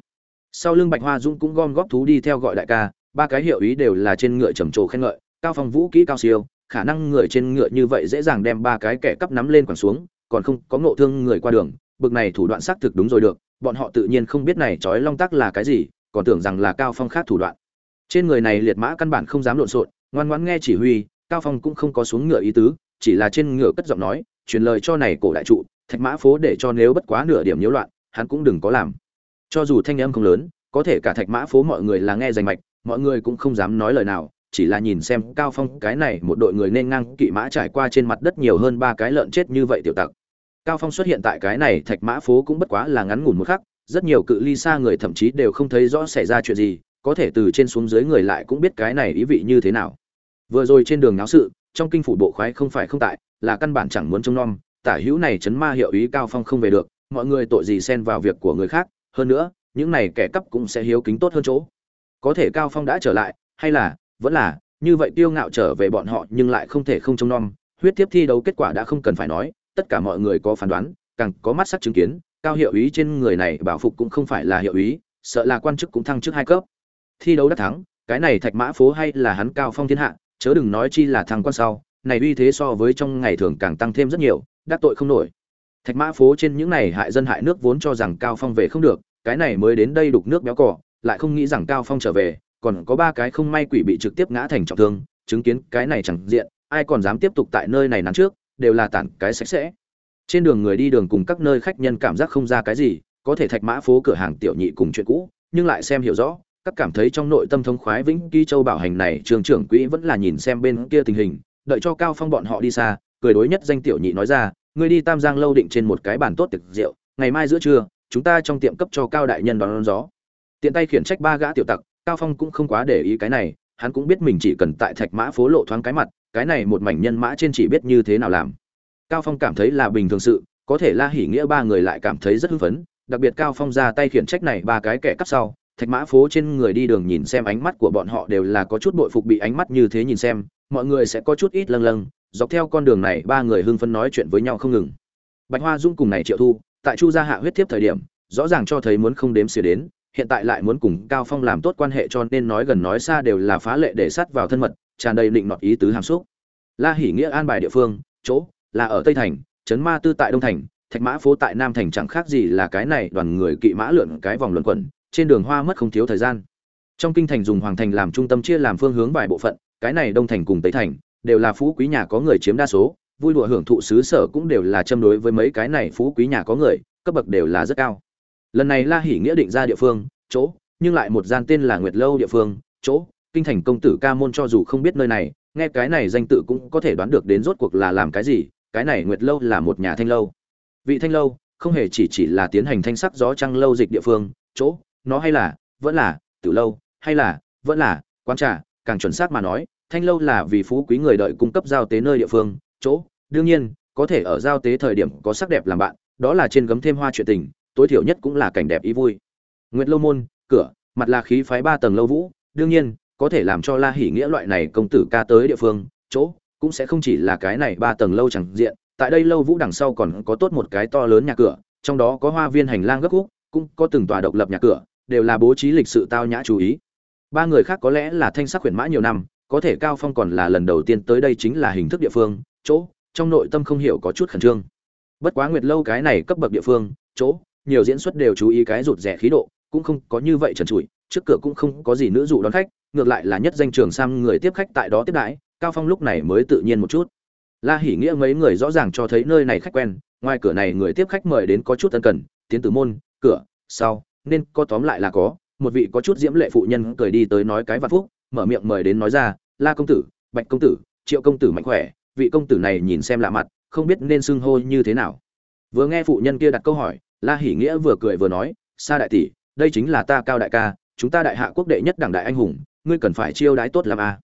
Speaker 1: Sau lưng bạch hoa dung cũng gom góp thú đi theo gọi đại ca, ba cái hiệu ý đều là trên ngựa trầm trồ khen ngợi, cao phong vũ kỹ cao siêu, khả năng người trên ngựa như vậy dễ dàng đem ba cái kẻ cắp nắm lên quẳng xuống còn không có ngộ thương người qua đường, bực này thủ đoạn xác thực đúng rồi được, bọn họ tự nhiên không biết này trói long tắc là cái gì, còn tưởng rằng là cao phong khác thủ đoạn. Trên người này liệt mã căn bản không dám lộn xộn, ngoan ngoãn nghe chỉ huy, cao phong cũng không có xuống ngựa ý tứ, chỉ là trên ngựa cất giọng nói, truyền lời cho này cổ đại trụ, thạch mã phố để cho nếu bất quá nửa điểm nhiễu loạn, hắn cũng đừng có làm. Cho dù thanh âm không lớn, có thể cả thạch mã phố mọi người là nghe danh mạch, mọi người cũng không dám nói lời nào, chỉ là nhìn xem cao phong cái này một đội người nên ngang kỵ mã trải qua trên mặt đất nhiều hơn ba cái lợn chết như vậy tiểu tặc cao phong xuất hiện tại cái này thạch mã phố cũng bất quá là ngắn ngủn một khắc, rất nhiều cự ly xa người thậm chí đều không thấy rõ xảy ra chuyện gì, có thể từ trên xuống dưới người lại cũng biết cái này ý vị như thế nào. Vừa rồi trên đường náo sự, trong kinh phủ bộ khoái không phải không tại, là căn bản chẳng muốn trông nom, tả hữu này chấn ma hiệu ý cao phong không về được, mọi người tội gì xen vào việc của người khác, hơn nữa, những này kẻ cắp cũng sẽ hiếu kính tốt hơn chỗ. Có thể cao phong đã trở lại, hay là, vẫn là, như vậy tiêu ngạo trở về bọn họ nhưng lại không thể không trông nom, huyết tiếp thi đấu kết quả đã không cần phải nói tất cả mọi người có phán đoán, càng có mắt sắc chứng kiến, cao hiệu ý trên người này bảo phục cũng không phải là hiệu ý, sợ là quan chức cũng thăng chức hai cấp. Thi đấu đã thắng, cái này thạch mã phố hay là hắn cao phong thiên hạ, chớ đừng nói chi là thăng quan sau, này uy thế so với trong ngày thường càng tăng thêm rất nhiều, đắc tội không nổi. Thạch mã phố trên những này hại dân hại nước vốn cho rằng cao phong về không được, cái này mới đến đây đục nước béo cỏ lại không nghĩ rằng cao phong trở về, còn có ba cái không may quỷ bị trực tiếp ngã thành trọng thương, chứng kiến cái này chẳng diện, ai còn dám tiếp tục tại nơi này nắn trước đều là tản cái sạch sẽ. Trên đường người đi đường cùng các nơi khách nhân cảm giác không ra cái gì có thể thạch mã phố cửa hàng tiểu nhị cùng chuyện cũ nhưng lại xem hiểu rõ các cảm thấy trong nội tâm thông khoái vĩnh ký châu bảo hành này trường trưởng quỹ vẫn là nhìn xem bên kia tình hình đợi cho cao phong bọn họ đi xa cười đối nhất danh tiểu nhị nói ra ngươi đi tam giang lâu định trên một cái bàn tốt tiệc rượu ngày mai giữa trưa chúng ta trong tiệm cấp cho cao đại nhân đón, đón gió. Tiện tay khiển trách ba gã tiểu tặc cao phong cũng không quá để ý cái này hắn cũng biết mình chỉ cần tại thạch mã phố lộ thoáng cái mặt cái này một mảnh nhân mã trên chỉ biết như thế nào làm. Cao phong cảm thấy là bình thường sự, có thể la hỉ nghĩa ba người lại cảm thấy rất hưng phấn, đặc biệt cao phong ra tay khiển trách này ba cái kẻ cắp sau, thạch mã phố trên người đi đường nhìn xem ánh mắt của bọn họ đều là có chút bội phục bị ánh mắt như thế nhìn xem, mọi người sẽ có chút ít lâng lâng, dọc theo con đường này ba người hưng phấn nói chuyện với nhau không ngừng. Bạch hoa dung cùng này triệu thu, tại chu gia hạ huyết thiếp thời điểm, rõ ràng cho thấy muốn không đếm xỉa đến, hiện tại lại muốn cùng cao phong làm tốt quan hệ cho nên nói gần nói xa đều là phá lệ để sát vào thân mật tràn đầy định nọt ý tứ hàm xúc. La hỉ nghĩa an bài địa phương, chỗ, là ở tây thành, trấn ma tư tại đông thành, thạch mã phố tại nam thành chẳng khác gì là cái này đoàn người kỵ mã lượn cái vòng luẩn quẩn, trên đường hoa mất không thiếu thời gian. Trong kinh thành dùng hoàng thành làm trung tâm chia làm phương hướng vài bộ phận, cái này đông thành cùng tây thành đều là phú quý nhà có người chiếm đa số, vui đùa hưởng thụ xứ sở cũng đều là châm đối với mấy cái này phú quý nhà có người, cấp bậc đều là rất cao. Lần này la hỉ nghĩa định ra địa phương, chỗ, nhưng lại một gian tên là nguyệt lâu địa phương, chỗ kinh thành công tử ca môn cho dù không biết nơi này, nghe cái này danh tự cũng có thể đoán được đến rốt cuộc là làm cái gì, cái này nguyệt lâu là một nhà thanh lâu. Vị thanh lâu không hề chỉ chỉ là tiến hành thanh sắc gió trăng lâu dịch địa phương, chỗ, nó hay là, vẫn là, tử lâu, hay là, vẫn là, quán trà, càng chuẩn xác mà nói, thanh lâu là vì phú quý người đợi cung cấp giao tế nơi địa phương, chỗ, đương nhiên, có thể ở giao tế thời điểm có sắc đẹp làm bạn, đó là trên gấm thêm hoa chuyện tình, tối thiểu nhất cũng là cảnh đẹp ý vui. Nguyệt lâu môn, cửa, mặt là khí phái ba tầng lâu vũ, đương nhiên có thể làm cho la hỉ nghĩa loại này công tử ca tới địa phương, chỗ cũng sẽ không chỉ là cái này ba tầng lâu chẳng diện, tại đây lâu vũ đằng sau còn có tốt một cái to lớn nhà cửa, trong đó có hoa viên hành lang gấp khúc cũng có từng tòa độc lập nhà cửa, đều là bố trí lịch sự tao nhã chú ý. Ba người khác có lẽ là thanh sắc huyền mã nhiều năm, có thể cao phong còn là lần đầu tiên tới đây chính là hình thức địa phương, chỗ trong nội tâm không hiểu có chút khẩn trương. Bất quá nguyệt lâu cái này cấp bậc địa phương, chỗ nhiều diễn xuất đều chú ý cái rụt rẻ khí độ, cũng không có như vậy trần trụi trước cửa cũng không có gì nữ dụ đón khách, ngược lại là nhất danh trường sang người tiếp khách tại đó tiếp đãi, cao phong lúc này mới tự nhiên một chút. La hỉ nghĩa mấy người rõ ràng cho thấy nơi này khách quen, ngoài cửa này người tiếp khách mời đến có chút tân cần, tiến từ môn, cửa, sau, nên có tóm lại là có, một vị có chút diễm lệ phụ nhân cười đi tới nói cái vạn phúc, mở miệng mời đến nói ra, la công tử, bạch công tử, triệu công tử mạnh khỏe, vị công tử này nhìn xem lạ mặt, không biết nên xưng hô như thế nào. Vừa nghe phụ nhân kia đặt câu hỏi, la hỉ nghĩa vừa cười vừa nói, sa đại tỷ, đây chính là ta cao đại ca chúng ta đại hạ quốc đệ nhất đảng đại anh hùng, ngươi cần phải chiêu đái tốt làm a à.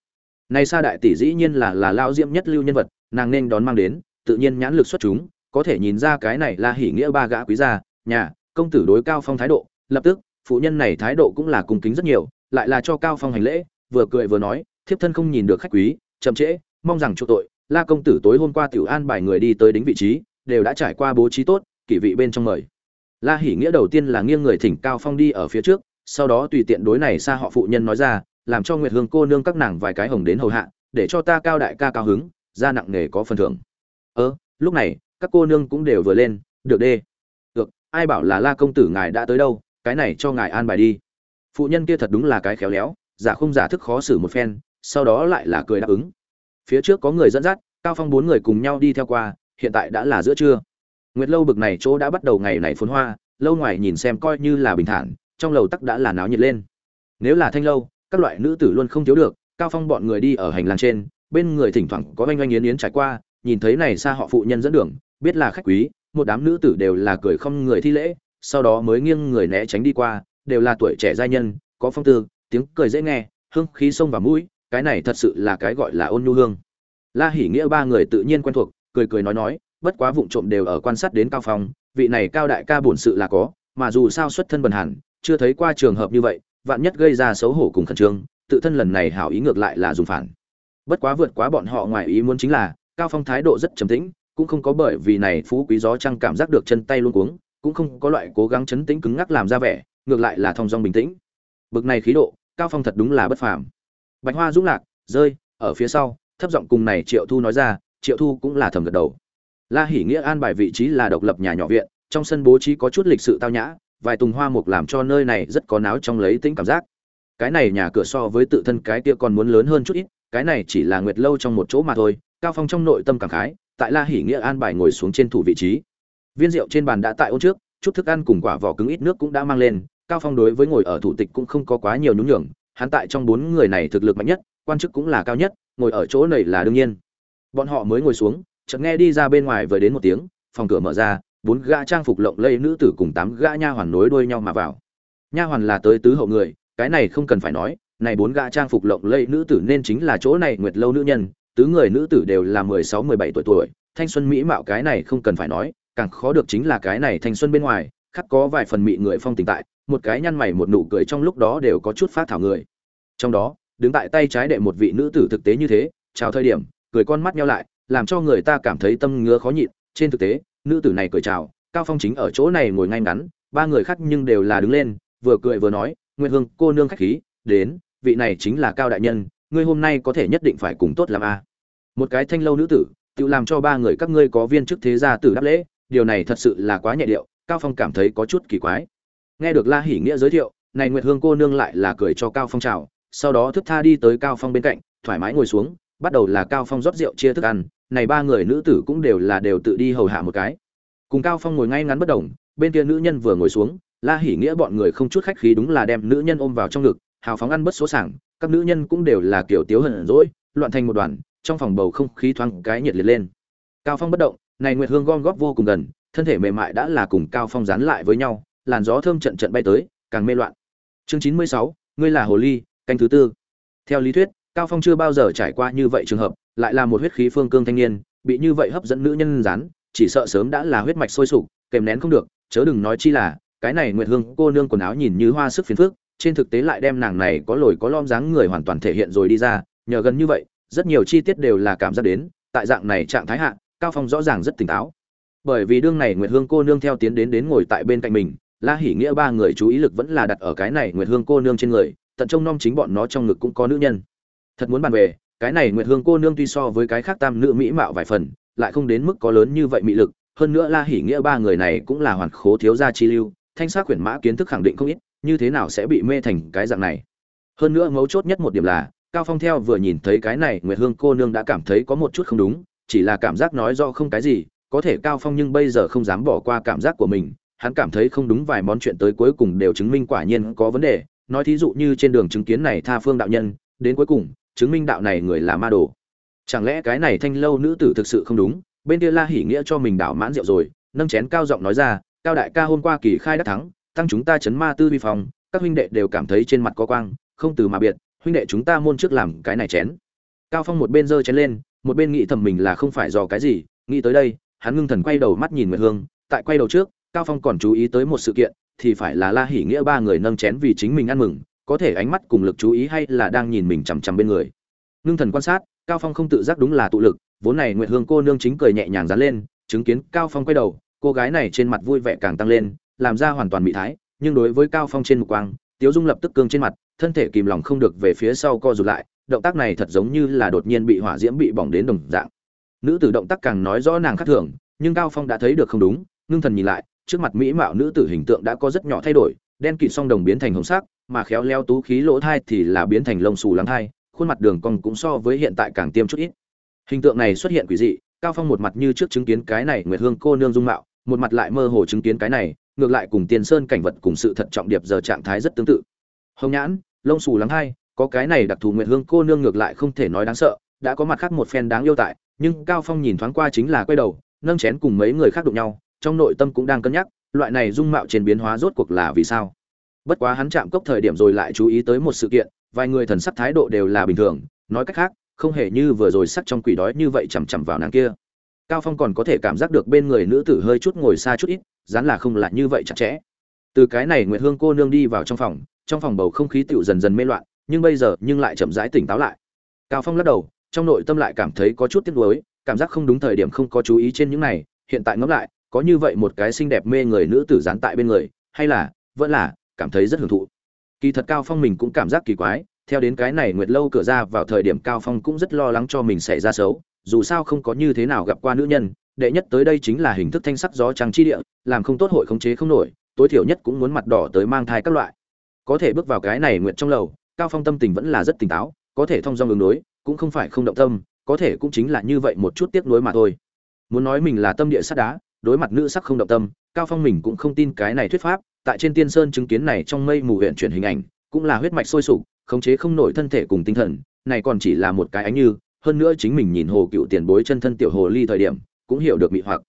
Speaker 1: này sa đại tỷ dĩ nhiên là là lao diễm nhất lưu nhân vật, nàng nên đón mang đến, tự nhiên nhãn lực xuất chúng, có thể nhìn ra cái này là hỉ nghĩa ba gã quý gia, nhà, công tử đối cao phong thái độ, lập tức, phụ nhân này thái độ cũng là cung kính rất nhiều, lại là cho cao phong hành lễ, vừa cười vừa nói, thiếp thân không nhìn được khách quý, chậm trễ, mong rằng chỗ tội, la công tử tối hôm qua tiểu an bài người đi tới đính vị trí, đều đã trải qua bố trí tốt, kỷ vị bên trong mời la hỉ nghĩa đầu tiên là nghiêng người thỉnh cao phong đi ở phía trước sau đó tùy tiện đối này xa họ phụ nhân nói ra, làm cho nguyệt hương cô nương các nàng vài cái hồng đến hầu hạ, để cho ta cao đại ca cao hứng ra nặng nề có phần thưởng. Ơ, lúc này, các cô nương cũng đều vừa lên, được đê. Được, ai bảo là la công tử ngài đã tới đâu, cái này cho ngài an bài đi. Phụ nhân kia thật đúng là cái khéo léo, giả không giả thức khó xử một phen, sau đó lại là cười đáp ứng. Phía trước có người dẫn dắt, cao phong bốn người cùng nhau đi theo qua, hiện tại đã là giữa trưa. Nguyệt lâu bực này chỗ đã bắt đầu ngày này phốn hoa, lâu ngoài nhìn xem coi như là bình thản trong lầu tắc đã là náo nhiệt lên. Nếu là thanh lâu, các loại nữ tử luôn không thiếu được, cao phong bọn người đi ở hành lang trên, bên người thỉnh thoảng có oanh oanh yến yến trải qua, nhìn thấy này xa họ phụ nhân dẫn đường, biết là khách quý, một đám nữ tử đều là cười không người thi lễ, sau đó mới nghiêng người né tránh đi qua, đều là tuổi trẻ giai nhân, có phong tư, tiếng cười dễ nghe, hương khí sông vào mũi, cái này thật sự là cái gọi là ôn nhu hương. La hỉ nghĩa ba người tự nhiên quen thuộc, cười cười nói nói, bất quá vụng trộm đều ở quan sát đến cao phong, vị này cao đại ca bổn sự là có, mà dù sao xuất thân bần hẳn chưa thấy qua trường hợp như vậy, vạn nhất gây ra xấu hổ cùng khẩn trương, tự thân lần này hảo ý ngược lại là dùng phản. Bất quá vượt quá bọn họ ngoài ý muốn chính là, cao phong thái độ rất trầm tĩnh, cũng không có bởi vì này phú quý gió trăng cảm giác được chân tay luôn cuống, cũng không có loại cố gắng chấn tĩnh cứng ngắc làm ra vẻ, ngược lại là thong dong bình tĩnh. Bực này khí độ, cao phong thật đúng là bất phàm. Bạch hoa dũng lạc, rơi, ở phía sau, thấp giọng cùng này triệu thu nói ra, triệu thu cũng là thầm gật đầu. La hỉ nghĩa an bài vị trí là độc lập nhà nhỏ viện, trong sân bố trí có chút lịch sự tao nhã vài tùng hoa mục làm cho nơi này rất có náo trong lấy tính cảm giác. Cái này nhà cửa so với tự thân cái kia còn muốn lớn hơn chút ít, cái này chỉ là nguyệt lâu trong một chỗ mà thôi, cao phong trong nội tâm cảm khái, tại la hỉ nghĩa an bài ngồi xuống trên thủ vị trí. Viên rượu trên bàn đã tại ôn trước, chút thức ăn cùng quả vỏ cứng ít nước cũng đã mang lên, cao phong đối với ngồi ở thủ tịch cũng không có quá nhiều nhún nhường, hắn tại trong bốn người này thực lực mạnh nhất, quan chức cũng là cao nhất, ngồi ở chỗ này là đương nhiên. Bọn họ mới ngồi xuống, chợt nghe đi ra bên ngoài vừa đến một tiếng, phòng cửa mở ra bốn gã trang phục lộng lẫy nữ tử cùng tám gã nha hoàn nối đuôi nhau mà vào. Nha hoàn là tới tứ hậu người, cái này không cần phải nói, này bốn gã trang phục lộng lẫy nữ tử nên chính là chỗ này nguyệt lâu nữ nhân, tứ người nữ tử đều là mười sáu, mười bảy tuổi tuổi, thanh xuân mỹ mạo cái này không cần phải nói, càng khó được chính là cái này thanh xuân bên ngoài, khắc có vài phần mị người phong tình tại, một cái nhăn mày một nụ cười trong lúc đó đều có chút phát thảo người. Trong đó, đứng tại tay trái đệ một vị nữ tử thực tế như thế, chào thời điểm, cười con mắt nheo lại, làm cho người ta cảm thấy tâm ngứa khó nhịn, trên thực tế nữ tử này cười chào, cao phong chính ở chỗ này ngồi ngay ngắn, ba người khác nhưng đều là đứng lên, vừa cười vừa nói, nguyệt hương, cô nương khách khí, đến, vị này chính là cao đại nhân, ngươi hôm nay có thể nhất định phải cùng tốt làm a. Một cái thanh lâu nữ tử, tự làm cho ba người các ngươi có viên chức thế gia tử đáp lễ, điều này thật sự là quá nhẹ điệu, cao phong cảm thấy có chút kỳ quái. Nghe được la hỉ nghĩa giới thiệu, này nguyệt hương cô nương lại là cười cho cao phong chào, sau đó thức tha đi tới cao phong bên cạnh, thoải mái ngồi xuống, bắt đầu là cao phong rót rượu chia thức ăn này ba người nữ tử cũng đều là đều tự đi hầu hạ một cái. Cùng cao phong ngồi ngay ngắn bất động, bên kia nữ nhân vừa ngồi xuống, la hỉ nghĩa bọn người không chút khách khí đúng là đem nữ nhân ôm vào trong ngực, hào phóng ăn bất số sảng, các nữ nhân cũng đều là kiểu tiếu hận rỗi loạn thành một đoàn, trong phòng bầu không khí thoáng cái nhiệt liệt lên. Cao phong bất động, này nguyệt hương gom góp vô cùng gần, thân thể mềm mại đã là cùng cao phong dán lại với nhau, làn gió thơm trận trận bay tới, càng mê loạn. Chương chín mươi sáu, ngươi là hồ ly, canh thứ tư. Theo lý thuyết cao phong chưa bao giờ trải qua như vậy trường hợp, lại là một huyết khí phương cương thanh niên, bị như vậy hấp dẫn nữ nhân rán, chỉ sợ sớm đã là huyết mạch sôi sục, kèm nén không được, chớ đừng nói chi là, cái này nguyệt hương cô nương quần áo nhìn như hoa sức phiền phước trên thực tế lại đem nàng này có lồi có lom dáng người hoàn toàn thể hiện rồi đi ra, nhờ gần như vậy, rất nhiều chi tiết đều là cảm giác đến, tại dạng này trạng thái hạ, cao phong rõ ràng rất tỉnh táo. Bởi vì đương này nguyệt hương cô nương theo tiến đến đến ngồi tại bên cạnh mình, la hỉ nghĩa ba người chú ý lực vẫn là đặt ở cái này nguyệt hương cô nương trên người, tận trông nom chính bọn nó trong ngực cũng có nữ nhân thật muốn bàn về, cái này nguyệt hương cô nương tuy so với cái khác tam nữ mỹ mạo vài phần, lại không đến mức có lớn như vậy mị lực, hơn nữa la hỉ nghĩa ba người này cũng là hoàn khố thiếu gia chi lưu, thanh sát quyển mã kiến thức khẳng định không ít, như thế nào sẽ bị mê thành cái dạng này? Hơn nữa mấu chốt nhất một điểm là, cao phong theo vừa nhìn thấy cái này nguyệt hương cô nương đã cảm thấy có một chút không đúng, chỉ là cảm giác nói do không cái gì, có thể cao phong nhưng bây giờ không dám bỏ qua cảm giác của mình, hắn cảm thấy không đúng vài món chuyện tới cuối cùng đều chứng minh quả nhiên có vấn đề, nói thí dụ như trên đường chứng kiến này tha phương đạo nhân, đến cuối cùng chứng minh đạo này người là ma đồ. Chẳng lẽ cái này thanh lâu nữ tử thực sự không đúng? Bên kia la hỉ nghĩa cho mình đảo mãn rượu rồi, nâng chén cao giọng nói ra, cao đại ca hôm qua kỳ khai đắc thắng, tăng chúng ta chấn ma tư vi phòng, các huynh đệ đều cảm thấy trên mặt có quang, không từ mà biệt, huynh đệ chúng ta môn trước làm cái này chén. Cao phong một bên giơ chén lên, một bên nghĩ thầm mình là không phải do cái gì, nghĩ tới đây, hắn ngưng thần quay đầu mắt nhìn nguyệt hương, tại quay đầu trước, cao phong còn chú ý tới một sự kiện, thì phải là la hỉ nghĩa ba người nâng chén vì chính mình ăn mừng có thể ánh mắt cùng lực chú ý hay là đang nhìn mình chằm chằm bên người. Ngưng thần quan sát, cao phong không tự giác đúng là tụ lực, vốn này nguyệt hương cô nương chính cười nhẹ nhàng dán lên, chứng kiến cao phong quay đầu, cô gái này trên mặt vui vẻ càng tăng lên, làm ra hoàn toàn mỹ thái, nhưng đối với cao phong trên mục quang, tiếu dung lập tức cương trên mặt, thân thể kìm lòng không được về phía sau co rụt lại, động tác này thật giống như là đột nhiên bị hỏa diễm bị bỏng đến đồng dạng. Nữ tử động tác càng nói rõ nàng khác thường, nhưng cao phong đã thấy được không đúng, ngưng thần nhìn lại, trước mặt mỹ mạo nữ tử hình tượng đã có rất nhỏ thay đổi đen kịt song đồng biến thành hồng sắc, mà khéo leo tú khí lỗ thai thì là biến thành lông xù lắng thai, khuôn mặt đường cong cũng so với hiện tại càng tiêm chút ít. Hình tượng này xuất hiện quỷ dị, cao phong một mặt như trước chứng kiến cái này nguyệt hương cô nương dung mạo, một mặt lại mơ hồ chứng kiến cái này, ngược lại cùng tiên sơn cảnh vật cùng sự thật trọng điệp giờ trạng thái rất tương tự. Hồng nhãn, lông xù lắng thai, có cái này đặc thù nguyệt hương cô nương ngược lại không thể nói đáng sợ, đã có mặt khác một phen đáng yêu tại, nhưng cao phong nhìn thoáng qua chính là quay đầu, nâng chén cùng mấy người khác đụng nhau, trong nội tâm cũng đang cân nhắc loại này dung mạo trên biến hóa rốt cuộc là vì sao? Bất quá hắn chạm cốc thời điểm rồi lại chú ý tới một sự kiện, vài người thần sắc thái độ đều là bình thường, nói cách khác, không hề như vừa rồi sắc trong quỷ đói như vậy chằm chằm vào nàng kia. Cao phong còn có thể cảm giác được bên người nữ tử hơi chút ngồi xa chút ít, dán là không là như vậy chặt chẽ. Từ cái này nguyệt hương cô nương đi vào trong phòng trong phòng bầu không khí tựu dần dần mê loạn, nhưng bây giờ nhưng lại chậm rãi tỉnh táo lại. Cao phong lắc đầu, trong nội tâm lại cảm thấy có chút tiếc nuối, cảm giác không đúng thời điểm không có chú ý trên những này, hiện tại ngẫm lại có như vậy một cái xinh đẹp mê người nữ tử dán tại bên người, hay là, vẫn là, cảm thấy rất hưởng thụ. Kỳ thật cao phong mình cũng cảm giác kỳ quái, theo đến cái này nguyệt lâu cửa ra vào thời điểm cao phong cũng rất lo lắng cho mình xảy ra xấu, dù sao không có như thế nào gặp qua nữ nhân, đệ nhất tới đây chính là hình thức thanh sắc gió trắng chi địa, làm không tốt hội khống chế không nổi, tối thiểu nhất cũng muốn mặt đỏ tới mang thai các loại. Có thể bước vào cái này nguyệt trong lầu, cao phong tâm tình vẫn là rất tỉnh táo, có thể thông dong ứng đối, cũng không phải không động tâm, có thể cũng chính là như vậy một chút tiếc nuối mà thôi. Muốn nói mình là tâm địa sắt đá đối mặt nữ sắc không động tâm, cao phong mình cũng không tin cái này thuyết pháp, tại trên tiên sơn chứng kiến này trong mây mù huyện chuyển hình ảnh, cũng là huyết mạch sôi sục, khống chế không nổi thân thể cùng tinh thần, này còn chỉ là một cái ánh như, hơn nữa chính mình nhìn hồ cựu tiền bối chân thân tiểu hồ ly thời điểm, cũng hiểu được mị hoặc.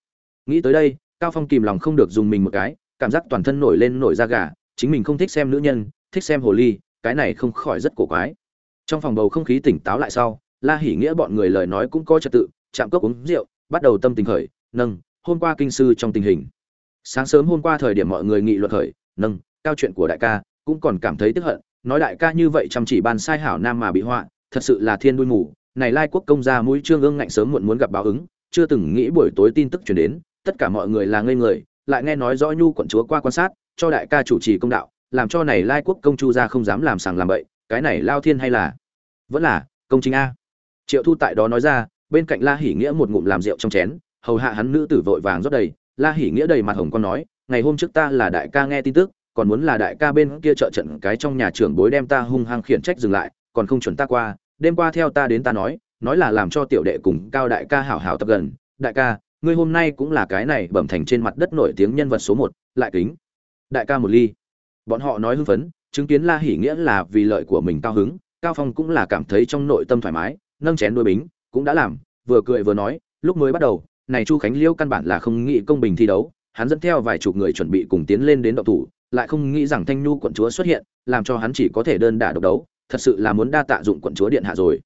Speaker 1: Nghĩ tới đây, cao phong kìm lòng không được dùng mình một cái, cảm giác toàn thân nổi lên nổi da gà, chính mình không thích xem nữ nhân, thích xem hồ ly, cái này không khỏi rất cổ quái. Trong phòng bầu không khí tỉnh táo lại sau, la hỉ nghĩa bọn người lời nói cũng có trật tự, chạm cốc uống rượu, bắt đầu tâm tình khởi, nâng hôm qua kinh sư trong tình hình. Sáng sớm hôm qua thời điểm mọi người nghị luận khởi, nâng, cao chuyện của đại ca, cũng còn cảm thấy tức hận, nói đại ca như vậy chăm chỉ ban sai hảo nam mà bị họa, thật sự là thiên đuôi mù. Này lai quốc công gia mũi trương ương ngạnh sớm muộn muốn gặp báo ứng, chưa từng nghĩ buổi tối tin tức truyền đến, tất cả mọi người là ngây người, lại nghe nói rõ nhu quận chúa qua quan sát, cho đại ca chủ trì công đạo, làm cho này lai quốc công chu gia không dám làm sàng làm bậy, cái này lao thiên hay là? Vẫn là, công chính a. Triệu thu tại đó nói ra, bên cạnh la hỉ nghĩa một ngụm làm rượu trong chén hầu hạ hắn nữ tử vội vàng rót đầy. La hỉ nghĩa đầy mặt hồng con nói, ngày hôm trước ta là đại ca nghe tin tức, còn muốn là đại ca bên kia trợ trận cái trong nhà trưởng bối đem ta hung hăng khiển trách dừng lại, còn không chuẩn ta qua, đêm qua theo ta đến ta nói nói là làm cho tiểu đệ cùng cao đại ca hảo hảo tập gần. Đại ca, ngươi hôm nay cũng là cái này bẩm thành trên mặt đất nổi tiếng nhân vật số một, lại kính. Đại ca một ly. Bọn họ nói hưng phấn, chứng kiến la hỉ nghĩa là vì lợi của mình cao hứng, cao phong cũng là cảm thấy trong nội tâm thoải mái, nâng chén đuôi bính, cũng đã làm, vừa cười vừa nói, lúc mới bắt đầu này chu khánh liêu căn bản là không nghĩ công bình thi đấu, hắn dẫn theo vài chục người chuẩn bị cùng tiến lên đến động thủ, lại không nghĩ rằng thanh nhu quận chúa xuất hiện, làm cho hắn chỉ có thể đơn đả độc đấu, thật sự là muốn đa tạ dụng quận chúa điện hạ rồi.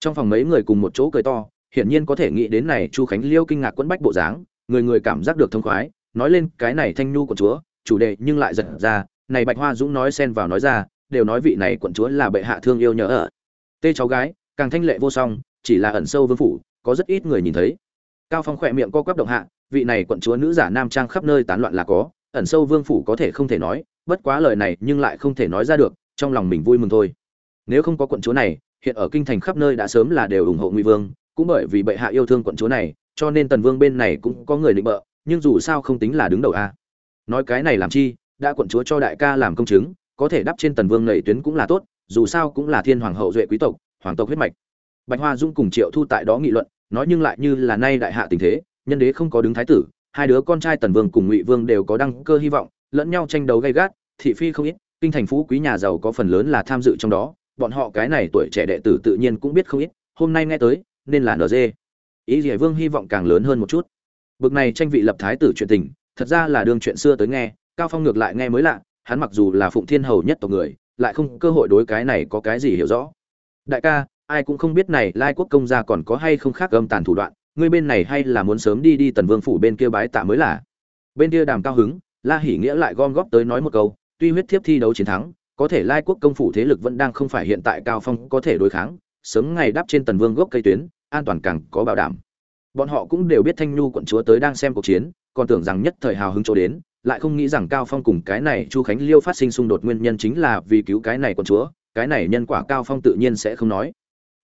Speaker 1: Trong phòng mấy người cùng một chỗ cười to, hiển nhiên có thể nghĩ đến này chu khánh liêu kinh ngạc quẫn bách bộ dáng, người người cảm giác được thông khoái, nói lên cái này thanh nhu quận chúa, chủ đề nhưng lại giật ra, này bạch hoa dũng nói xen vào nói ra, đều nói vị này quận chúa là bệ hạ thương yêu nhớ ở. Tê cháu gái, càng thanh lệ vô song, chỉ là ẩn sâu vương phủ, có rất ít người nhìn thấy cao phong khỏe miệng co quắp động hạ, vị này quận chúa nữ giả nam trang khắp nơi tán loạn là có, ẩn sâu vương phủ có thể không thể nói, bất quá lời này nhưng lại không thể nói ra được, trong lòng mình vui mừng thôi. Nếu không có quận chúa này, hiện ở kinh thành khắp nơi đã sớm là đều ủng hộ ngụy vương, cũng bởi vì bệ hạ yêu thương quận chúa này, cho nên tần vương bên này cũng có người định bợ, nhưng dù sao không tính là đứng đầu a. Nói cái này làm chi, đã quận chúa cho đại ca làm công chứng, có thể đắp trên tần vương nảy tuyến cũng là tốt, dù sao cũng là thiên hoàng hậu duệ quý tộc, hoàng tộc huyết mạch. Bạch hoa dung cùng triệu thu tại đó nghị luận nói nhưng lại như là nay đại hạ tình thế, nhân đế không có đứng thái tử, hai đứa con trai tần vương cùng ngụy vương đều có đăng cơ hy vọng, lẫn nhau tranh đấu gay gắt, thị phi không ít, kinh thành phú quý nhà giàu có phần lớn là tham dự trong đó, bọn họ cái này tuổi trẻ đệ tử tự nhiên cũng biết không ít, hôm nay nghe tới, nên là nd ý gì vương hy vọng càng lớn hơn một chút. Bực này tranh vị lập thái tử chuyện tình, thật ra là đương chuyện xưa tới nghe, cao phong ngược lại nghe mới lạ, hắn mặc dù là phụng thiên hầu nhất tộc người, lại không cơ hội đối cái này có cái gì hiểu rõ. Đại ca ai cũng không biết này lai quốc công gia còn có hay không khác âm tàn thủ đoạn, ngươi bên này hay là muốn sớm đi đi tần vương phủ bên kia bái tạ mới là. Bên kia đàm cao hứng, la hỉ nghĩa lại gom góp tới nói một câu, tuy huyết thiếp thi đấu chiến thắng, có thể lai quốc công phủ thế lực vẫn đang không phải hiện tại cao phong có thể đối kháng, sớm ngày đáp trên tần vương gốc cây tuyến, an toàn càng có bảo đảm. Bọn họ cũng đều biết thanh nhu quận chúa tới đang xem cuộc chiến, còn tưởng rằng nhất thời hào hứng chỗ đến, lại không nghĩ rằng cao phong cùng cái này chu khánh liêu phát sinh xung đột nguyên nhân chính là vì cứu cái này quận chúa, cái này nhân quả cao phong tự nhiên sẽ không nói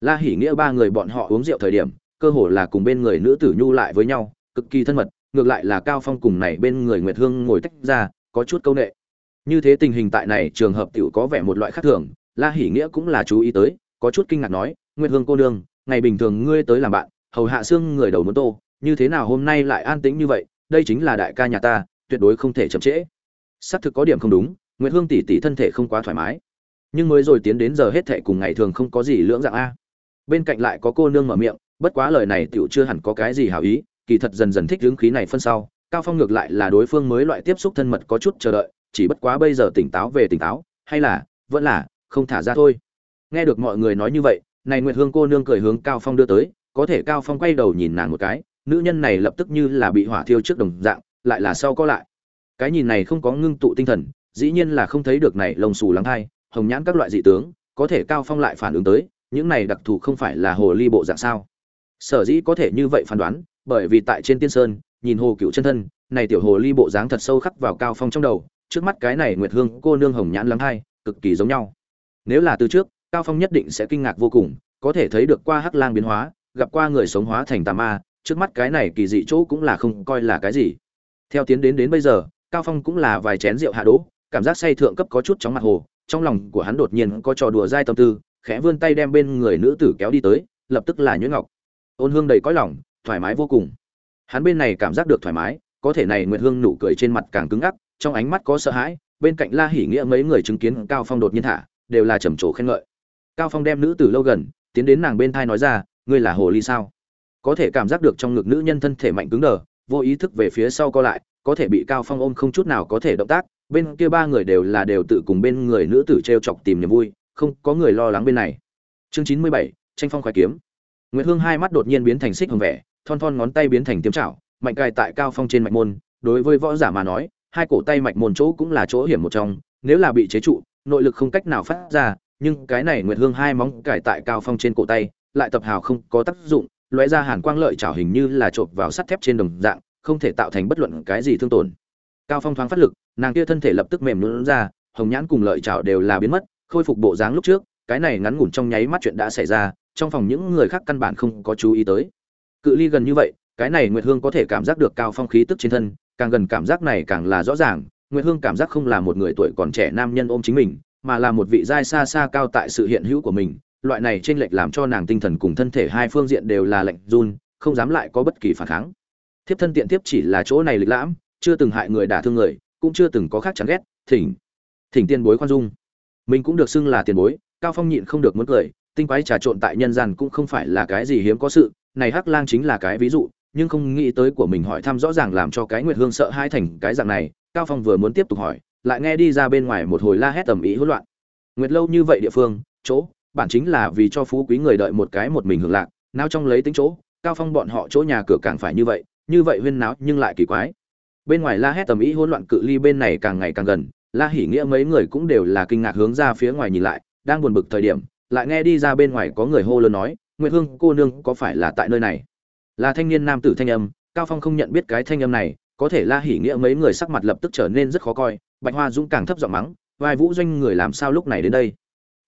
Speaker 1: la hỉ nghĩa ba người bọn họ uống rượu thời điểm, cơ hồ là cùng bên người nữ tử nhu lại với nhau, cực kỳ thân mật, ngược lại là cao phong cùng này bên người nguyệt hương ngồi tách ra, có chút câu nệ. Như thế tình hình tại này trường hợp tiểu có vẻ một loại khác thường, la hỉ nghĩa cũng là chú ý tới, có chút kinh ngạc nói, nguyệt hương cô nương, ngày bình thường ngươi tới làm bạn, hầu hạ xương người đầu muốn tô, như thế nào hôm nay lại an tĩnh như vậy, đây chính là đại ca nhà ta, tuyệt đối không thể chậm trễ. Xác thực có điểm không đúng, nguyệt hương tỷ tỷ thân thể không quá thoải mái. Nhưng mới rồi tiến đến giờ hết thệ cùng ngày thường không có gì lưỡng dạng a bên cạnh lại có cô nương mở miệng, bất quá lời này tiểu chưa hẳn có cái gì hảo ý, kỳ thật dần dần thích hướng khí này phân sau, cao phong ngược lại là đối phương mới loại tiếp xúc thân mật có chút chờ đợi, chỉ bất quá bây giờ tỉnh táo về tỉnh táo, hay là, vẫn là, không thả ra thôi. Nghe được mọi người nói như vậy, này nguyệt hương cô nương cười hướng cao phong đưa tới, có thể cao phong quay đầu nhìn nàng một cái, nữ nhân này lập tức như là bị hỏa thiêu trước đồng dạng, lại là sau có lại. Cái nhìn này không có ngưng tụ tinh thần, dĩ nhiên là không thấy được này lông xù lắng thai, hồng nhãn các loại dị tướng, có thể cao phong lại phản ứng tới những này đặc thù không phải là hồ ly bộ dạng sao? Sở dĩ có thể như vậy phán đoán, bởi vì tại trên tiên sơn, nhìn hồ cựu chân thân, này tiểu hồ ly bộ dáng thật sâu khắc vào cao phong trong đầu, trước mắt cái này nguyệt hương cô nương hồng nhãn lắng hai, cực kỳ giống nhau. Nếu là từ trước, cao phong nhất định sẽ kinh ngạc vô cùng, có thể thấy được qua hắc lang biến hóa, gặp qua người sống hóa thành tà ma, trước mắt cái này kỳ dị chỗ cũng là không coi là cái gì. Theo tiến đến đến bây giờ, cao phong cũng là vài chén rượu hạ đỗ, cảm giác say thượng cấp có chút chóng mặt hồ, trong lòng của hắn đột nhiên có trò đùa dai tâm tư khẽ vươn tay đem bên người nữ tử kéo đi tới, lập tức là nhuyễn ngọc. Ôn hương đầy cõi lòng, thoải mái vô cùng. Hắn bên này cảm giác được thoải mái, có thể này nguyệt hương nụ cười trên mặt càng cứng ngắc, trong ánh mắt có sợ hãi, bên cạnh la hỉ nghĩa mấy người chứng kiến cao phong đột nhiên thả, đều là trầm trồ khen ngợi. Cao phong đem nữ tử lâu gần, tiến đến nàng bên thai nói ra, ngươi là hồ ly sao? Có thể cảm giác được trong ngực nữ nhân thân thể mạnh cứng đờ, vô ý thức về phía sau co lại, có thể bị cao phong ôm không chút nào có thể động tác, bên kia ba người đều là đều tự cùng bên người nữ tử treo chọc tìm niềm vui không có người lo lắng bên này. Chương chín mươi bảy, tranh phong khoái kiếm. Nguyệt hương hai mắt đột nhiên biến thành xích hồng vẻ, thon thon ngón tay biến thành tiêm chảo mạnh cài tại cao phong trên mạch môn, đối với võ giả mà nói, hai cổ tay mạch môn chỗ cũng là chỗ hiểm một trong, nếu là bị chế trụ, nội lực không cách nào phát ra, nhưng cái này nguyệt hương hai móng cài tại cao phong trên cổ tay, lại tập hào không có tác dụng, lóe ra hàn quang lợi chảo hình như là trộn vào sắt thép trên đồng dạng, không thể tạo thành bất luận cái gì thương tổn. Cao phong thoáng phát lực, nàng kia thân thể lập tức mềm lún ra, hồng nhãn cùng lợi chảo đều là biến mất khôi phục bộ dáng lúc trước, cái này ngắn ngủn trong nháy mắt chuyện đã xảy ra, trong phòng những người khác căn bản không có chú ý tới. Cự ly gần như vậy, cái này nguyệt hương có thể cảm giác được cao phong khí tức trên thân, càng gần cảm giác này càng là rõ ràng, nguyệt hương cảm giác không là một người tuổi còn trẻ nam nhân ôm chính mình, mà là một vị giai xa xa cao tại sự hiện hữu của mình, loại này trên lệch làm cho nàng tinh thần cùng thân thể hai phương diện đều là lạnh run, không dám lại có bất kỳ phản kháng. Thiếp thân tiện tiếp chỉ là chỗ này lịch lãm, chưa từng hại người đả thương người, cũng chưa từng có khác chán ghét, thỉnh thỉnh tiên bối khoan dung mình cũng được xưng là tiền bối, cao phong nhịn không được muốn cười, tinh quái trà trộn tại nhân gian cũng không phải là cái gì hiếm có sự, này hắc lang chính là cái ví dụ, nhưng không nghĩ tới của mình hỏi thăm rõ ràng làm cho cái nguyệt hương sợ hai thành cái dạng này, cao phong vừa muốn tiếp tục hỏi, lại nghe đi ra bên ngoài một hồi la hét tầm ý hỗn loạn. Nguyệt lâu như vậy địa phương, chỗ, bản chính là vì cho phú quý người đợi một cái một mình hưởng lạc nào trong lấy tính chỗ, cao phong bọn họ chỗ nhà cửa càng phải như vậy như vậy huyên náo nhưng lại kỳ quái. Bên ngoài la hét tầm ý hỗn loạn cự ly bên này càng ngày càng gần la hỉ nghĩa mấy người cũng đều là kinh ngạc hướng ra phía ngoài nhìn lại, đang buồn bực thời điểm, lại nghe đi ra bên ngoài có người hô lớn nói, nguyệt hương, cô nương có phải là tại nơi này? Là thanh niên nam tử thanh âm, cao phong không nhận biết cái thanh âm này, có thể la hỉ nghĩa mấy người sắc mặt lập tức trở nên rất khó coi, bạch hoa dũng càng thấp giọng mắng, vai vũ doanh, người làm sao lúc này đến đây?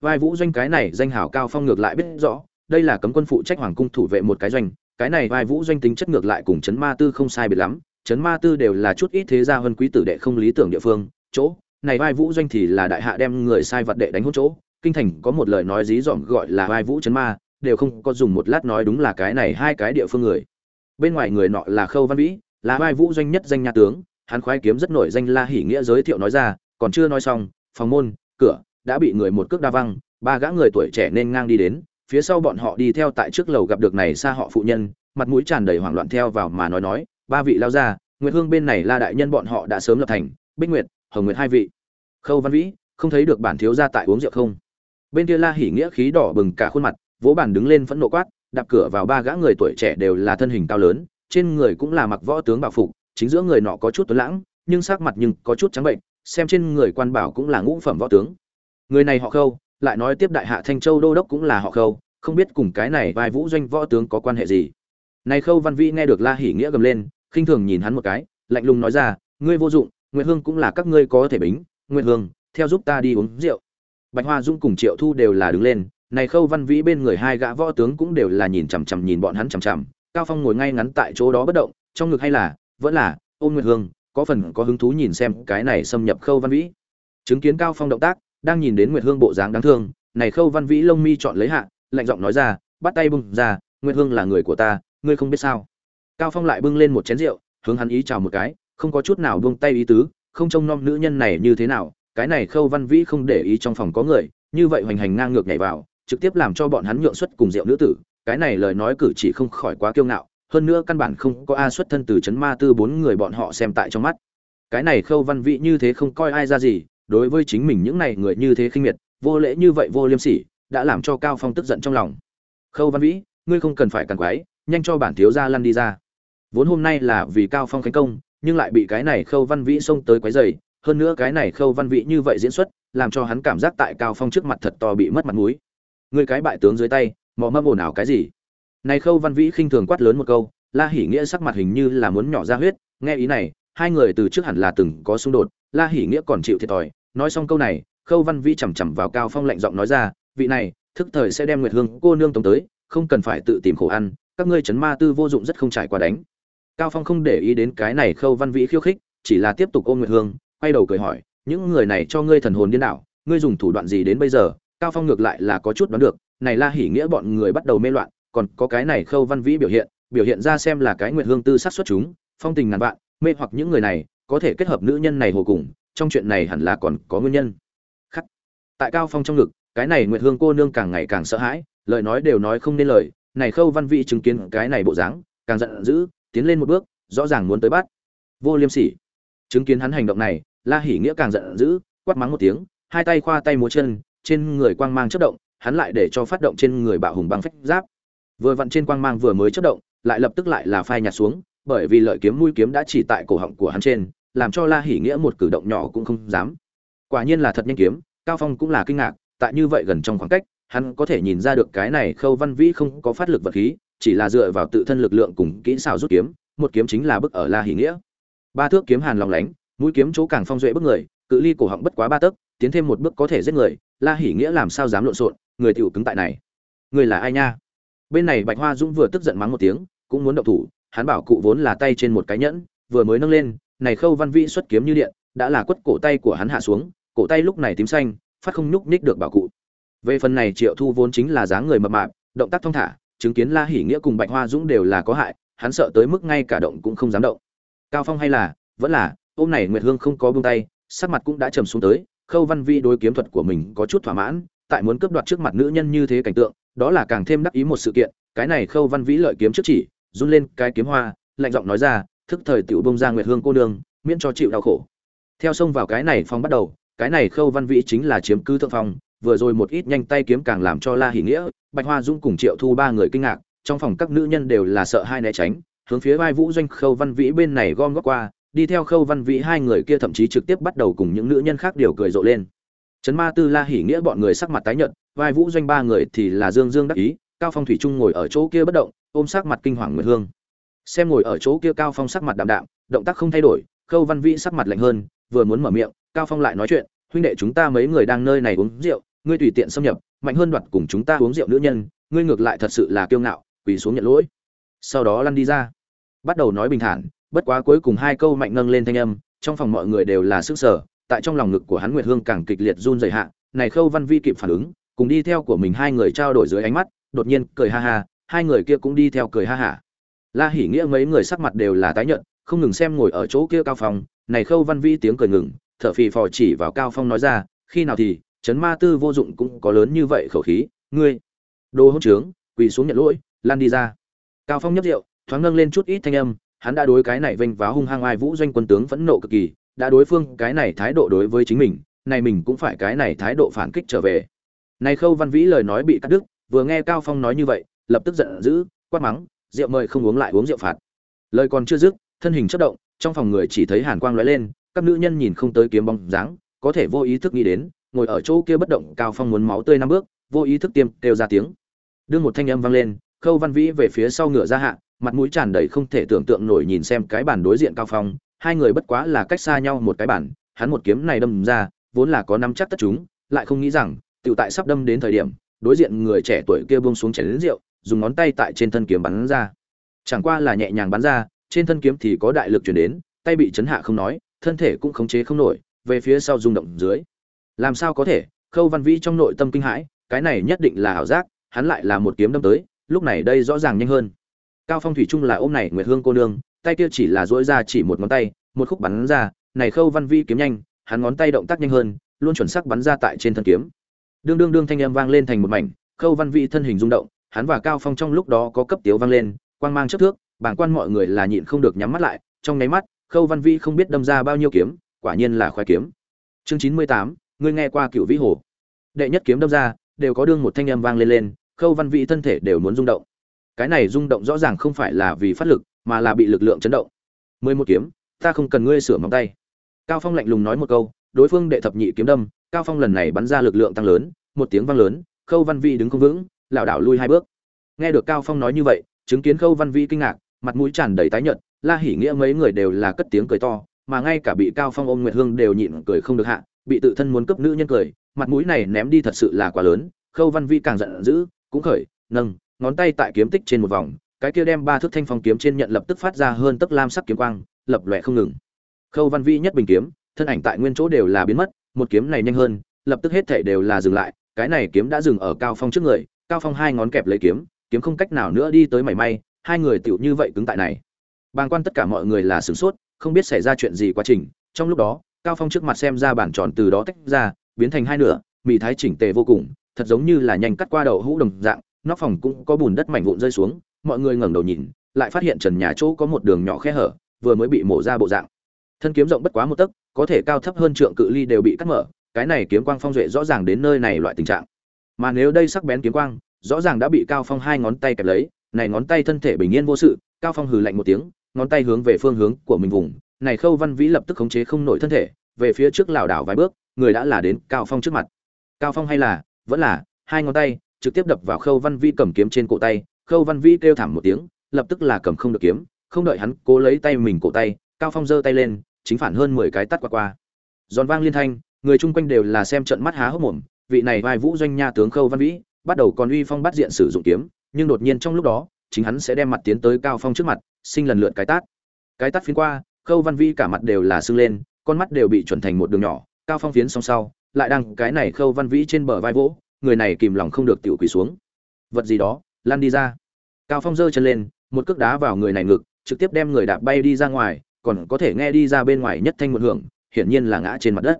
Speaker 1: Vai vũ doanh cái này danh hảo cao phong ngược lại biết rõ, đây là cấm quân phụ trách hoàng cung thủ vệ một cái doanh, cái này vai vũ doanh tính chất ngược lại cùng Trấn ma tư không sai biệt lắm, Trấn ma tư đều là chút ít thế gia hơn quý tử đệ không lý tưởng địa phương, chỗ này vai vũ doanh thì là đại hạ đem người sai vật đệ đánh hốt chỗ, kinh thành có một lời nói dí dỏm gọi là vai vũ chấn ma, đều không có dùng một lát nói đúng là cái này hai cái địa phương người. Bên ngoài người nọ là khâu văn vĩ, là vai vũ doanh nhất danh nhà tướng, hắn khoái kiếm rất nổi danh la hỉ nghĩa giới thiệu nói ra, còn chưa nói xong, phòng môn, cửa, đã bị người một cước đa văng, ba gã người tuổi trẻ nên ngang đi đến, phía sau bọn họ đi theo tại trước lầu gặp được này xa họ phụ nhân, mặt mũi tràn đầy hoảng loạn theo vào mà nói nói, ba vị lao ra nguyệt hương bên này la đại nhân bọn họ đã sớm lập thành, bích nguyệt hồng nguyệt hai vị. Khâu văn vĩ, không thấy được bản thiếu gia tại uống rượu không? Bên kia la hỉ nghĩa khí đỏ bừng cả khuôn mặt, vỗ bàn đứng lên phẫn nộ quát, đạp cửa vào ba gã người tuổi trẻ đều là thân hình cao lớn, trên người cũng là mặc võ tướng bảo phục, chính giữa người nọ có chút tuấn lãng, nhưng sắc mặt nhưng có chút trắng bệnh, xem trên người quan bảo cũng là ngũ phẩm võ tướng. Người này họ khâu, lại nói tiếp đại hạ thanh châu đô đốc cũng là họ khâu, không biết cùng cái này vai vũ doanh võ tướng có quan hệ gì. Này khâu văn vĩ nghe được la hỉ nghĩa gầm lên, khinh thường nhìn hắn một cái, lạnh lùng nói ra, ngươi vô dụng nguyệt hương cũng là các ngươi có thể bính. Nguyệt hương, theo giúp ta đi uống rượu. Bạch hoa dung cùng triệu thu đều là đứng lên. Này khâu văn vĩ bên người hai gã võ tướng cũng đều là nhìn chằm chằm nhìn bọn hắn chằm chằm. Cao phong ngồi ngay ngắn tại chỗ đó bất động, trong ngực hay là, vẫn là, ôm nguyệt hương, có phần có hứng thú nhìn xem cái này xâm nhập khâu văn vĩ. Chứng kiến cao phong động tác, đang nhìn đến nguyệt hương bộ dáng đáng thương, này khâu văn vĩ lông mi chọn lấy hạ, lạnh giọng nói ra, bắt tay bưng ra, nguyệt hương là người của ta, ngươi không biết sao? Cao phong lại bưng lên một chén rượu, hướng hắn ý chào một cái không có chút nào buông tay ý tứ, không trông nom nữ nhân này như thế nào, cái này khâu văn vĩ không để ý trong phòng có người, như vậy hoành hành ngang ngược nhảy vào, trực tiếp làm cho bọn hắn nhượng xuất cùng rượu nữ tử, cái này lời nói cử chỉ không khỏi quá kiêu ngạo, hơn nữa căn bản không có a xuất thân từ chấn ma tư bốn người bọn họ xem tại trong mắt. Cái này khâu văn vĩ như thế không coi ai ra gì, đối với chính mình những này người như thế khinh miệt, vô lễ như vậy vô liêm sỉ, đã làm cho cao phong tức giận trong lòng. Khâu văn vĩ, ngươi không cần phải cần quái nhanh cho bản thiếu gia lăn đi ra. Vốn hôm nay là vì cao phong khánh công nhưng lại bị cái này khâu văn vĩ xông tới quấy dày hơn nữa cái này khâu văn vĩ như vậy diễn xuất, làm cho hắn cảm giác tại cao phong trước mặt thật to bị mất mặt mũi. Người cái bại tướng dưới tay, mò mâm ồn ào cái gì? Này khâu văn vĩ khinh thường quát lớn một câu, la hỉ nghĩa sắc mặt hình như là muốn nhỏ ra huyết. Nghe ý này, hai người từ trước hẳn là từng có xung đột, la hỉ nghĩa còn chịu thiệt thòi. Nói xong câu này, khâu văn vĩ chằm chằm vào cao phong lạnh giọng nói ra, vị này, thức thời sẽ đem nguyệt hương cô nương tống tới, không cần phải tự tìm khổ ăn, các ngươi chấn ma tư vô dụng rất không trải qua đánh cao phong không để ý đến cái này khâu văn vĩ khiêu khích, chỉ là tiếp tục ôm nguyệt hương, quay đầu cười hỏi, những người này cho ngươi thần hồn điên đảo, ngươi dùng thủ đoạn gì đến bây giờ? Cao phong ngược lại là có chút đoán được, này la hỉ nghĩa bọn người bắt đầu mê loạn, còn có cái này khâu văn vĩ biểu hiện biểu hiện ra xem là cái nguyệt hương tư sát xuất chúng, phong tình ngàn vạn, mê hoặc những người này, có thể kết hợp nữ nhân này hồ cùng, trong chuyện này hẳn là còn có nguyên nhân. Khắc. Tại cao phong trong ngực, cái này nguyệt hương cô nương càng ngày càng sợ hãi, lời nói đều nói không nên lời, này khâu văn vĩ chứng kiến cái này bộ dáng, càng giận dữ tiến lên một bước, rõ ràng muốn tới bắt. Vô liêm sỉ. Chứng kiến hắn hành động này, la hỉ nghĩa càng giận dữ, quát mắng một tiếng, hai tay khoa tay múa chân, trên người quang mang chất động, hắn lại để cho phát động trên người bạo hùng băng phách giáp. Vừa vặn trên quang mang vừa mới chất động, lại lập tức lại là phai nhạt xuống, bởi vì lợi kiếm mũi kiếm đã chỉ tại cổ họng của hắn trên, làm cho la hỉ nghĩa một cử động nhỏ cũng không dám. Quả nhiên là thật nhanh kiếm, cao phong cũng là kinh ngạc, tại như vậy gần trong khoảng cách, hắn có thể nhìn ra được cái này khâu văn vĩ không có phát lực vật khí chỉ là dựa vào tự thân lực lượng cùng kỹ xảo rút kiếm, một kiếm chính là bức ở la hỉ nghĩa. Ba thước kiếm hàn lòng lánh, mũi kiếm chỗ càng phong duệ bức người, cự ly cổ họng bất quá ba tấc, tiến thêm một bước có thể giết người, la hỉ nghĩa làm sao dám lộn xộn, người tiểu cứng tại này. Người là ai nha? Bên này bạch hoa dũng vừa tức giận mắng một tiếng, cũng muốn động thủ, hắn bảo cụ vốn là tay trên một cái nhẫn, vừa mới nâng lên, này khâu văn vĩ xuất kiếm như điện, đã là quất cổ tay của hắn hạ xuống, cổ tay lúc này tím xanh, phát không nhúc nhích được bảo cụ. Về phần này triệu thu vốn chính là dáng người mập mạp, động tác thong thả chứng kiến la hỉ nghĩa cùng bạch hoa dũng đều là có hại, hắn sợ tới mức ngay cả động cũng không dám động. Cao phong hay là, vẫn là, ôm này nguyệt hương không có buông tay, sắc mặt cũng đã trầm xuống tới, khâu văn vi đối kiếm thuật của mình có chút thỏa mãn, tại muốn cướp đoạt trước mặt nữ nhân như thế cảnh tượng, đó là càng thêm đắc ý một sự kiện, cái này khâu văn vĩ lợi kiếm trước chỉ, run lên cái kiếm hoa, lạnh giọng nói ra, thức thời tiểu bông ra nguyệt hương cô nương, miễn cho chịu đau khổ. Theo xông vào cái này phong bắt đầu, cái này khâu văn vĩ chính là chiếm cứ thượng phong vừa rồi một ít nhanh tay kiếm càng làm cho la hỉ nghĩa, bạch hoa dũng cùng triệu thu ba người kinh ngạc, trong phòng các nữ nhân đều là sợ hai né tránh, hướng phía vai vũ doanh khâu văn vĩ bên này gom góp qua, đi theo khâu văn vĩ hai người kia thậm chí trực tiếp bắt đầu cùng những nữ nhân khác điều cười rộ lên. Trấn ma tư, la hỉ nghĩa bọn người sắc mặt tái nhợt, vai vũ doanh ba người thì là dương dương đắc ý, cao phong thủy trung ngồi ở chỗ kia bất động, ôm sắc mặt kinh hoàng nguyệt hương. Xem ngồi ở chỗ kia cao phong sắc mặt đạm đạm, động tác không thay đổi, khâu văn vĩ sắc mặt lạnh hơn, vừa muốn mở miệng, cao phong lại nói chuyện, huynh đệ chúng ta mấy người đang nơi này uống rượu ngươi tùy tiện xâm nhập, mạnh hơn đoạt cùng chúng ta uống rượu nữ nhân, ngươi ngược lại thật sự là kiêu ngạo, quỳ xuống nhận lỗi. Sau đó lăn đi ra. Bắt đầu nói bình thản, bất quá cuối cùng hai câu mạnh nâng lên thanh âm, trong phòng mọi người đều là sức sở tại trong lòng ngực của hắn nguyệt hương càng kịch liệt run rẩy hạ, này khâu văn vi kịp phản ứng, cùng đi theo của mình hai người trao đổi dưới ánh mắt, đột nhiên cười ha ha, hai người kia cũng đi theo cười ha hả la hỉ nghĩa mấy người sắc mặt đều là tái nhợt, không ngừng xem ngồi ở chỗ kia cao phong này khâu văn vi tiếng cười ngừng, thở phì phò chỉ vào cao phong nói ra, khi nào thì chấn ma tư vô dụng cũng có lớn như vậy khẩu khí, ngươi, đồ hỗn trướng, quỳ xuống nhận lỗi, lan đi ra. Cao phong nhấp rượu, thoáng nâng lên chút ít thanh âm, hắn đã đối cái này vênh váo hung hăng ai vũ doanh quân tướng phẫn nộ cực kỳ, đã đối phương cái này thái độ đối với chính mình, này mình cũng phải cái này thái độ phản kích trở về. Này khâu văn vĩ lời nói bị cắt đứt, vừa nghe cao phong nói như vậy, lập tức giận dữ, quát mắng, rượu mời không uống lại uống rượu phạt. Lời còn chưa dứt, thân hình chất động, trong phòng người chỉ thấy hàn quang lóe lên, các nữ nhân nhìn không tới kiếm bóng dáng, có thể vô ý thức nghĩ đến ngồi ở chỗ kia bất động, cao phong muốn máu tươi năm bước, vô ý thức tiêm, kêu ra tiếng. Đương một thanh âm vang lên, khâu văn vĩ về phía sau ngựa ra hạ, mặt mũi tràn đầy không thể tưởng tượng nổi nhìn xem cái bản đối diện cao phong. Hai người bất quá là cách xa nhau một cái bản hắn một kiếm này đâm ra, vốn là có nắm chắc tất chúng, lại không nghĩ rằng tự tại sắp đâm đến thời điểm, đối diện người trẻ tuổi kia buông xuống chén lớn rượu, dùng ngón tay tại trên thân kiếm bắn ra. Chẳng qua là nhẹ nhàng bắn ra, trên thân kiếm thì có đại lực chuyển đến, tay bị chấn hạ không nói, thân thể cũng khống chế không nổi, về phía sau rung động dưới làm sao có thể? Khâu văn vĩ trong nội tâm kinh hãi, cái này nhất định là ảo giác, hắn lại là một kiếm đâm tới, lúc này đây rõ ràng nhanh hơn. Cao phong thủy trung là ôm này nguyệt hương cô nương, tay kia chỉ là duỗi ra chỉ một ngón tay, một khúc bắn ra, này khâu văn vĩ kiếm nhanh, hắn ngón tay động tác nhanh hơn, luôn chuẩn xác bắn ra tại trên thân kiếm. Đương đương đương thanh âm vang lên thành một mảnh, khâu văn vĩ thân hình rung động, hắn và cao phong trong lúc đó có cấp tiếu vang lên, quang mang chất thước, bảng quan mọi người là nhịn không được nhắm mắt lại, trong nháy mắt, khâu văn vĩ không biết đâm ra bao nhiêu kiếm, quả nhiên là khoái kiếm. Chương chín mươi tám ngươi nghe qua cựu vĩ hồ? Đệ nhất kiếm đâm ra, đều có đương một thanh âm vang lên lên, khâu văn vĩ thân thể đều muốn rung động. Cái này rung động rõ ràng không phải là vì phát lực, mà là bị lực lượng chấn động. Mười một kiếm, ta không cần ngươi sửa móng tay. Cao phong lạnh lùng nói một câu, đối phương đệ thập nhị kiếm đâm, cao phong lần này bắn ra lực lượng tăng lớn, một tiếng vang lớn, khâu văn vĩ đứng không vững, lảo đảo lui hai bước. Nghe được cao phong nói như vậy, chứng kiến khâu văn vĩ kinh ngạc, mặt mũi tràn đầy tái nhợt, la hỉ nghĩa mấy người đều là cất tiếng cười to, mà ngay cả bị cao phong ôm nguyệt hương đều nhịn cười không được hạ bị tự thân muốn cấp nữ nhân cười, mặt mũi này ném đi thật sự là quá lớn, khâu văn vi càng giận dữ, cũng khởi, nâng, ngón tay tại kiếm tích trên một vòng, cái kia đem ba thước thanh phong kiếm trên nhận lập tức phát ra hơn tấc lam sắc kiếm quang, lập lòe không ngừng. Khâu văn vi nhất bình kiếm, thân ảnh tại nguyên chỗ đều là biến mất, một kiếm này nhanh hơn, lập tức hết thể đều là dừng lại, cái này kiếm đã dừng ở cao phong trước người, cao phong hai ngón kẹp lấy kiếm kiếm không cách nào nữa đi tới mảy may, hai người tựu như vậy cứng tại này. Bàng quan tất cả mọi người là sửng sốt, không biết xảy ra chuyện gì quá trình, trong lúc đó cao phong trước mặt xem ra bản tròn từ đó tách ra, biến thành hai nửa, mì thái chỉnh tề vô cùng, thật giống như là nhanh cắt qua đầu hũ đồng dạng, nóc phòng cũng có bùn đất mảnh vụn rơi xuống, mọi người ngẩng đầu nhìn, lại phát hiện trần nhà chỗ có một đường nhỏ khe hở, vừa mới bị mổ ra bộ dạng. Thân kiếm rộng bất quá một tấc, có thể cao thấp hơn trượng cự ly đều bị cắt mở, cái này kiếm quang phong duệ rõ ràng đến nơi này loại tình trạng. Mà nếu đây sắc bén kiếm quang, rõ ràng đã bị cao phong hai ngón tay kẹp lấy, này ngón tay thân thể bình yên vô sự, cao phong hừ lạnh một tiếng, ngón tay hướng về phương hướng của mình vùng này khâu văn vĩ lập tức khống chế không nổi thân thể, về phía trước lảo đảo vài bước, người đã là đến cao phong trước mặt. Cao phong hay là, vẫn là, hai ngón tay, trực tiếp đập vào khâu văn vĩ cầm kiếm trên cổ tay, khâu văn vĩ kêu thảm một tiếng, lập tức là cầm không được kiếm, không đợi hắn cố lấy tay mình cổ tay, cao phong giơ tay lên, chính phản hơn 10 cái tát qua qua. Giòn vang liên thanh, người chung quanh đều là xem trận mắt há hốc mồm, vị này vai vũ doanh nha tướng khâu văn vĩ, bắt đầu còn uy phong bắt diện sử dụng kiếm, nhưng đột nhiên trong lúc đó, chính hắn sẽ đem mặt tiến tới cao phong trước mặt, sinh lần lượt cái tát. Cái tát phiến qua khâu văn Vi cả mặt đều là sưng lên, con mắt đều bị chuẩn thành một đường nhỏ, cao phong phiến song sau, lại đang cái này khâu văn vĩ trên bờ vai vỗ, người này kìm lòng không được tiểu quỳ xuống. Vật gì đó lan đi ra. Cao phong giơ chân lên, một cước đá vào người này ngực, trực tiếp đem người đạp bay đi ra ngoài, còn có thể nghe đi ra bên ngoài nhất thanh một hưởng, hiển nhiên là ngã trên mặt đất.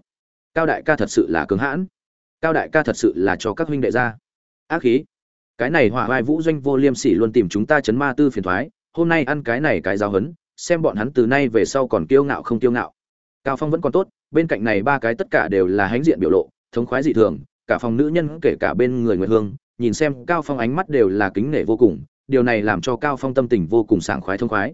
Speaker 1: Cao đại ca thật sự là cứng hãn. Cao đại ca thật sự là cho các huynh đệ ra. Ác khí. Cái này hỏa vai vũ doanh vô liêm sỉ luôn tìm chúng ta chấn ma tư phiền thoái, hôm nay ăn cái này cái giáo hấn xem bọn hắn từ nay về sau còn kiêu ngạo không kiêu ngạo. Cao phong vẫn còn tốt, bên cạnh này ba cái tất cả đều là hãnh diện biểu lộ, thống khoái dị thường, cả phòng nữ nhân kể cả bên người nguyệt hương, nhìn xem cao phong ánh mắt đều là kính nể vô cùng, điều này làm cho cao phong tâm tình vô cùng sảng khoái thông khoái.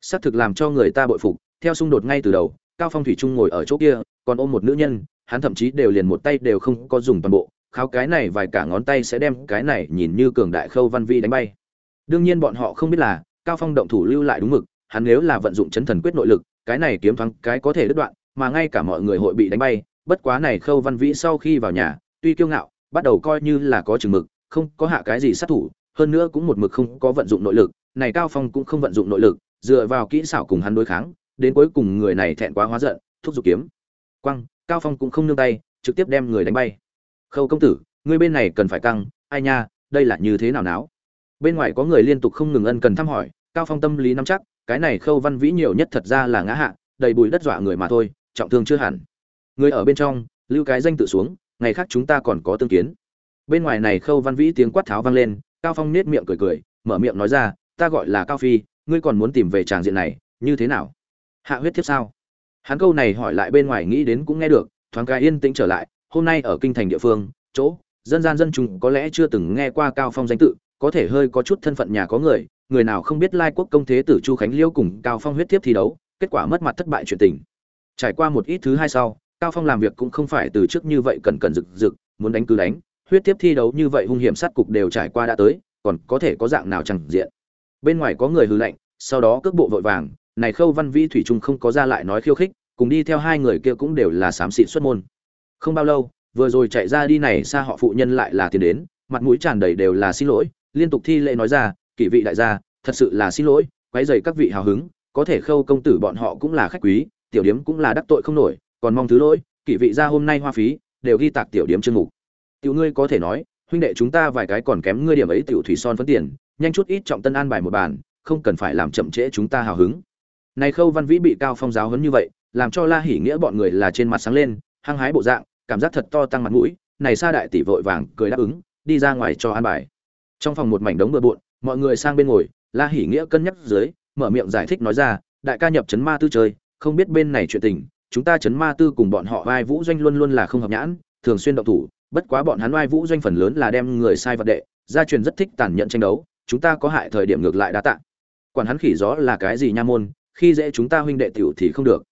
Speaker 1: Xác thực làm cho người ta bội phục, theo xung đột ngay từ đầu, cao phong thủy trung ngồi ở chỗ kia, còn ôm một nữ nhân, hắn thậm chí đều liền một tay đều không có dùng toàn bộ, kháo cái này vài cả ngón tay sẽ đem cái này nhìn như cường đại khâu văn vi đánh bay. Đương nhiên bọn họ không biết là, cao phong động thủ lưu lại đúng mực hắn nếu là vận dụng chấn thần quyết nội lực, cái này kiếm thoáng cái có thể đứt đoạn, mà ngay cả mọi người hội bị đánh bay, bất quá này khâu văn vĩ sau khi vào nhà, tuy kiêu ngạo, bắt đầu coi như là có chừng mực, không có hạ cái gì sát thủ, hơn nữa cũng một mực không có vận dụng nội lực, này cao phong cũng không vận dụng nội lực, dựa vào kỹ xảo cùng hắn đối kháng, đến cuối cùng người này thẹn quá hóa giận, thúc giục kiếm. Quăng, cao phong cũng không nương tay, trực tiếp đem người đánh bay. Khâu công tử, người bên này cần phải căng, ai nha, đây là như thế nào náo? Bên ngoài có người liên tục không ngừng ân cần thăm hỏi, cao phong tâm lý nắm chắc cái này khâu văn vĩ nhiều nhất thật ra là ngã hạ, đầy bụi đất dọa người mà thôi, trọng thương chưa hẳn. Người ở bên trong, lưu cái danh tự xuống, ngày khác chúng ta còn có tương kiến. Bên ngoài này khâu văn vĩ tiếng quát tháo vang lên, cao phong nết miệng cười cười, mở miệng nói ra, ta gọi là cao phi, ngươi còn muốn tìm về tràng diện này, như thế nào? Hạ huyết thiếp sao? Hắn câu này hỏi lại bên ngoài nghĩ đến cũng nghe được, thoáng cái yên tĩnh trở lại, hôm nay ở kinh thành địa phương, chỗ, dân gian dân chúng có lẽ chưa từng nghe qua cao phong danh tự, có thể hơi có chút thân phận nhà có người người nào không biết lai quốc công thế tử chu khánh liêu cùng cao phong huyết tiếp thi đấu, kết quả mất mặt thất bại chuyện tình. Trải qua một ít thứ hai sau, cao phong làm việc cũng không phải từ trước như vậy cần cần rực rực, muốn đánh cứ đánh, huyết tiếp thi đấu như vậy hung hiểm sát cục đều trải qua đã tới, còn có thể có dạng nào chẳng diện. Bên ngoài có người hư lệnh, sau đó cước bộ vội vàng, này khâu văn vi thủy trung không có ra lại nói khiêu khích, cùng đi theo hai người kia cũng đều là xám xịt xuất môn. Không bao lâu, vừa rồi chạy ra đi này, xa họ phụ nhân lại là tiền đến, mặt mũi tràn đầy đều là xin lỗi, liên tục thi lễ nói ra kỳ vị đại gia, thật sự là xin lỗi, quấy rầy các vị hào hứng, có thể khâu công tử bọn họ cũng là khách quý, tiểu điếm cũng là đắc tội không nổi, còn mong thứ lỗi, kỳ vị gia hôm nay hoa phí, đều ghi tạc tiểu điếm chương mục. Tiểu ngươi có thể nói, huynh đệ chúng ta vài cái còn kém ngươi điểm ấy tiểu thủy son phấn tiền, nhanh chút ít trọng tân an bài một bàn, không cần phải làm chậm trễ chúng ta hào hứng. Này khâu văn vĩ bị cao phong giáo hấn như vậy, làm cho la hỉ nghĩa bọn người là trên mặt sáng lên, hăng hái bộ dạng, cảm giác thật to tăng mặt mũi, này xa đại tỷ vội vàng cười đáp ứng, đi ra ngoài cho an bài. Trong phòng một mảnh đống bừa bộn mọi người sang bên ngồi, la hỉ nghĩa cân nhắc dưới, mở miệng giải thích nói ra, đại ca nhập chấn ma tư chơi, không biết bên này chuyện tình, chúng ta chấn ma tư cùng bọn họ vai vũ doanh luôn luôn là không hợp nhãn, thường xuyên động thủ, bất quá bọn hắn vai vũ doanh phần lớn là đem người sai vật đệ, gia truyền rất thích tàn nhẫn tranh đấu, chúng ta có hại thời điểm ngược lại đã tạ. Quản hắn khỉ gió là cái gì nha môn, khi dễ chúng ta huynh đệ tiểu thì không được.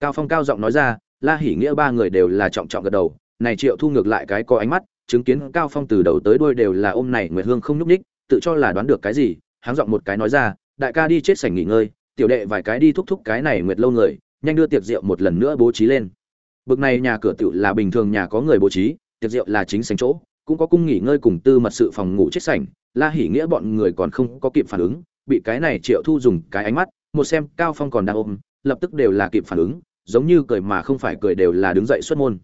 Speaker 1: Cao phong cao giọng nói ra, la hỉ nghĩa ba người đều là trọng trọng gật đầu, này triệu thu ngược lại cái có ánh mắt, chứng kiến cao phong từ đầu tới đuôi đều là ôm này nguyệt hương không nhúc ních tự cho là đoán được cái gì, háng giọng một cái nói ra, đại ca đi chết sảnh nghỉ ngơi, tiểu đệ vài cái đi thúc thúc cái này nguyệt lâu người, nhanh đưa tiệc rượu một lần nữa bố trí lên. Bực này nhà cửa tiểu là bình thường nhà có người bố trí, tiệc rượu là chính sảnh chỗ, cũng có cung nghỉ ngơi cùng tư mật sự phòng ngủ chết sảnh, la hỉ nghĩa bọn người còn không có kịp phản ứng, bị cái này triệu thu dùng cái ánh mắt, một xem cao phong còn đang ôm, lập tức đều là kịp phản ứng, giống như cười mà không phải cười đều là đứng dậy xuất môn.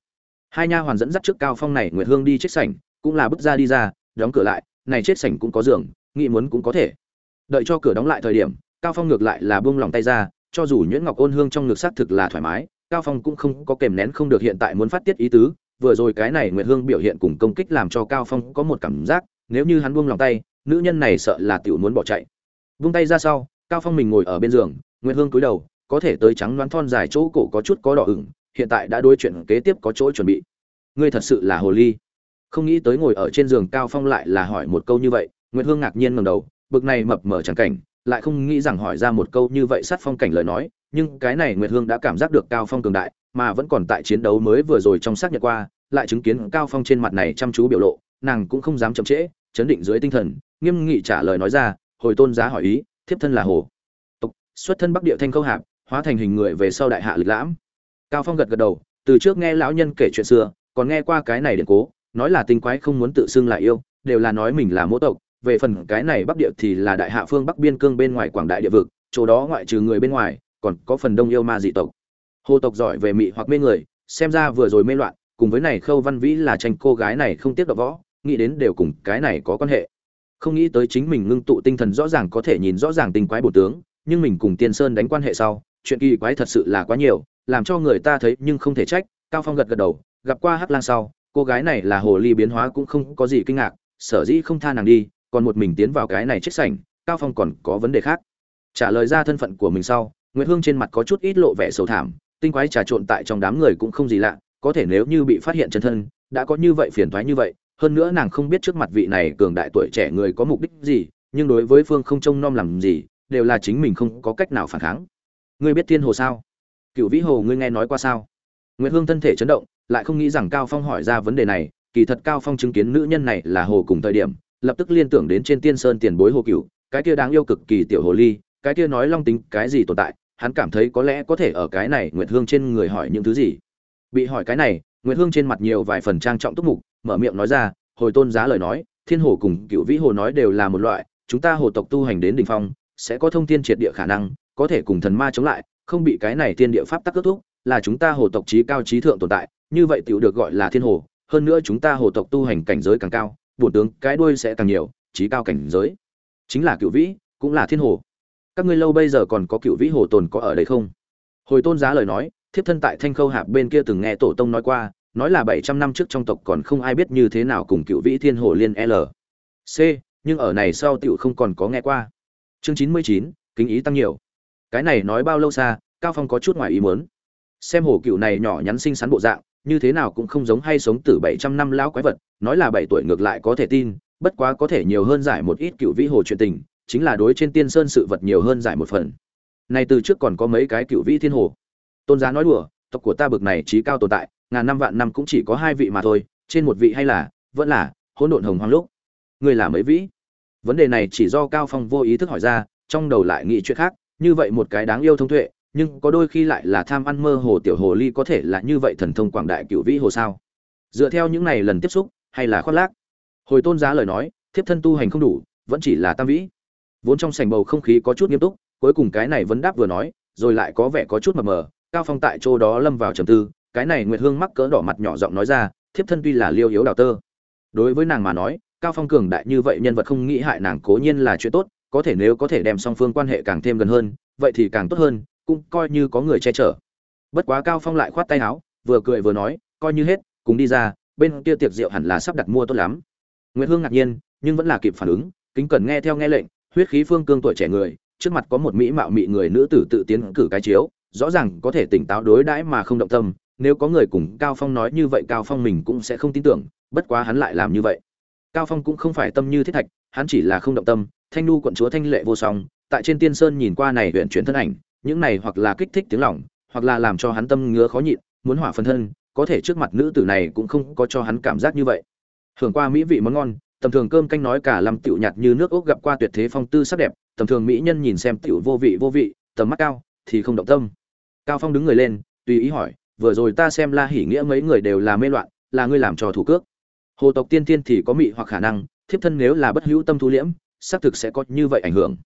Speaker 1: Hai nha hoàn dẫn dắt trước cao phong này nguyệt hương đi chết sảnh, cũng là bước ra đi ra, đóng cửa lại này chết sảnh cũng có giường, nghĩ muốn cũng có thể. Đợi cho cửa đóng lại thời điểm, cao phong ngược lại là buông lòng tay ra, cho dù nhuyễn ngọc ôn hương trong ngực xác thực là thoải mái, cao phong cũng không có kèm nén không được hiện tại muốn phát tiết ý tứ, vừa rồi cái này nguyệt hương biểu hiện cùng công kích làm cho cao phong có một cảm giác, nếu như hắn buông lòng tay, nữ nhân này sợ là tiểu muốn bỏ chạy. Buông tay ra sau, cao phong mình ngồi ở bên giường, nguyệt hương cúi đầu, có thể tới trắng đoán thon dài chỗ cổ có chút có đỏ ửng, hiện tại đã đối chuyện kế tiếp có chỗ chuẩn bị. Ngươi thật sự là hồ ly không nghĩ tới ngồi ở trên giường cao phong lại là hỏi một câu như vậy, nguyệt hương ngạc nhiên ngẩng đầu, bực này mập mờ chẳng cảnh, lại không nghĩ rằng hỏi ra một câu như vậy sát phong cảnh lời nói, nhưng cái này nguyệt hương đã cảm giác được cao phong cường đại, mà vẫn còn tại chiến đấu mới vừa rồi trong xác nhận qua, lại chứng kiến cao phong trên mặt này chăm chú biểu lộ, nàng cũng không dám chậm trễ, chấn định dưới tinh thần, nghiêm nghị trả lời nói ra, hồi tôn giá hỏi ý, thiếp thân là hồ. Tộc, xuất thân bắc địa thanh khâu hạp, hóa thành hình người về sau đại hạ lịch lãm. Cao phong gật gật đầu, từ trước nghe lão nhân kể chuyện xưa, còn nghe qua cái này điện cố nói là tinh quái không muốn tự xưng là yêu, đều là nói mình là mỗ tộc, về phần cái này bắc địa thì là đại hạ phương bắc biên cương bên ngoài quảng đại địa vực, chỗ đó ngoại trừ người bên ngoài, còn có phần đông yêu ma dị tộc. Hồ tộc giỏi về mị hoặc mê người, xem ra vừa rồi mê loạn, cùng với này khâu văn vĩ là tranh cô gái này không tiếc đọ võ, nghĩ đến đều cùng cái này có quan hệ. Không nghĩ tới chính mình ngưng tụ tinh thần rõ ràng có thể nhìn rõ ràng tinh quái bổ tướng, nhưng mình cùng tiên sơn đánh quan hệ sau, chuyện kỳ quái thật sự là quá nhiều, làm cho người ta thấy nhưng không thể trách, cao phong gật gật đầu, gặp qua hắc lang sau cô gái này là hồ ly biến hóa cũng không có gì kinh ngạc, sở dĩ không tha nàng đi, còn một mình tiến vào cái này chết sảnh, cao phong còn có vấn đề khác. Trả lời ra thân phận của mình sau nguyễn hương trên mặt có chút ít lộ vẻ sầu thảm, tinh quái trà trộn tại trong đám người cũng không gì lạ, có thể nếu như bị phát hiện chân thân, đã có như vậy phiền thoái như vậy, hơn nữa nàng không biết trước mặt vị này cường đại tuổi trẻ người có mục đích gì, nhưng đối với phương không trông nom làm gì, đều là chính mình không có cách nào phản kháng. Ngươi biết thiên hồ sao? Cựu vĩ hồ ngươi nghe nói qua sao? Nguyễn hương thân thể chấn động lại không nghĩ rằng cao phong hỏi ra vấn đề này, kỳ thật cao phong chứng kiến nữ nhân này là hồ cùng thời điểm, lập tức liên tưởng đến trên tiên sơn tiền bối hồ cựu cái kia đáng yêu cực kỳ tiểu hồ ly, cái kia nói long tính, cái gì tồn tại, hắn cảm thấy có lẽ có thể ở cái này nguyệt hương trên người hỏi những thứ gì. Bị hỏi cái này, nguyệt hương trên mặt nhiều vài phần trang trọng túc mục, mở miệng nói ra, hồi tôn giá lời nói, thiên hồ cùng cựu vĩ hồ nói đều là một loại, chúng ta hồ tộc tu hành đến đỉnh phong, sẽ có thông thiên triệt địa khả năng, có thể cùng thần ma chống lại, không bị cái này thiên địa pháp tắc kết thúc là chúng ta hồ tộc trí cao trí thượng tồn tại, như vậy tiểu được gọi là thiên hồ, hơn nữa chúng ta hồ tộc tu hành cảnh giới càng cao bổn tướng cái đuôi sẽ càng nhiều, trí cao cảnh giới chính là cựu vĩ, cũng là thiên hồ. Các ngươi lâu bây giờ còn có cựu vĩ hồ tồn có ở đây không? Hồi tôn giá lời nói, thiếp thân tại thanh khâu hạp bên kia từng nghe tổ tông nói qua, nói là bảy trăm năm trước trong tộc còn không ai biết như thế nào cùng cựu vĩ thiên hồ liên l. C, nhưng ở này sau tiểu không còn có nghe qua. Chương chín mươi chín, kính ý tăng nhiều. Cái này nói bao lâu xa, cao phong có chút ngoài ý muốn xem hồ cựu này nhỏ nhắn xinh xắn bộ dạng, như thế nào cũng không giống hay sống từ bảy trăm năm lão quái vật, nói là bảy tuổi ngược lại có thể tin, bất quá có thể nhiều hơn giải một ít cựu vĩ hồ chuyện tình, chính là đối trên tiên sơn sự vật nhiều hơn giải một phần. Này từ trước còn có mấy cái cựu vĩ thiên hồ. Tôn giá nói đùa, tộc của ta bực này trí cao tồn tại, ngàn năm vạn năm cũng chỉ có hai vị mà thôi, trên một vị hay là, vẫn là, hỗn độn hồng hoang lúc. Người là mấy vĩ? Vấn đề này chỉ do cao phong vô ý thức hỏi ra, trong đầu lại nghĩ chuyện khác, như vậy một cái đáng yêu thông tuệ nhưng có đôi khi lại là tham ăn mơ hồ tiểu hồ ly có thể là như vậy thần thông quảng đại cựu vĩ hồ sao? Dựa theo những này lần tiếp xúc, hay là khoác lác? Hồi tôn giá lời nói, thiếp thân tu hành không đủ, vẫn chỉ là tam vĩ. Vốn trong sành bầu không khí có chút nghiêm túc, cuối cùng cái này vấn đáp vừa nói, rồi lại có vẻ có chút mờ mờ, cao phong tại chỗ đó lâm vào trầm tư, cái này nguyệt hương mắc cỡ đỏ mặt nhỏ giọng nói ra, thiếp thân tuy là liêu yếu đào tơ. Đối với nàng mà nói, cao phong cường đại như vậy nhân vật không nghĩ hại nàng cố nhiên là chuyện tốt, có thể nếu có thể đem song phương quan hệ càng thêm gần hơn, vậy thì càng tốt hơn cũng coi như có người che chở. Bất quá cao phong lại khoát tay áo, vừa cười vừa nói, coi như hết, cùng đi ra, bên kia tiệc rượu hẳn là sắp đặt mua tốt lắm. Nguyệt hương ngạc nhiên, nhưng vẫn là kịp phản ứng, kính cẩn nghe theo nghe lệnh, huyết khí phương cương tuổi trẻ người, trước mặt có một mỹ mạo mị người nữ tử tự tiến cử cái chiếu, rõ ràng có thể tỉnh táo đối đãi mà không động tâm, nếu có người cùng cao phong nói như vậy cao phong mình cũng sẽ không tin tưởng, bất quá hắn lại làm như vậy. Cao phong cũng không phải tâm như thiết thạch, hắn chỉ là không động tâm, thanh nu quận chúa thanh lệ vô song, tại trên tiên sơn nhìn qua này huyện chuyển thân ảnh những này hoặc là kích thích tiếng lòng, hoặc là làm cho hắn tâm ngứa khó nhịn, muốn hỏa phân thân, có thể trước mặt nữ tử này cũng không có cho hắn cảm giác như vậy. Hưởng qua mỹ vị món ngon, tầm thường cơm canh nói cả lâm tiểu nhạt như nước ốc gặp qua tuyệt thế phong tư sắc đẹp, tầm thường mỹ nhân nhìn xem tiểu vô vị vô vị, tầm mắt cao, thì không động tâm. Cao phong đứng người lên, tùy ý hỏi, vừa rồi ta xem la hỉ nghĩa mấy người đều là mê loạn, là ngươi làm cho thủ cước? Hồ tộc tiên tiên thì có mị hoặc khả năng, thiếp thân nếu là bất hữu tâm thu liễm, xác thực sẽ có như vậy ảnh hưởng.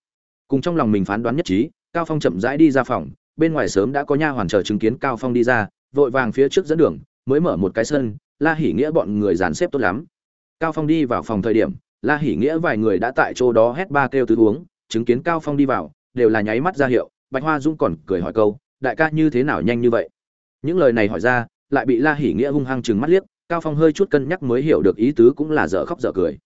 Speaker 1: Cùng trong lòng mình phán đoán nhất trí cao phong chậm rãi đi ra phòng, bên ngoài sớm đã có nha hoàn chờ chứng kiến cao phong đi ra, vội vàng phía trước dẫn đường, mới mở một cái sân, la hỉ nghĩa bọn người dàn xếp tốt lắm. Cao phong đi vào phòng thời điểm, la hỉ nghĩa vài người đã tại chỗ đó hét ba kêu tứ uống, chứng kiến cao phong đi vào, đều là nháy mắt ra hiệu, bạch hoa dung còn cười hỏi câu, đại ca như thế nào nhanh như vậy? Những lời này hỏi ra, lại bị la hỉ nghĩa hung hăng chừng mắt liếc, cao phong hơi chút cân nhắc mới hiểu được ý tứ cũng là dở khóc dở cười.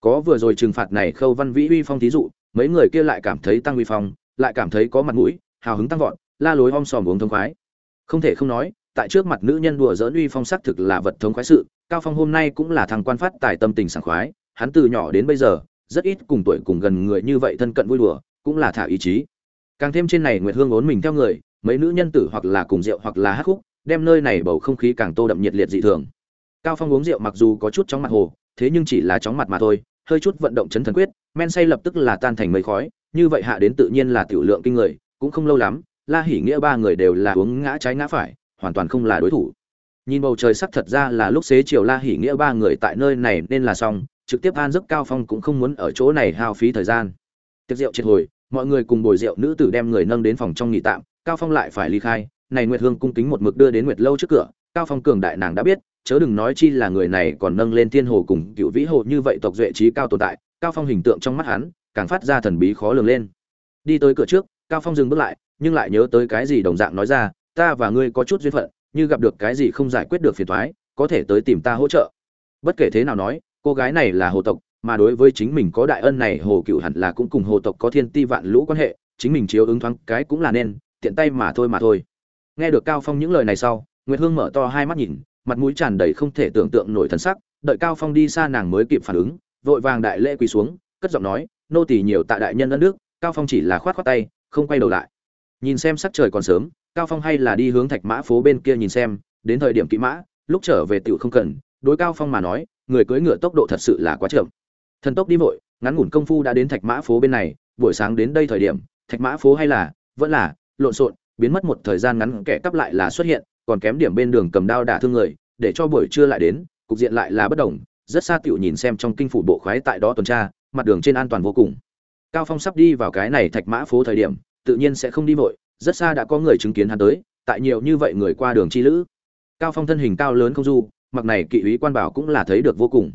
Speaker 1: Có vừa rồi trừng phạt này khâu văn vĩ uy phong thí dụ, mấy người kia lại cảm thấy tăng uy phong lại cảm thấy có mặt mũi, hào hứng tăng vọt, la lối om sòm uống thông khoái. Không thể không nói, tại trước mặt nữ nhân đùa dỡn uy phong sắc thực là vật thống khoái sự, cao phong hôm nay cũng là thằng quan phát tài tâm tình sảng khoái, hắn từ nhỏ đến bây giờ, rất ít cùng tuổi cùng gần người như vậy thân cận vui đùa, cũng là thả ý chí. Càng thêm trên này nguyệt hương ốn mình theo người, mấy nữ nhân tử hoặc là cùng rượu hoặc là hát khúc, đem nơi này bầu không khí càng tô đậm nhiệt liệt dị thường. Cao phong uống rượu mặc dù có chút chóng mặt hồ, thế nhưng chỉ là chóng mặt mà thôi, hơi chút vận động chấn thần quyết, men say lập tức là tan thành mây khói như vậy hạ đến tự nhiên là tiểu lượng kinh người, cũng không lâu lắm, la hỉ nghĩa ba người đều là uống ngã trái ngã phải, hoàn toàn không là đối thủ. Nhìn bầu trời sắc thật ra là lúc xế chiều la hỉ nghĩa ba người tại nơi này nên là xong, trực tiếp an giấc cao phong cũng không muốn ở chỗ này hao phí thời gian. Tiệc rượu triệt hồi, mọi người cùng bồi rượu nữ tử đem người nâng đến phòng trong nghỉ tạm, cao phong lại phải ly khai, này nguyệt hương cung kính một mực đưa đến nguyệt lâu trước cửa, cao phong cường đại nàng đã biết, chớ đừng nói chi là người này còn nâng lên thiên hồ cùng cựu vĩ hồ như vậy tộc duệ trí cao tồn tại, cao phong hình tượng trong mắt hắn càng phát ra thần bí khó lường lên. Đi tới cửa trước, cao phong dừng bước lại, nhưng lại nhớ tới cái gì đồng dạng nói ra, ta và ngươi có chút duyên phận, như gặp được cái gì không giải quyết được phiền toái, có thể tới tìm ta hỗ trợ. Bất kể thế nào nói, cô gái này là hồ tộc, mà đối với chính mình có đại ân này, hồ cựu hẳn là cũng cùng hồ tộc có thiên ti vạn lũ quan hệ, chính mình chiếu ứng thoáng cái cũng là nên, tiện tay mà thôi mà thôi. Nghe được cao phong những lời này sau, nguyệt hương mở to hai mắt nhìn, mặt mũi tràn đầy không thể tưởng tượng nổi thần sắc, đợi cao phong đi xa nàng mới kịp phản ứng, vội vàng đại lễ quỳ xuống, cất giọng nói nô tỳ nhiều tại đại nhân đất nước cao phong chỉ là khoát khoát tay, không quay đầu lại. Nhìn xem sắc trời còn sớm, cao phong hay là đi hướng thạch mã phố bên kia nhìn xem, đến thời điểm kỵ mã, lúc trở về tiểu không cần, đối cao phong mà nói, người cưỡi ngựa tốc độ thật sự là quá chậm. Thần tốc đi vội, ngắn ngủn công phu đã đến thạch mã phố bên này, buổi sáng đến đây thời điểm, thạch mã phố hay là, vẫn là, lộn xộn, biến mất một thời gian ngắn kẻ cắp lại là xuất hiện, còn kém điểm bên đường cầm đao đả thương người, để cho buổi trưa lại đến, cục diện lại là bất đồng. Rất xa tiểu nhìn xem trong kinh phủ bộ khoái tại đó tuần tra mặt đường trên an toàn vô cùng. Cao phong sắp đi vào cái này thạch mã phố thời điểm, tự nhiên sẽ không đi vội, rất xa đã có người chứng kiến hắn tới, tại nhiều như vậy người qua đường chi lữ. Cao phong thân hình cao lớn không du, mặc này kỵ ý quan bảo cũng là thấy được vô cùng.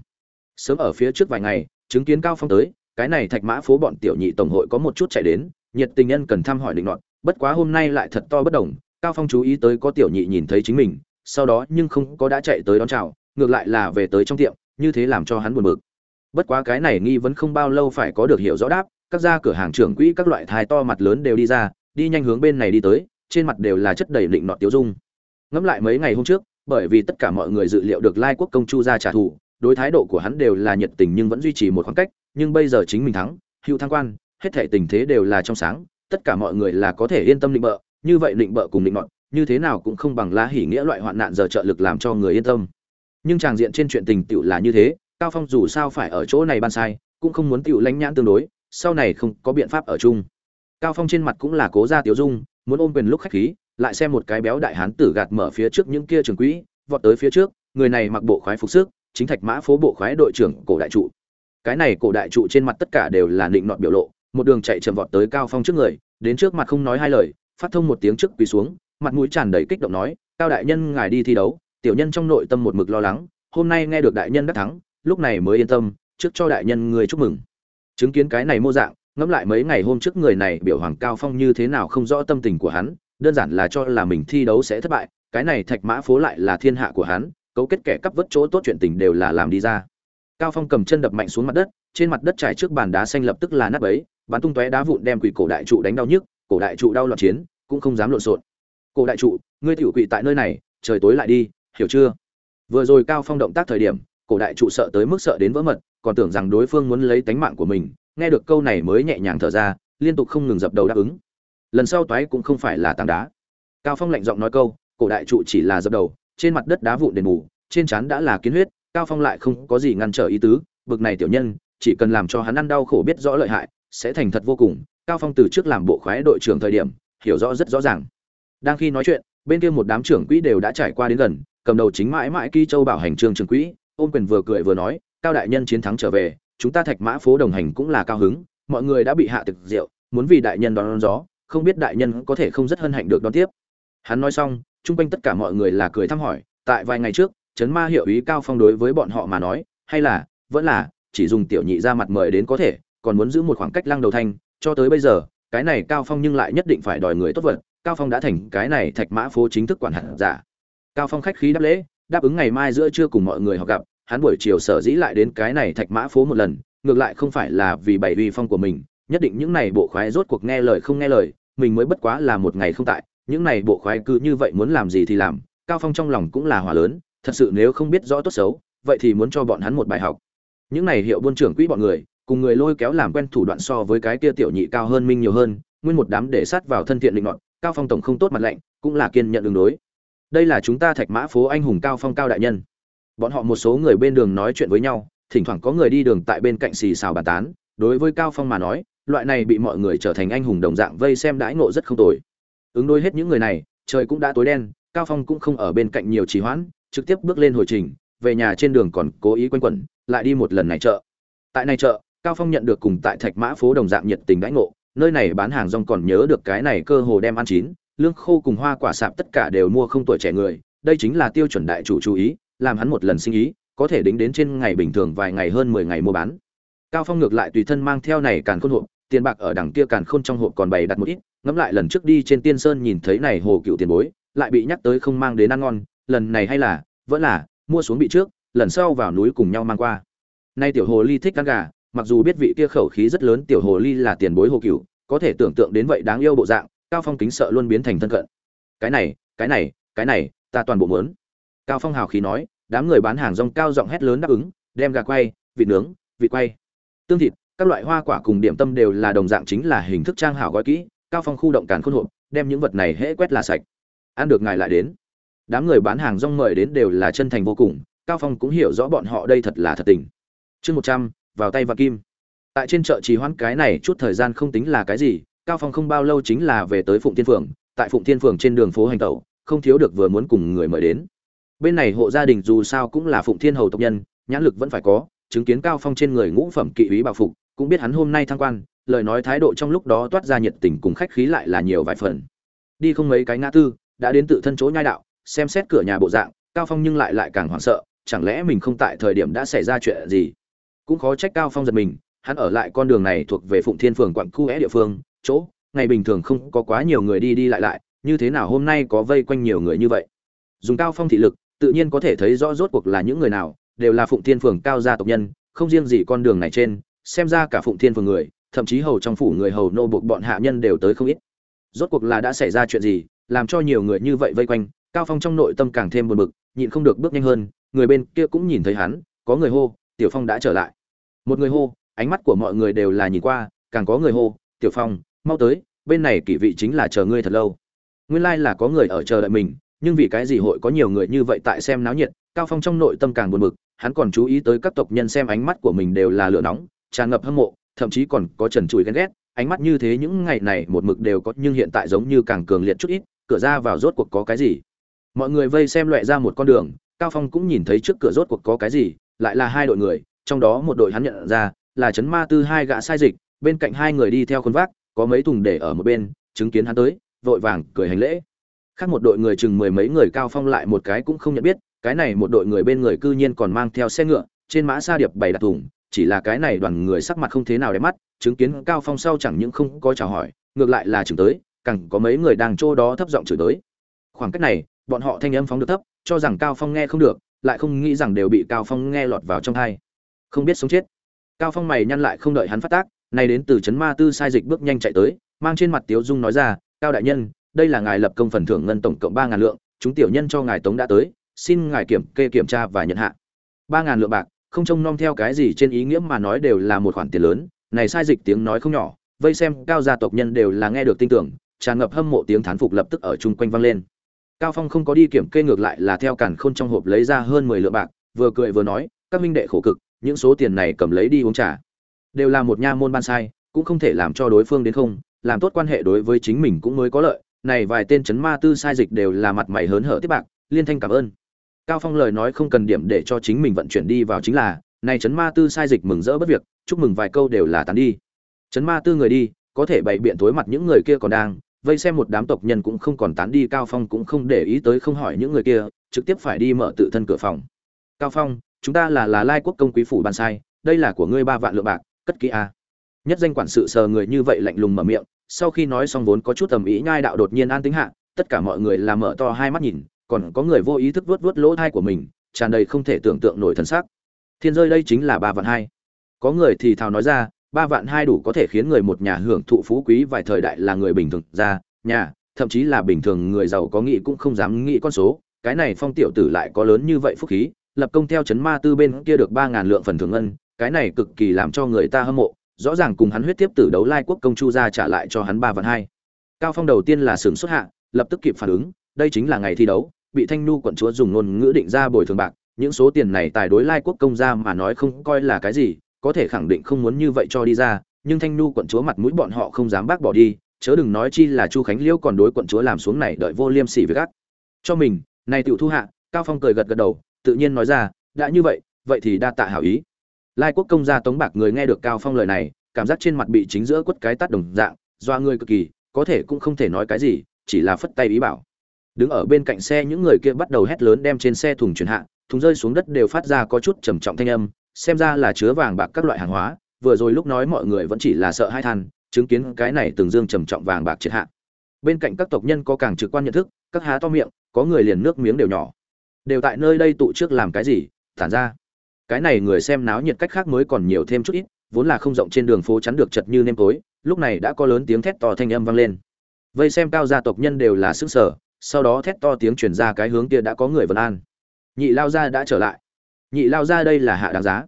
Speaker 1: Sớm ở phía trước vài ngày, chứng kiến cao phong tới, cái này thạch mã phố bọn tiểu nhị tổng hội có một chút chạy đến, nhiệt tình nhân cần thăm hỏi định đoạn bất quá hôm nay lại thật to bất đồng, cao phong chú ý tới có tiểu nhị nhìn thấy chính mình, sau đó nhưng không có đã chạy tới đón chào, ngược lại là về tới trong tiệm, như thế làm cho hắn buồn bực bất quá cái này nghi vấn không bao lâu phải có được hiểu rõ đáp, các gia cửa hàng trưởng quỹ các loại thai to mặt lớn đều đi ra, đi nhanh hướng bên này đi tới, trên mặt đều là chất đầy định nọ tiêu dung. Ngẫm lại mấy ngày hôm trước, bởi vì tất cả mọi người dự liệu được lai quốc công chu ra trả thù, đối thái độ của hắn đều là nhiệt tình nhưng vẫn duy trì một khoảng cách, nhưng bây giờ chính mình thắng, hữu thăng quan, hết thể tình thế đều là trong sáng, tất cả mọi người là có thể yên tâm định bợ, như vậy định bợ cùng định mọn như thế nào cũng không bằng la hỉ nghĩa loại hoạn nạn giờ trợ lực làm cho người yên tâm. Nhưng tràng diện trên chuyện tình tựu là như thế cao phong dù sao phải ở chỗ này ban sai, cũng không muốn tiểu lãnh nhãn tương đối, sau này không có biện pháp ở chung. Cao phong trên mặt cũng là cố ra tiểu dung, muốn ôm quyền lúc khách khí, lại xem một cái béo đại hán tử gạt mở phía trước những kia trường quỹ, vọt tới phía trước, người này mặc bộ khoái phục sức, chính thạch mã phố bộ khoái đội trưởng cổ đại trụ. Cái này cổ đại trụ trên mặt tất cả đều là định nọt biểu lộ, một đường chạy chậm vọt tới cao phong trước người, đến trước mặt không nói hai lời, phát thông một tiếng trước quỳ xuống, mặt mũi tràn đầy kích động nói, cao đại nhân, ngài đi thi đấu, tiểu nhân trong nội tâm một mực lo lắng, hôm nay nghe được đại nhân đắc thắng lúc này mới yên tâm, trước cho đại nhân người chúc mừng. Chứng kiến cái này mô dạng, ngẫm lại mấy ngày hôm trước người này biểu hoàng cao phong như thế nào không rõ tâm tình của hắn, đơn giản là cho là mình thi đấu sẽ thất bại, cái này thạch mã phố lại là thiên hạ của hắn, cấu kết kẻ cắp vớt chỗ tốt chuyện tình đều là làm đi ra. Cao phong cầm chân đập mạnh xuống mặt đất, trên mặt đất trải trước bàn đá xanh lập tức là nát bấy, bắn tung tóe đá vụn đem quỷ cổ đại trụ đánh đau nhức, cổ đại trụ đau loạn chiến, cũng không dám lộn xộn. Cổ đại trụ, ngươi tiểu quỷ tại nơi này, trời tối lại đi, hiểu chưa? Vừa rồi cao phong động tác thời điểm cổ đại trụ sợ tới mức sợ đến vỡ mật, còn tưởng rằng đối phương muốn lấy tánh mạng của mình. Nghe được câu này mới nhẹ nhàng thở ra, liên tục không ngừng dập đầu đáp ứng. Lần sau toái cũng không phải là tảng đá. Cao phong lạnh giọng nói câu, cổ đại trụ chỉ là dập đầu, trên mặt đất đá vụn đền bù, trên trán đã là kiến huyết, cao phong lại không có gì ngăn trở ý tứ. Bực này tiểu nhân, chỉ cần làm cho hắn ăn đau khổ biết rõ lợi hại, sẽ thành thật vô cùng. Cao phong từ trước làm bộ khoái đội trưởng thời điểm, hiểu rõ rất rõ ràng. Đang khi nói chuyện, bên kia một đám trưởng quỹ đều đã trải qua đến gần, cầm đầu chính mãi mãi kỳ châu bảo hành trương trưởng quỹ ôm quyền vừa cười vừa nói cao đại nhân chiến thắng trở về chúng ta thạch mã phố đồng hành cũng là cao hứng mọi người đã bị hạ thực rượu muốn vì đại nhân đón, đón gió không biết đại nhân có thể không rất hân hạnh được đón tiếp. Hắn nói xong chung quanh tất cả mọi người là cười thăm hỏi tại vài ngày trước trấn ma hiệu ý cao phong đối với bọn họ mà nói hay là vẫn là chỉ dùng tiểu nhị ra mặt mời đến có thể còn muốn giữ một khoảng cách lăng đầu thanh cho tới bây giờ cái này cao phong nhưng lại nhất định phải đòi người tốt vật cao phong đã thành cái này thạch mã phố chính thức quản hạt giả. Cao phong khách khí đáp lễ đáp ứng ngày mai giữa trưa cùng mọi người họ gặp hắn buổi chiều sở dĩ lại đến cái này thạch mã phố một lần, ngược lại không phải là vì bày uy phong của mình, nhất định những này bộ khoái rốt cuộc nghe lời không nghe lời, mình mới bất quá là một ngày không tại, những này bộ khoái cứ như vậy muốn làm gì thì làm, cao phong trong lòng cũng là hỏa lớn, thật sự nếu không biết rõ tốt xấu, vậy thì muốn cho bọn hắn một bài học. Những này hiệu buôn trưởng quỹ bọn người, cùng người lôi kéo làm quen thủ đoạn so với cái kia tiểu nhị cao hơn minh nhiều hơn, nguyên một đám để sát vào thân thiện định nọt, cao phong tổng không tốt mặt lạnh, cũng là kiên nhận đường đối. Đây là chúng ta thạch mã phố anh hùng cao phong cao đại nhân bọn họ một số người bên đường nói chuyện với nhau, thỉnh thoảng có người đi đường tại bên cạnh xì xào bàn tán. Đối với cao phong mà nói, loại này bị mọi người trở thành anh hùng đồng dạng vây xem đãi ngộ rất không tồi. Ứng đối hết những người này, trời cũng đã tối đen, cao phong cũng không ở bên cạnh nhiều trì hoãn, trực tiếp bước lên hồi trình, về nhà trên đường còn cố ý quanh quẩn, lại đi một lần này chợ. Tại này chợ, cao phong nhận được cùng tại thạch mã phố đồng dạng nhiệt tình đãi ngộ, nơi này bán hàng rong còn nhớ được cái này cơ hồ đem ăn chín, lương khô cùng hoa quả sạp tất cả đều mua không tuổi trẻ người, đây chính là tiêu chuẩn đại chủ chú ý làm hắn một lần sinh ý, có thể đính đến trên ngày bình thường vài ngày hơn 10 ngày mua bán. Cao phong ngược lại tùy thân mang theo này càn khôn hộp, tiền bạc ở đằng kia càn khôn trong hộp còn bày đặt một ít, ngẫm lại lần trước đi trên tiên sơn nhìn thấy này hồ cựu tiền bối, lại bị nhắc tới không mang đến ăn ngon, lần này hay là, vẫn là, mua xuống bị trước, lần sau vào núi cùng nhau mang qua. Nay tiểu hồ ly thích ăn gà, mặc dù biết vị kia khẩu khí rất lớn tiểu hồ ly là tiền bối hồ cựu, có thể tưởng tượng đến vậy đáng yêu bộ dạng, cao phong kính sợ luôn biến thành thân cận. Cái này cái này cái này, ta toàn bộ muốn cao phong hào khí nói, đám người bán hàng rong cao giọng hét lớn đáp ứng, đem gà quay, vịt nướng, vịt quay. Tương thịt, các loại hoa quả cùng điểm tâm đều là đồng dạng chính là hình thức trang hảo gói kỹ, cao phong khu động càn khôn hộp, đem những vật này hễ quét là sạch. Ăn được ngài lại đến. Đám người bán hàng rong mời đến đều là chân thành vô cùng, cao phong cũng hiểu rõ bọn họ đây thật là thật tình. Chương một trăm, vào tay và kim. Tại trên chợ trì hoãn cái này chút thời gian không tính là cái gì, cao phong không bao lâu chính là về tới phụng thiên phường, tại phụng thiên phường trên đường phố hành tẩu, không thiếu được vừa muốn cùng người mời đến bên này hộ gia đình dù sao cũng là phụng thiên hầu tộc nhân, nhãn lực vẫn phải có, chứng kiến cao phong trên người ngũ phẩm kỵ úy bảo phục, cũng biết hắn hôm nay thăng quan, lời nói thái độ trong lúc đó toát ra nhiệt tình cùng khách khí lại là nhiều vài phần. Đi không mấy cái ngã tư, đã đến tự thân chỗ nhai đạo, xem xét cửa nhà bộ dạng, cao phong nhưng lại lại càng hoảng sợ, chẳng lẽ mình không tại thời điểm đã xảy ra chuyện gì? Cũng khó trách cao phong giật mình, hắn ở lại con đường này thuộc về phụng thiên phường quận khu é địa phương, chỗ, ngày bình thường không có quá nhiều người đi đi lại lại, như thế nào hôm nay có vây quanh nhiều người như vậy? Dùng cao phong thị lực tự nhiên có thể thấy rõ rốt cuộc là những người nào, đều là phụng thiên phường cao gia tộc nhân, không riêng gì con đường này trên, xem ra cả phụng thiên phường người, thậm chí hầu trong phủ người hầu nô buộc bọn hạ nhân đều tới không ít. Rốt cuộc là đã xảy ra chuyện gì, làm cho nhiều người như vậy vây quanh, cao phong trong nội tâm càng thêm buồn bực, nhịn không được bước nhanh hơn, người bên kia cũng nhìn thấy hắn, có người hô, tiểu phong đã trở lại. Một người hô, ánh mắt của mọi người đều là nhìn qua, càng có người hô, tiểu phong, mau tới, bên này kỷ vị chính là chờ ngươi thật lâu. Nguyên lai like là có người ở chờ đợi mình nhưng vì cái gì hội có nhiều người như vậy tại xem náo nhiệt, cao phong trong nội tâm càng buồn bực, hắn còn chú ý tới các tộc nhân xem ánh mắt của mình đều là lửa nóng, tràn ngập hâm mộ, thậm chí còn có trần trụi ghen ghét. Ánh mắt như thế những ngày này một mực đều có, nhưng hiện tại giống như càng cường liệt chút ít, cửa ra vào rốt cuộc có cái gì? Mọi người vây xem loẹ ra một con đường, cao phong cũng nhìn thấy trước cửa rốt cuộc có cái gì, lại là hai đội người, trong đó một đội hắn nhận ra là chấn ma tư hai gã sai dịch, bên cạnh hai người đi theo khuôn vác, có mấy thùng để ở một bên, chứng kiến hắn tới, vội vàng cười hành lễ khác một đội người chừng mười mấy người cao phong lại một cái cũng không nhận biết, cái này một đội người bên người cư nhiên còn mang theo xe ngựa, trên mã sa điệp bày đặt thùng, chỉ là cái này đoàn người sắc mặt không thế nào đẹp mắt, chứng kiến cao phong sau chẳng những không có chào hỏi, ngược lại là chừng tới, càng có mấy người đang chỗ đó thấp giọng chửi tới. Khoảng cách này, bọn họ thanh âm phóng được thấp, cho rằng cao phong nghe không được, lại không nghĩ rằng đều bị cao phong nghe lọt vào trong tai không biết sống chết. Cao phong mày nhăn lại không đợi hắn phát tác nay đến từ chấn ma tư sai dịch bước nhanh chạy tới, mang trên mặt tiếu dung nói ra, cao đại nhân đây là ngài lập công phần thưởng ngân tổng cộng ba ngàn lượng, chúng tiểu nhân cho ngài tống đã tới, xin ngài kiểm kê kiểm tra và nhận hạ. ba ngàn lượng bạc, không trông nom theo cái gì trên ý nghĩa mà nói đều là một khoản tiền lớn, này sai dịch tiếng nói không nhỏ, vây xem, cao gia tộc nhân đều là nghe được tin tưởng, tràn ngập hâm mộ tiếng thán phục lập tức ở chung quanh vang lên. Cao phong không có đi kiểm kê ngược lại là theo cản khôn trong hộp lấy ra hơn mười lượng bạc, vừa cười vừa nói, các minh đệ khổ cực, những số tiền này cầm lấy đi uống trà. Đều là một nha môn ban sai, cũng không thể làm cho đối phương đến không, làm tốt quan hệ đối với chính mình cũng mới có lợi này vài tên chấn ma tư sai dịch đều là mặt mày hớn hở tiếp bạc, liên thanh cảm ơn. Cao phong lời nói không cần điểm để cho chính mình vận chuyển đi vào chính là, này chấn ma tư sai dịch mừng rỡ bất việc, chúc mừng vài câu đều là tán đi. Chấn ma tư người đi, có thể bày biện tối mặt những người kia còn đang, vây xem một đám tộc nhân cũng không còn tán đi, cao phong cũng không để ý tới không hỏi những người kia, trực tiếp phải đi mở tự thân cửa phòng. Cao phong, chúng ta là là lai quốc công quý phủ ban sai, đây là của ngươi ba vạn lượng bạc, cất kỹ a. Nhất danh quản sự sờ người như vậy lạnh lùng mở miệng sau khi nói xong vốn có chút tầm ý nhai đạo đột nhiên an tính hạ, tất cả mọi người làm mở to hai mắt nhìn, còn có người vô ý thức vuốt vuốt lỗ thai của mình, tràn đầy không thể tưởng tượng nổi thân xác thiên rơi đây chính là ba vạn hai. Có người thì thào nói ra, ba vạn hai đủ có thể khiến người một nhà hưởng thụ phú quý vài thời đại là người bình thường ra, nhà, thậm chí là bình thường người giàu có nghĩ cũng không dám nghĩ con số. Cái này phong tiểu tử lại có lớn như vậy phúc khí, lập công theo chấn ma tư bên kia được ba ngàn lượng phần thường ngân, cái này cực kỳ làm cho người ta hâm mộ rõ ràng cùng hắn huyết tiếp tử đấu lai quốc công chu ra trả lại cho hắn ba vạn hai. Cao phong đầu tiên là sừng xuất hạ, lập tức kịp phản ứng, đây chính là ngày thi đấu, bị thanh nu quận chúa dùng ngôn ngữ định ra bồi thường bạc, những số tiền này tài đối lai quốc công ra mà nói không coi là cái gì, có thể khẳng định không muốn như vậy cho đi ra, nhưng thanh nu quận chúa mặt mũi bọn họ không dám bác bỏ đi, chớ đừng nói chi là chu khánh liễu còn đối quận chúa làm xuống này đợi vô liêm sỉ với gắt. Cho mình, này tiểu thu hạ, cao phong cười gật gật đầu, tự nhiên nói ra, đã như vậy vậy thì đa tạ hảo ý lai quốc công gia tống bạc người nghe được cao phong lời này, cảm giác trên mặt bị chính giữa quất cái tắt đồng dạng, doa người cực kỳ, có thể cũng không thể nói cái gì, chỉ là phất tay ý bảo. Đứng ở bên cạnh xe những người kia bắt đầu hét lớn đem trên xe thùng chuyển hạ, thùng rơi xuống đất đều phát ra có chút trầm trọng thanh âm, xem ra là chứa vàng bạc các loại hàng hóa, vừa rồi lúc nói mọi người vẫn chỉ là sợ hai than, chứng kiến cái này từng dương trầm trọng vàng bạc triệt hạ. Bên cạnh các tộc nhân có càng trực quan nhận thức, các há to miệng, có người liền nước miếng đều nhỏ. Đều tại nơi đây tụ trước làm cái gì tản ra cái này người xem náo nhiệt cách khác mới còn nhiều thêm chút ít, vốn là không rộng trên đường phố chắn được chật như nêm tối, lúc này đã có lớn tiếng thét to thanh âm vang lên. Vây xem cao gia tộc nhân đều là sức sở sau đó thét to tiếng truyền ra cái hướng kia đã có người vân an. Nhị lao gia đã trở lại. Nhị lao gia đây là hạ đáng giá.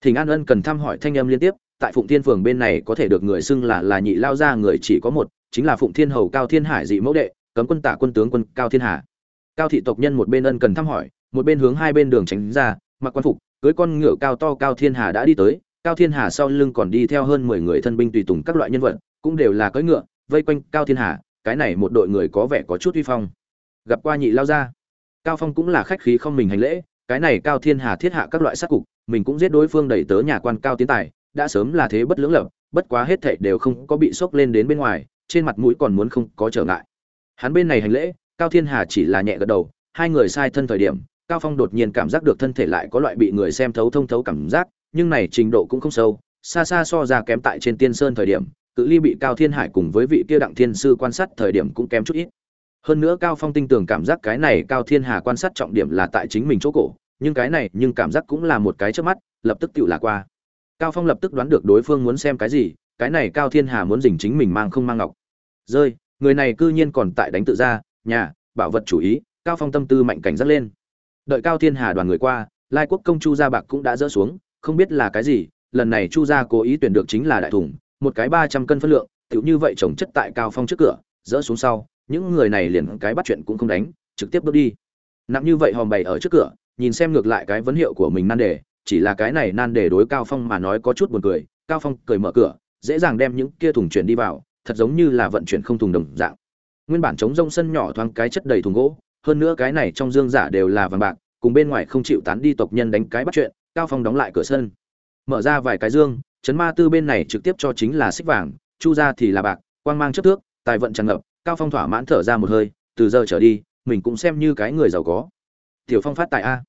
Speaker 1: Thỉnh an ân cần thăm hỏi thanh âm liên tiếp, tại phụng thiên phường bên này có thể được người xưng là là nhị lao gia người chỉ có một, chính là phụng thiên hầu cao thiên hải dị mẫu đệ, cấm quân tả quân tướng quân cao thiên hà. Cao thị tộc nhân một bên ân cần thăm hỏi, một bên hướng hai bên đường tránh ra, mặc quan phục cưới con ngựa cao to cao thiên hà đã đi tới, cao thiên hà sau lưng còn đi theo hơn mười người thân binh tùy tùng các loại nhân vật, cũng đều là cưỡi ngựa, vây quanh cao thiên hà, cái này một đội người có vẻ có chút uy phong. Gặp qua nhị lao ra cao phong cũng là khách khí không mình hành lễ, cái này cao thiên hà thiết hạ các loại sát cục, mình cũng giết đối phương đẩy tớ nhà quan cao tiến tài, đã sớm là thế bất lưỡng lập, bất quá hết thảy đều không có bị sốc lên đến bên ngoài, trên mặt mũi còn muốn không có trở ngại. Hắn bên này hành lễ, cao thiên hà chỉ là nhẹ gật đầu, hai người sai thân thời điểm cao phong đột nhiên cảm giác được thân thể lại có loại bị người xem thấu thông thấu cảm giác, nhưng này trình độ cũng không sâu, xa xa so ra kém tại trên tiên sơn thời điểm, cự ly bị cao thiên hải cùng với vị kia đặng thiên sư quan sát thời điểm cũng kém chút ít. Hơn nữa cao phong tinh tường cảm giác cái này cao thiên hà quan sát trọng điểm là tại chính mình chỗ cổ, nhưng cái này nhưng cảm giác cũng là một cái trước mắt, lập tức tự là qua. Cao phong lập tức đoán được đối phương muốn xem cái gì, cái này cao thiên hà muốn dình chính mình mang không mang ngọc. Rơi, người này cư nhiên còn tại đánh tự ra nhà, bảo vật chủ ý, cao phong tâm tư mạnh cảnh giác lên đợi cao thiên hà đoàn người qua, lai quốc công chu gia bạc cũng đã dỡ xuống, không biết là cái gì, lần này chu gia cố ý tuyển được chính là đại thùng, một cái ba trăm cân phân lượng tựu như vậy trồng chất tại cao phong trước cửa, dỡ xuống sau, những người này liền cái bắt chuyện cũng không đánh, trực tiếp bước đi. Nặng như vậy hòm bày ở trước cửa, nhìn xem ngược lại cái vấn hiệu của mình nan đề, chỉ là cái này nan đề đối cao phong mà nói có chút buồn cười, cao phong cười mở cửa, dễ dàng đem những kia thùng chuyển đi vào, thật giống như là vận chuyển không thùng đồng dạng. Nguyên bản chống rông sân nhỏ thoáng cái chất đầy thùng gỗ hơn nữa cái này trong dương giả đều là vàng bạc, cùng bên ngoài không chịu tán đi tộc nhân đánh cái bắt chuyện, cao phong đóng lại cửa sân. Mở ra vài cái dương chấn ma tư bên này trực tiếp cho chính là xích vàng, chu ra thì là bạc, quang mang chất thước, tài vận tràn ngập, cao phong thỏa mãn thở ra một hơi, từ giờ trở đi, mình cũng xem như cái người giàu có. Tiểu phong phát tại a.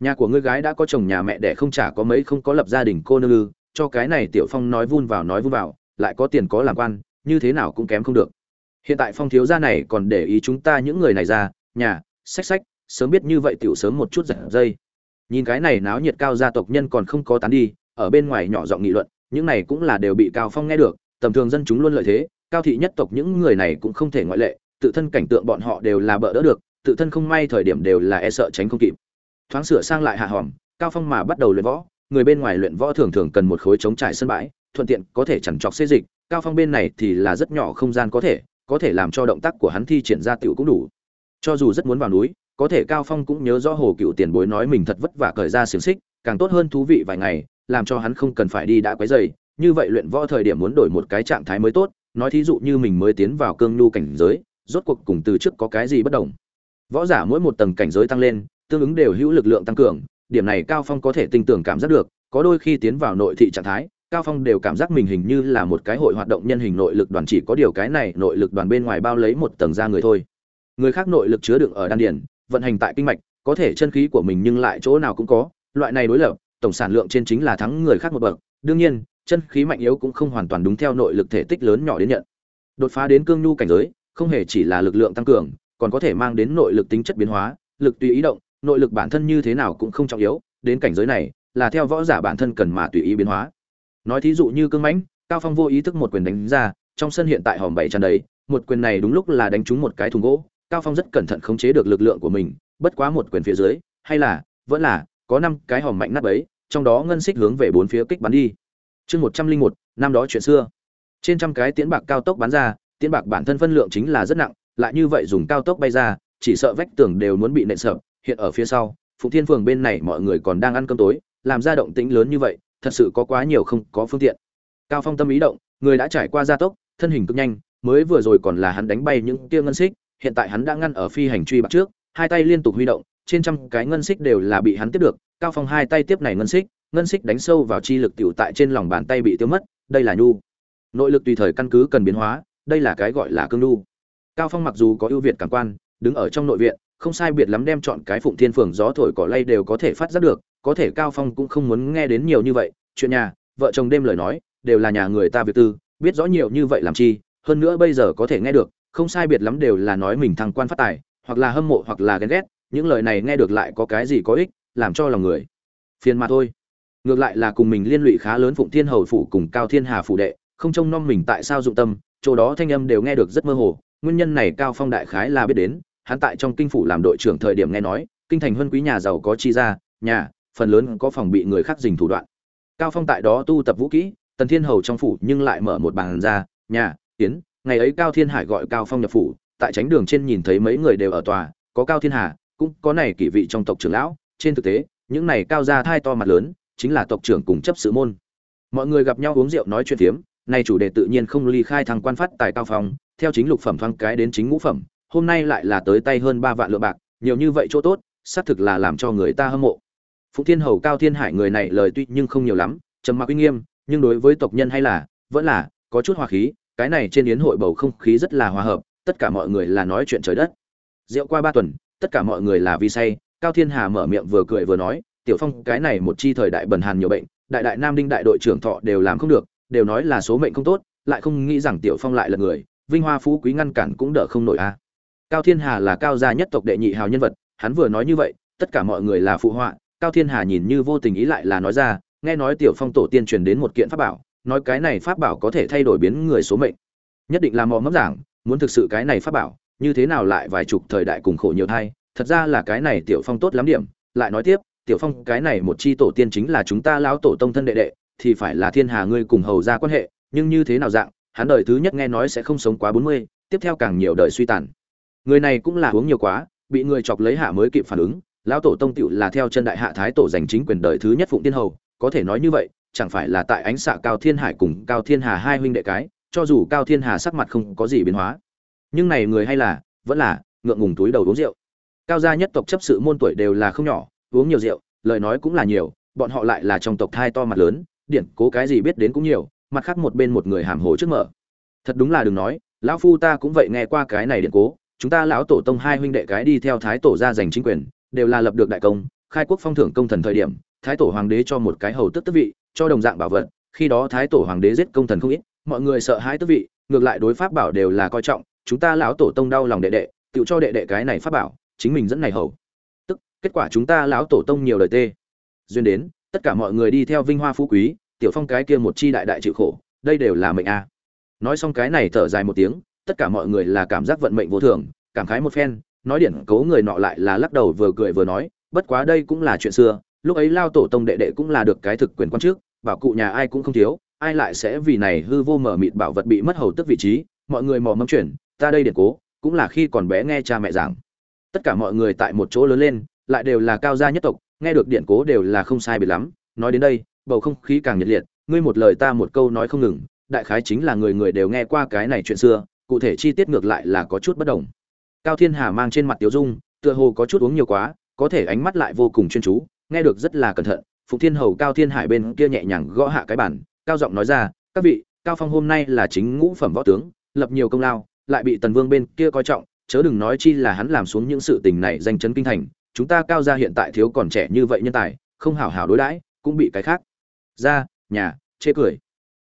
Speaker 1: Nhà của ngươi gái đã có chồng nhà mẹ đẻ không trả có mấy không có lập gia đình cô nương ư, cho cái này tiểu phong nói vun vào nói vun vào, lại có tiền có làm quan, như thế nào cũng kém không được. Hiện tại phong thiếu gia này còn để ý chúng ta những người này ra nhà, sách sách, sớm biết như vậy tiểu sớm một chút giật dây. Nhìn cái này náo nhiệt cao gia tộc nhân còn không có tán đi, ở bên ngoài nhỏ giọng nghị luận, những này cũng là đều bị cao phong nghe được, tầm thường dân chúng luôn lợi thế, cao thị nhất tộc những người này cũng không thể ngoại lệ, tự thân cảnh tượng bọn họ đều là bỡ đỡ được, tự thân không may thời điểm đều là e sợ tránh không kịp. Thoáng sửa sang lại hạ hòm, cao phong mà bắt đầu luyện võ, người bên ngoài luyện võ thường thường cần một khối chống trải sân bãi, thuận tiện có thể chằn trọc xê dịch, cao phong bên này thì là rất nhỏ không gian có thể có thể làm cho động tác của hắn thi triển ra tiểu cũng đủ cho dù rất muốn vào núi, có thể cao phong cũng nhớ rõ hồ cựu tiền bối nói mình thật vất vả cởi ra xiềng xích, càng tốt hơn thú vị vài ngày, làm cho hắn không cần phải đi đã quấy dày như vậy luyện võ thời điểm muốn đổi một cái trạng thái mới tốt, nói thí dụ như mình mới tiến vào cương nhu cảnh giới, rốt cuộc cùng từ trước có cái gì bất đồng? Võ giả mỗi một tầng cảnh giới tăng lên, tương ứng đều hữu lực lượng tăng cường, điểm này cao phong có thể tinh tưởng cảm giác được, có đôi khi tiến vào nội thị trạng thái, cao phong đều cảm giác mình hình như là một cái hội hoạt động nhân hình nội lực đoàn chỉ có điều cái này nội lực đoàn bên ngoài bao lấy một tầng da người thôi người khác nội lực chứa đựng ở đan điền, vận hành tại kinh mạch, có thể chân khí của mình nhưng lại chỗ nào cũng có, loại này đối lập, tổng sản lượng trên chính là thắng người khác một bậc. Đương nhiên, chân khí mạnh yếu cũng không hoàn toàn đúng theo nội lực thể tích lớn nhỏ đến nhận. Đột phá đến cương nhu cảnh giới, không hề chỉ là lực lượng tăng cường, còn có thể mang đến nội lực tính chất biến hóa, lực tùy ý động, nội lực bản thân như thế nào cũng không trọng yếu, đến cảnh giới này là theo võ giả bản thân cần mà tùy ý biến hóa. Nói thí dụ như cương mãnh, cao phong vô ý thức một quyền đánh ra, trong sân hiện tại hòm bảy tràn đầy, một quyền này đúng lúc là đánh trúng một cái thùng gỗ cao phong rất cẩn thận khống chế được lực lượng của mình, bất quá một quyền phía dưới, hay là, vẫn là, có năm cái hòm mạnh nát ấy trong đó ngân xích hướng về bốn phía kích bắn đi. Chương một trăm linh một, năm đó chuyện xưa. Trên trăm cái tiễn bạc cao tốc bắn ra, tiễn bạc bản thân phân lượng chính là rất nặng, lại như vậy dùng cao tốc bay ra, chỉ sợ vách tường đều muốn bị nện sợ hiện ở phía sau phụ thiên phường bên này mọi người còn đang ăn cơm tối, làm ra động tĩnh lớn như vậy, thật sự có quá nhiều không có phương tiện. Cao phong tâm ý động, người đã trải qua gia tốc, thân hình cực nhanh, mới vừa rồi còn là hắn đánh bay những tia ngân xích hiện tại hắn đã ngăn ở phi hành truy bắt trước, hai tay liên tục huy động, trên trăm cái ngân xích đều là bị hắn tiếp được, cao phong hai tay tiếp này ngân xích ngân xích đánh sâu vào chi lực tiểu tại trên lòng bàn tay bị tiêu mất, đây là nhu. Nội lực tùy thời căn cứ cần biến hóa, đây là cái gọi là cương nhu. Cao phong mặc dù có ưu việt cảm quan, đứng ở trong nội viện, không sai biệt lắm đem chọn cái phụng thiên phường gió thổi cỏ lay đều có thể phát giác được, có thể cao phong cũng không muốn nghe đến nhiều như vậy, chuyện nhà, vợ chồng đêm lời nói, đều là nhà người ta việc tư, biết rõ nhiều như vậy làm chi, hơn nữa bây giờ có thể nghe được không sai biệt lắm đều là nói mình thăng quan phát tài, hoặc là hâm mộ hoặc là ghen ghét, những lời này nghe được lại có cái gì có ích, làm cho lòng người phiền mà thôi. Ngược lại là cùng mình liên lụy khá lớn phụng thiên hầu phủ cùng cao thiên hà phủ đệ, không trông nom mình tại sao dụng tâm, chỗ đó thanh âm đều nghe được rất mơ hồ, nguyên nhân này cao phong đại khái là biết đến, hắn tại trong kinh phủ làm đội trưởng thời điểm nghe nói, kinh thành huân quý nhà giàu có chi ra, nhà, phần lớn có phòng bị người khác dình thủ đoạn. Cao phong tại đó tu tập vũ kỹ, tần thiên hầu trong phủ nhưng lại mở một bàn ra, nhà tiến ngày ấy cao thiên hải gọi cao phong nhập phủ, tại tránh đường trên nhìn thấy mấy người đều ở tòa, có cao thiên hà, cũng có này kỷ vị trong tộc trưởng lão. Trên thực tế, những này cao gia thai to mặt lớn, chính là tộc trưởng cùng chấp sự môn. Mọi người gặp nhau uống rượu nói chuyện phiếm, nay chủ đề tự nhiên không ly khai thằng quan phát tài cao phong, theo chính lục phẩm thoáng cái đến chính ngũ phẩm, hôm nay lại là tới tay hơn ba vạn lượng bạc, nhiều như vậy chỗ tốt, xác thực là làm cho người ta hâm mộ. Phụng thiên hầu, cao thiên hải người này lời tuy nhưng không nhiều lắm, trầm mặc uy nghiêm, nhưng đối với tộc nhân hay là, vẫn là, có chút hòa khí cái này trên yến hội bầu không khí rất là hòa hợp, tất cả mọi người là nói chuyện trời đất. Rượu qua ba tuần, tất cả mọi người là vi say, cao thiên hà mở miệng vừa cười vừa nói, tiểu phong, cái này một chi thời đại bần hàn nhiều bệnh, đại đại nam đinh đại đội trưởng thọ đều làm không được, đều nói là số mệnh không tốt, lại không nghĩ rằng tiểu phong lại là người, vinh hoa phú quý ngăn cản cũng đỡ không nổi a cao thiên hà là cao gia nhất tộc đệ nhị hào nhân vật, hắn vừa nói như vậy, tất cả mọi người là phụ họa, cao thiên hà nhìn như vô tình ý lại là nói ra, nghe nói tiểu phong tổ tiên truyền đến một kiện pháp bảo nói cái này pháp bảo có thể thay đổi biến người số mệnh. Nhất định là mò mẫm giảng, muốn thực sự cái này pháp bảo, như thế nào lại vài chục thời đại cùng khổ nhiều thai thật ra là cái này tiểu phong tốt lắm điểm. Lại nói tiếp, tiểu phong, cái này một chi tổ tiên chính là chúng ta lão tổ tông thân đệ đệ, thì phải là thiên hà ngươi cùng hầu ra quan hệ, nhưng như thế nào dạng, hắn đời thứ nhất nghe nói sẽ không sống quá bốn mươi, tiếp theo càng nhiều đời suy tàn. Người này cũng là uống nhiều quá, bị người chọc lấy hạ mới kịp phản ứng, lão tổ tông tựu là theo chân đại hạ thái tổ giành chính quyền đời thứ nhất phụng tiên hầu, có thể nói như vậy chẳng phải là tại ánh xạ cao thiên hải cùng cao thiên hà hai huynh đệ cái, cho dù cao thiên hà sắc mặt không có gì biến hóa. Nhưng này người hay là, vẫn là, ngượng ngùng túi đầu uống rượu. Cao gia nhất tộc chấp sự môn tuổi đều là không nhỏ, uống nhiều rượu, lời nói cũng là nhiều, bọn họ lại là trong tộc thai to mặt lớn, điển cố cái gì biết đến cũng nhiều, mặt khác một bên một người hàm hồ trước mở. Thật đúng là đừng nói, lão phu ta cũng vậy nghe qua cái này điện cố, chúng ta lão tổ tông hai huynh đệ cái đi theo thái tổ ra giành chính quyền, đều là lập được đại công, khai quốc phong thưởng công thần thời điểm, thái tổ hoàng đế cho một cái hầu tức tức vị cho đồng dạng bảo vật, khi đó thái tổ hoàng đế giết công thần không ít, mọi người sợ hãi tức vị, ngược lại đối pháp bảo đều là coi trọng, chúng ta lão tổ tông đau lòng đệ đệ, tự cho đệ đệ cái này pháp bảo, chính mình dẫn này hầu. Tức, kết quả chúng ta lão tổ tông nhiều đời tê. Duyên đến, tất cả mọi người đi theo vinh hoa phú quý, tiểu phong cái kia một chi đại đại chịu khổ, đây đều là mệnh a. Nói xong cái này thở dài một tiếng, tất cả mọi người là cảm giác vận mệnh vô thường, cảm khái một phen, nói điển cố người nọ lại là lắc đầu vừa cười vừa nói, bất quá đây cũng là chuyện xưa, lúc ấy lao tổ tông đệ đệ cũng là được cái thực quyền quan trước bảo cụ nhà ai cũng không thiếu, ai lại sẽ vì này hư vô mở mịt bảo vật bị mất hầu tức vị trí, mọi người mò mẫm chuyển, ta đây điển cố, cũng là khi còn bé nghe cha mẹ giảng. Tất cả mọi người tại một chỗ lớn lên, lại đều là cao gia nhất tộc, nghe được điện cố đều là không sai biệt lắm. Nói đến đây, bầu không khí càng nhiệt liệt, ngươi một lời ta một câu nói không ngừng, đại khái chính là người người đều nghe qua cái này chuyện xưa, cụ thể chi tiết ngược lại là có chút bất đồng. Cao thiên hà mang trên mặt tiểu dung, tựa hồ có chút uống nhiều quá, có thể ánh mắt lại vô cùng chuyên chú, nghe được rất là cẩn thận phụng thiên hầu cao thiên hải bên kia nhẹ nhàng gõ hạ cái bản cao giọng nói ra, các vị, cao phong hôm nay là chính ngũ phẩm võ tướng, lập nhiều công lao, lại bị tần vương bên kia coi trọng, chớ đừng nói chi là hắn làm xuống những sự tình này danh chấn kinh thành, chúng ta cao gia hiện tại thiếu còn trẻ như vậy nhân tài, không hảo hảo đối đãi, cũng bị cái khác. Ra, nhà, chê cười.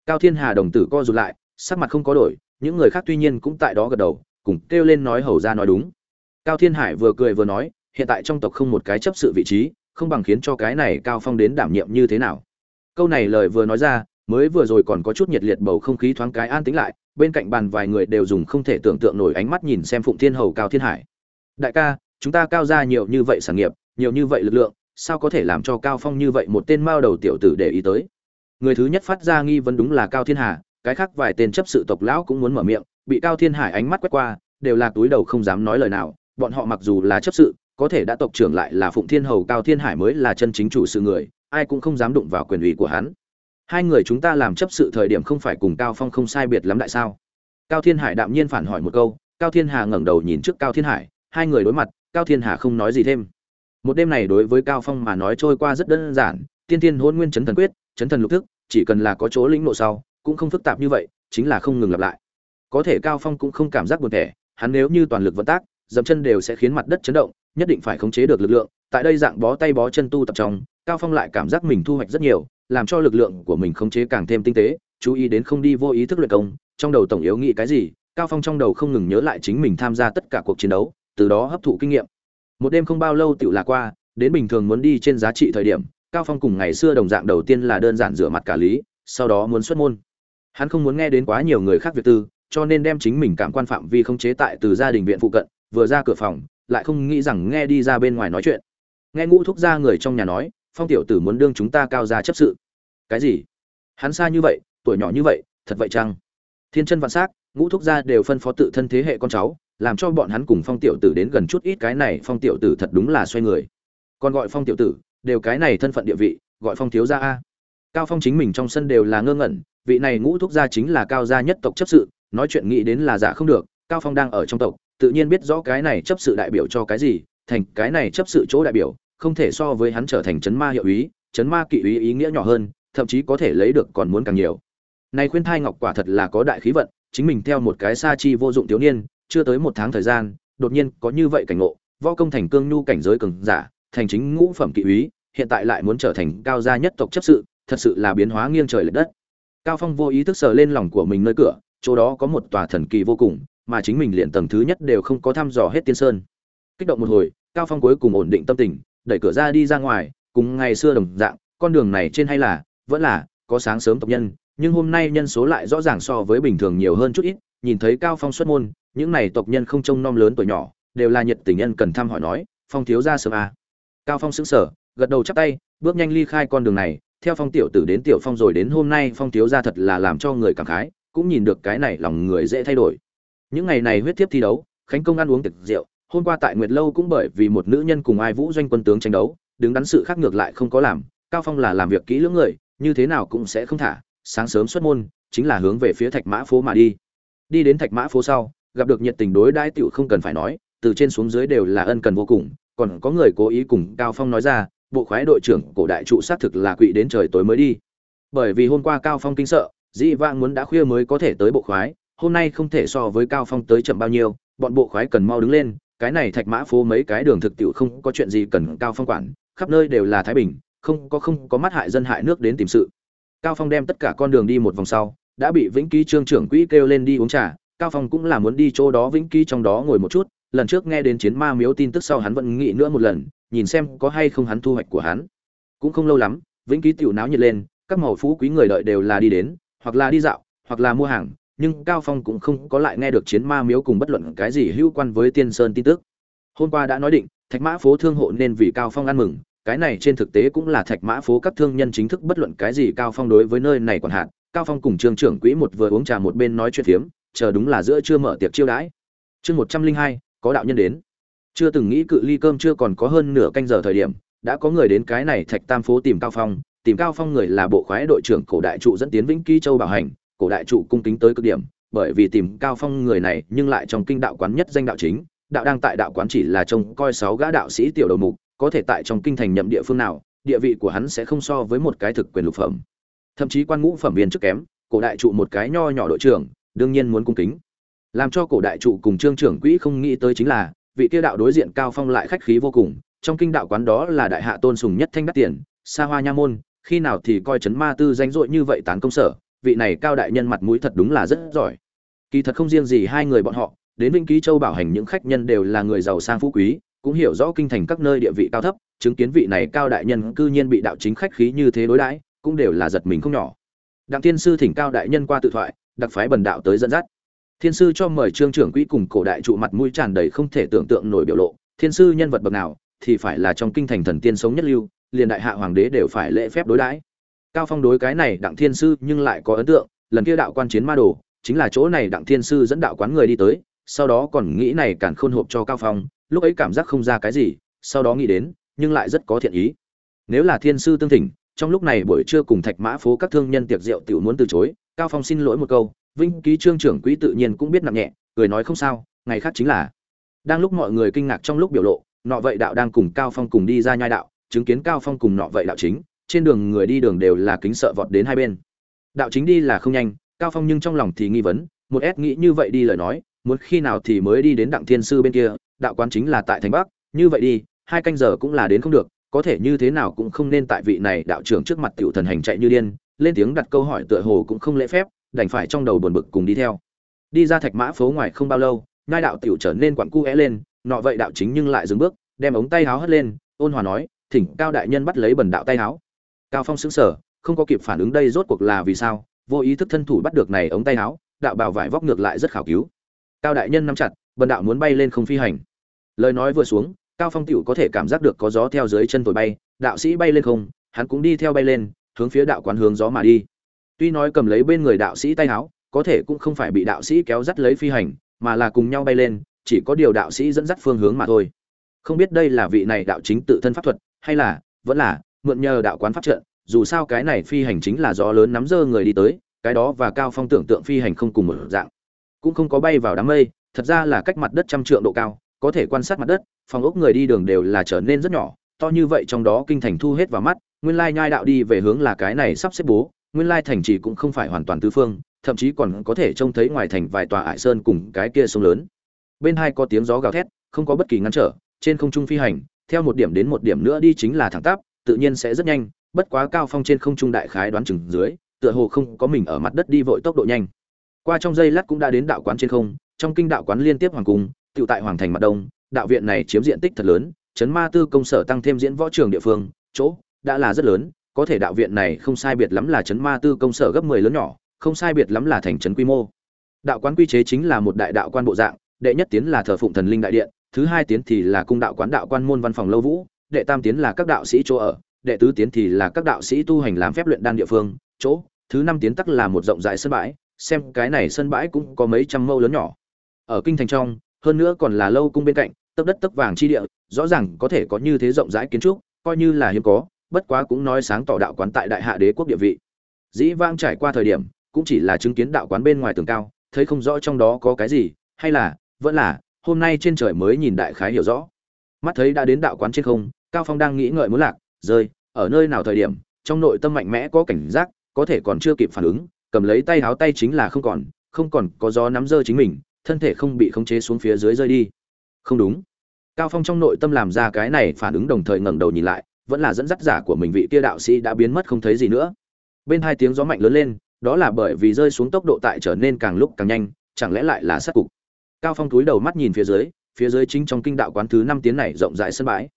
Speaker 1: Cao thiên hà đồng tử co rụt lại, sắc mặt không có đổi, những người khác tuy nhiên cũng tại đó gật đầu, cùng kêu lên nói hầu ra nói đúng. Cao thiên hải vừa cười vừa nói, hiện tại trong tộc không một cái chấp sự vị trí không bằng khiến cho cái này cao phong đến đảm nhiệm như thế nào. Câu này lời vừa nói ra, mới vừa rồi còn có chút nhiệt liệt bầu không khí thoáng cái an tĩnh lại, bên cạnh bàn vài người đều dùng không thể tưởng tượng nổi ánh mắt nhìn xem phụng thiên hầu cao thiên hải. Đại ca, chúng ta cao ra nhiều như vậy sản nghiệp, nhiều như vậy lực lượng, sao có thể làm cho cao phong như vậy một tên mao đầu tiểu tử để ý tới? Người thứ nhất phát ra nghi vấn đúng là cao thiên hà, cái khác vài tên chấp sự tộc lão cũng muốn mở miệng, bị cao thiên hải ánh mắt quét qua, đều là túi đầu không dám nói lời nào, bọn họ mặc dù là chấp sự có thể đã tộc trưởng lại là phụng thiên hầu cao thiên hải mới là chân chính chủ sự người, ai cũng không dám đụng vào quyền ủy của hắn. Hai người chúng ta làm chấp sự thời điểm không phải cùng cao phong không sai biệt lắm đại sao? Cao thiên hải đạm nhiên phản hỏi một câu, cao thiên hà ngẩng đầu nhìn trước cao thiên hải, hai người đối mặt, cao thiên hà không nói gì thêm. Một đêm này đối với cao phong mà nói trôi qua rất đơn giản, tiên tiên hôn nguyên chấn thần quyết, chấn thần lục thức, chỉ cần là có chỗ lĩnh nộ sau, cũng không phức tạp như vậy, chính là không ngừng lặp lại. Có thể cao phong cũng không cảm giác buồn thẻ, hắn nếu như toàn lực vận tác, dậm chân đều sẽ khiến mặt đất chấn động nhất định phải khống chế được lực lượng, tại đây dạng bó tay bó chân tu tập trong, cao phong lại cảm giác mình thu hoạch rất nhiều, làm cho lực lượng của mình khống chế càng thêm tinh tế, chú ý đến không đi vô ý thức luyện công, trong đầu tổng yếu nghĩ cái gì, cao phong trong đầu không ngừng nhớ lại chính mình tham gia tất cả cuộc chiến đấu, từ đó hấp thụ kinh nghiệm. Một đêm không bao lâu tựu là qua, đến bình thường muốn đi trên giá trị thời điểm, cao phong cùng ngày xưa đồng dạng đầu tiên là đơn giản rửa mặt cả lý, sau đó muốn xuất môn. Hắn không muốn nghe đến quá nhiều người khác việc tư, cho nên đem chính mình cảm quan phạm vi không chế tại từ gia đình viện phụ cận, vừa ra cửa phòng lại không nghĩ rằng nghe đi ra bên ngoài nói chuyện. Nghe ngũ thúc ra người trong nhà nói, phong tiểu tử muốn đương chúng ta cao ra chấp sự. Cái gì? Hắn xa như vậy, tuổi nhỏ như vậy, thật vậy chăng? Thiên chân vạn s á c ngũ thúc gia đều phân phó tự thân thế hệ con cháu, làm cho bọn hắn cùng phong tiểu tử đến gần chút ít cái này, phong tiểu tử thật đúng là xoay người. Còn gọi phong tiểu tử, đều cái này thân phận địa vị, gọi phong thiếu gia a. Cao phong chính mình trong sân đều là ngơ ngẩn, vị này ngũ thúc gia chính là cao gia nhất tộc chấp sự, nói chuyện nghĩ đến là giả không được, cao phong đang ở trong tộc tự nhiên biết rõ cái này chấp sự đại biểu cho cái gì thành cái này chấp sự chỗ đại biểu không thể so với hắn trở thành chấn ma hiệu ý, chấn ma kỵ ý ý nghĩa nhỏ hơn thậm chí có thể lấy được còn muốn càng nhiều. Này khuyên thai ngọc quả thật là có đại khí vận chính mình theo một cái sa chi vô dụng thiếu niên chưa tới một tháng thời gian đột nhiên có như vậy cảnh ngộ võ công thành cương nhu cảnh giới cường giả thành chính ngũ phẩm kỵ úy hiện tại lại muốn trở thành cao gia nhất tộc chấp sự thật sự là biến hóa nghiêng trời lệch đất. Cao phong vô ý thức sờ lên lòng của mình nơi cửa chỗ đó có một tòa thần kỳ vô cùng mà chính mình liền tầng thứ nhất đều không có thăm dò hết tiên sơn kích động một hồi, cao phong cuối cùng ổn định tâm tình, đẩy cửa ra đi ra ngoài, cùng ngày xưa đồng dạng, con đường này trên hay là, vẫn là, có sáng sớm tộc nhân, nhưng hôm nay nhân số lại rõ ràng so với bình thường nhiều hơn chút ít, nhìn thấy cao phong xuất môn, những này tộc nhân không trông nom lớn tuổi nhỏ, đều là nhiệt tình nhân cần thăm hỏi nói, phong thiếu ra sớm à. cao phong sững sờ, gật đầu chắp tay, bước nhanh ly khai con đường này, theo phong tiểu tử đến tiểu phong rồi đến hôm nay phong thiếu ra thật là làm cho người cảm khái, cũng nhìn được cái này lòng người dễ thay đổi những ngày này huyết tiếp thi đấu, khánh công ăn uống tiệc rượu, hôm qua tại nguyệt lâu cũng bởi vì một nữ nhân cùng ai vũ doanh quân tướng tranh đấu, đứng đắn sự khác ngược lại không có làm, cao phong là làm việc kỹ lưỡng người, như thế nào cũng sẽ không thả, sáng sớm xuất môn, chính là hướng về phía thạch mã phố mà đi. Đi đến thạch mã phố sau, gặp được nhiệt tình đối đãi tiểu không cần phải nói, từ trên xuống dưới đều là ân cần vô cùng, còn có người cố ý cùng cao phong nói ra, bộ khoái đội trưởng cổ đại trụ xác thực là quỵ đến trời tối mới đi. Bởi vì hôm qua cao phong kinh sợ, dĩ vãng muốn đã khuya mới có thể tới bộ khoái hôm nay không thể so với cao phong tới chậm bao nhiêu, bọn bộ khoái cần mau đứng lên, cái này thạch mã phố mấy cái đường thực tiệu không có chuyện gì cần cao phong quản, khắp nơi đều là thái bình, không có không có mắt hại dân hại nước đến tìm sự. Cao phong đem tất cả con đường đi một vòng sau, đã bị vĩnh ký trương trưởng quỹ kêu lên đi uống trà, cao phong cũng là muốn đi chỗ đó vĩnh ký trong đó ngồi một chút, lần trước nghe đến chiến ma miếu tin tức sau hắn vẫn nghĩ nữa một lần, nhìn xem có hay không hắn thu hoạch của hắn. Cũng không lâu lắm, vĩnh ký tiểu náo nhiệt lên, các màu phú quý người đợi đều là đi đến, hoặc là đi dạo, hoặc là mua hàng nhưng cao phong cũng không có lại nghe được chiến ma miếu cùng bất luận cái gì hữu quan với tiên sơn tin tức. Hôm qua đã nói định, thạch mã phố thương hộ nên vì cao phong ăn mừng, cái này trên thực tế cũng là thạch mã phố các thương nhân chính thức bất luận cái gì cao phong đối với nơi này còn hạn cao phong cùng trường trưởng quỹ một vừa uống trà một bên nói chuyện phiếm, chờ đúng là giữa chưa mở tiệc chiêu đãi. Chương một trăm linh hai, có đạo nhân đến. Chưa từng nghĩ cự ly cơm chưa còn có hơn nửa canh giờ thời điểm, đã có người đến cái này thạch tam phố tìm cao phong. Tìm cao phong người là bộ khoái đội trưởng cổ đại trụ dẫn tiến vĩnh ký châu bảo hành cổ đại trụ cung kính tới cực điểm, bởi vì tìm cao phong người này nhưng lại trong kinh đạo quán nhất danh đạo chính, đạo đang tại đạo quán chỉ là trông coi sáu gã đạo sĩ tiểu đầu mục, có thể tại trong kinh thành nhậm địa phương nào, địa vị của hắn sẽ không so với một cái thực quyền lục phẩm. Thậm chí quan ngũ phẩm viên chức kém, cổ đại trụ một cái nho nhỏ đội trưởng, đương nhiên muốn cung kính. Làm cho cổ đại trụ cùng trương trưởng quỹ không nghĩ tới chính là, vị kia đạo đối diện cao phong lại khách khí vô cùng, trong kinh đạo quán đó là đại hạ tôn sùng nhất thanh đắt tiền xa hoa nha môn, khi nào thì coi chấn ma tư danh dội như vậy tán công sở vị này cao đại nhân mặt mũi thật đúng là rất giỏi. Kỳ thật không riêng gì hai người bọn họ, đến vĩnh ký châu bảo hành những khách nhân đều là người giàu sang phú quý, cũng hiểu rõ kinh thành các nơi địa vị cao thấp, chứng kiến vị này cao đại nhân cư nhiên bị đạo chính khách khí như thế đối đãi, cũng đều là giật mình không nhỏ. Đặng thiên sư thỉnh cao đại nhân qua tự thoại, đặc phái bần đạo tới dẫn dắt. Thiên sư cho mời trương trưởng quỹ cùng cổ đại trụ mặt mũi tràn đầy không thể tưởng tượng nổi biểu lộ. Thiên sư nhân vật bậc nào, thì phải là trong kinh thành thần tiên sống nhất lưu, liền đại hạ hoàng đế đều phải lễ phép đối đãi cao phong đối cái này đặng thiên sư nhưng lại có ấn tượng, lần kia đạo quan chiến ma đồ, chính là chỗ này đặng thiên sư dẫn đạo quán người đi tới, sau đó còn nghĩ này cản khôn hộp cho cao phong, lúc ấy cảm giác không ra cái gì, sau đó nghĩ đến, nhưng lại rất có thiện ý. Nếu là thiên sư tương thỉnh, trong lúc này buổi trưa cùng thạch mã phố các thương nhân tiệc rượu tiểu muốn từ chối, cao phong xin lỗi một câu vinh ký trương trưởng quỹ tự nhiên cũng biết nặng nhẹ, cười nói không sao, ngày khác chính là. Đang lúc mọi người kinh ngạc trong lúc biểu lộ, nọ vậy đạo đang cùng cao phong cùng đi ra nhai đạo, chứng kiến cao phong cùng nọ vậy đạo chính trên đường người đi đường đều là kính sợ vọt đến hai bên. Đạo chính đi là không nhanh, cao phong nhưng trong lòng thì nghi vấn, một ép nghĩ như vậy đi lời nói, muốn khi nào thì mới đi đến đặng thiên sư bên kia, đạo quán chính là tại thành bắc, như vậy đi, hai canh giờ cũng là đến không được, có thể như thế nào cũng không nên tại vị này đạo trưởng trước mặt tiểu thần hành chạy như điên, lên tiếng đặt câu hỏi tựa hồ cũng không lễ phép, đành phải trong đầu buồn bực cùng đi theo. Đi ra thạch mã phố ngoài không bao lâu ngai đạo tiểu trở nên quặn cu é lên, nọ vậy đạo chính nhưng lại dừng bước, đem ống tay háo hất lên, ôn hòa nói, thỉnh cao đại nhân bắt lấy bần đạo tay háo cao phong sững sờ, không có kịp phản ứng đây rốt cuộc là vì sao, vô ý thức thân thủ bắt được này ống tay áo, đạo bào vải vóc ngược lại rất khảo cứu. Cao đại nhân nắm chặt, bần đạo muốn bay lên không phi hành. Lời nói vừa xuống, cao phong tiểu có thể cảm giác được có gió theo dưới chân thổi bay, đạo sĩ bay lên không, hắn cũng đi theo bay lên, hướng phía đạo quán hướng gió mà đi. Tuy nói cầm lấy bên người đạo sĩ tay áo, có thể cũng không phải bị đạo sĩ kéo dắt lấy phi hành, mà là cùng nhau bay lên, chỉ có điều đạo sĩ dẫn dắt phương hướng mà thôi. Không biết đây là vị này đạo chính tự thân pháp thuật, hay là, vẫn là mượn nhờ đạo quán pháp trận, dù sao cái này phi hành chính là gió lớn nắm dơ người đi tới, cái đó và cao phong tưởng tượng phi hành không cùng một dạng. Cũng không có bay vào đám mây, thật ra là cách mặt đất trăm trượng độ cao, có thể quan sát mặt đất, phòng ốc người đi đường đều là trở nên rất nhỏ, to như vậy trong đó kinh thành thu hết vào mắt, nguyên lai nhai đạo đi về hướng là cái này sắp xếp bố, nguyên lai thành trì cũng không phải hoàn toàn tứ phương, thậm chí còn có thể trông thấy ngoài thành vài tòa ải sơn cùng cái kia sông lớn. Bên hai có tiếng gió gào thét, không có bất kỳ ngăn trở, trên không trung phi hành, theo một điểm đến một điểm nữa đi chính là thẳng tắp tự nhiên sẽ rất nhanh, bất quá cao phong trên không trung đại khái đoán chừng dưới, tựa hồ không có mình ở mặt đất đi vội tốc độ nhanh. Qua trong giây lát cũng đã đến đạo quán trên không, trong kinh đạo quán liên tiếp hoàng cung tự tại hoàng thành mặt đông, đạo viện này chiếm diện tích thật lớn, chấn ma tư công sở tăng thêm diễn võ trường địa phương, chỗ đã là rất lớn, có thể đạo viện này không sai biệt lắm là chấn ma tư công sở gấp 10 lớn nhỏ, không sai biệt lắm là thành trấn quy mô. Đạo quán quy chế chính là một đại đạo quan bộ dạng, đệ nhất tiến là thờ phụng thần linh đại điện, thứ hai tiến thì là cung đạo quán đạo quan môn văn phòng lâu vũ đệ tam tiến là các đạo sĩ chỗ ở, đệ tứ tiến thì là các đạo sĩ tu hành làm phép luyện đan địa phương, chỗ, thứ năm tiến tắc là một rộng rãi sân bãi, xem cái này sân bãi cũng có mấy trăm mâu lớn nhỏ. Ở kinh thành trong, hơn nữa còn là lâu cung bên cạnh, tấp đất tấp vàng chi địa, rõ ràng có thể có như thế rộng rãi kiến trúc, coi như là hiếm có, bất quá cũng nói sáng tỏ đạo quán tại đại hạ đế quốc địa vị. Dĩ vang trải qua thời điểm, cũng chỉ là chứng kiến đạo quán bên ngoài tường cao, thấy không rõ trong đó có cái gì, hay là, vẫn là, hôm nay trên trời mới nhìn đại khái hiểu rõ. Mắt thấy đã đến đạo quán trên không cao phong đang nghĩ ngợi muốn lạc, rơi, ở nơi nào thời điểm, trong nội tâm mạnh mẽ có cảnh giác, có thể còn chưa kịp phản ứng, cầm lấy tay háo tay chính là không còn không còn có gió nắm rơi chính mình, thân thể không bị khống chế xuống phía dưới rơi đi. Không đúng. Cao phong trong nội tâm làm ra cái này phản ứng đồng thời ngẩng đầu nhìn lại, vẫn là dẫn dắt giả của mình vị kia đạo sĩ đã biến mất không thấy gì nữa. Bên hai tiếng gió mạnh lớn lên, đó là bởi vì rơi xuống tốc độ tại trở nên càng lúc càng nhanh, chẳng lẽ lại là sát cục? Cao phong túi đầu mắt nhìn phía dưới phía dưới chính trong kinh đạo quán thứ năm tiếng này rộng rãi sân bãi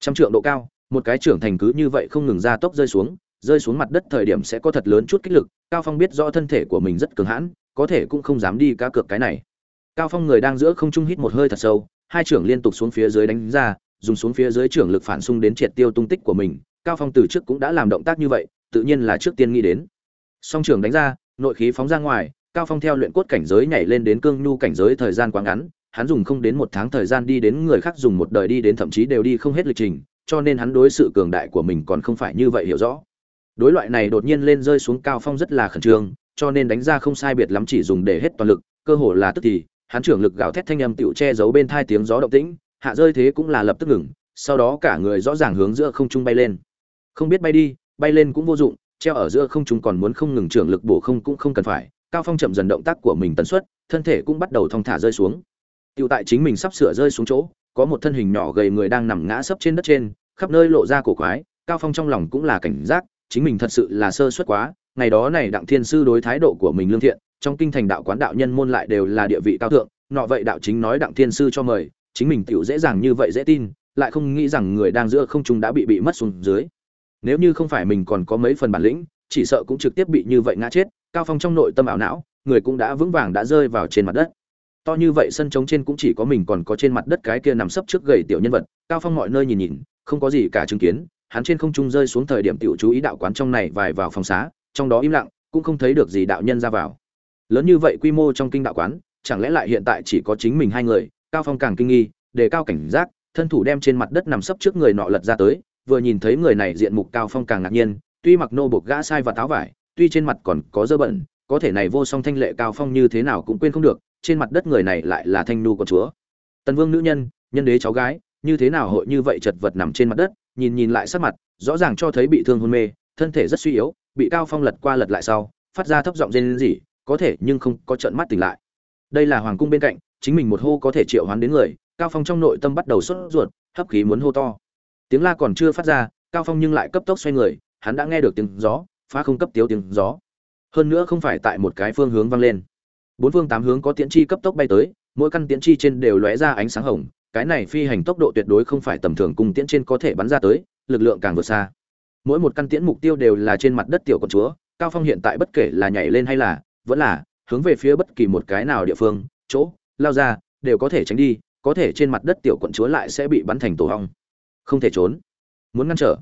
Speaker 1: trăm trượng độ cao, một cái trưởng thành cứ như vậy không ngừng ra tốc rơi xuống rơi xuống mặt đất thời điểm sẽ có thật lớn chút kích lực, cao phong biết rõ thân thể của mình rất cường hãn, có thể cũng không dám đi cá cược cái này. Cao phong người đang giữa không trung hít một hơi thật sâu, hai trưởng liên tục xuống phía dưới đánh ra, dùng xuống phía dưới trưởng lực phản xung đến triệt tiêu tung tích của mình. Cao phong từ trước cũng đã làm động tác như vậy, tự nhiên là trước tiên nghĩ đến. Song trưởng đánh ra, nội khí phóng ra ngoài, cao phong theo luyện cốt cảnh giới nhảy lên đến cương nhu cảnh giới thời gian quá ngắn hắn dùng không đến một tháng thời gian đi đến người khác dùng một đời đi đến thậm chí đều đi không hết lịch trình, cho nên hắn đối sự cường đại của mình còn không phải như vậy hiểu rõ. Đối loại này đột nhiên lên rơi xuống cao phong rất là khẩn trương, cho nên đánh ra không sai biệt lắm chỉ dùng để hết toàn lực, cơ hồ là tức thì, hắn trưởng lực gào thét thanh âm tựu che giấu bên thai tiếng gió động tĩnh, hạ rơi thế cũng là lập tức ngừng, sau đó cả người rõ ràng hướng giữa không trung bay lên. Không biết bay đi, bay lên cũng vô dụng, treo ở giữa không trung còn muốn không ngừng trưởng lực bổ không cũng không cần phải, cao phong chậm dần động tác của mình tần suất, thân thể cũng bắt đầu thong thả rơi xuống. Tiểu tại chính mình sắp sửa rơi xuống chỗ, có một thân hình nhỏ gầy người đang nằm ngã sấp trên đất trên, khắp nơi lộ ra cổ quái, cao phong trong lòng cũng là cảnh giác, chính mình thật sự là sơ suất quá, ngày đó này đặng thiên sư đối thái độ của mình lương thiện, trong kinh thành đạo quán đạo nhân môn lại đều là địa vị cao thượng, nọ vậy đạo chính nói đặng thiên sư cho mời, chính mình tiểu dễ dàng như vậy dễ tin, lại không nghĩ rằng người đang giữa không trung đã bị bị mất xuống dưới. Nếu như không phải mình còn có mấy phần bản lĩnh, chỉ sợ cũng trực tiếp bị như vậy ngã chết, cao phong trong nội tâm ảo não, người cũng đã vững vàng đã rơi vào trên mặt đất to như vậy sân trống trên cũng chỉ có mình còn có trên mặt đất cái kia nằm sấp trước gầy tiểu nhân vật, cao phong mọi nơi nhìn nhìn, không có gì cả chứng kiến, hắn trên không trung rơi xuống thời điểm tiểu chú ý đạo quán trong này vài vào phòng xá, trong đó im lặng, cũng không thấy được gì đạo nhân ra vào. Lớn như vậy quy mô trong kinh đạo quán, chẳng lẽ lại hiện tại chỉ có chính mình hai người? Cao phong càng kinh nghi đề cao cảnh giác, thân thủ đem trên mặt đất nằm sấp trước người nọ lật ra tới, vừa nhìn thấy người này diện mục cao phong càng ngạc nhiên, tuy mặc nô bộc gã sai và táo vải, tuy trên mặt còn có dơ bẩn, có thể này vô song thanh lệ cao phong như thế nào cũng quên không được trên mặt đất người này lại là thanh nu của chúa. Tần vương nữ nhân nhân đế cháu gái, như thế nào hội như vậy chật vật nằm trên mặt đất, nhìn nhìn lại sắc mặt, rõ ràng cho thấy bị thương hôn mê, thân thể rất suy yếu, bị cao phong lật qua lật lại sau, phát ra thấp giọng rên rỉ, có thể nhưng không có trận mắt tỉnh lại. Đây là hoàng cung bên cạnh, chính mình một hô có thể triệu hoán đến người, cao phong trong nội tâm bắt đầu sốt ruột, hấp khí muốn hô to. Tiếng la còn chưa phát ra, cao phong nhưng lại cấp tốc xoay người, hắn đã nghe được tiếng gió, phá không cấp tiếu tiếng gió. Hơn nữa không phải tại một cái phương hướng vang lên bốn phương tám hướng có tiễn chi cấp tốc bay tới, mỗi căn tiễn chi trên đều lóe ra ánh sáng hồng, cái này phi hành tốc độ tuyệt đối không phải tầm thường cùng tiễn trên có thể bắn ra tới, lực lượng càng vượt xa. Mỗi một căn tiễn mục tiêu đều là trên mặt đất tiểu con chúa, cao phong hiện tại bất kể là nhảy lên hay là, vẫn là hướng về phía bất kỳ một cái nào địa phương, chỗ, lao ra, đều có thể tránh đi, có thể trên mặt đất tiểu quận chúa lại sẽ bị bắn thành tổ hong. Không thể trốn. Muốn ngăn trở.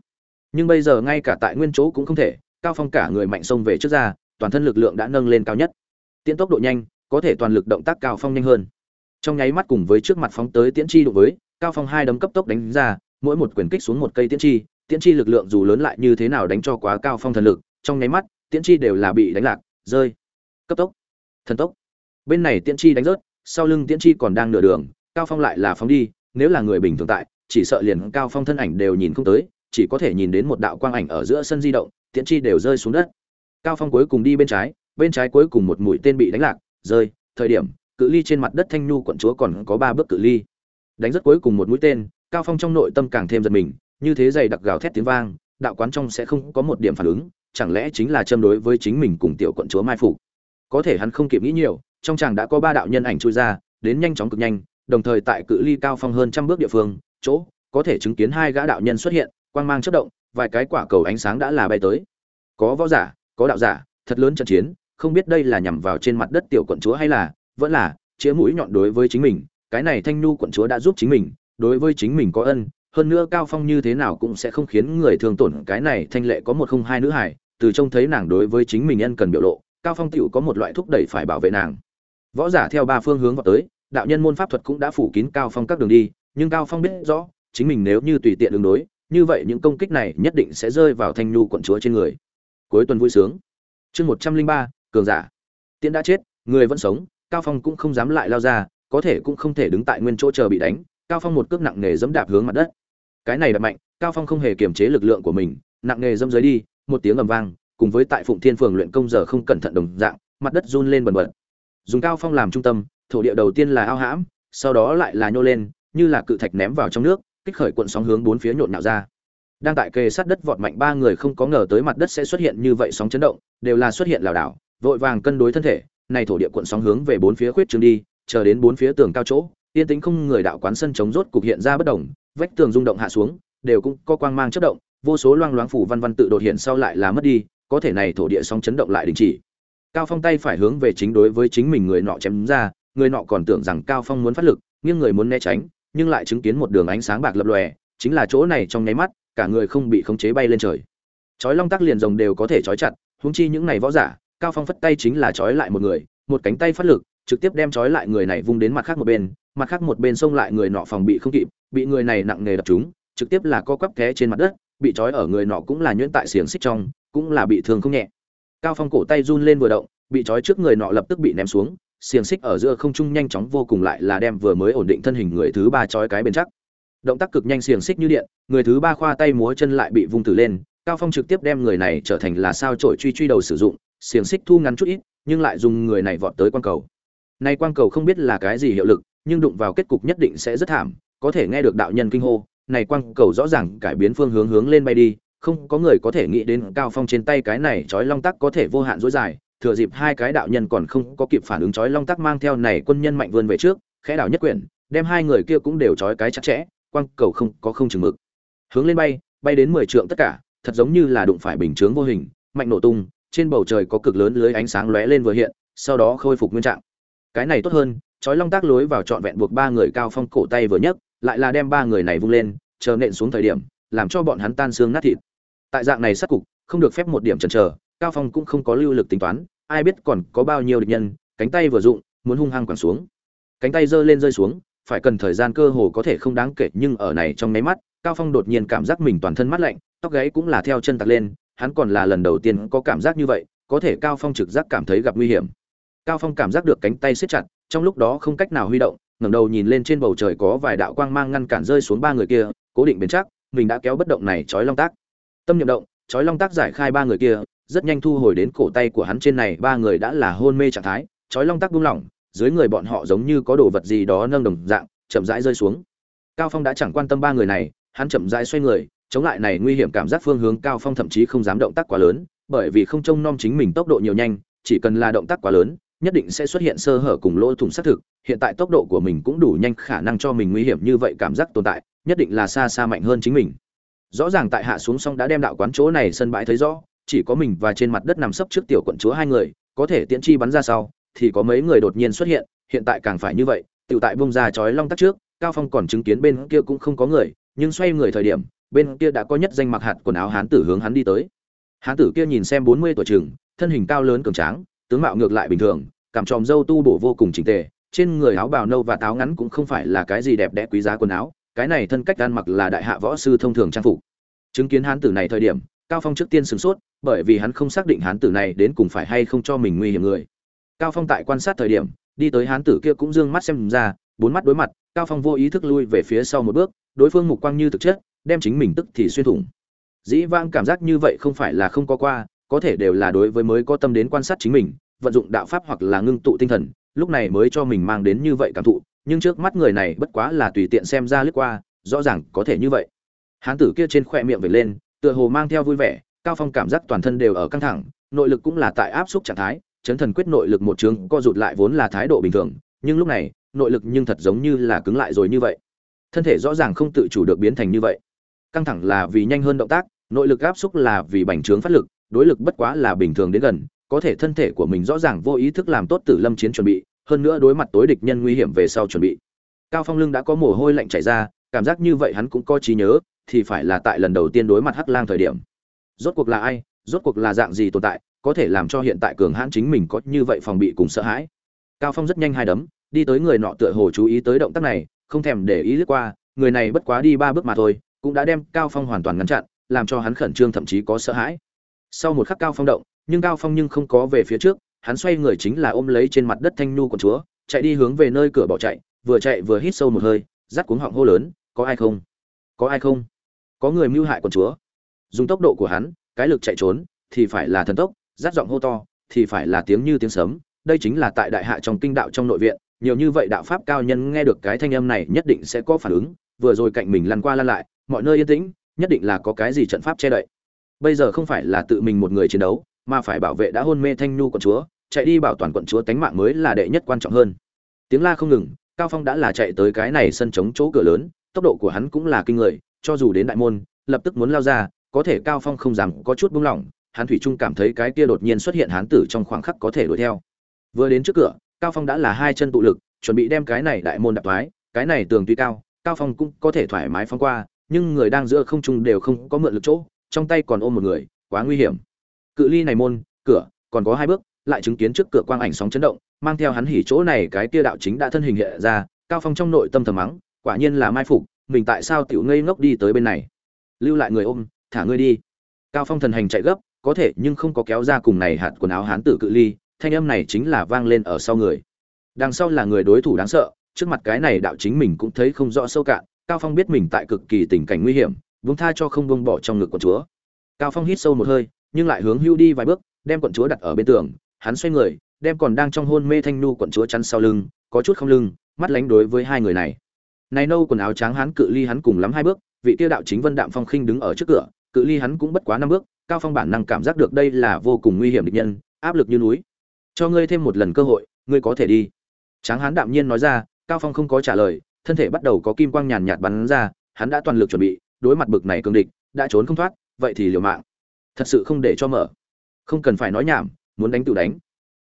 Speaker 1: Nhưng bây giờ ngay cả tại nguyên chỗ cũng không thể, cao phong cả người mạnh xông về trước ra, toàn thân lực lượng đã nâng lên cao nhất tiễn tốc độ nhanh, có thể toàn lực động tác cao phong nhanh hơn. Trong nháy mắt cùng với trước mặt phóng tới tiễn chi đụng với, cao phong hai đấm cấp tốc đánh ra, mỗi một quyền kích xuống một cây tiễn chi tiễn chi lực lượng dù lớn lại như thế nào đánh cho quá cao phong thần lực, trong nháy mắt, tiễn chi đều là bị đánh lạc, rơi. Cấp tốc. Thần tốc. Bên này tiễn chi đánh rớt, sau lưng tiễn chi còn đang nửa đường, cao phong lại là phóng đi, nếu là người bình thường tại, chỉ sợ liền cao phong thân ảnh đều nhìn không tới, chỉ có thể nhìn đến một đạo quang ảnh ở giữa sân di động, tiễn chi đều rơi xuống đất. Cao phong cuối cùng đi bên trái bên trái cuối cùng một mũi tên bị đánh lạc, rơi, thời điểm, cự ly trên mặt đất thanh nhu quận chúa còn có ba bước cự ly. Đánh rất cuối cùng một mũi tên, cao phong trong nội tâm càng thêm giật mình, như thế dày đặc gào thét tiếng vang, đạo quán trong sẽ không có một điểm phản ứng, chẳng lẽ chính là châm đối với chính mình cùng tiểu quận chúa mai phục? Có thể hắn không kịp nghĩ nhiều, trong chàng đã có ba đạo nhân ảnh chui ra, đến nhanh chóng cực nhanh, đồng thời tại cự ly cao phong hơn trăm bước địa phương, chỗ, có thể chứng kiến hai gã đạo nhân xuất hiện, quang mang chớp động, vài cái quả cầu ánh sáng đã là bay tới. Có võ giả, có đạo giả, thật lớn trận chiến không biết đây là nhằm vào trên mặt đất tiểu quận chúa hay là, vẫn là, chĩa mũi nhọn đối với chính mình, cái này thanh nhu quận chúa đã giúp chính mình, đối với chính mình có ân, hơn nữa cao phong như thế nào cũng sẽ không khiến người thương tổn, cái này thanh lệ có một không hai nữ hải từ trông thấy nàng đối với chính mình ân cần biểu lộ, cao phong tựu có một loại thúc đẩy phải bảo vệ nàng. Võ giả theo ba phương hướng vào tới, đạo nhân môn pháp thuật cũng đã phủ kín cao phong các đường đi, nhưng cao phong biết rõ, chính mình nếu như tùy tiện đường đối, như vậy những công kích này nhất định sẽ rơi vào thanh nhu quận chúa trên người. Cuối tuần vui sướng. Chương một trăm linh ba cường giả. Tiễn đã chết, người vẫn sống, cao phong cũng không dám lại lao ra, có thể cũng không thể đứng tại nguyên chỗ chờ bị đánh, cao phong một cước nặng nề dẫm đạp hướng mặt đất. Cái này đập mạnh, cao phong không hề kiềm chế lực lượng của mình, nặng nề dẫm dưới đi, một tiếng ầm vang, cùng với tại phụng thiên phường luyện công giờ không cẩn thận đồng dạng, mặt đất run lên bần bật. Dùng cao phong làm trung tâm, thổ địa đầu tiên là ao hãm, sau đó lại là nhô lên, như là cự thạch ném vào trong nước, kích khởi cuộn sóng hướng bốn phía nhộn nhạo ra. Đang tại kề sát đất vọt mạnh ba người không có ngờ tới mặt đất sẽ xuất hiện như vậy sóng chấn động, đều là xuất hiện lảo đảo vội vàng cân đối thân thể, này thổ địa cuộn sóng hướng về bốn phía khuyết trường đi, chờ đến bốn phía tường cao chỗ, yên tĩnh không người đạo quán sân chống rốt cục hiện ra bất động, vách tường rung động hạ xuống, đều cũng có quang mang chất động, vô số loang loáng phủ văn văn tự đột hiện sau lại là mất đi, có thể này thổ địa sóng chấn động lại đình chỉ. Cao phong tay phải hướng về chính đối với chính mình người nọ chém ra, người nọ còn tưởng rằng cao phong muốn phát lực nhưng người muốn né tránh, nhưng lại chứng kiến một đường ánh sáng bạc lập lòe, chính là chỗ này trong nháy mắt, cả người không bị khống chế bay lên trời. Chói long tắc liền rồng đều có thể chói chặt, huống chi những này võ giả cao phong phất tay chính là chói lại một người, một cánh tay phát lực, trực tiếp đem chói lại người này vung đến mặt khác một bên, mặt khác một bên xông lại người nọ phòng bị không kịp, bị người này nặng nề đập trúng, trực tiếp là co quắp té trên mặt đất, bị chói ở người nọ cũng là nhuyễn tại xiềng xích trong, cũng là bị thương không nhẹ. Cao phong cổ tay run lên vừa động, bị trói trước người nọ lập tức bị ném xuống, xiềng xích ở giữa không trung nhanh chóng vô cùng lại là đem vừa mới ổn định thân hình người thứ ba trói cái bên chắc. Động tác cực nhanh xiềng xích như điện, người thứ ba khoa tay múa chân lại bị vung tử lên, cao phong trực tiếp đem người này trở thành là sao trổi truy truy đầu sử dụng xiềng xích thu ngắn chút ít, nhưng lại dùng người này vọt tới quang cầu. Nay quang cầu không biết là cái gì hiệu lực, nhưng đụng vào kết cục nhất định sẽ rất thảm, có thể nghe được đạo nhân kinh hô, này quang cầu rõ ràng cải biến phương hướng hướng lên bay đi, không có người có thể nghĩ đến cao phong trên tay cái này chói long tắc có thể vô hạn dối dài, thừa dịp hai cái đạo nhân còn không có kịp phản ứng chói long tắc mang theo này quân nhân mạnh vươn về trước, khẽ đảo nhất quyển, đem hai người kia cũng đều chói cái chặt chẽ, quang cầu không có không chừng mực. Hướng lên bay bay đến mười trượng tất cả, thật giống như là đụng phải bình chướng vô hình, mạnh nổ tung trên bầu trời có cực lớn lưới ánh sáng lóe lên vừa hiện, sau đó khôi phục nguyên trạng. Cái này tốt hơn, chói long tác lối vào trọn vẹn buộc ba người cao phong cổ tay vừa nhấc, lại là đem ba người này vung lên, chờ nện xuống thời điểm, làm cho bọn hắn tan xương nát thịt. Tại dạng này sát cục, không được phép một điểm chần chờ, cao phong cũng không có lưu lực tính toán, ai biết còn có bao nhiêu địch nhân, cánh tay vừa dụng muốn hung hăng quẳng xuống. Cánh tay giơ lên rơi xuống, phải cần thời gian cơ hồ có thể không đáng kể, nhưng ở này trong mấy mắt, cao phong đột nhiên cảm giác mình toàn thân mát lạnh, tóc gáy cũng là theo chân tạc lên hắn còn là lần đầu tiên có cảm giác như vậy, có thể cao phong trực giác cảm thấy gặp nguy hiểm. Cao phong cảm giác được cánh tay siết chặt, trong lúc đó không cách nào huy động, ngẩng đầu nhìn lên trên bầu trời có vài đạo quang mang ngăn cản rơi xuống ba người kia, cố định bền chắc, mình đã kéo bất động này trói long tác. Tâm niệm động, chói long tác giải khai ba người kia, rất nhanh thu hồi đến cổ tay của hắn trên này, ba người đã là hôn mê trạng thái, chói long tác buông lỏng, dưới người bọn họ giống như có đồ vật gì đó nâng đồng dạng, chậm rãi rơi xuống. Cao phong đã chẳng quan tâm ba người này, hắn chậm rãi xoay người chống lại này nguy hiểm cảm giác phương hướng cao phong thậm chí không dám động tác quá lớn, bởi vì không trông nom chính mình tốc độ nhiều nhanh, chỉ cần là động tác quá lớn, nhất định sẽ xuất hiện sơ hở cùng lỗ thủng xác thực. Hiện tại tốc độ của mình cũng đủ nhanh, khả năng cho mình nguy hiểm như vậy cảm giác tồn tại, nhất định là xa xa mạnh hơn chính mình. Rõ ràng tại hạ xuống xong đã đem đạo quán chỗ này sân bãi thấy rõ, chỉ có mình và trên mặt đất nằm sấp trước tiểu quận chúa hai người, có thể tiễn chi bắn ra sau, thì có mấy người đột nhiên xuất hiện hiện tại càng phải như vậy. Tiểu tại bông ra chói long tắt trước, cao phong còn chứng kiến bên kia cũng không có người, nhưng xoay người thời điểm bên kia đã có nhất danh mặc hạt quần áo hán tử hướng hắn đi tới. Hán tử kia nhìn xem 40 tuổi chừng thân hình cao lớn cường tráng, tướng mạo ngược lại bình thường, cảm tròm dâu tu bổ vô cùng chỉnh tề, trên người áo bào nâu và táo ngắn cũng không phải là cái gì đẹp đẽ quý giá quần áo, cái này thân cách ăn mặc là đại hạ võ sư thông thường trang phục. Chứng kiến hán tử này thời điểm, cao phong trước tiên sửng sốt, bởi vì hắn không xác định hán tử này đến cùng phải hay không cho mình nguy hiểm người. Cao phong tại quan sát thời điểm, đi tới hán tử kia cũng dương mắt xem ra, bốn mắt đối mặt, cao phong vô ý thức lui về phía sau một bước, đối phương mục quang như thực chất đem chính mình tức thì xuyên thủng. Dĩ vãng cảm giác như vậy không phải là không có qua, có thể đều là đối với mới có tâm đến quan sát chính mình, vận dụng đạo pháp hoặc là ngưng tụ tinh thần, lúc này mới cho mình mang đến như vậy cảm thụ, nhưng trước mắt người này bất quá là tùy tiện xem ra lướt qua, rõ ràng có thể như vậy. Hán tử kia trên khoe miệng về lên, tựa hồ mang theo vui vẻ, cao phong cảm giác toàn thân đều ở căng thẳng, nội lực cũng là tại áp suất trạng thái, chấn thần quyết nội lực một trường co rụt lại vốn là thái độ bình thường, nhưng lúc này, nội lực nhưng thật giống như là cứng lại rồi như vậy. Thân thể rõ ràng không tự chủ được biến thành như vậy căng thẳng là vì nhanh hơn động tác, nội lực áp xúc là vì bành trướng phát lực, đối lực bất quá là bình thường đến gần, có thể thân thể của mình rõ ràng vô ý thức làm tốt tử lâm chiến chuẩn bị, hơn nữa đối mặt tối địch nhân nguy hiểm về sau chuẩn bị. Cao phong lưng đã có mồ hôi lạnh chảy ra, cảm giác như vậy hắn cũng có trí nhớ, thì phải là tại lần đầu tiên đối mặt hắc lang thời điểm. Rốt cuộc là ai, rốt cuộc là dạng gì tồn tại, có thể làm cho hiện tại cường hãn chính mình có như vậy phòng bị cùng sợ hãi. Cao phong rất nhanh hai đấm, đi tới người nọ tựa hồ chú ý tới động tác này, không thèm để ý lướt qua, người này bất quá đi ba bước mà thôi cũng đã đem cao phong hoàn toàn ngăn chặn, làm cho hắn khẩn trương thậm chí có sợ hãi. Sau một khắc cao phong động, nhưng cao phong nhưng không có về phía trước, hắn xoay người chính là ôm lấy trên mặt đất thanh nhu của chúa, chạy đi hướng về nơi cửa bỏ chạy, vừa chạy vừa hít sâu một hơi rắt cuống họng hô lớn, có ai không? Có ai không? Có người mưu hại quần chúa? Dùng tốc độ của hắn, cái lực chạy trốn, thì phải là thần tốc rát giọng hô to, thì phải là tiếng như tiếng sấm, đây chính là tại đại hạ trong kinh đạo trong nội viện, nhiều như vậy đạo pháp cao nhân nghe được cái thanh âm này nhất định sẽ có phản ứng vừa rồi cạnh mình lăn qua lăn lại, mọi nơi yên tĩnh, nhất định là có cái gì trận pháp che đậy. Bây giờ không phải là tự mình một người chiến đấu, mà phải bảo vệ đã hôn mê thanh nhu quận chúa, chạy đi bảo toàn quận chúa tánh mạng mới là đệ nhất quan trọng hơn. Tiếng la không ngừng, cao phong đã là chạy tới cái này sân chống chỗ cửa lớn, tốc độ của hắn cũng là kinh người, cho dù đến đại môn, lập tức muốn lao ra, có thể cao phong không dám có chút buông lỏng, hắn thủy trung cảm thấy cái kia đột nhiên xuất hiện hán tử trong khoảng khắc có thể đuổi theo. Vừa đến trước cửa, cao phong đã là hai chân tụ lực, chuẩn bị đem cái này đại môn đập thoái, cái này tường tuy cao cao phong cũng có thể thoải mái phong qua, nhưng người đang giữa không trung đều không có mượn lực chỗ, trong tay còn ôm một người, quá nguy hiểm. Cự ly này môn, cửa, còn có hai bước, lại chứng kiến trước cửa quang ảnh sóng chấn động, mang theo hắn hỉ chỗ này cái kia đạo chính đã thân hình hiện ra, cao phong trong nội tâm thầm mắng, quả nhiên là mai phục, mình tại sao tiểu ngây ngốc đi tới bên này? Lưu lại người ôm, thả ngươi đi. Cao phong thần hành chạy gấp, có thể nhưng không có kéo ra cùng này hạt quần áo hán tử cự ly, thanh âm này chính là vang lên ở sau người. Đằng sau là người đối thủ đáng sợ trước mặt cái này đạo chính mình cũng thấy không rõ sâu cạn, cao phong biết mình tại cực kỳ tình cảnh nguy hiểm, vung tha cho không buông bỏ trong ngực quận chúa. Cao phong hít sâu một hơi, nhưng lại hướng hưu đi vài bước, đem quận chúa đặt ở bên tường. Hắn xoay người, đem còn đang trong hôn mê thanh nu quận chúa chắn sau lưng, có chút không lưng, mắt lánh đối với hai người này. Này nâu quần áo trắng hắn cự ly hắn cùng lắm hai bước, vị tiêu đạo chính vân đạm phong khinh đứng ở trước cửa, cự ly hắn cũng bất quá năm bước, cao phong bản năng cảm giác được đây là vô cùng nguy hiểm địch nhân, áp lực như núi. Cho ngươi thêm một lần cơ hội, ngươi có thể đi. Tráng hán đạm nhiên nói ra cao phong không có trả lời, thân thể bắt đầu có kim quang nhàn nhạt bắn ra, hắn đã toàn lực chuẩn bị, đối mặt bực này cường địch, đã trốn không thoát, vậy thì liều mạng. Thật sự không để cho mở. Không cần phải nói nhảm, muốn đánh tự đánh.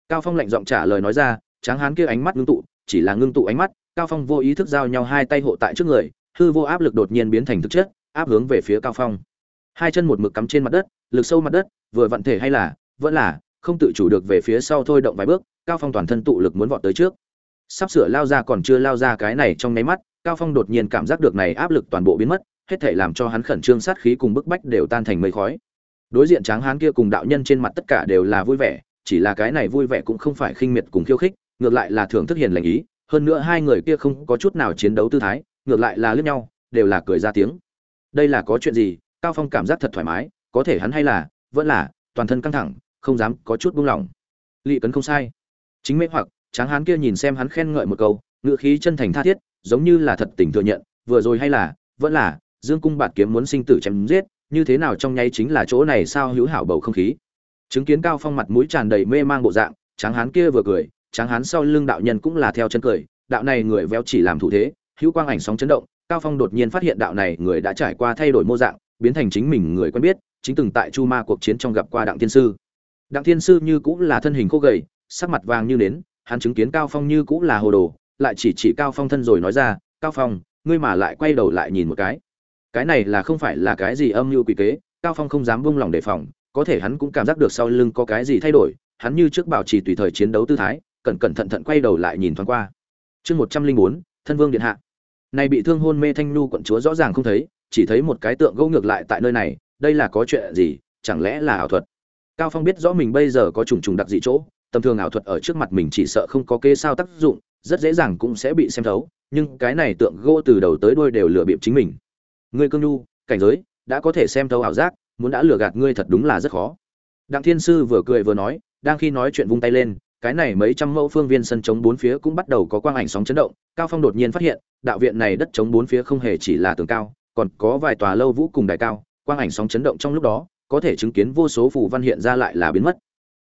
Speaker 1: Cao phong lạnh giọng trả lời nói ra, tráng hán kia ánh mắt ngưng tụ, chỉ là ngưng tụ ánh mắt, cao phong vô ý thức giao nhau hai tay hộ tại trước người, hư vô áp lực đột nhiên biến thành thực chất, áp hướng về phía cao phong. Hai chân một mực cắm trên mặt đất, lực sâu mặt đất, vừa vận thể hay là, vẫn là, không tự chủ được về phía sau thôi động vài bước, cao phong toàn thân tụ lực muốn vọt tới trước sắp sửa lao ra còn chưa lao ra cái này trong nháy mắt, cao phong đột nhiên cảm giác được này áp lực toàn bộ biến mất, hết thể làm cho hắn khẩn trương sát khí cùng bức bách đều tan thành mây khói. Đối diện tráng hán kia cùng đạo nhân trên mặt tất cả đều là vui vẻ, chỉ là cái này vui vẻ cũng không phải khinh miệt cùng khiêu khích, ngược lại là thưởng thức hiền lành ý, hơn nữa hai người kia không có chút nào chiến đấu tư thái, ngược lại là liếc nhau, đều là cười ra tiếng. Đây là có chuyện gì? Cao phong cảm giác thật thoải mái, có thể hắn hay là, vẫn là, toàn thân căng thẳng, không dám có chút buông lỏng. Lị cấn không sai. Chính mê hoặc tráng hán kia nhìn xem hắn khen ngợi một câu ngựa khí chân thành tha thiết, giống như là thật tình thừa nhận, vừa rồi hay là, vẫn là, dương cung bạt kiếm muốn sinh tử chém giết, như thế nào trong nháy chính là chỗ này sao hữu hảo bầu không khí. Chứng kiến cao phong mặt mũi tràn đầy mê mang bộ dạng, tráng hán kia vừa cười, tráng hán sau lưng đạo nhân cũng là theo chân cười, đạo này người véo chỉ làm thủ thế, hữu quang ảnh sóng chấn động, cao phong đột nhiên phát hiện đạo này người đã trải qua thay đổi mô dạng, biến thành chính mình người quen biết, chính từng tại chu ma cuộc chiến trong gặp qua đặng thiên sư. Đặng thiên sư như cũng là thân hình khô gầy, sắc mặt vàng như nến hắn chứng kiến cao phong như cũng là hồ đồ, lại chỉ chỉ cao phong thân rồi nói ra, cao phong, ngươi mà lại quay đầu lại nhìn một cái. Cái này là không phải là cái gì âm mưu quỷ kế, cao phong không dám buông lòng đề phòng, có thể hắn cũng cảm giác được sau lưng có cái gì thay đổi, hắn như trước bảo trì tùy thời chiến đấu tư thái, cẩn cẩn thận thận quay đầu lại nhìn thoáng qua. Chương một trăm linh bốn, thân vương điện hạ. Này bị thương hôn mê thanh nhu quận chúa rõ ràng không thấy, chỉ thấy một cái tượng gỗ ngược lại tại nơi này, đây là có chuyện gì? Chẳng lẽ là ảo thuật? Cao phong biết rõ mình bây giờ có trùng trùng đặc dị chỗ tầm thường ảo thuật ở trước mặt mình chỉ sợ không có kế sao tác dụng, rất dễ dàng cũng sẽ bị xem thấu, nhưng cái này tượng gỗ từ đầu tới đuôi đều lừa bịp chính mình. Ngươi cương nhu, cảnh giới, đã có thể xem thấu ảo giác, muốn đã lừa gạt ngươi thật đúng là rất khó. Đặng thiên sư vừa cười vừa nói, đang khi nói chuyện vung tay lên, cái này mấy trăm mẫu phương viên sân chống bốn phía cũng bắt đầu có quang ảnh sóng chấn động, cao phong đột nhiên phát hiện, đạo viện này đất chống bốn phía không hề chỉ là tường cao, còn có vài tòa lâu vũ cùng đài cao, quang ảnh sóng chấn động trong lúc đó, có thể chứng kiến vô số phù văn hiện ra lại là biến mất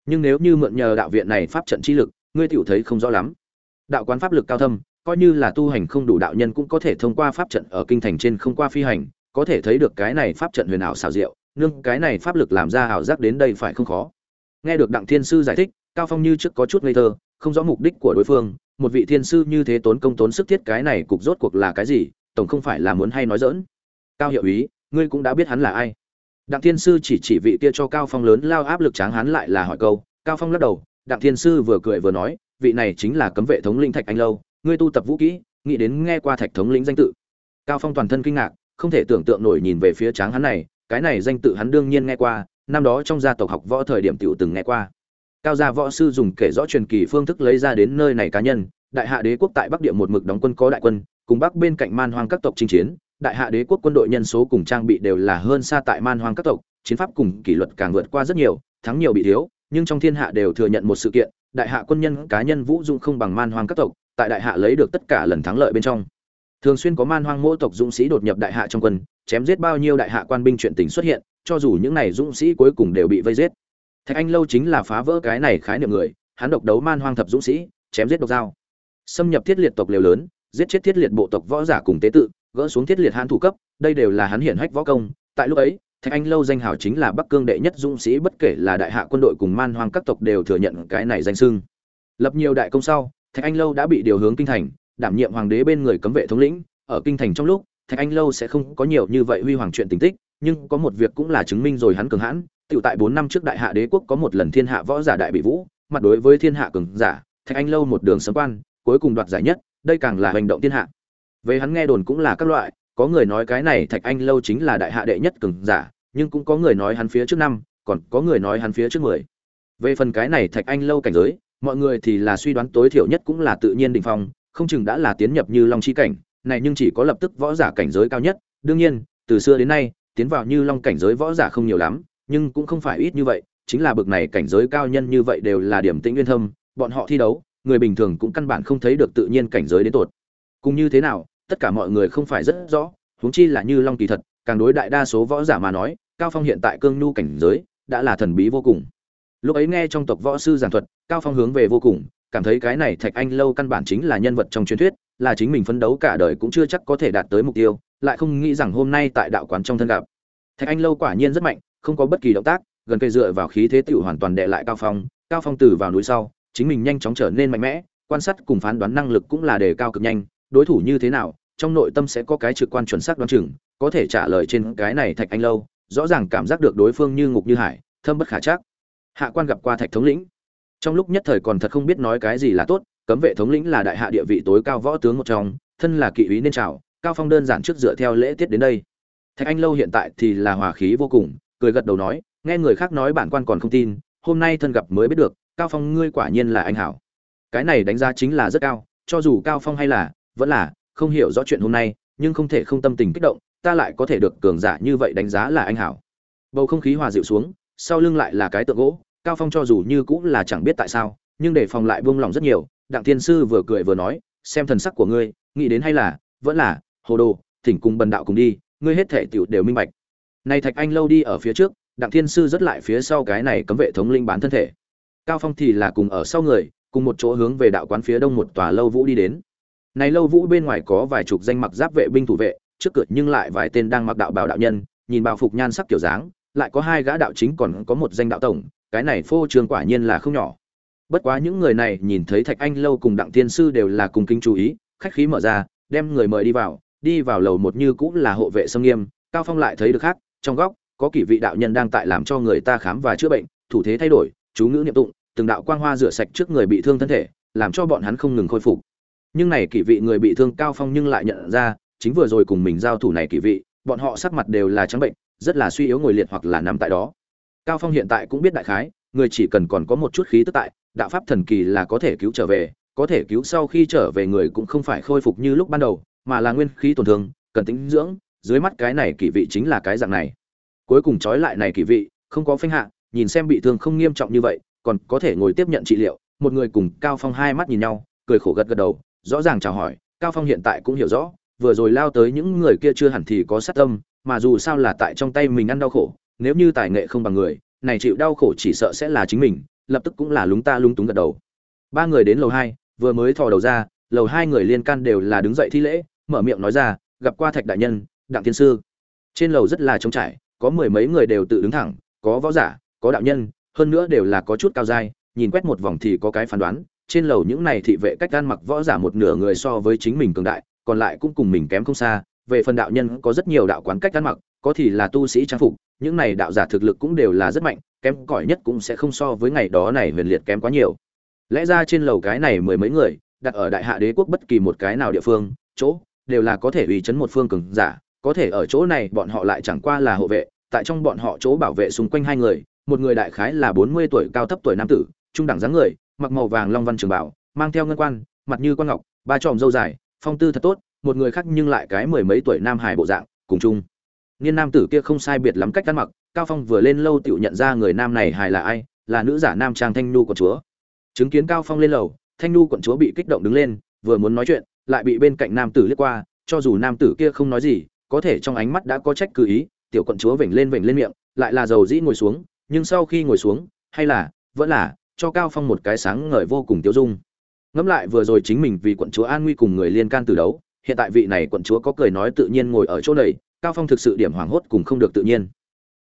Speaker 1: nhưng nếu như mượn nhờ đạo viện này pháp trận chi lực, ngươi tiểu thấy không rõ lắm. Đạo quán pháp lực cao thâm, coi như là tu hành không đủ đạo nhân cũng có thể thông qua pháp trận ở kinh thành trên không qua phi hành, có thể thấy được cái này pháp trận huyền ảo xảo diệu, nương, cái này pháp lực làm ra ảo giác đến đây phải không khó. Nghe được đặng thiên sư giải thích, cao phong như trước có chút ngây thơ, không rõ mục đích của đối phương, một vị thiên sư như thế tốn công tốn sức thiết cái này cục rốt cuộc là cái gì, tổng không phải là muốn hay nói dỡn cao hiệu ý, ngươi cũng đã biết hắn là ai đặng thiên sư chỉ chỉ vị kia cho cao phong lớn lao áp lực tráng hắn lại là hỏi câu, cao phong lắc đầu, đặng thiên sư vừa cười vừa nói, vị này chính là cấm vệ thống lĩnh thạch anh lâu, ngươi tu tập vũ kỹ, nghĩ đến nghe qua thạch thống lĩnh danh tự. Cao phong toàn thân kinh ngạc, không thể tưởng tượng nổi nhìn về phía tráng hắn này, cái này danh tự hắn đương nhiên nghe qua, năm đó trong gia tộc học võ thời điểm tiểu từng nghe qua. Cao gia võ sư dùng kể rõ truyền kỳ phương thức lấy ra đến nơi này cá nhân, đại hạ đế quốc tại bắc địa một mực đóng quân có đại quân, cùng bắc bên cạnh man hoang các tộc chinh chiến đại hạ đế quốc quân đội nhân số cùng trang bị đều là hơn xa tại man hoang các tộc, chiến pháp cùng kỷ luật càng vượt qua rất nhiều, thắng nhiều bị thiếu, nhưng trong thiên hạ đều thừa nhận một sự kiện, đại hạ quân nhân, cá nhân vũ dung không bằng man hoang các tộc, tại đại hạ lấy được tất cả lần thắng lợi bên trong. Thường xuyên có man hoang mỗi tộc dũng sĩ đột nhập đại hạ trong quân, chém giết bao nhiêu đại hạ quan binh chuyện tình xuất hiện, cho dù những này dũng sĩ cuối cùng đều bị vây giết. Thạch anh lâu chính là phá vỡ cái này khái niệm người, hắn độc đấu man hoang thập dũng sĩ, chém giết độc dao xâm nhập thiết liệt tộc liều lớn, giết chết thiết liệt bộ tộc võ giả cùng tế tự gỡ xuống thiết liệt hãn thủ cấp đây đều là hắn hiển hách võ công. Tại lúc ấy thạch anh lâu danh hào chính là bắc cương đệ nhất dũng sĩ bất kể là đại hạ quân đội cùng man hoang các tộc đều thừa nhận cái này danh sưng lập nhiều đại công sau thạch anh lâu đã bị điều hướng kinh thành đảm nhiệm hoàng đế bên người cấm vệ thống lĩnh. Ở kinh thành trong lúc thạch anh lâu sẽ không có nhiều như vậy huy hoàng chuyện tình tích nhưng có một việc cũng là chứng minh rồi hắn cường hãn. Tự tại bốn năm trước Đại Hạ Đế quốc có một lần thiên hạ võ giả đại bị vũ, mặt đối với thiên hạ cường giả, Thạch Anh lâu một đường sấm quan, cuối cùng đoạt giải nhất, đây càng là hành động thiên hạ. Về hắn nghe đồn cũng là các loại, có người nói cái này Thạch Anh lâu chính là đại hạ đệ nhất cường giả, nhưng cũng có người nói hắn phía trước năm, còn có người nói hắn phía trước 10. Về phần cái này Thạch Anh lâu cảnh giới, mọi người thì là suy đoán tối thiểu nhất cũng là tự nhiên đỉnh phong, không chừng đã là tiến nhập như long chi cảnh, này nhưng chỉ có lập tức võ giả cảnh giới cao nhất, đương nhiên, từ xưa đến nay, tiến vào như long cảnh giới võ giả không nhiều lắm, nhưng cũng không phải ít như vậy, chính là bực này cảnh giới cao nhân như vậy đều là điểm tĩnh nguyên thâm, bọn họ thi đấu, người bình thường cũng căn bản không thấy được tự nhiên cảnh giới đến tột. Cùng như thế nào, tất cả mọi người không phải rất rõ, huống chi là như Long kỳ thật, càng đối đại đa số võ giả mà nói, Cao Phong hiện tại cương nhu cảnh giới đã là thần bí vô cùng. Lúc ấy nghe trong tộc võ sư giảng thuật, Cao Phong hướng về vô cùng, cảm thấy cái này Thạch Anh lâu căn bản chính là nhân vật trong truyền thuyết, là chính mình phấn đấu cả đời cũng chưa chắc có thể đạt tới mục tiêu, lại không nghĩ rằng hôm nay tại đạo quán trong thân gặp. Thạch Anh lâu quả nhiên rất mạnh, không có bất kỳ động tác gần cây dựa vào khí thế tựu hoàn toàn đệ lại cao phong cao phong từ vào núi sau chính mình nhanh chóng trở nên mạnh mẽ quan sát cùng phán đoán năng lực cũng là đề cao cực nhanh đối thủ như thế nào, trong nội tâm sẽ có cái trực quan chuẩn xác đoán chừng, có thể trả lời trên cái này thạch anh lâu, rõ ràng cảm giác được đối phương như ngục như hải, thâm bất khả chắc. Hạ quan gặp qua thạch thống lĩnh. Trong lúc nhất thời còn thật không biết nói cái gì là tốt, cấm vệ thống lĩnh là đại hạ địa vị tối cao võ tướng một trong, thân là kỵ úy nên chào cao phong đơn giản trước dựa theo lễ tiết đến đây. Thạch anh lâu hiện tại thì là hòa khí vô cùng, cười gật đầu nói, nghe người khác nói bản quan còn không tin, hôm nay thân gặp mới biết được, cao phong ngươi quả nhiên là anh hảo. Cái này đánh giá chính là rất cao, cho dù cao phong hay là vẫn là, không hiểu rõ chuyện hôm nay, nhưng không thể không tâm tình kích động, ta lại có thể được cường giả như vậy đánh giá là anh hảo. Bầu không khí hòa dịu xuống, sau lưng lại là cái tượng gỗ, cao phong cho dù như cũng là chẳng biết tại sao, nhưng để phòng lại buông lòng rất nhiều, đặng thiên sư vừa cười vừa nói, xem thần sắc của ngươi, nghĩ đến hay là, vẫn là, hồ đồ, thỉnh cùng bần đạo cùng đi, ngươi hết thể tiểu đều minh bạch. Này thạch anh lâu đi ở phía trước, đặng thiên sư rất lại phía sau cái này cấm vệ thống linh bán thân thể. Cao phong thì là cùng ở sau người, cùng một chỗ hướng về đạo quán phía đông một tòa lâu vũ đi đến này lâu vũ bên ngoài có vài chục danh mặc giáp vệ binh thủ vệ, trước cửa nhưng lại vài tên đang mặc đạo bào đạo nhân, nhìn bào phục nhan sắc kiểu dáng, lại có hai gã đạo chính còn có một danh đạo tổng, cái này phô trương quả nhiên là không nhỏ. Bất quá những người này nhìn thấy thạch anh lâu cùng đặng tiên sư đều là cùng kinh chú ý, khách khí mở ra, đem người mời đi vào đi vào lầu một như cũng là hộ vệ sông nghiêm, cao phong lại thấy được khác, trong góc, có kỷ vị đạo nhân đang tại làm cho người ta khám và chữa bệnh, thủ thế thay đổi, chú ngữ niệm tụng, từng đạo quang hoa rửa sạch trước người bị thương thân thể, làm cho bọn hắn không ngừng khôi phục nhưng này kỷ vị người bị thương cao phong nhưng lại nhận ra, chính vừa rồi cùng mình giao thủ này kỷ vị, bọn họ sắc mặt đều là trắng bệnh, rất là suy yếu ngồi liệt hoặc là nằm tại đó. Cao phong hiện tại cũng biết đại khái, người chỉ cần còn có một chút khí tức tại, đạo pháp thần kỳ là có thể cứu trở về, có thể cứu sau khi trở về người cũng không phải khôi phục như lúc ban đầu, mà là nguyên khí tổn thương, cần tính dưỡng, dưới mắt cái này kỷ vị chính là cái dạng này. Cuối cùng trói lại này kỳ vị, không có phanh hạ, nhìn xem bị thương không nghiêm trọng như vậy, còn có thể ngồi tiếp nhận trị liệu, một người cùng cao phong hai mắt nhìn nhau, cười khổ gật gật đầu rõ ràng chào hỏi, cao phong hiện tại cũng hiểu rõ, vừa rồi lao tới những người kia chưa hẳn thì có sát tâm, mà dù sao là tại trong tay mình ăn đau khổ, nếu như tài nghệ không bằng người, này chịu đau khổ chỉ sợ sẽ là chính mình, lập tức cũng là lúng ta lúng túng gật đầu. Ba người đến lầu hai, vừa mới thò đầu ra, lầu hai người liên can đều là đứng dậy thi lễ, mở miệng nói ra, gặp qua thạch đại nhân, đặng thiên sư. Trên lầu rất là trống trải, có mười mấy người đều tự đứng thẳng, có võ giả, có đạo nhân, hơn nữa đều là có chút cao dai, nhìn quét một vòng thì có cái phán đoán trên lầu những này thị vệ cách ăn mặc võ giả một nửa người so với chính mình cường đại, còn lại cũng cùng mình kém không xa. Về phần đạo nhân có rất nhiều đạo quán cách ăn mặc, có thì là tu sĩ trang phục, những này đạo giả thực lực cũng đều là rất mạnh, kém cỏi nhất cũng sẽ không so với ngày đó này huyền liệt kém quá nhiều. Lẽ ra trên lầu cái này mười mấy người, đặt ở đại hạ đế quốc bất kỳ một cái nào địa phương, chỗ, đều là có thể uy chấn một phương cường giả, có thể ở chỗ này bọn họ lại chẳng qua là hộ vệ, tại trong bọn họ chỗ bảo vệ xung quanh hai người, một người đại khái là bốn mươi tuổi cao thấp tuổi nam tử, trung đẳng dáng người mặc màu vàng long văn trường bảo, mang theo ngân quan, mặt như quan ngọc, ba tròm râu dài, phong tư thật tốt, một người khác nhưng lại cái mười mấy tuổi nam hải bộ dạng, cùng chung. Niên nam tử kia không sai biệt lắm cách ăn mặc, cao phong vừa lên lâu tựu nhận ra người nam này hài là ai, là nữ giả nam trang thanh nu quận chúa. Chứng kiến cao phong lên lầu, thanh nu quận chúa bị kích động đứng lên, vừa muốn nói chuyện, lại bị bên cạnh nam tử liếc qua, cho dù nam tử kia không nói gì, có thể trong ánh mắt đã có trách cứ ý, tiểu quận chúa vểnh lên vểnh lên miệng, lại là dầu dĩ ngồi xuống, nhưng sau khi ngồi xuống, hay là, vẫn là cho cao phong một cái sáng ngời vô cùng tiêu dung. Ngẫm lại vừa rồi chính mình vì quận chúa an nguy cùng người liên can từ đấu, hiện tại vị này quận chúa có cười nói tự nhiên ngồi ở chỗ này, cao phong thực sự điểm hoảng hốt cùng không được tự nhiên.